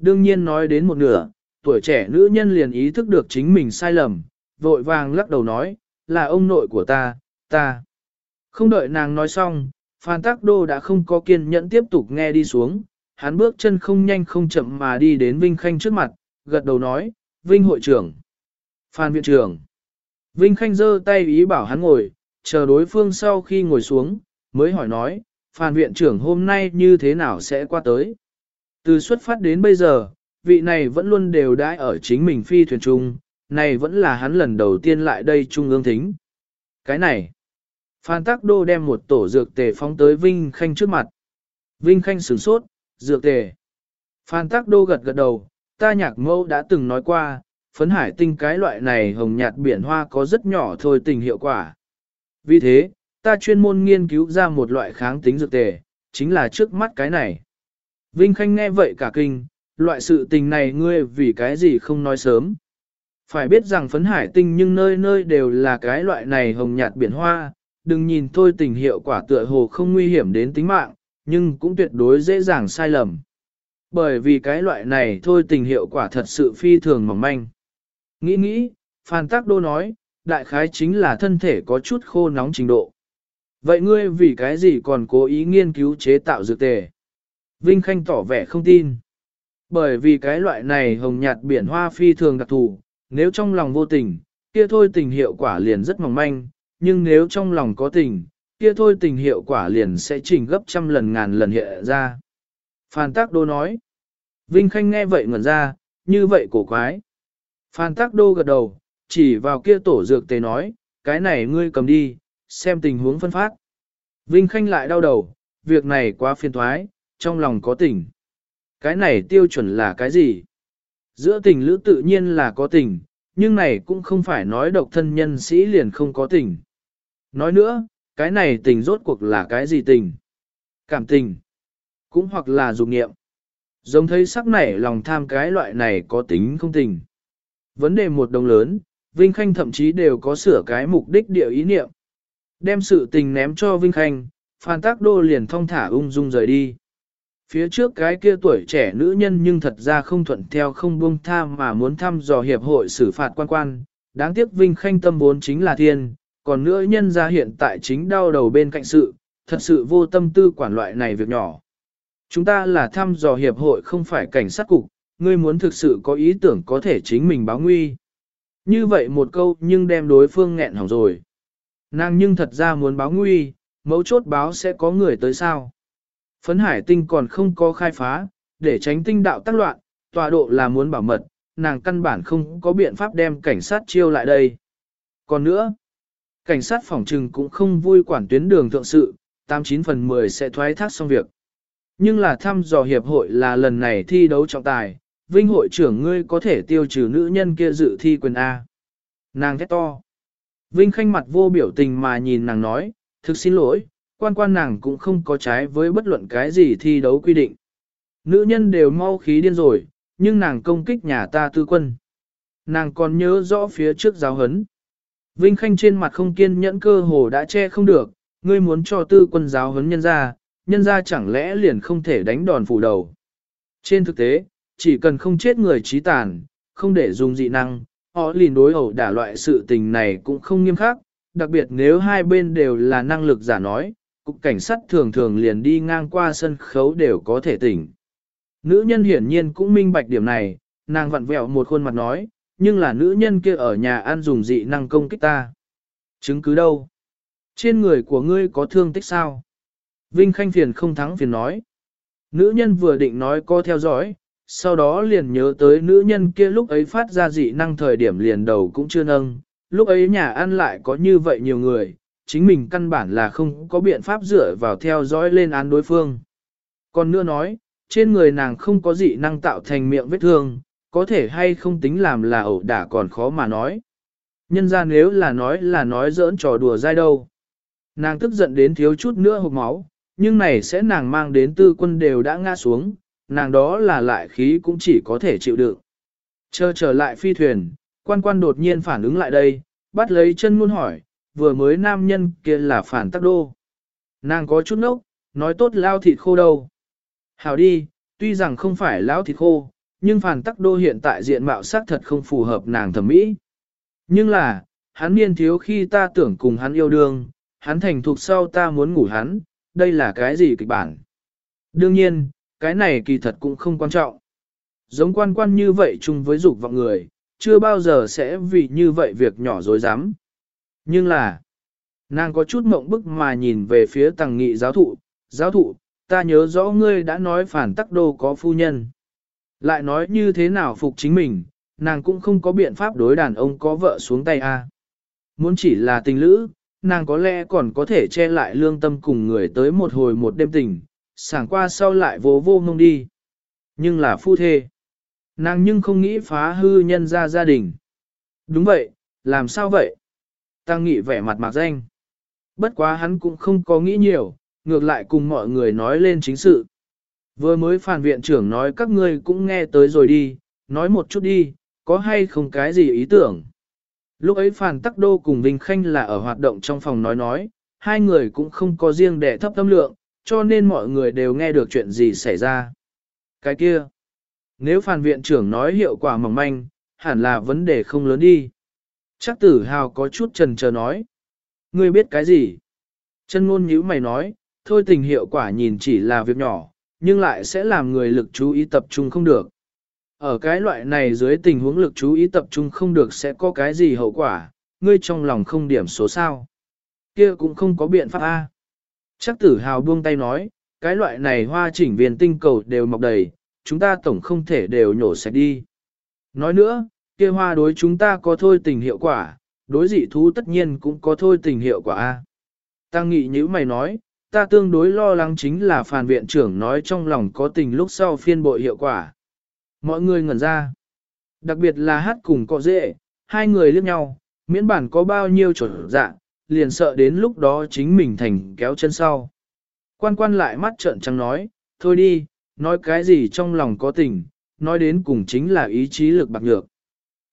[SPEAKER 1] Đương nhiên nói đến một nửa, tuổi trẻ nữ nhân liền ý thức được chính mình sai lầm, vội vàng lắc đầu nói, là ông nội của ta, ta. Không đợi nàng nói xong, Phan Tắc Đô đã không có kiên nhẫn tiếp tục nghe đi xuống, hắn bước chân không nhanh không chậm mà đi đến Vinh Khanh trước mặt, gật đầu nói, Vinh hội trưởng, Phan viện trưởng. Vinh Khanh giơ tay ý bảo hắn ngồi, chờ đối phương sau khi ngồi xuống, mới hỏi nói, Phan viện trưởng hôm nay như thế nào sẽ qua tới. Từ xuất phát đến bây giờ, vị này vẫn luôn đều đãi ở chính mình phi thuyền trung, này vẫn là hắn lần đầu tiên lại đây trung ương thính. Cái này, Phan Tắc Đô đem một tổ dược tề phóng tới Vinh Khanh trước mặt. Vinh Khanh sửng sốt, dược tề. Phan Tắc Đô gật gật đầu, ta nhạc mâu đã từng nói qua, phấn hải tinh cái loại này hồng nhạt biển hoa có rất nhỏ thôi tình hiệu quả. Vì thế, ta chuyên môn nghiên cứu ra một loại kháng tính dược tề, chính là trước mắt cái này. Vinh Khanh nghe vậy cả kinh, loại sự tình này ngươi vì cái gì không nói sớm. Phải biết rằng phấn hải tinh nhưng nơi nơi đều là cái loại này hồng nhạt biển hoa, đừng nhìn thôi tình hiệu quả tựa hồ không nguy hiểm đến tính mạng, nhưng cũng tuyệt đối dễ dàng sai lầm. Bởi vì cái loại này thôi tình hiệu quả thật sự phi thường mỏng manh. Nghĩ nghĩ, Phan Tác Đô nói, đại khái chính là thân thể có chút khô nóng trình độ. Vậy ngươi vì cái gì còn cố ý nghiên cứu chế tạo dược tề? Vinh Khanh tỏ vẻ không tin. Bởi vì cái loại này hồng nhạt biển hoa phi thường đặc thù, nếu trong lòng vô tình, kia thôi tình hiệu quả liền rất mỏng manh, nhưng nếu trong lòng có tình, kia thôi tình hiệu quả liền sẽ chỉnh gấp trăm lần ngàn lần hiện ra. Phan Tác Đô nói. Vinh Khanh nghe vậy ngẩn ra, như vậy cổ quái. Phan Tác Đô gật đầu, chỉ vào kia tổ dược tề nói, cái này ngươi cầm đi, xem tình huống phân phát. Vinh Khanh lại đau đầu, việc này quá phiền thoái, trong lòng có tình. Cái này tiêu chuẩn là cái gì? Giữa tình lữ tự nhiên là có tình, nhưng này cũng không phải nói độc thân nhân sĩ liền không có tình. Nói nữa, cái này tình rốt cuộc là cái gì tình? Cảm tình, cũng hoặc là dục nghiệm. Giống thấy sắc nảy lòng tham cái loại này có tính không tình. Vấn đề một đồng lớn, Vinh Khanh thậm chí đều có sửa cái mục đích địa ý niệm. Đem sự tình ném cho Vinh Khanh, Phan Tác Đô liền thong thả ung dung rời đi. Phía trước cái kia tuổi trẻ nữ nhân nhưng thật ra không thuận theo không buông tha mà muốn thăm dò hiệp hội xử phạt quan quan, đáng tiếc Vinh Khanh tâm vốn chính là thiên, còn nữa nhân ra hiện tại chính đau đầu bên cạnh sự, thật sự vô tâm tư quản loại này việc nhỏ. Chúng ta là thăm dò hiệp hội không phải cảnh sát cục, ngươi muốn thực sự có ý tưởng có thể chính mình báo nguy. Như vậy một câu nhưng đem đối phương nghẹn hỏng rồi. Nàng nhưng thật ra muốn báo nguy, mấu chốt báo sẽ có người tới sao. Phấn hải tinh còn không có khai phá, để tránh tinh đạo tác loạn, tọa độ là muốn bảo mật, nàng căn bản không có biện pháp đem cảnh sát chiêu lại đây. Còn nữa, cảnh sát phòng trừng cũng không vui quản tuyến đường thượng sự, 89 phần 10 sẽ thoái thác xong việc. Nhưng là thăm dò hiệp hội là lần này thi đấu trọng tài, vinh hội trưởng ngươi có thể tiêu trừ nữ nhân kia dự thi quyền A. Nàng thét to. Vinh Khanh mặt vô biểu tình mà nhìn nàng nói, thực xin lỗi, quan quan nàng cũng không có trái với bất luận cái gì thi đấu quy định. Nữ nhân đều mau khí điên rồi, nhưng nàng công kích nhà ta tư quân. Nàng còn nhớ rõ phía trước giáo hấn. Vinh Khanh trên mặt không kiên nhẫn cơ hồ đã che không được, ngươi muốn cho tư quân giáo hấn nhân ra, nhân ra chẳng lẽ liền không thể đánh đòn phủ đầu. Trên thực tế, chỉ cần không chết người trí tàn, không để dùng dị năng, họ liền đối ẩu đả loại sự tình này cũng không nghiêm khắc, đặc biệt nếu hai bên đều là năng lực giả nói, cục cảnh sát thường thường liền đi ngang qua sân khấu đều có thể tỉnh. Nữ nhân hiển nhiên cũng minh bạch điểm này, nàng vặn vẹo một khuôn mặt nói, nhưng là nữ nhân kia ở nhà ăn dùng dị năng công kích ta. Chứng cứ đâu? Trên người của ngươi có thương tích sao? Vinh Khanh phiền không thắng phiền nói. Nữ nhân vừa định nói có theo dõi, sau đó liền nhớ tới nữ nhân kia lúc ấy phát ra dị năng thời điểm liền đầu cũng chưa nâng, lúc ấy nhà ăn lại có như vậy nhiều người, chính mình căn bản là không có biện pháp dựa vào theo dõi lên án đối phương. Còn nữa nói, trên người nàng không có dị năng tạo thành miệng vết thương, có thể hay không tính làm là ẩu đả còn khó mà nói. Nhân ra nếu là nói là nói giỡn trò đùa dai đâu. Nàng tức giận đến thiếu chút nữa hộp máu, nhưng này sẽ nàng mang đến tư quân đều đã ngã xuống, nàng đó là lại khí cũng chỉ có thể chịu đựng. Chờ trở lại phi thuyền, quan quan đột nhiên phản ứng lại đây, bắt lấy chân muôn hỏi, vừa mới nam nhân kia là phản tắc đô. Nàng có chút nốc, nói tốt lao thịt khô đâu. Hảo đi, tuy rằng không phải lao thịt khô, nhưng phản tắc đô hiện tại diện mạo sắc thật không phù hợp nàng thẩm mỹ. Nhưng là, hắn niên thiếu khi ta tưởng cùng hắn yêu đương, hắn thành thục sau ta muốn ngủ hắn, đây là cái gì kịch bản. Đương nhiên, cái này kỳ thật cũng không quan trọng. Giống quan quan như vậy chung với dục vọng người, chưa bao giờ sẽ vì như vậy việc nhỏ dối dám. Nhưng là, nàng có chút mộng bức mà nhìn về phía tàng nghị giáo thụ, giáo thụ, ta nhớ rõ ngươi đã nói phản tắc đô có phu nhân. Lại nói như thế nào phục chính mình, nàng cũng không có biện pháp đối đàn ông có vợ xuống tay a. Muốn chỉ là tình lữ, nàng có lẽ còn có thể che lại lương tâm cùng người tới một hồi một đêm tình, sảng qua sau lại vô vô mông đi. Nhưng là phu thê. Nàng nhưng không nghĩ phá hư nhân ra gia đình. Đúng vậy, làm sao vậy? Tăng nghị vẻ mặt mạc danh. Bất quá hắn cũng không có nghĩ nhiều, ngược lại cùng mọi người nói lên chính sự. Vừa mới phản viện trưởng nói các ngươi cũng nghe tới rồi đi, nói một chút đi, có hay không cái gì ý tưởng. Lúc ấy Phàn Tắc Đô cùng Vinh Khanh là ở hoạt động trong phòng nói nói, hai người cũng không có riêng để thấp tâm lượng, cho nên mọi người đều nghe được chuyện gì xảy ra. Cái kia, nếu Phàn Viện trưởng nói hiệu quả mỏng manh, hẳn là vấn đề không lớn đi. Chắc tử hào có chút trần chờ nói. Ngươi biết cái gì? Chân ngôn nhữ mày nói, thôi tình hiệu quả nhìn chỉ là việc nhỏ, nhưng lại sẽ làm người lực chú ý tập trung không được. Ở cái loại này dưới tình huống lực chú ý tập trung không được sẽ có cái gì hậu quả, ngươi trong lòng không điểm số sao. kia cũng không có biện pháp A. Chắc tử hào buông tay nói, cái loại này hoa chỉnh viên tinh cầu đều mọc đầy, chúng ta tổng không thể đều nhổ sạch đi. Nói nữa, kia hoa đối chúng ta có thôi tình hiệu quả, đối dị thú tất nhiên cũng có thôi tình hiệu quả A. Tăng nghị như mày nói, ta tương đối lo lắng chính là phàn viện trưởng nói trong lòng có tình lúc sau phiên bội hiệu quả. Mọi người ngẩn ra. Đặc biệt là hát cùng cọ dễ, hai người liếc nhau, miễn bản có bao nhiêu trở dạ, liền sợ đến lúc đó chính mình thành kéo chân sau. Quan quan lại mắt trợn trắng nói, thôi đi, nói cái gì trong lòng có tình, nói đến cùng chính là ý chí lực bạc nhược.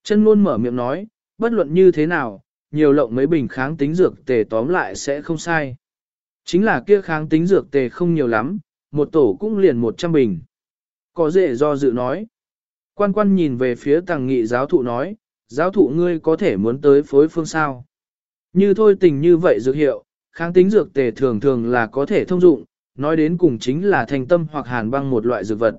[SPEAKER 1] Chân luôn mở miệng nói, bất luận như thế nào, nhiều lộng mấy bình kháng tính dược tề tóm lại sẽ không sai. Chính là kia kháng tính dược tề không nhiều lắm, một tổ cũng liền 100 bình. Có dễ do dự nói. Quan quan nhìn về phía tàng nghị giáo thụ nói, giáo thụ ngươi có thể muốn tới phối phương sao. Như thôi tình như vậy dược hiệu, kháng tính dược tề thường thường là có thể thông dụng, nói đến cùng chính là thành tâm hoặc hàn băng một loại dược vật.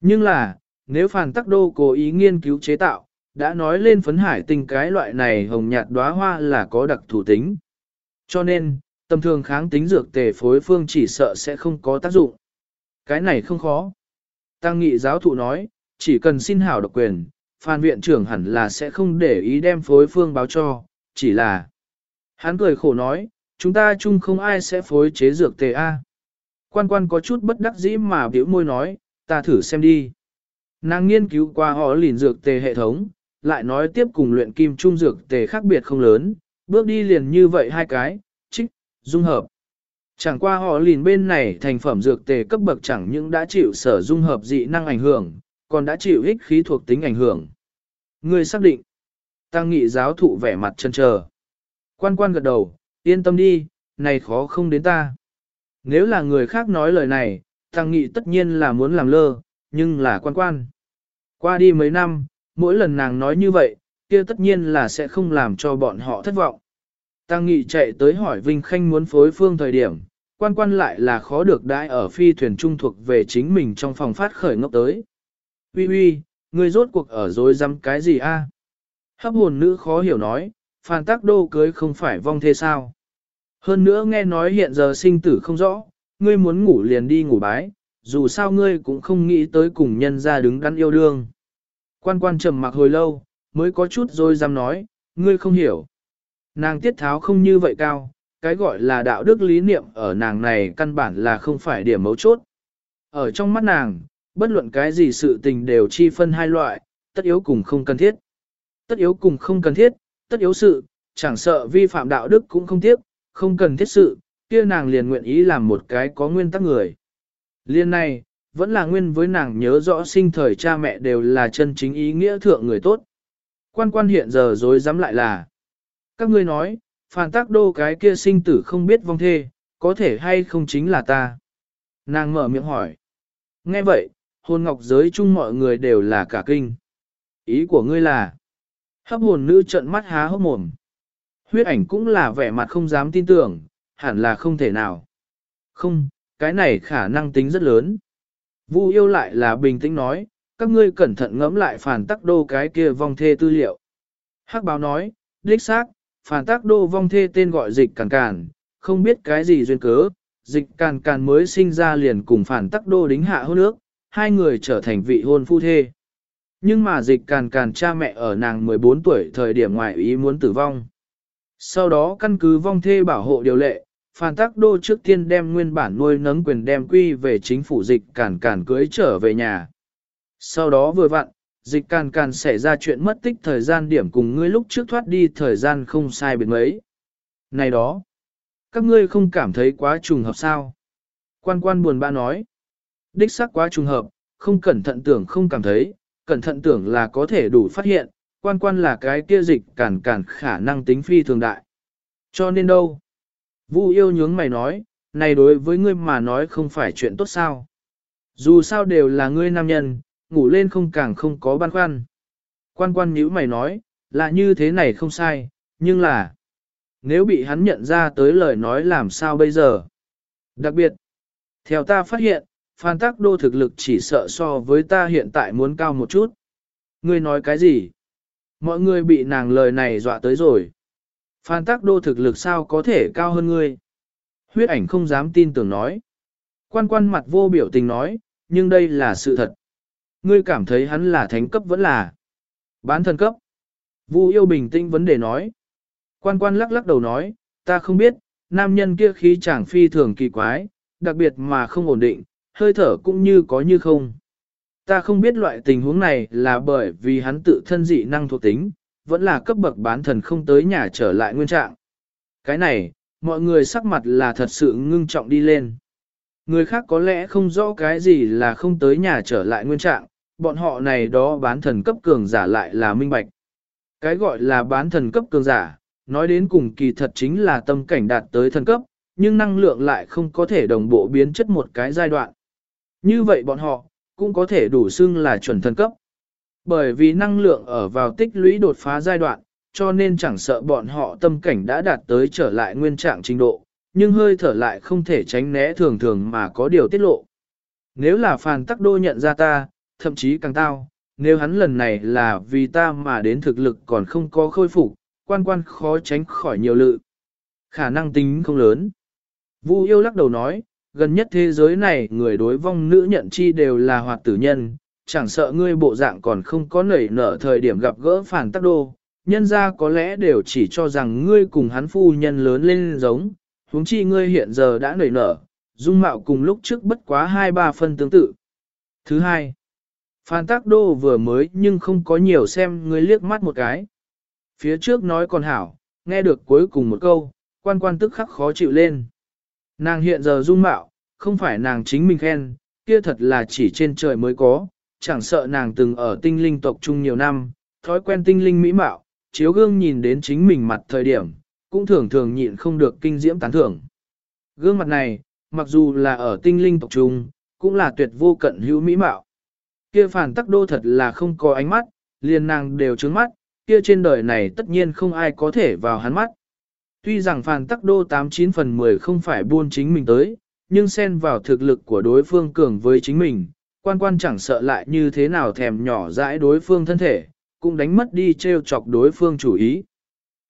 [SPEAKER 1] Nhưng là, nếu phản tắc đô cố ý nghiên cứu chế tạo, đã nói lên phấn hải tinh cái loại này hồng nhạt đóa hoa là có đặc thủ tính. Cho nên, tầm thường kháng tính dược tề phối phương chỉ sợ sẽ không có tác dụng. Cái này không khó. Tăng nghị giáo thụ nói, chỉ cần xin hảo độc quyền, Phan viện trưởng hẳn là sẽ không để ý đem phối phương báo cho, chỉ là... Hắn cười khổ nói, chúng ta chung không ai sẽ phối chế dược tề A. Quan quan có chút bất đắc dĩ mà biểu môi nói, ta thử xem đi. Nàng nghiên cứu qua họ lìn dược tề hệ thống, lại nói tiếp cùng luyện kim trung dược tề khác biệt không lớn, Bước đi liền như vậy hai cái, trích, dung hợp. Chẳng qua họ lìn bên này thành phẩm dược tề cấp bậc chẳng những đã chịu sở dung hợp dị năng ảnh hưởng, còn đã chịu ích khí thuộc tính ảnh hưởng. Người xác định. Tăng nghị giáo thụ vẻ mặt chân chờ. Quan quan gật đầu, yên tâm đi, này khó không đến ta. Nếu là người khác nói lời này, tăng nghị tất nhiên là muốn làm lơ, nhưng là quan quan. Qua đi mấy năm, mỗi lần nàng nói như vậy, kia tất nhiên là sẽ không làm cho bọn họ thất vọng. Tăng nghị chạy tới hỏi Vinh Khanh muốn phối phương thời điểm, quan quan lại là khó được đãi ở phi thuyền trung thuộc về chính mình trong phòng phát khởi ngốc tới. Uy uy, người rốt cuộc ở dối rắm cái gì a? Hấp hồn nữ khó hiểu nói, phàn tác đô cưới không phải vong thế sao. Hơn nữa nghe nói hiện giờ sinh tử không rõ, ngươi muốn ngủ liền đi ngủ bái, dù sao ngươi cũng không nghĩ tới cùng nhân ra đứng đắn yêu đương. Quan quan trầm mặc hồi lâu, mới có chút rồi dám nói, ngươi không hiểu. Nàng tiết tháo không như vậy cao, cái gọi là đạo đức lý niệm ở nàng này căn bản là không phải điểm mấu chốt. Ở trong mắt nàng, bất luận cái gì sự tình đều chi phân hai loại, tất yếu cùng không cần thiết. Tất yếu cùng không cần thiết, tất yếu sự, chẳng sợ vi phạm đạo đức cũng không tiếc, không cần thiết sự, kia nàng liền nguyện ý làm một cái có nguyên tắc người. Liên này, vẫn là nguyên với nàng nhớ rõ sinh thời cha mẹ đều là chân chính ý nghĩa thượng người tốt. Quan quan hiện giờ dối dám lại là, các ngươi nói, phản tác đô cái kia sinh tử không biết vong thê, có thể hay không chính là ta. Nàng mở miệng hỏi. Nghe vậy, hồn ngọc giới chung mọi người đều là cả kinh. Ý của ngươi là, hấp hồn nữ trận mắt há hốc mồm. Huyết ảnh cũng là vẻ mặt không dám tin tưởng, hẳn là không thể nào. Không, cái này khả năng tính rất lớn. Vu yêu lại là bình tĩnh nói, các ngươi cẩn thận ngẫm lại phản tắc đô cái kia vong thê tư liệu. Hắc báo nói, đích xác, phản tắc đô vong thê tên gọi dịch càn càn, không biết cái gì duyên cớ, dịch càn càn mới sinh ra liền cùng phản tắc đô đính hạ hôn nước, hai người trở thành vị hôn phu thê. Nhưng mà dịch càn càn cha mẹ ở nàng 14 tuổi thời điểm ngoại ý muốn tử vong. Sau đó căn cứ vong thê bảo hộ điều lệ, Phan Tắc Đô trước tiên đem nguyên bản nuôi nấng quyền đem quy về chính phủ dịch càn càn cưới trở về nhà. Sau đó vừa vặn, dịch càn càn xảy ra chuyện mất tích thời gian điểm cùng ngươi lúc trước thoát đi thời gian không sai biệt mấy. Này đó, các ngươi không cảm thấy quá trùng hợp sao? Quan quan buồn bã nói, đích xác quá trùng hợp, không cẩn thận tưởng không cảm thấy, cẩn thận tưởng là có thể đủ phát hiện, quan quan là cái kia dịch cản cản khả năng tính phi thường đại. Cho nên đâu? Vu yêu nhướng mày nói, này đối với ngươi mà nói không phải chuyện tốt sao. Dù sao đều là ngươi nam nhân, ngủ lên không càng không có băn khoăn. Quan quan nhíu mày nói, là như thế này không sai, nhưng là, nếu bị hắn nhận ra tới lời nói làm sao bây giờ? Đặc biệt, theo ta phát hiện, Phan Tắc Đô thực lực chỉ sợ so với ta hiện tại muốn cao một chút. Ngươi nói cái gì? Mọi người bị nàng lời này dọa tới rồi. Phan Tác Đô thực lực sao có thể cao hơn ngươi? Huyết ảnh không dám tin tưởng nói. Quan quan mặt vô biểu tình nói, nhưng đây là sự thật. Ngươi cảm thấy hắn là thánh cấp vẫn là bán thần cấp. Vu yêu bình tĩnh vấn đề nói. Quan quan lắc lắc đầu nói, ta không biết, nam nhân kia khí chàng phi thường kỳ quái, đặc biệt mà không ổn định, hơi thở cũng như có như không. Ta không biết loại tình huống này là bởi vì hắn tự thân dị năng thuộc tính, vẫn là cấp bậc bán thần không tới nhà trở lại nguyên trạng. Cái này, mọi người sắc mặt là thật sự ngưng trọng đi lên. Người khác có lẽ không rõ cái gì là không tới nhà trở lại nguyên trạng, bọn họ này đó bán thần cấp cường giả lại là minh bạch. Cái gọi là bán thần cấp cường giả, nói đến cùng kỳ thật chính là tâm cảnh đạt tới thần cấp, nhưng năng lượng lại không có thể đồng bộ biến chất một cái giai đoạn. Như vậy bọn họ, cũng có thể đủ xưng là chuẩn thần cấp. Bởi vì năng lượng ở vào tích lũy đột phá giai đoạn, cho nên chẳng sợ bọn họ tâm cảnh đã đạt tới trở lại nguyên trạng trình độ, nhưng hơi thở lại không thể tránh né thường thường mà có điều tiết lộ. Nếu là phàn tắc đô nhận ra ta, thậm chí càng tao, nếu hắn lần này là vì ta mà đến thực lực còn không có khôi phục, quan quan khó tránh khỏi nhiều lự. Khả năng tính không lớn. Vu yêu lắc đầu nói, gần nhất thế giới này người đối vong nữ nhận chi đều là hoạt tử nhân, chẳng sợ ngươi bộ dạng còn không có nảy nở thời điểm gặp gỡ phản tắc đô, nhân ra có lẽ đều chỉ cho rằng ngươi cùng hắn phu nhân lớn lên giống, huống chi ngươi hiện giờ đã nảy nở, dung mạo cùng lúc trước bất quá hai ba phân tương tự. Thứ hai, Phan Tác Đô vừa mới nhưng không có nhiều xem ngươi liếc mắt một cái. Phía trước nói còn hảo, nghe được cuối cùng một câu, quan quan tức khắc khó chịu lên. Nàng hiện giờ dung mạo, không phải nàng chính mình khen, kia thật là chỉ trên trời mới có, chẳng sợ nàng từng ở tinh linh tộc chung nhiều năm, thói quen tinh linh mỹ mạo, chiếu gương nhìn đến chính mình mặt thời điểm, cũng thường thường nhịn không được kinh diễm tán thưởng. Gương mặt này, mặc dù là ở tinh linh tộc chung, cũng là tuyệt vô cận hữu mỹ mạo. Kia phản tắc đô thật là không có ánh mắt, liền nàng đều trướng mắt, kia trên đời này tất nhiên không ai có thể vào hắn mắt. Tuy rằng phản tắc đô 89 phần 10 không phải buôn chính mình tới, nhưng xen vào thực lực của đối phương cường với chính mình, quan quan chẳng sợ lại như thế nào thèm nhỏ dãi đối phương thân thể, cũng đánh mất đi treo chọc đối phương chủ ý.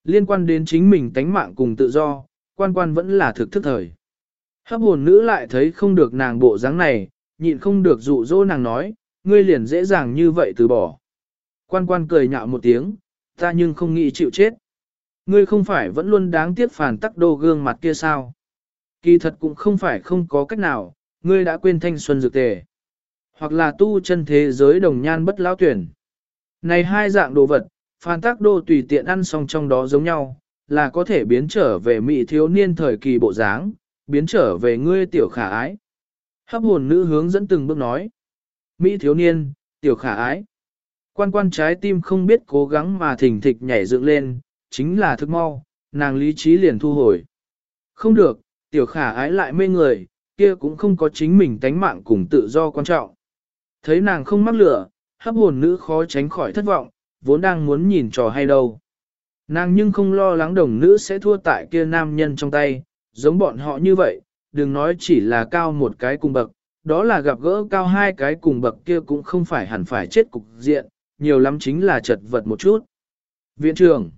[SPEAKER 1] Liên quan đến chính mình tánh mạng cùng tự do, quan quan vẫn là thực thức thời. Hấp hồn nữ lại thấy không được nàng bộ dáng này, nhịn không được dụ dỗ nàng nói, ngươi liền dễ dàng như vậy từ bỏ. Quan quan cười nhạo một tiếng, ta nhưng không nghĩ chịu chết. Ngươi không phải vẫn luôn đáng tiếc phản tắc đô gương mặt kia sao? Kỳ thật cũng không phải không có cách nào, ngươi đã quên thanh xuân dược tề. Hoặc là tu chân thế giới đồng nhan bất lão tuyển. Này hai dạng đồ vật, Phan Tác đô tùy tiện ăn xong trong đó giống nhau, là có thể biến trở về mỹ thiếu niên thời kỳ bộ dáng, biến trở về ngươi tiểu khả ái. Hấp hồn nữ hướng dẫn từng bước nói. Mỹ thiếu niên, tiểu khả ái. Quan quan trái tim không biết cố gắng mà thỉnh thịch nhảy dựng lên, chính là thức mau, nàng lý trí liền thu hồi. Không được, tiểu khả ái lại mê người, kia cũng không có chính mình tánh mạng cùng tự do quan trọng. Thấy nàng không mắc lửa, hấp hồn nữ khó tránh khỏi thất vọng, vốn đang muốn nhìn trò hay đâu. Nàng nhưng không lo lắng đồng nữ sẽ thua tại kia nam nhân trong tay, giống bọn họ như vậy, đừng nói chỉ là cao một cái cùng bậc, đó là gặp gỡ cao hai cái cùng bậc kia cũng không phải hẳn phải chết cục diện, nhiều lắm chính là chật vật một chút. Viện trưởng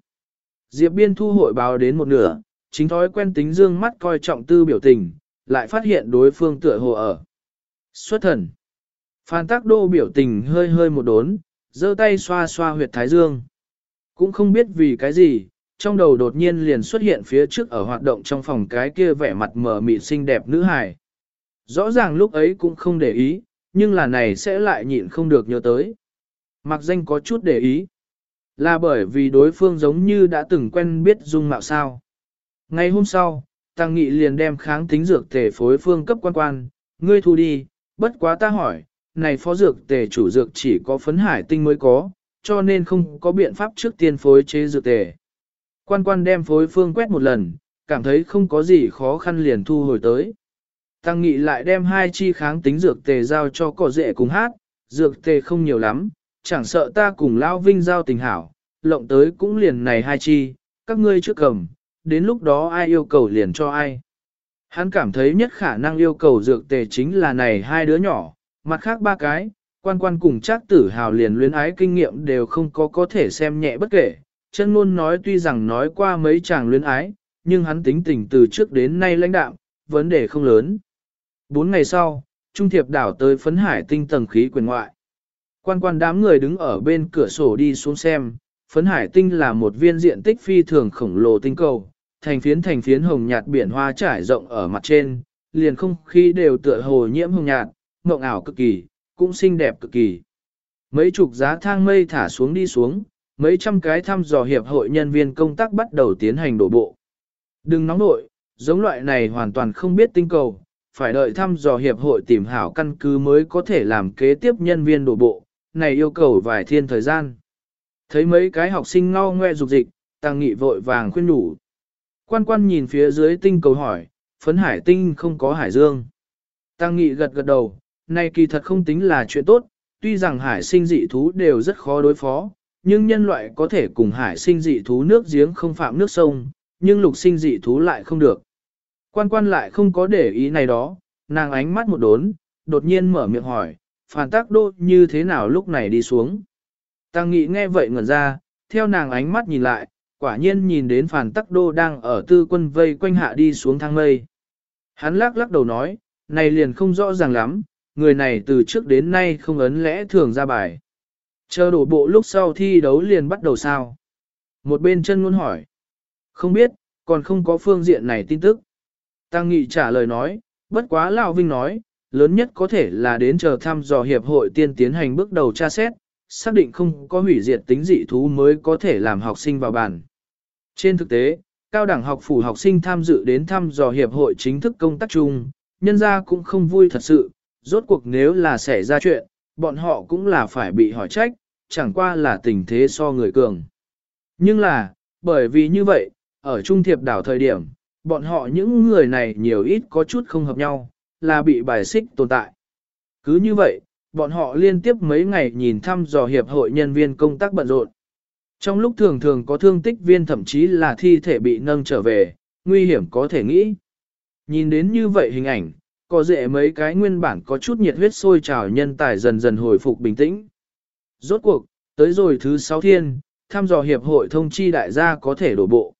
[SPEAKER 1] Diệp Biên thu hội báo đến một nửa, chính thói quen tính dương mắt coi trọng tư biểu tình, lại phát hiện đối phương tựa hồ ở. Xuất thần. Phan tác đô biểu tình hơi hơi một đốn, giơ tay xoa xoa huyệt thái dương. Cũng không biết vì cái gì, trong đầu đột nhiên liền xuất hiện phía trước ở hoạt động trong phòng cái kia vẻ mặt mờ mịt xinh đẹp nữ hài. Rõ ràng lúc ấy cũng không để ý, nhưng là này sẽ lại nhịn không được nhớ tới. Mặc danh có chút để ý. Là bởi vì đối phương giống như đã từng quen biết dung mạo sao. Ngày hôm sau, Tăng Nghị liền đem kháng tính dược thể phối phương cấp quan quan, ngươi thu đi, bất quá ta hỏi, này phó dược tề chủ dược chỉ có phấn hải tinh mới có, cho nên không có biện pháp trước tiên phối chế dược tề. Quan quan đem phối phương quét một lần, cảm thấy không có gì khó khăn liền thu hồi tới. Tăng Nghị lại đem hai chi kháng tính dược tề giao cho cỏ dệ cùng hát, dược tề không nhiều lắm, chẳng sợ ta cùng Lao Vinh giao tình hảo, lộng tới cũng liền này hai chi, các ngươi trước cầm, đến lúc đó ai yêu cầu liền cho ai. Hắn cảm thấy nhất khả năng yêu cầu dược tề chính là này hai đứa nhỏ, mặt khác ba cái, quan quan cùng trác tử hào liền luyến ái kinh nghiệm đều không có có thể xem nhẹ bất kể. Chân ngôn nói tuy rằng nói qua mấy chàng luyến ái, nhưng hắn tính tình từ trước đến nay lãnh đạm, vấn đề không lớn. Bốn ngày sau, Trung Thiệp đảo tới phấn hải tinh tầng khí quyền ngoại. Quan quan đám người đứng ở bên cửa sổ đi xuống xem, phấn hải tinh là một viên diện tích phi thường khổng lồ tinh cầu, thành phiến thành phiến hồng nhạt biển hoa trải rộng ở mặt trên, liền không khí đều tựa hồ nhiễm hồng nhạt, mộng ảo cực kỳ, cũng xinh đẹp cực kỳ. Mấy chục giá thang mây thả xuống đi xuống, mấy trăm cái thăm dò hiệp hội nhân viên công tác bắt đầu tiến hành đổ bộ. Đừng nóng nội, giống loại này hoàn toàn không biết tinh cầu, phải đợi thăm dò hiệp hội tìm hảo căn cứ mới có thể làm kế tiếp nhân viên đổ bộ, này yêu cầu vài thiên thời gian. Thấy mấy cái học sinh ngao ngoe dục dịch, tăng nghị vội vàng khuyên đủ. Quan quan nhìn phía dưới tinh cầu hỏi, phấn hải tinh không có hải dương. Tăng nghị gật gật đầu, này kỳ thật không tính là chuyện tốt, tuy rằng hải sinh dị thú đều rất khó đối phó, nhưng nhân loại có thể cùng hải sinh dị thú nước giếng không phạm nước sông, nhưng lục sinh dị thú lại không được. Quan quan lại không có để ý này đó, nàng ánh mắt một đốn, đột nhiên mở miệng hỏi, phản tác đô như thế nào lúc này đi xuống. Tăng nghị nghe vậy ngẩn ra, theo nàng ánh mắt nhìn lại, quả nhiên nhìn đến phản tắc đô đang ở tư quân vây quanh hạ đi xuống thang mây. Hắn lắc lắc đầu nói, này liền không rõ ràng lắm, người này từ trước đến nay không ấn lẽ thường ra bài. Chờ đổ bộ lúc sau thi đấu liền bắt đầu sao? Một bên chân luôn hỏi. Không biết, còn không có phương diện này tin tức. Tăng Nghị trả lời nói, bất quá Lão Vinh nói, lớn nhất có thể là đến chờ thăm dò hiệp hội tiên tiến hành bước đầu tra xét, xác định không có hủy diệt tính dị thú mới có thể làm học sinh vào bản. Trên thực tế, cao đẳng học phủ học sinh tham dự đến thăm dò hiệp hội chính thức công tác chung, nhân ra cũng không vui thật sự, rốt cuộc nếu là xảy ra chuyện, bọn họ cũng là phải bị hỏi trách, chẳng qua là tình thế so người cường. Nhưng là, bởi vì như vậy, ở trung thiệp đảo thời điểm, bọn họ những người này nhiều ít có chút không hợp nhau, là bị bài xích tồn tại. Cứ như vậy, bọn họ liên tiếp mấy ngày nhìn thăm dò hiệp hội nhân viên công tác bận rộn. Trong lúc thường thường có thương tích viên thậm chí là thi thể bị nâng trở về, nguy hiểm có thể nghĩ. Nhìn đến như vậy hình ảnh, có dễ mấy cái nguyên bản có chút nhiệt huyết sôi trào nhân tài dần dần hồi phục bình tĩnh. Rốt cuộc, tới rồi thứ sáu thiên, thăm dò hiệp hội thông chi đại gia có thể đổ bộ.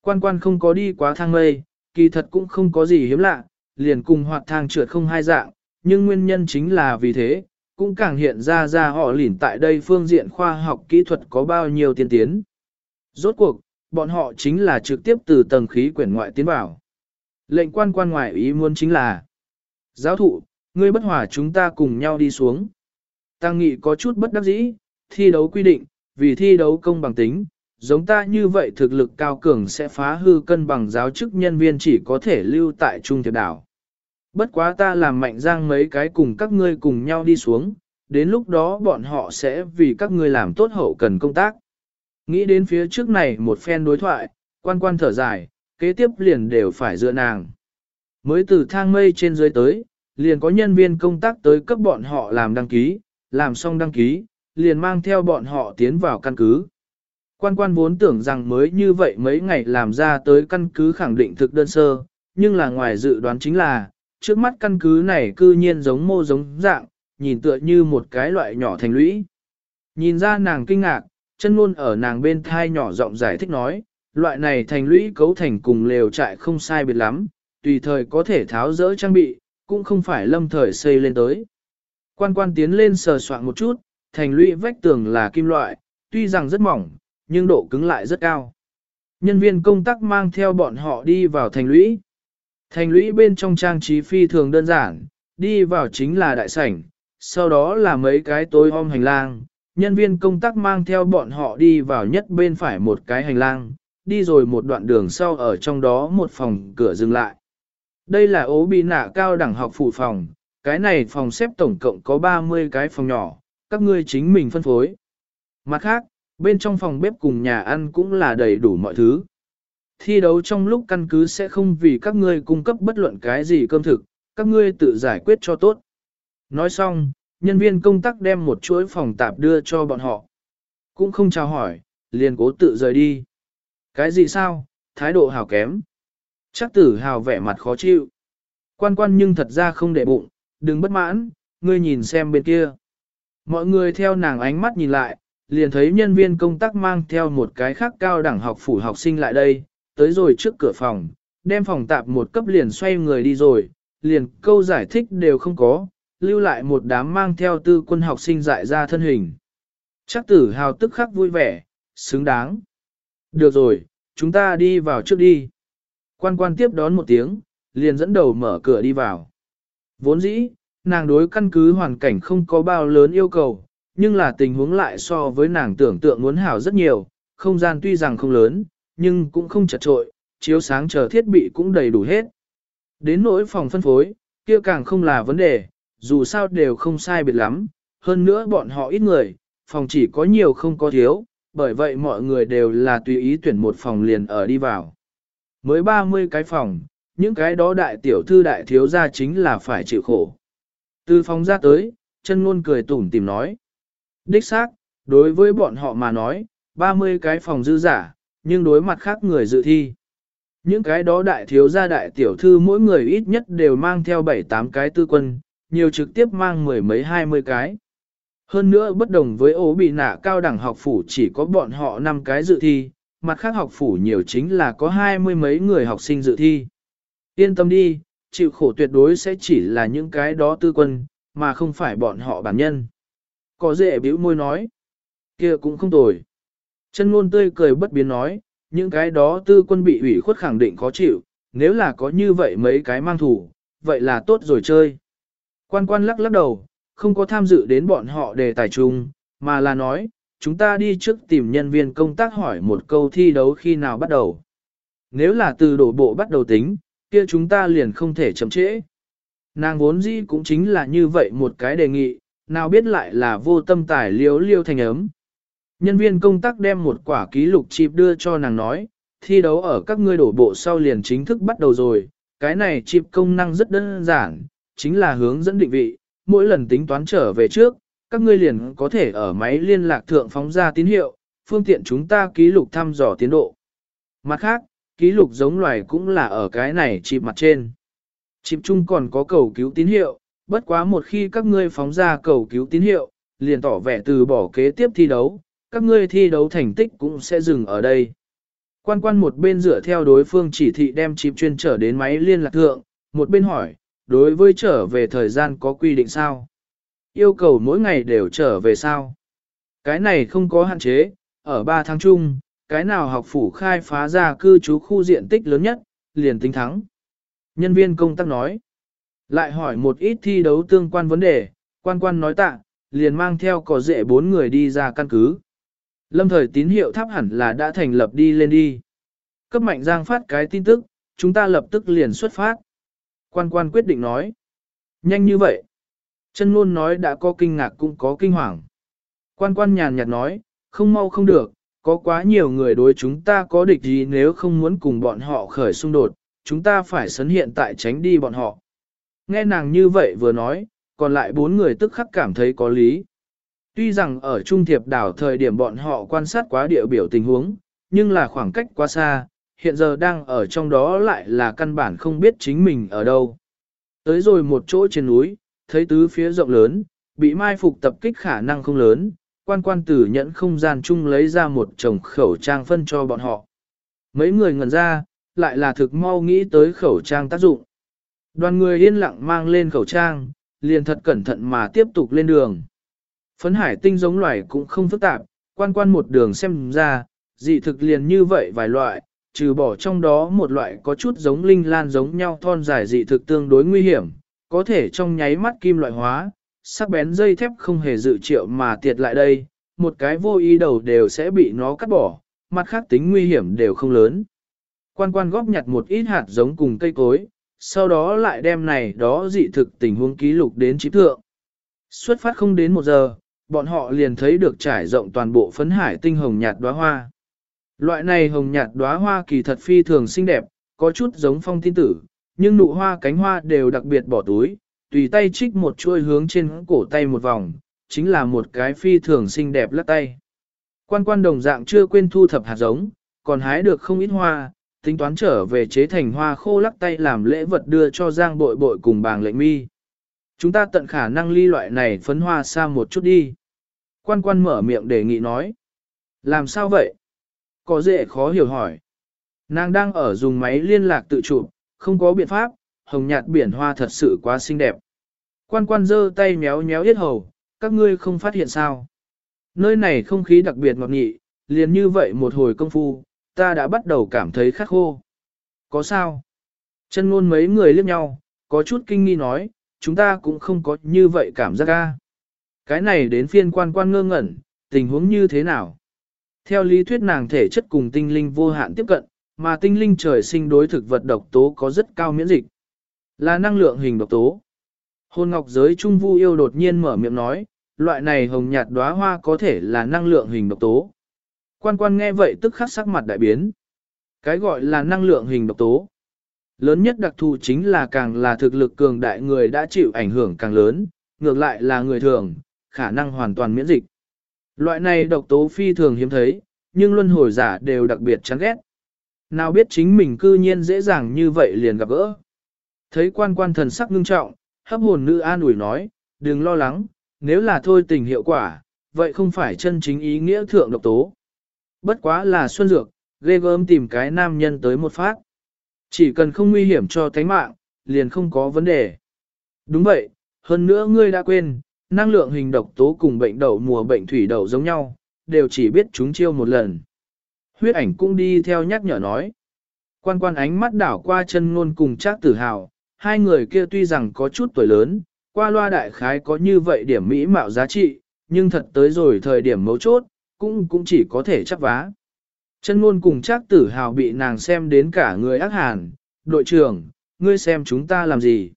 [SPEAKER 1] Quan quan không có đi quá thang mây, kỳ thật cũng không có gì hiếm lạ, liền cùng hoạt thang trượt không hai dạng, nhưng nguyên nhân chính là vì thế, cũng càng hiện ra ra họ lỉn tại đây phương diện khoa học kỹ thuật có bao nhiêu tiên tiến. Rốt cuộc, bọn họ chính là trực tiếp từ tầng khí quyển ngoại tiến vào. Lệnh quan quan ngoại ý muốn chính là Giáo thụ, ngươi bất hòa chúng ta cùng nhau đi xuống. Tăng nghị có chút bất đắc dĩ, thi đấu quy định, vì thi đấu công bằng tính, giống ta như vậy thực lực cao cường sẽ phá hư cân bằng giáo chức nhân viên chỉ có thể lưu tại Trung Thiệp Đảo. Bất quá ta làm mạnh giang mấy cái cùng các ngươi cùng nhau đi xuống, đến lúc đó bọn họ sẽ vì các ngươi làm tốt hậu cần công tác. Nghĩ đến phía trước này một phen đối thoại, quan quan thở dài, kế tiếp liền đều phải dựa nàng. Mới từ thang mây trên dưới tới, liền có nhân viên công tác tới cấp bọn họ làm đăng ký, làm xong đăng ký, liền mang theo bọn họ tiến vào căn cứ. Quan quan vốn tưởng rằng mới như vậy mấy ngày làm ra tới căn cứ khẳng định thực đơn sơ, nhưng là ngoài dự đoán chính là, trước mắt căn cứ này cư nhiên giống mô giống dạng, nhìn tựa như một cái loại nhỏ thành lũy. Nhìn ra nàng kinh ngạc, chân luôn ở nàng bên thai nhỏ giọng giải thích nói, loại này thành lũy cấu thành cùng lều trại không sai biệt lắm, tùy thời có thể tháo rỡ trang bị, cũng không phải lâm thời xây lên tới. Quan quan tiến lên sờ soạn một chút, thành lũy vách tường là kim loại, tuy rằng rất mỏng, nhưng độ cứng lại rất cao. Nhân viên công tác mang theo bọn họ đi vào thành lũy. Thành lũy bên trong trang trí phi thường đơn giản, đi vào chính là đại sảnh, sau đó là mấy cái tối om hành lang. Nhân viên công tác mang theo bọn họ đi vào nhất bên phải một cái hành lang, đi rồi một đoạn đường sau ở trong đó một phòng cửa dừng lại. Đây là ố bị nạ cao đẳng học phụ phòng, cái này phòng xếp tổng cộng có 30 cái phòng nhỏ, các ngươi chính mình phân phối. Mặt khác, bên trong phòng bếp cùng nhà ăn cũng là đầy đủ mọi thứ. Thi đấu trong lúc căn cứ sẽ không vì các ngươi cung cấp bất luận cái gì cơm thực, các ngươi tự giải quyết cho tốt. Nói xong, nhân viên công tác đem một chuỗi phòng tạp đưa cho bọn họ. Cũng không chào hỏi, liền cố tự rời đi. Cái gì sao, thái độ hào kém. Chắc tử hào vẻ mặt khó chịu. Quan quan nhưng thật ra không để bụng, đừng bất mãn, ngươi nhìn xem bên kia. Mọi người theo nàng ánh mắt nhìn lại, liền thấy nhân viên công tác mang theo một cái khác cao đẳng học phủ học sinh lại đây, tới rồi trước cửa phòng, đem phòng tạp một cấp liền xoay người đi rồi, liền câu giải thích đều không có, lưu lại một đám mang theo tư quân học sinh dại ra thân hình. Chắc tử hào tức khắc vui vẻ, xứng đáng. Được rồi, chúng ta đi vào trước đi. Quan quan tiếp đón một tiếng, liền dẫn đầu mở cửa đi vào. Vốn dĩ, nàng đối căn cứ hoàn cảnh không có bao lớn yêu cầu, nhưng là tình huống lại so với nàng tưởng tượng muốn hảo rất nhiều, không gian tuy rằng không lớn, nhưng cũng không chật trội, chiếu sáng chờ thiết bị cũng đầy đủ hết. Đến nỗi phòng phân phối, kia càng không là vấn đề, dù sao đều không sai biệt lắm, hơn nữa bọn họ ít người, phòng chỉ có nhiều không có thiếu, bởi vậy mọi người đều là tùy ý tuyển một phòng liền ở đi vào. Mới 30 cái phòng, những cái đó đại tiểu thư đại thiếu gia chính là phải chịu khổ. Từ phòng ra tới, chân ngôn cười tủm tìm nói. Đích xác, đối với bọn họ mà nói, 30 cái phòng dư giả, nhưng đối mặt khác người dự thi. Những cái đó đại thiếu gia đại tiểu thư mỗi người ít nhất đều mang theo 7-8 cái tư quân, nhiều trực tiếp mang mười mấy hai mươi cái. Hơn nữa bất đồng với ố bị nạ cao đẳng học phủ chỉ có bọn họ 5 cái dự thi, mặt khác học phủ nhiều chính là có hai mươi mấy người học sinh dự thi. Yên tâm đi, chịu khổ tuyệt đối sẽ chỉ là những cái đó tư quân, mà không phải bọn họ bản nhân. Có dễ biểu môi nói, kia cũng không tồi. Chân ngôn tươi cười bất biến nói, những cái đó tư quân bị ủy khuất khẳng định khó chịu, nếu là có như vậy mấy cái mang thủ, vậy là tốt rồi chơi. Quan quan lắc lắc đầu, không có tham dự đến bọn họ đề tài chung, mà là nói, chúng ta đi trước tìm nhân viên công tác hỏi một câu thi đấu khi nào bắt đầu. Nếu là từ đổ bộ bắt đầu tính, kia chúng ta liền không thể chậm trễ. Nàng vốn dĩ cũng chính là như vậy một cái đề nghị, nào biết lại là vô tâm tài liếu liêu thành ấm. Nhân viên công tác đem một quả ký lục chip đưa cho nàng nói, thi đấu ở các ngươi đổ bộ sau liền chính thức bắt đầu rồi, cái này chip công năng rất đơn giản, chính là hướng dẫn định vị, mỗi lần tính toán trở về trước, các ngươi liền có thể ở máy liên lạc thượng phóng ra tín hiệu, phương tiện chúng ta ký lục thăm dò tiến độ. Mặt khác, ký lục giống loài cũng là ở cái này chip mặt trên. Chip chung còn có cầu cứu tín hiệu, bất quá một khi các ngươi phóng ra cầu cứu tín hiệu, liền tỏ vẻ từ bỏ kế tiếp thi đấu, các ngươi thi đấu thành tích cũng sẽ dừng ở đây. Quan quan một bên dựa theo đối phương chỉ thị đem chip chuyên trở đến máy liên lạc thượng, một bên hỏi, đối với trở về thời gian có quy định sao? Yêu cầu mỗi ngày đều trở về sao? Cái này không có hạn chế, ở 3 tháng chung, cái nào học phủ khai phá ra cư trú khu diện tích lớn nhất, liền tính thắng. Nhân viên công tác nói, lại hỏi một ít thi đấu tương quan vấn đề, quan quan nói tạ, liền mang theo có dễ bốn người đi ra căn cứ. Lâm thời tín hiệu tháp hẳn là đã thành lập đi lên đi. Cấp mạnh giang phát cái tin tức, chúng ta lập tức liền xuất phát. Quan quan quyết định nói. Nhanh như vậy. Chân luôn nói đã có kinh ngạc cũng có kinh hoàng. Quan quan nhàn nhạt nói, không mau không được, có quá nhiều người đối chúng ta có địch gì nếu không muốn cùng bọn họ khởi xung đột, chúng ta phải sấn hiện tại tránh đi bọn họ. Nghe nàng như vậy vừa nói, còn lại bốn người tức khắc cảm thấy có lý. Tuy rằng ở Trung Thiệp đảo thời điểm bọn họ quan sát quá địa biểu tình huống, nhưng là khoảng cách quá xa, hiện giờ đang ở trong đó lại là căn bản không biết chính mình ở đâu. Tới rồi một chỗ trên núi, thấy tứ phía rộng lớn, bị mai phục tập kích khả năng không lớn, quan quan tử nhẫn không gian chung lấy ra một chồng khẩu trang phân cho bọn họ. Mấy người ngẩn ra, lại là thực mau nghĩ tới khẩu trang tác dụng. Đoàn người yên lặng mang lên khẩu trang, liền thật cẩn thận mà tiếp tục lên đường. Phấn hải tinh giống loài cũng không phức tạp, quan quan một đường xem ra, dị thực liền như vậy vài loại, trừ bỏ trong đó một loại có chút giống linh lan giống nhau thon dài dị thực tương đối nguy hiểm, có thể trong nháy mắt kim loại hóa, sắc bén dây thép không hề dự triệu mà tiệt lại đây, một cái vô ý đầu đều sẽ bị nó cắt bỏ, mặt khác tính nguy hiểm đều không lớn. Quan quan góp nhặt một ít hạt giống cùng cây cối, sau đó lại đem này đó dị thực tình huống ký lục đến trí thượng. Xuất phát không đến một giờ, bọn họ liền thấy được trải rộng toàn bộ phấn hải tinh hồng nhạt đóa hoa. Loại này hồng nhạt đóa hoa kỳ thật phi thường xinh đẹp, có chút giống phong tin tử, nhưng nụ hoa cánh hoa đều đặc biệt bỏ túi, tùy tay trích một chuôi hướng trên cổ tay một vòng, chính là một cái phi thường xinh đẹp lắc tay. Quan quan đồng dạng chưa quên thu thập hạt giống, còn hái được không ít hoa, tính toán trở về chế thành hoa khô lắc tay làm lễ vật đưa cho Giang bội bội cùng bàng lệnh mi. Chúng ta tận khả năng ly loại này phấn hoa xa một chút đi. Quan quan mở miệng đề nghị nói. Làm sao vậy? Có dễ khó hiểu hỏi. Nàng đang ở dùng máy liên lạc tự chụp, không có biện pháp, hồng nhạt biển hoa thật sự quá xinh đẹp. Quan quan giơ tay méo méo yết hầu, các ngươi không phát hiện sao. Nơi này không khí đặc biệt ngọt nghị, liền như vậy một hồi công phu, ta đã bắt đầu cảm thấy khát khô. Có sao? Chân ngôn mấy người liếc nhau, có chút kinh nghi nói, chúng ta cũng không có như vậy cảm giác ca. Cái này đến phiên quan quan ngơ ngẩn, tình huống như thế nào? Theo lý thuyết nàng thể chất cùng tinh linh vô hạn tiếp cận, mà tinh linh trời sinh đối thực vật độc tố có rất cao miễn dịch. Là năng lượng hình độc tố. Hôn ngọc giới trung vu yêu đột nhiên mở miệng nói, loại này hồng nhạt đóa hoa có thể là năng lượng hình độc tố. Quan quan nghe vậy tức khắc sắc mặt đại biến. Cái gọi là năng lượng hình độc tố. Lớn nhất đặc thù chính là càng là thực lực cường đại người đã chịu ảnh hưởng càng lớn, ngược lại là người thường, khả năng hoàn toàn miễn dịch. Loại này độc tố phi thường hiếm thấy, nhưng luân hồi giả đều đặc biệt chán ghét. Nào biết chính mình cư nhiên dễ dàng như vậy liền gặp gỡ. Thấy quan quan thần sắc ngưng trọng, hấp hồn nữ an ủi nói, đừng lo lắng, nếu là thôi tình hiệu quả, vậy không phải chân chính ý nghĩa thượng độc tố. Bất quá là xuân dược, ghê gớm tìm cái nam nhân tới một phát. Chỉ cần không nguy hiểm cho tánh mạng, liền không có vấn đề. Đúng vậy, hơn nữa ngươi đã quên, năng lượng hình độc tố cùng bệnh đậu mùa bệnh thủy đậu giống nhau, đều chỉ biết chúng chiêu một lần. Huyết ảnh cũng đi theo nhắc nhở nói. Quan quan ánh mắt đảo qua chân ngôn cùng trác tử hào, hai người kia tuy rằng có chút tuổi lớn, qua loa đại khái có như vậy điểm mỹ mạo giá trị, nhưng thật tới rồi thời điểm mấu chốt, cũng cũng chỉ có thể chấp vá. Chân ngôn cùng trác tử hào bị nàng xem đến cả người ác hàn, đội trưởng, ngươi xem chúng ta làm gì.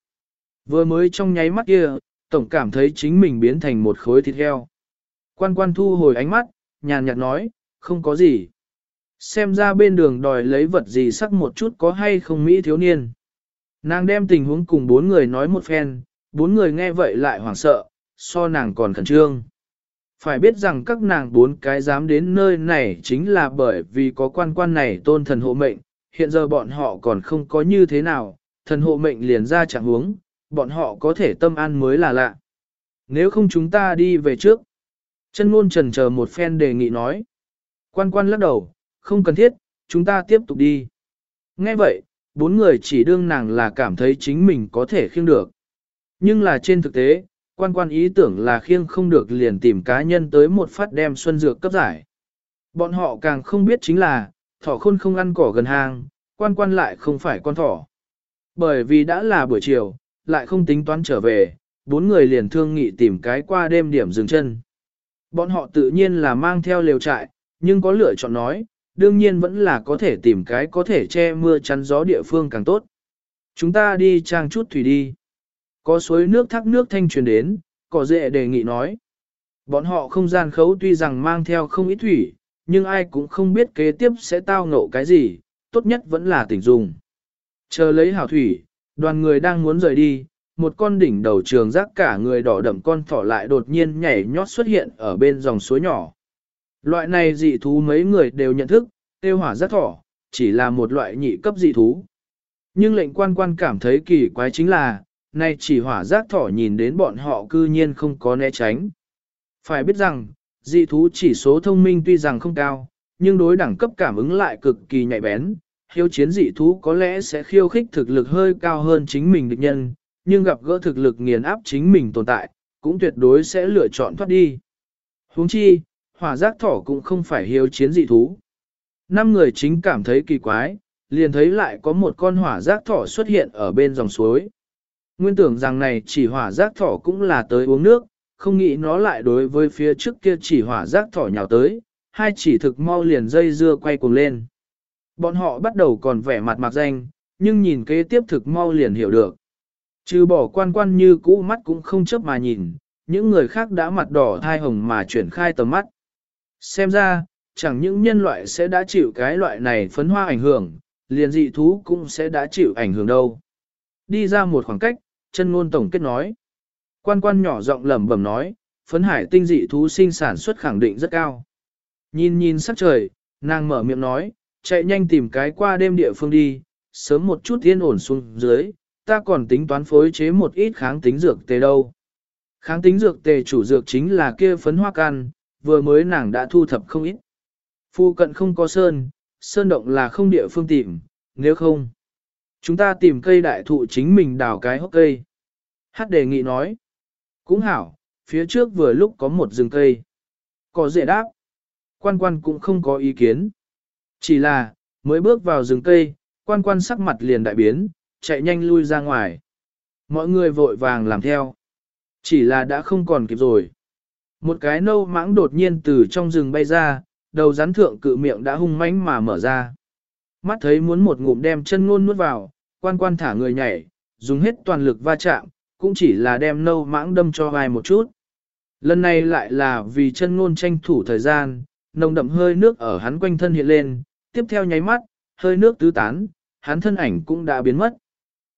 [SPEAKER 1] Vừa mới trong nháy mắt kia, tổng cảm thấy chính mình biến thành một khối thịt heo. Quan quan thu hồi ánh mắt, nhàn nhạt nói, không có gì. Xem ra bên đường đòi lấy vật gì sắc một chút có hay không Mỹ thiếu niên. Nàng đem tình huống cùng bốn người nói một phen, bốn người nghe vậy lại hoảng sợ, so nàng còn khẩn trương. Phải biết rằng các nàng bốn cái dám đến nơi này chính là bởi vì có quan quan này tôn thần hộ mệnh, hiện giờ bọn họ còn không có như thế nào, thần hộ mệnh liền ra chẳng huống, bọn họ có thể tâm an mới là lạ. Nếu không chúng ta đi về trước. Chân ngôn trần chờ một phen đề nghị nói. Quan quan lắc đầu, không cần thiết, chúng ta tiếp tục đi. Nghe vậy, bốn người chỉ đương nàng là cảm thấy chính mình có thể khiêng được. Nhưng là trên thực tế, quan quan ý tưởng là khiêng không được liền tìm cá nhân tới một phát đem xuân dược cấp giải. Bọn họ càng không biết chính là, thỏ khôn không ăn cỏ gần hang, quan quan lại không phải con thỏ. Bởi vì đã là buổi chiều, lại không tính toán trở về, bốn người liền thương nghị tìm cái qua đêm điểm dừng chân. Bọn họ tự nhiên là mang theo lều trại, nhưng có lựa chọn nói, đương nhiên vẫn là có thể tìm cái có thể che mưa chắn gió địa phương càng tốt. Chúng ta đi trang chút thủy đi. Có suối nước thác nước thanh truyền đến, có dệ đề nghị nói. Bọn họ không gian khấu tuy rằng mang theo không ít thủy, nhưng ai cũng không biết kế tiếp sẽ tao ngộ cái gì, tốt nhất vẫn là tỉnh dùng. Chờ lấy hảo thủy, đoàn người đang muốn rời đi, một con đỉnh đầu trường rác cả người đỏ đậm con thỏ lại đột nhiên nhảy nhót xuất hiện ở bên dòng suối nhỏ. Loại này dị thú mấy người đều nhận thức, tiêu hỏa rất thỏ, chỉ là một loại nhị cấp dị thú. Nhưng lệnh quan quan cảm thấy kỳ quái chính là, nay chỉ hỏa giác thỏ nhìn đến bọn họ cư nhiên không có né tránh. Phải biết rằng, dị thú chỉ số thông minh tuy rằng không cao, nhưng đối đẳng cấp cảm ứng lại cực kỳ nhạy bén. Hiếu chiến dị thú có lẽ sẽ khiêu khích thực lực hơi cao hơn chính mình địch nhân, nhưng gặp gỡ thực lực nghiền áp chính mình tồn tại, cũng tuyệt đối sẽ lựa chọn thoát đi. huống chi, hỏa giác thỏ cũng không phải hiếu chiến dị thú. Năm người chính cảm thấy kỳ quái, liền thấy lại có một con hỏa giác thỏ xuất hiện ở bên dòng suối. Nguyên tưởng rằng này chỉ hỏa giác thỏ cũng là tới uống nước, không nghĩ nó lại đối với phía trước kia chỉ hỏa giác thỏ nhào tới, hai chỉ thực mau liền dây dưa quay cuồng lên. Bọn họ bắt đầu còn vẻ mặt mạc danh, nhưng nhìn kế tiếp thực mau liền hiểu được. Trừ bỏ quan quan như cũ mắt cũng không chớp mà nhìn, những người khác đã mặt đỏ thai hồng mà chuyển khai tầm mắt. Xem ra, chẳng những nhân loại sẽ đã chịu cái loại này phấn hoa ảnh hưởng, liền dị thú cũng sẽ đã chịu ảnh hưởng đâu. Đi ra một khoảng cách, chân ngôn tổng kết nói. Quan quan nhỏ giọng lẩm bẩm nói, phấn hải tinh dị thú sinh sản xuất khẳng định rất cao. Nhìn nhìn sắc trời, nàng mở miệng nói, chạy nhanh tìm cái qua đêm địa phương đi, sớm một chút yên ổn xuống dưới, ta còn tính toán phối chế một ít kháng tính dược tề đâu. Kháng tính dược tề chủ dược chính là kia phấn hoa can, vừa mới nàng đã thu thập không ít. Phu cận không có sơn, sơn động là không địa phương tìm, nếu không. Chúng ta tìm cây đại thụ chính mình đào cái hốc cây. Hát đề nghị nói. Cũng hảo, phía trước vừa lúc có một rừng cây. Có dễ đáp. Quan quan cũng không có ý kiến. Chỉ là, mới bước vào rừng cây, quan quan sắc mặt liền đại biến, chạy nhanh lui ra ngoài. Mọi người vội vàng làm theo. Chỉ là đã không còn kịp rồi. Một cái nâu mãng đột nhiên từ trong rừng bay ra, đầu rắn thượng cự miệng đã hung mãnh mà mở ra. Mắt thấy muốn một ngụm đem chân ngôn nuốt vào, quan quan thả người nhảy, dùng hết toàn lực va chạm, cũng chỉ là đem nâu mãng đâm cho vai một chút. Lần này lại là vì chân ngôn tranh thủ thời gian, nồng đậm hơi nước ở hắn quanh thân hiện lên, tiếp theo nháy mắt, hơi nước tứ tán, hắn thân ảnh cũng đã biến mất.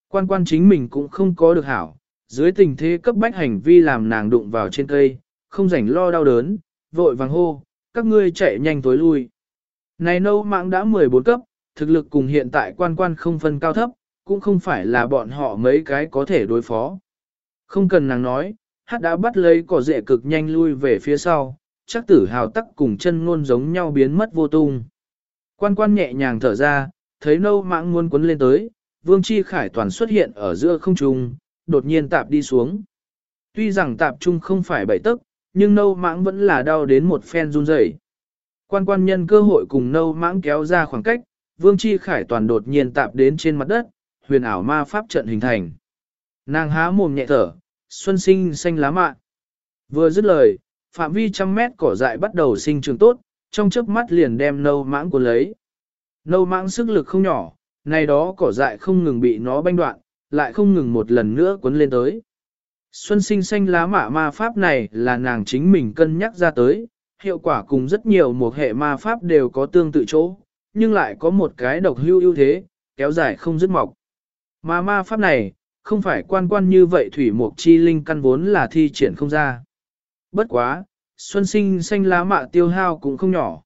[SPEAKER 1] Quan quan chính mình cũng không có được hảo, dưới tình thế cấp bách hành vi làm nàng đụng vào trên cây, không rảnh lo đau đớn, vội vàng hô, các ngươi chạy nhanh tối lui. Này nâu mạng đã 14 cấp, thực lực cùng hiện tại quan quan không phân cao thấp, cũng không phải là bọn họ mấy cái có thể đối phó. Không cần nàng nói, hát đã bắt lấy cỏ rễ cực nhanh lui về phía sau, chắc tử hào tắc cùng chân ngôn giống nhau biến mất vô tung. Quan quan nhẹ nhàng thở ra, thấy nâu mạng muôn quấn lên tới, vương chi khải toàn xuất hiện ở giữa không trung, đột nhiên tạp đi xuống. Tuy rằng tạp trung không phải bảy tức, nhưng nâu mãng vẫn là đau đến một phen run rẩy. Quan quan nhân cơ hội cùng nâu mãng kéo ra khoảng cách, vương chi khải toàn đột nhiên tạp đến trên mặt đất, huyền ảo ma pháp trận hình thành. Nàng há mồm nhẹ thở, xuân sinh xanh lá mạ. Vừa dứt lời, phạm vi trăm mét cỏ dại bắt đầu sinh trưởng tốt, trong chớp mắt liền đem nâu mãng cuốn lấy. Nâu mãng sức lực không nhỏ, này đó cỏ dại không ngừng bị nó banh đoạn, lại không ngừng một lần nữa cuốn lên tới. Xuân sinh xanh lá mạ ma pháp này là nàng chính mình cân nhắc ra tới, hiệu quả cùng rất nhiều một hệ ma pháp đều có tương tự chỗ, nhưng lại có một cái độc hưu ưu thế, kéo dài không dứt mọc. Mà ma pháp này, không phải quan quan như vậy thủy mục chi linh căn vốn là thi triển không ra. Bất quá, xuân sinh xanh lá mạ tiêu hao cũng không nhỏ.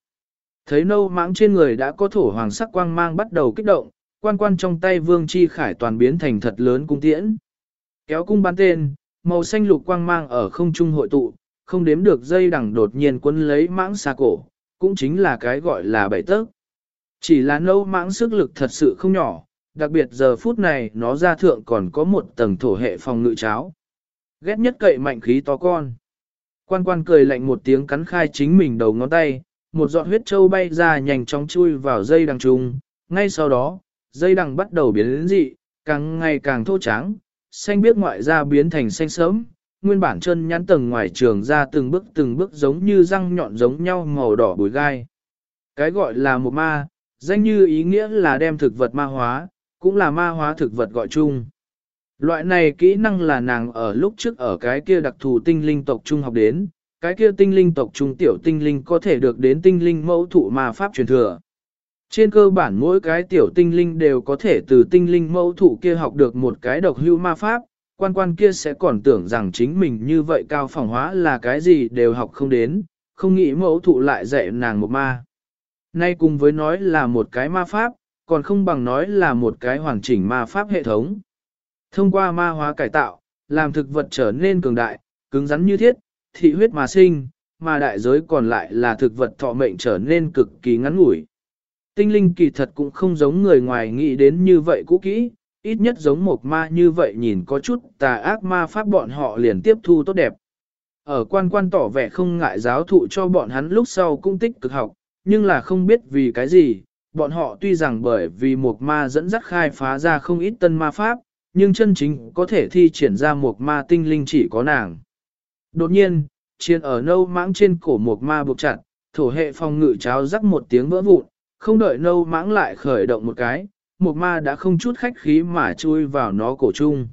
[SPEAKER 1] Thấy nâu mãng trên người đã có thổ hoàng sắc quang mang bắt đầu kích động, quan quan trong tay vương chi khải toàn biến thành thật lớn cung tiễn. Kéo cung bắn tên, màu xanh lục quang mang ở không trung hội tụ, không đếm được dây đằng đột nhiên quân lấy mãng xa cổ, cũng chính là cái gọi là bảy tấc. Chỉ là nâu mãng sức lực thật sự không nhỏ, đặc biệt giờ phút này nó ra thượng còn có một tầng thổ hệ phòng ngự cháo. Ghét nhất cậy mạnh khí to con. Quan quan cười lạnh một tiếng cắn khai chính mình đầu ngón tay, một giọt huyết trâu bay ra nhanh chóng chui vào dây đằng trùng. Ngay sau đó, dây đằng bắt đầu biến dị, càng ngày càng thô trắng, xanh biếc ngoại da biến thành xanh sớm, nguyên bản chân nhắn tầng ngoài trường ra từng bước từng bước giống như răng nhọn giống nhau màu đỏ bùi gai. Cái gọi là một ma, danh như ý nghĩa là đem thực vật ma hóa, cũng là ma hóa thực vật gọi chung. Loại này kỹ năng là nàng ở lúc trước ở cái kia đặc thù tinh linh tộc trung học đến, cái kia tinh linh tộc trung tiểu tinh linh có thể được đến tinh linh mẫu thụ ma pháp truyền thừa. Trên cơ bản mỗi cái tiểu tinh linh đều có thể từ tinh linh mẫu thụ kia học được một cái độc hưu ma pháp, quan quan kia sẽ còn tưởng rằng chính mình như vậy cao phỏng hóa là cái gì đều học không đến, không nghĩ mẫu thụ lại dạy nàng một ma. Nay cùng với nói là một cái ma pháp, còn không bằng nói là một cái hoàn chỉnh ma pháp hệ thống. Thông qua ma hóa cải tạo, làm thực vật trở nên cường đại, cứng rắn như thiết, thị huyết mà sinh, mà đại giới còn lại là thực vật thọ mệnh trở nên cực kỳ ngắn ngủi. Tinh linh kỳ thật cũng không giống người ngoài nghĩ đến như vậy cũ kỹ, ít nhất giống một ma như vậy nhìn có chút tà ác ma pháp bọn họ liền tiếp thu tốt đẹp. Ở quan quan tỏ vẻ không ngại giáo thụ cho bọn hắn lúc sau cũng tích cực học, nhưng là không biết vì cái gì, bọn họ tuy rằng bởi vì một ma dẫn dắt khai phá ra không ít tân ma pháp, nhưng chân chính có thể thi triển ra một ma tinh linh chỉ có nàng. Đột nhiên, chiên ở nâu mãng trên cổ một ma buộc chặt, thổ hệ phòng ngự cháo rắc một tiếng vỡ vụn, không đợi nâu mãng lại khởi động một cái, một ma đã không chút khách khí mà chui vào nó cổ chung.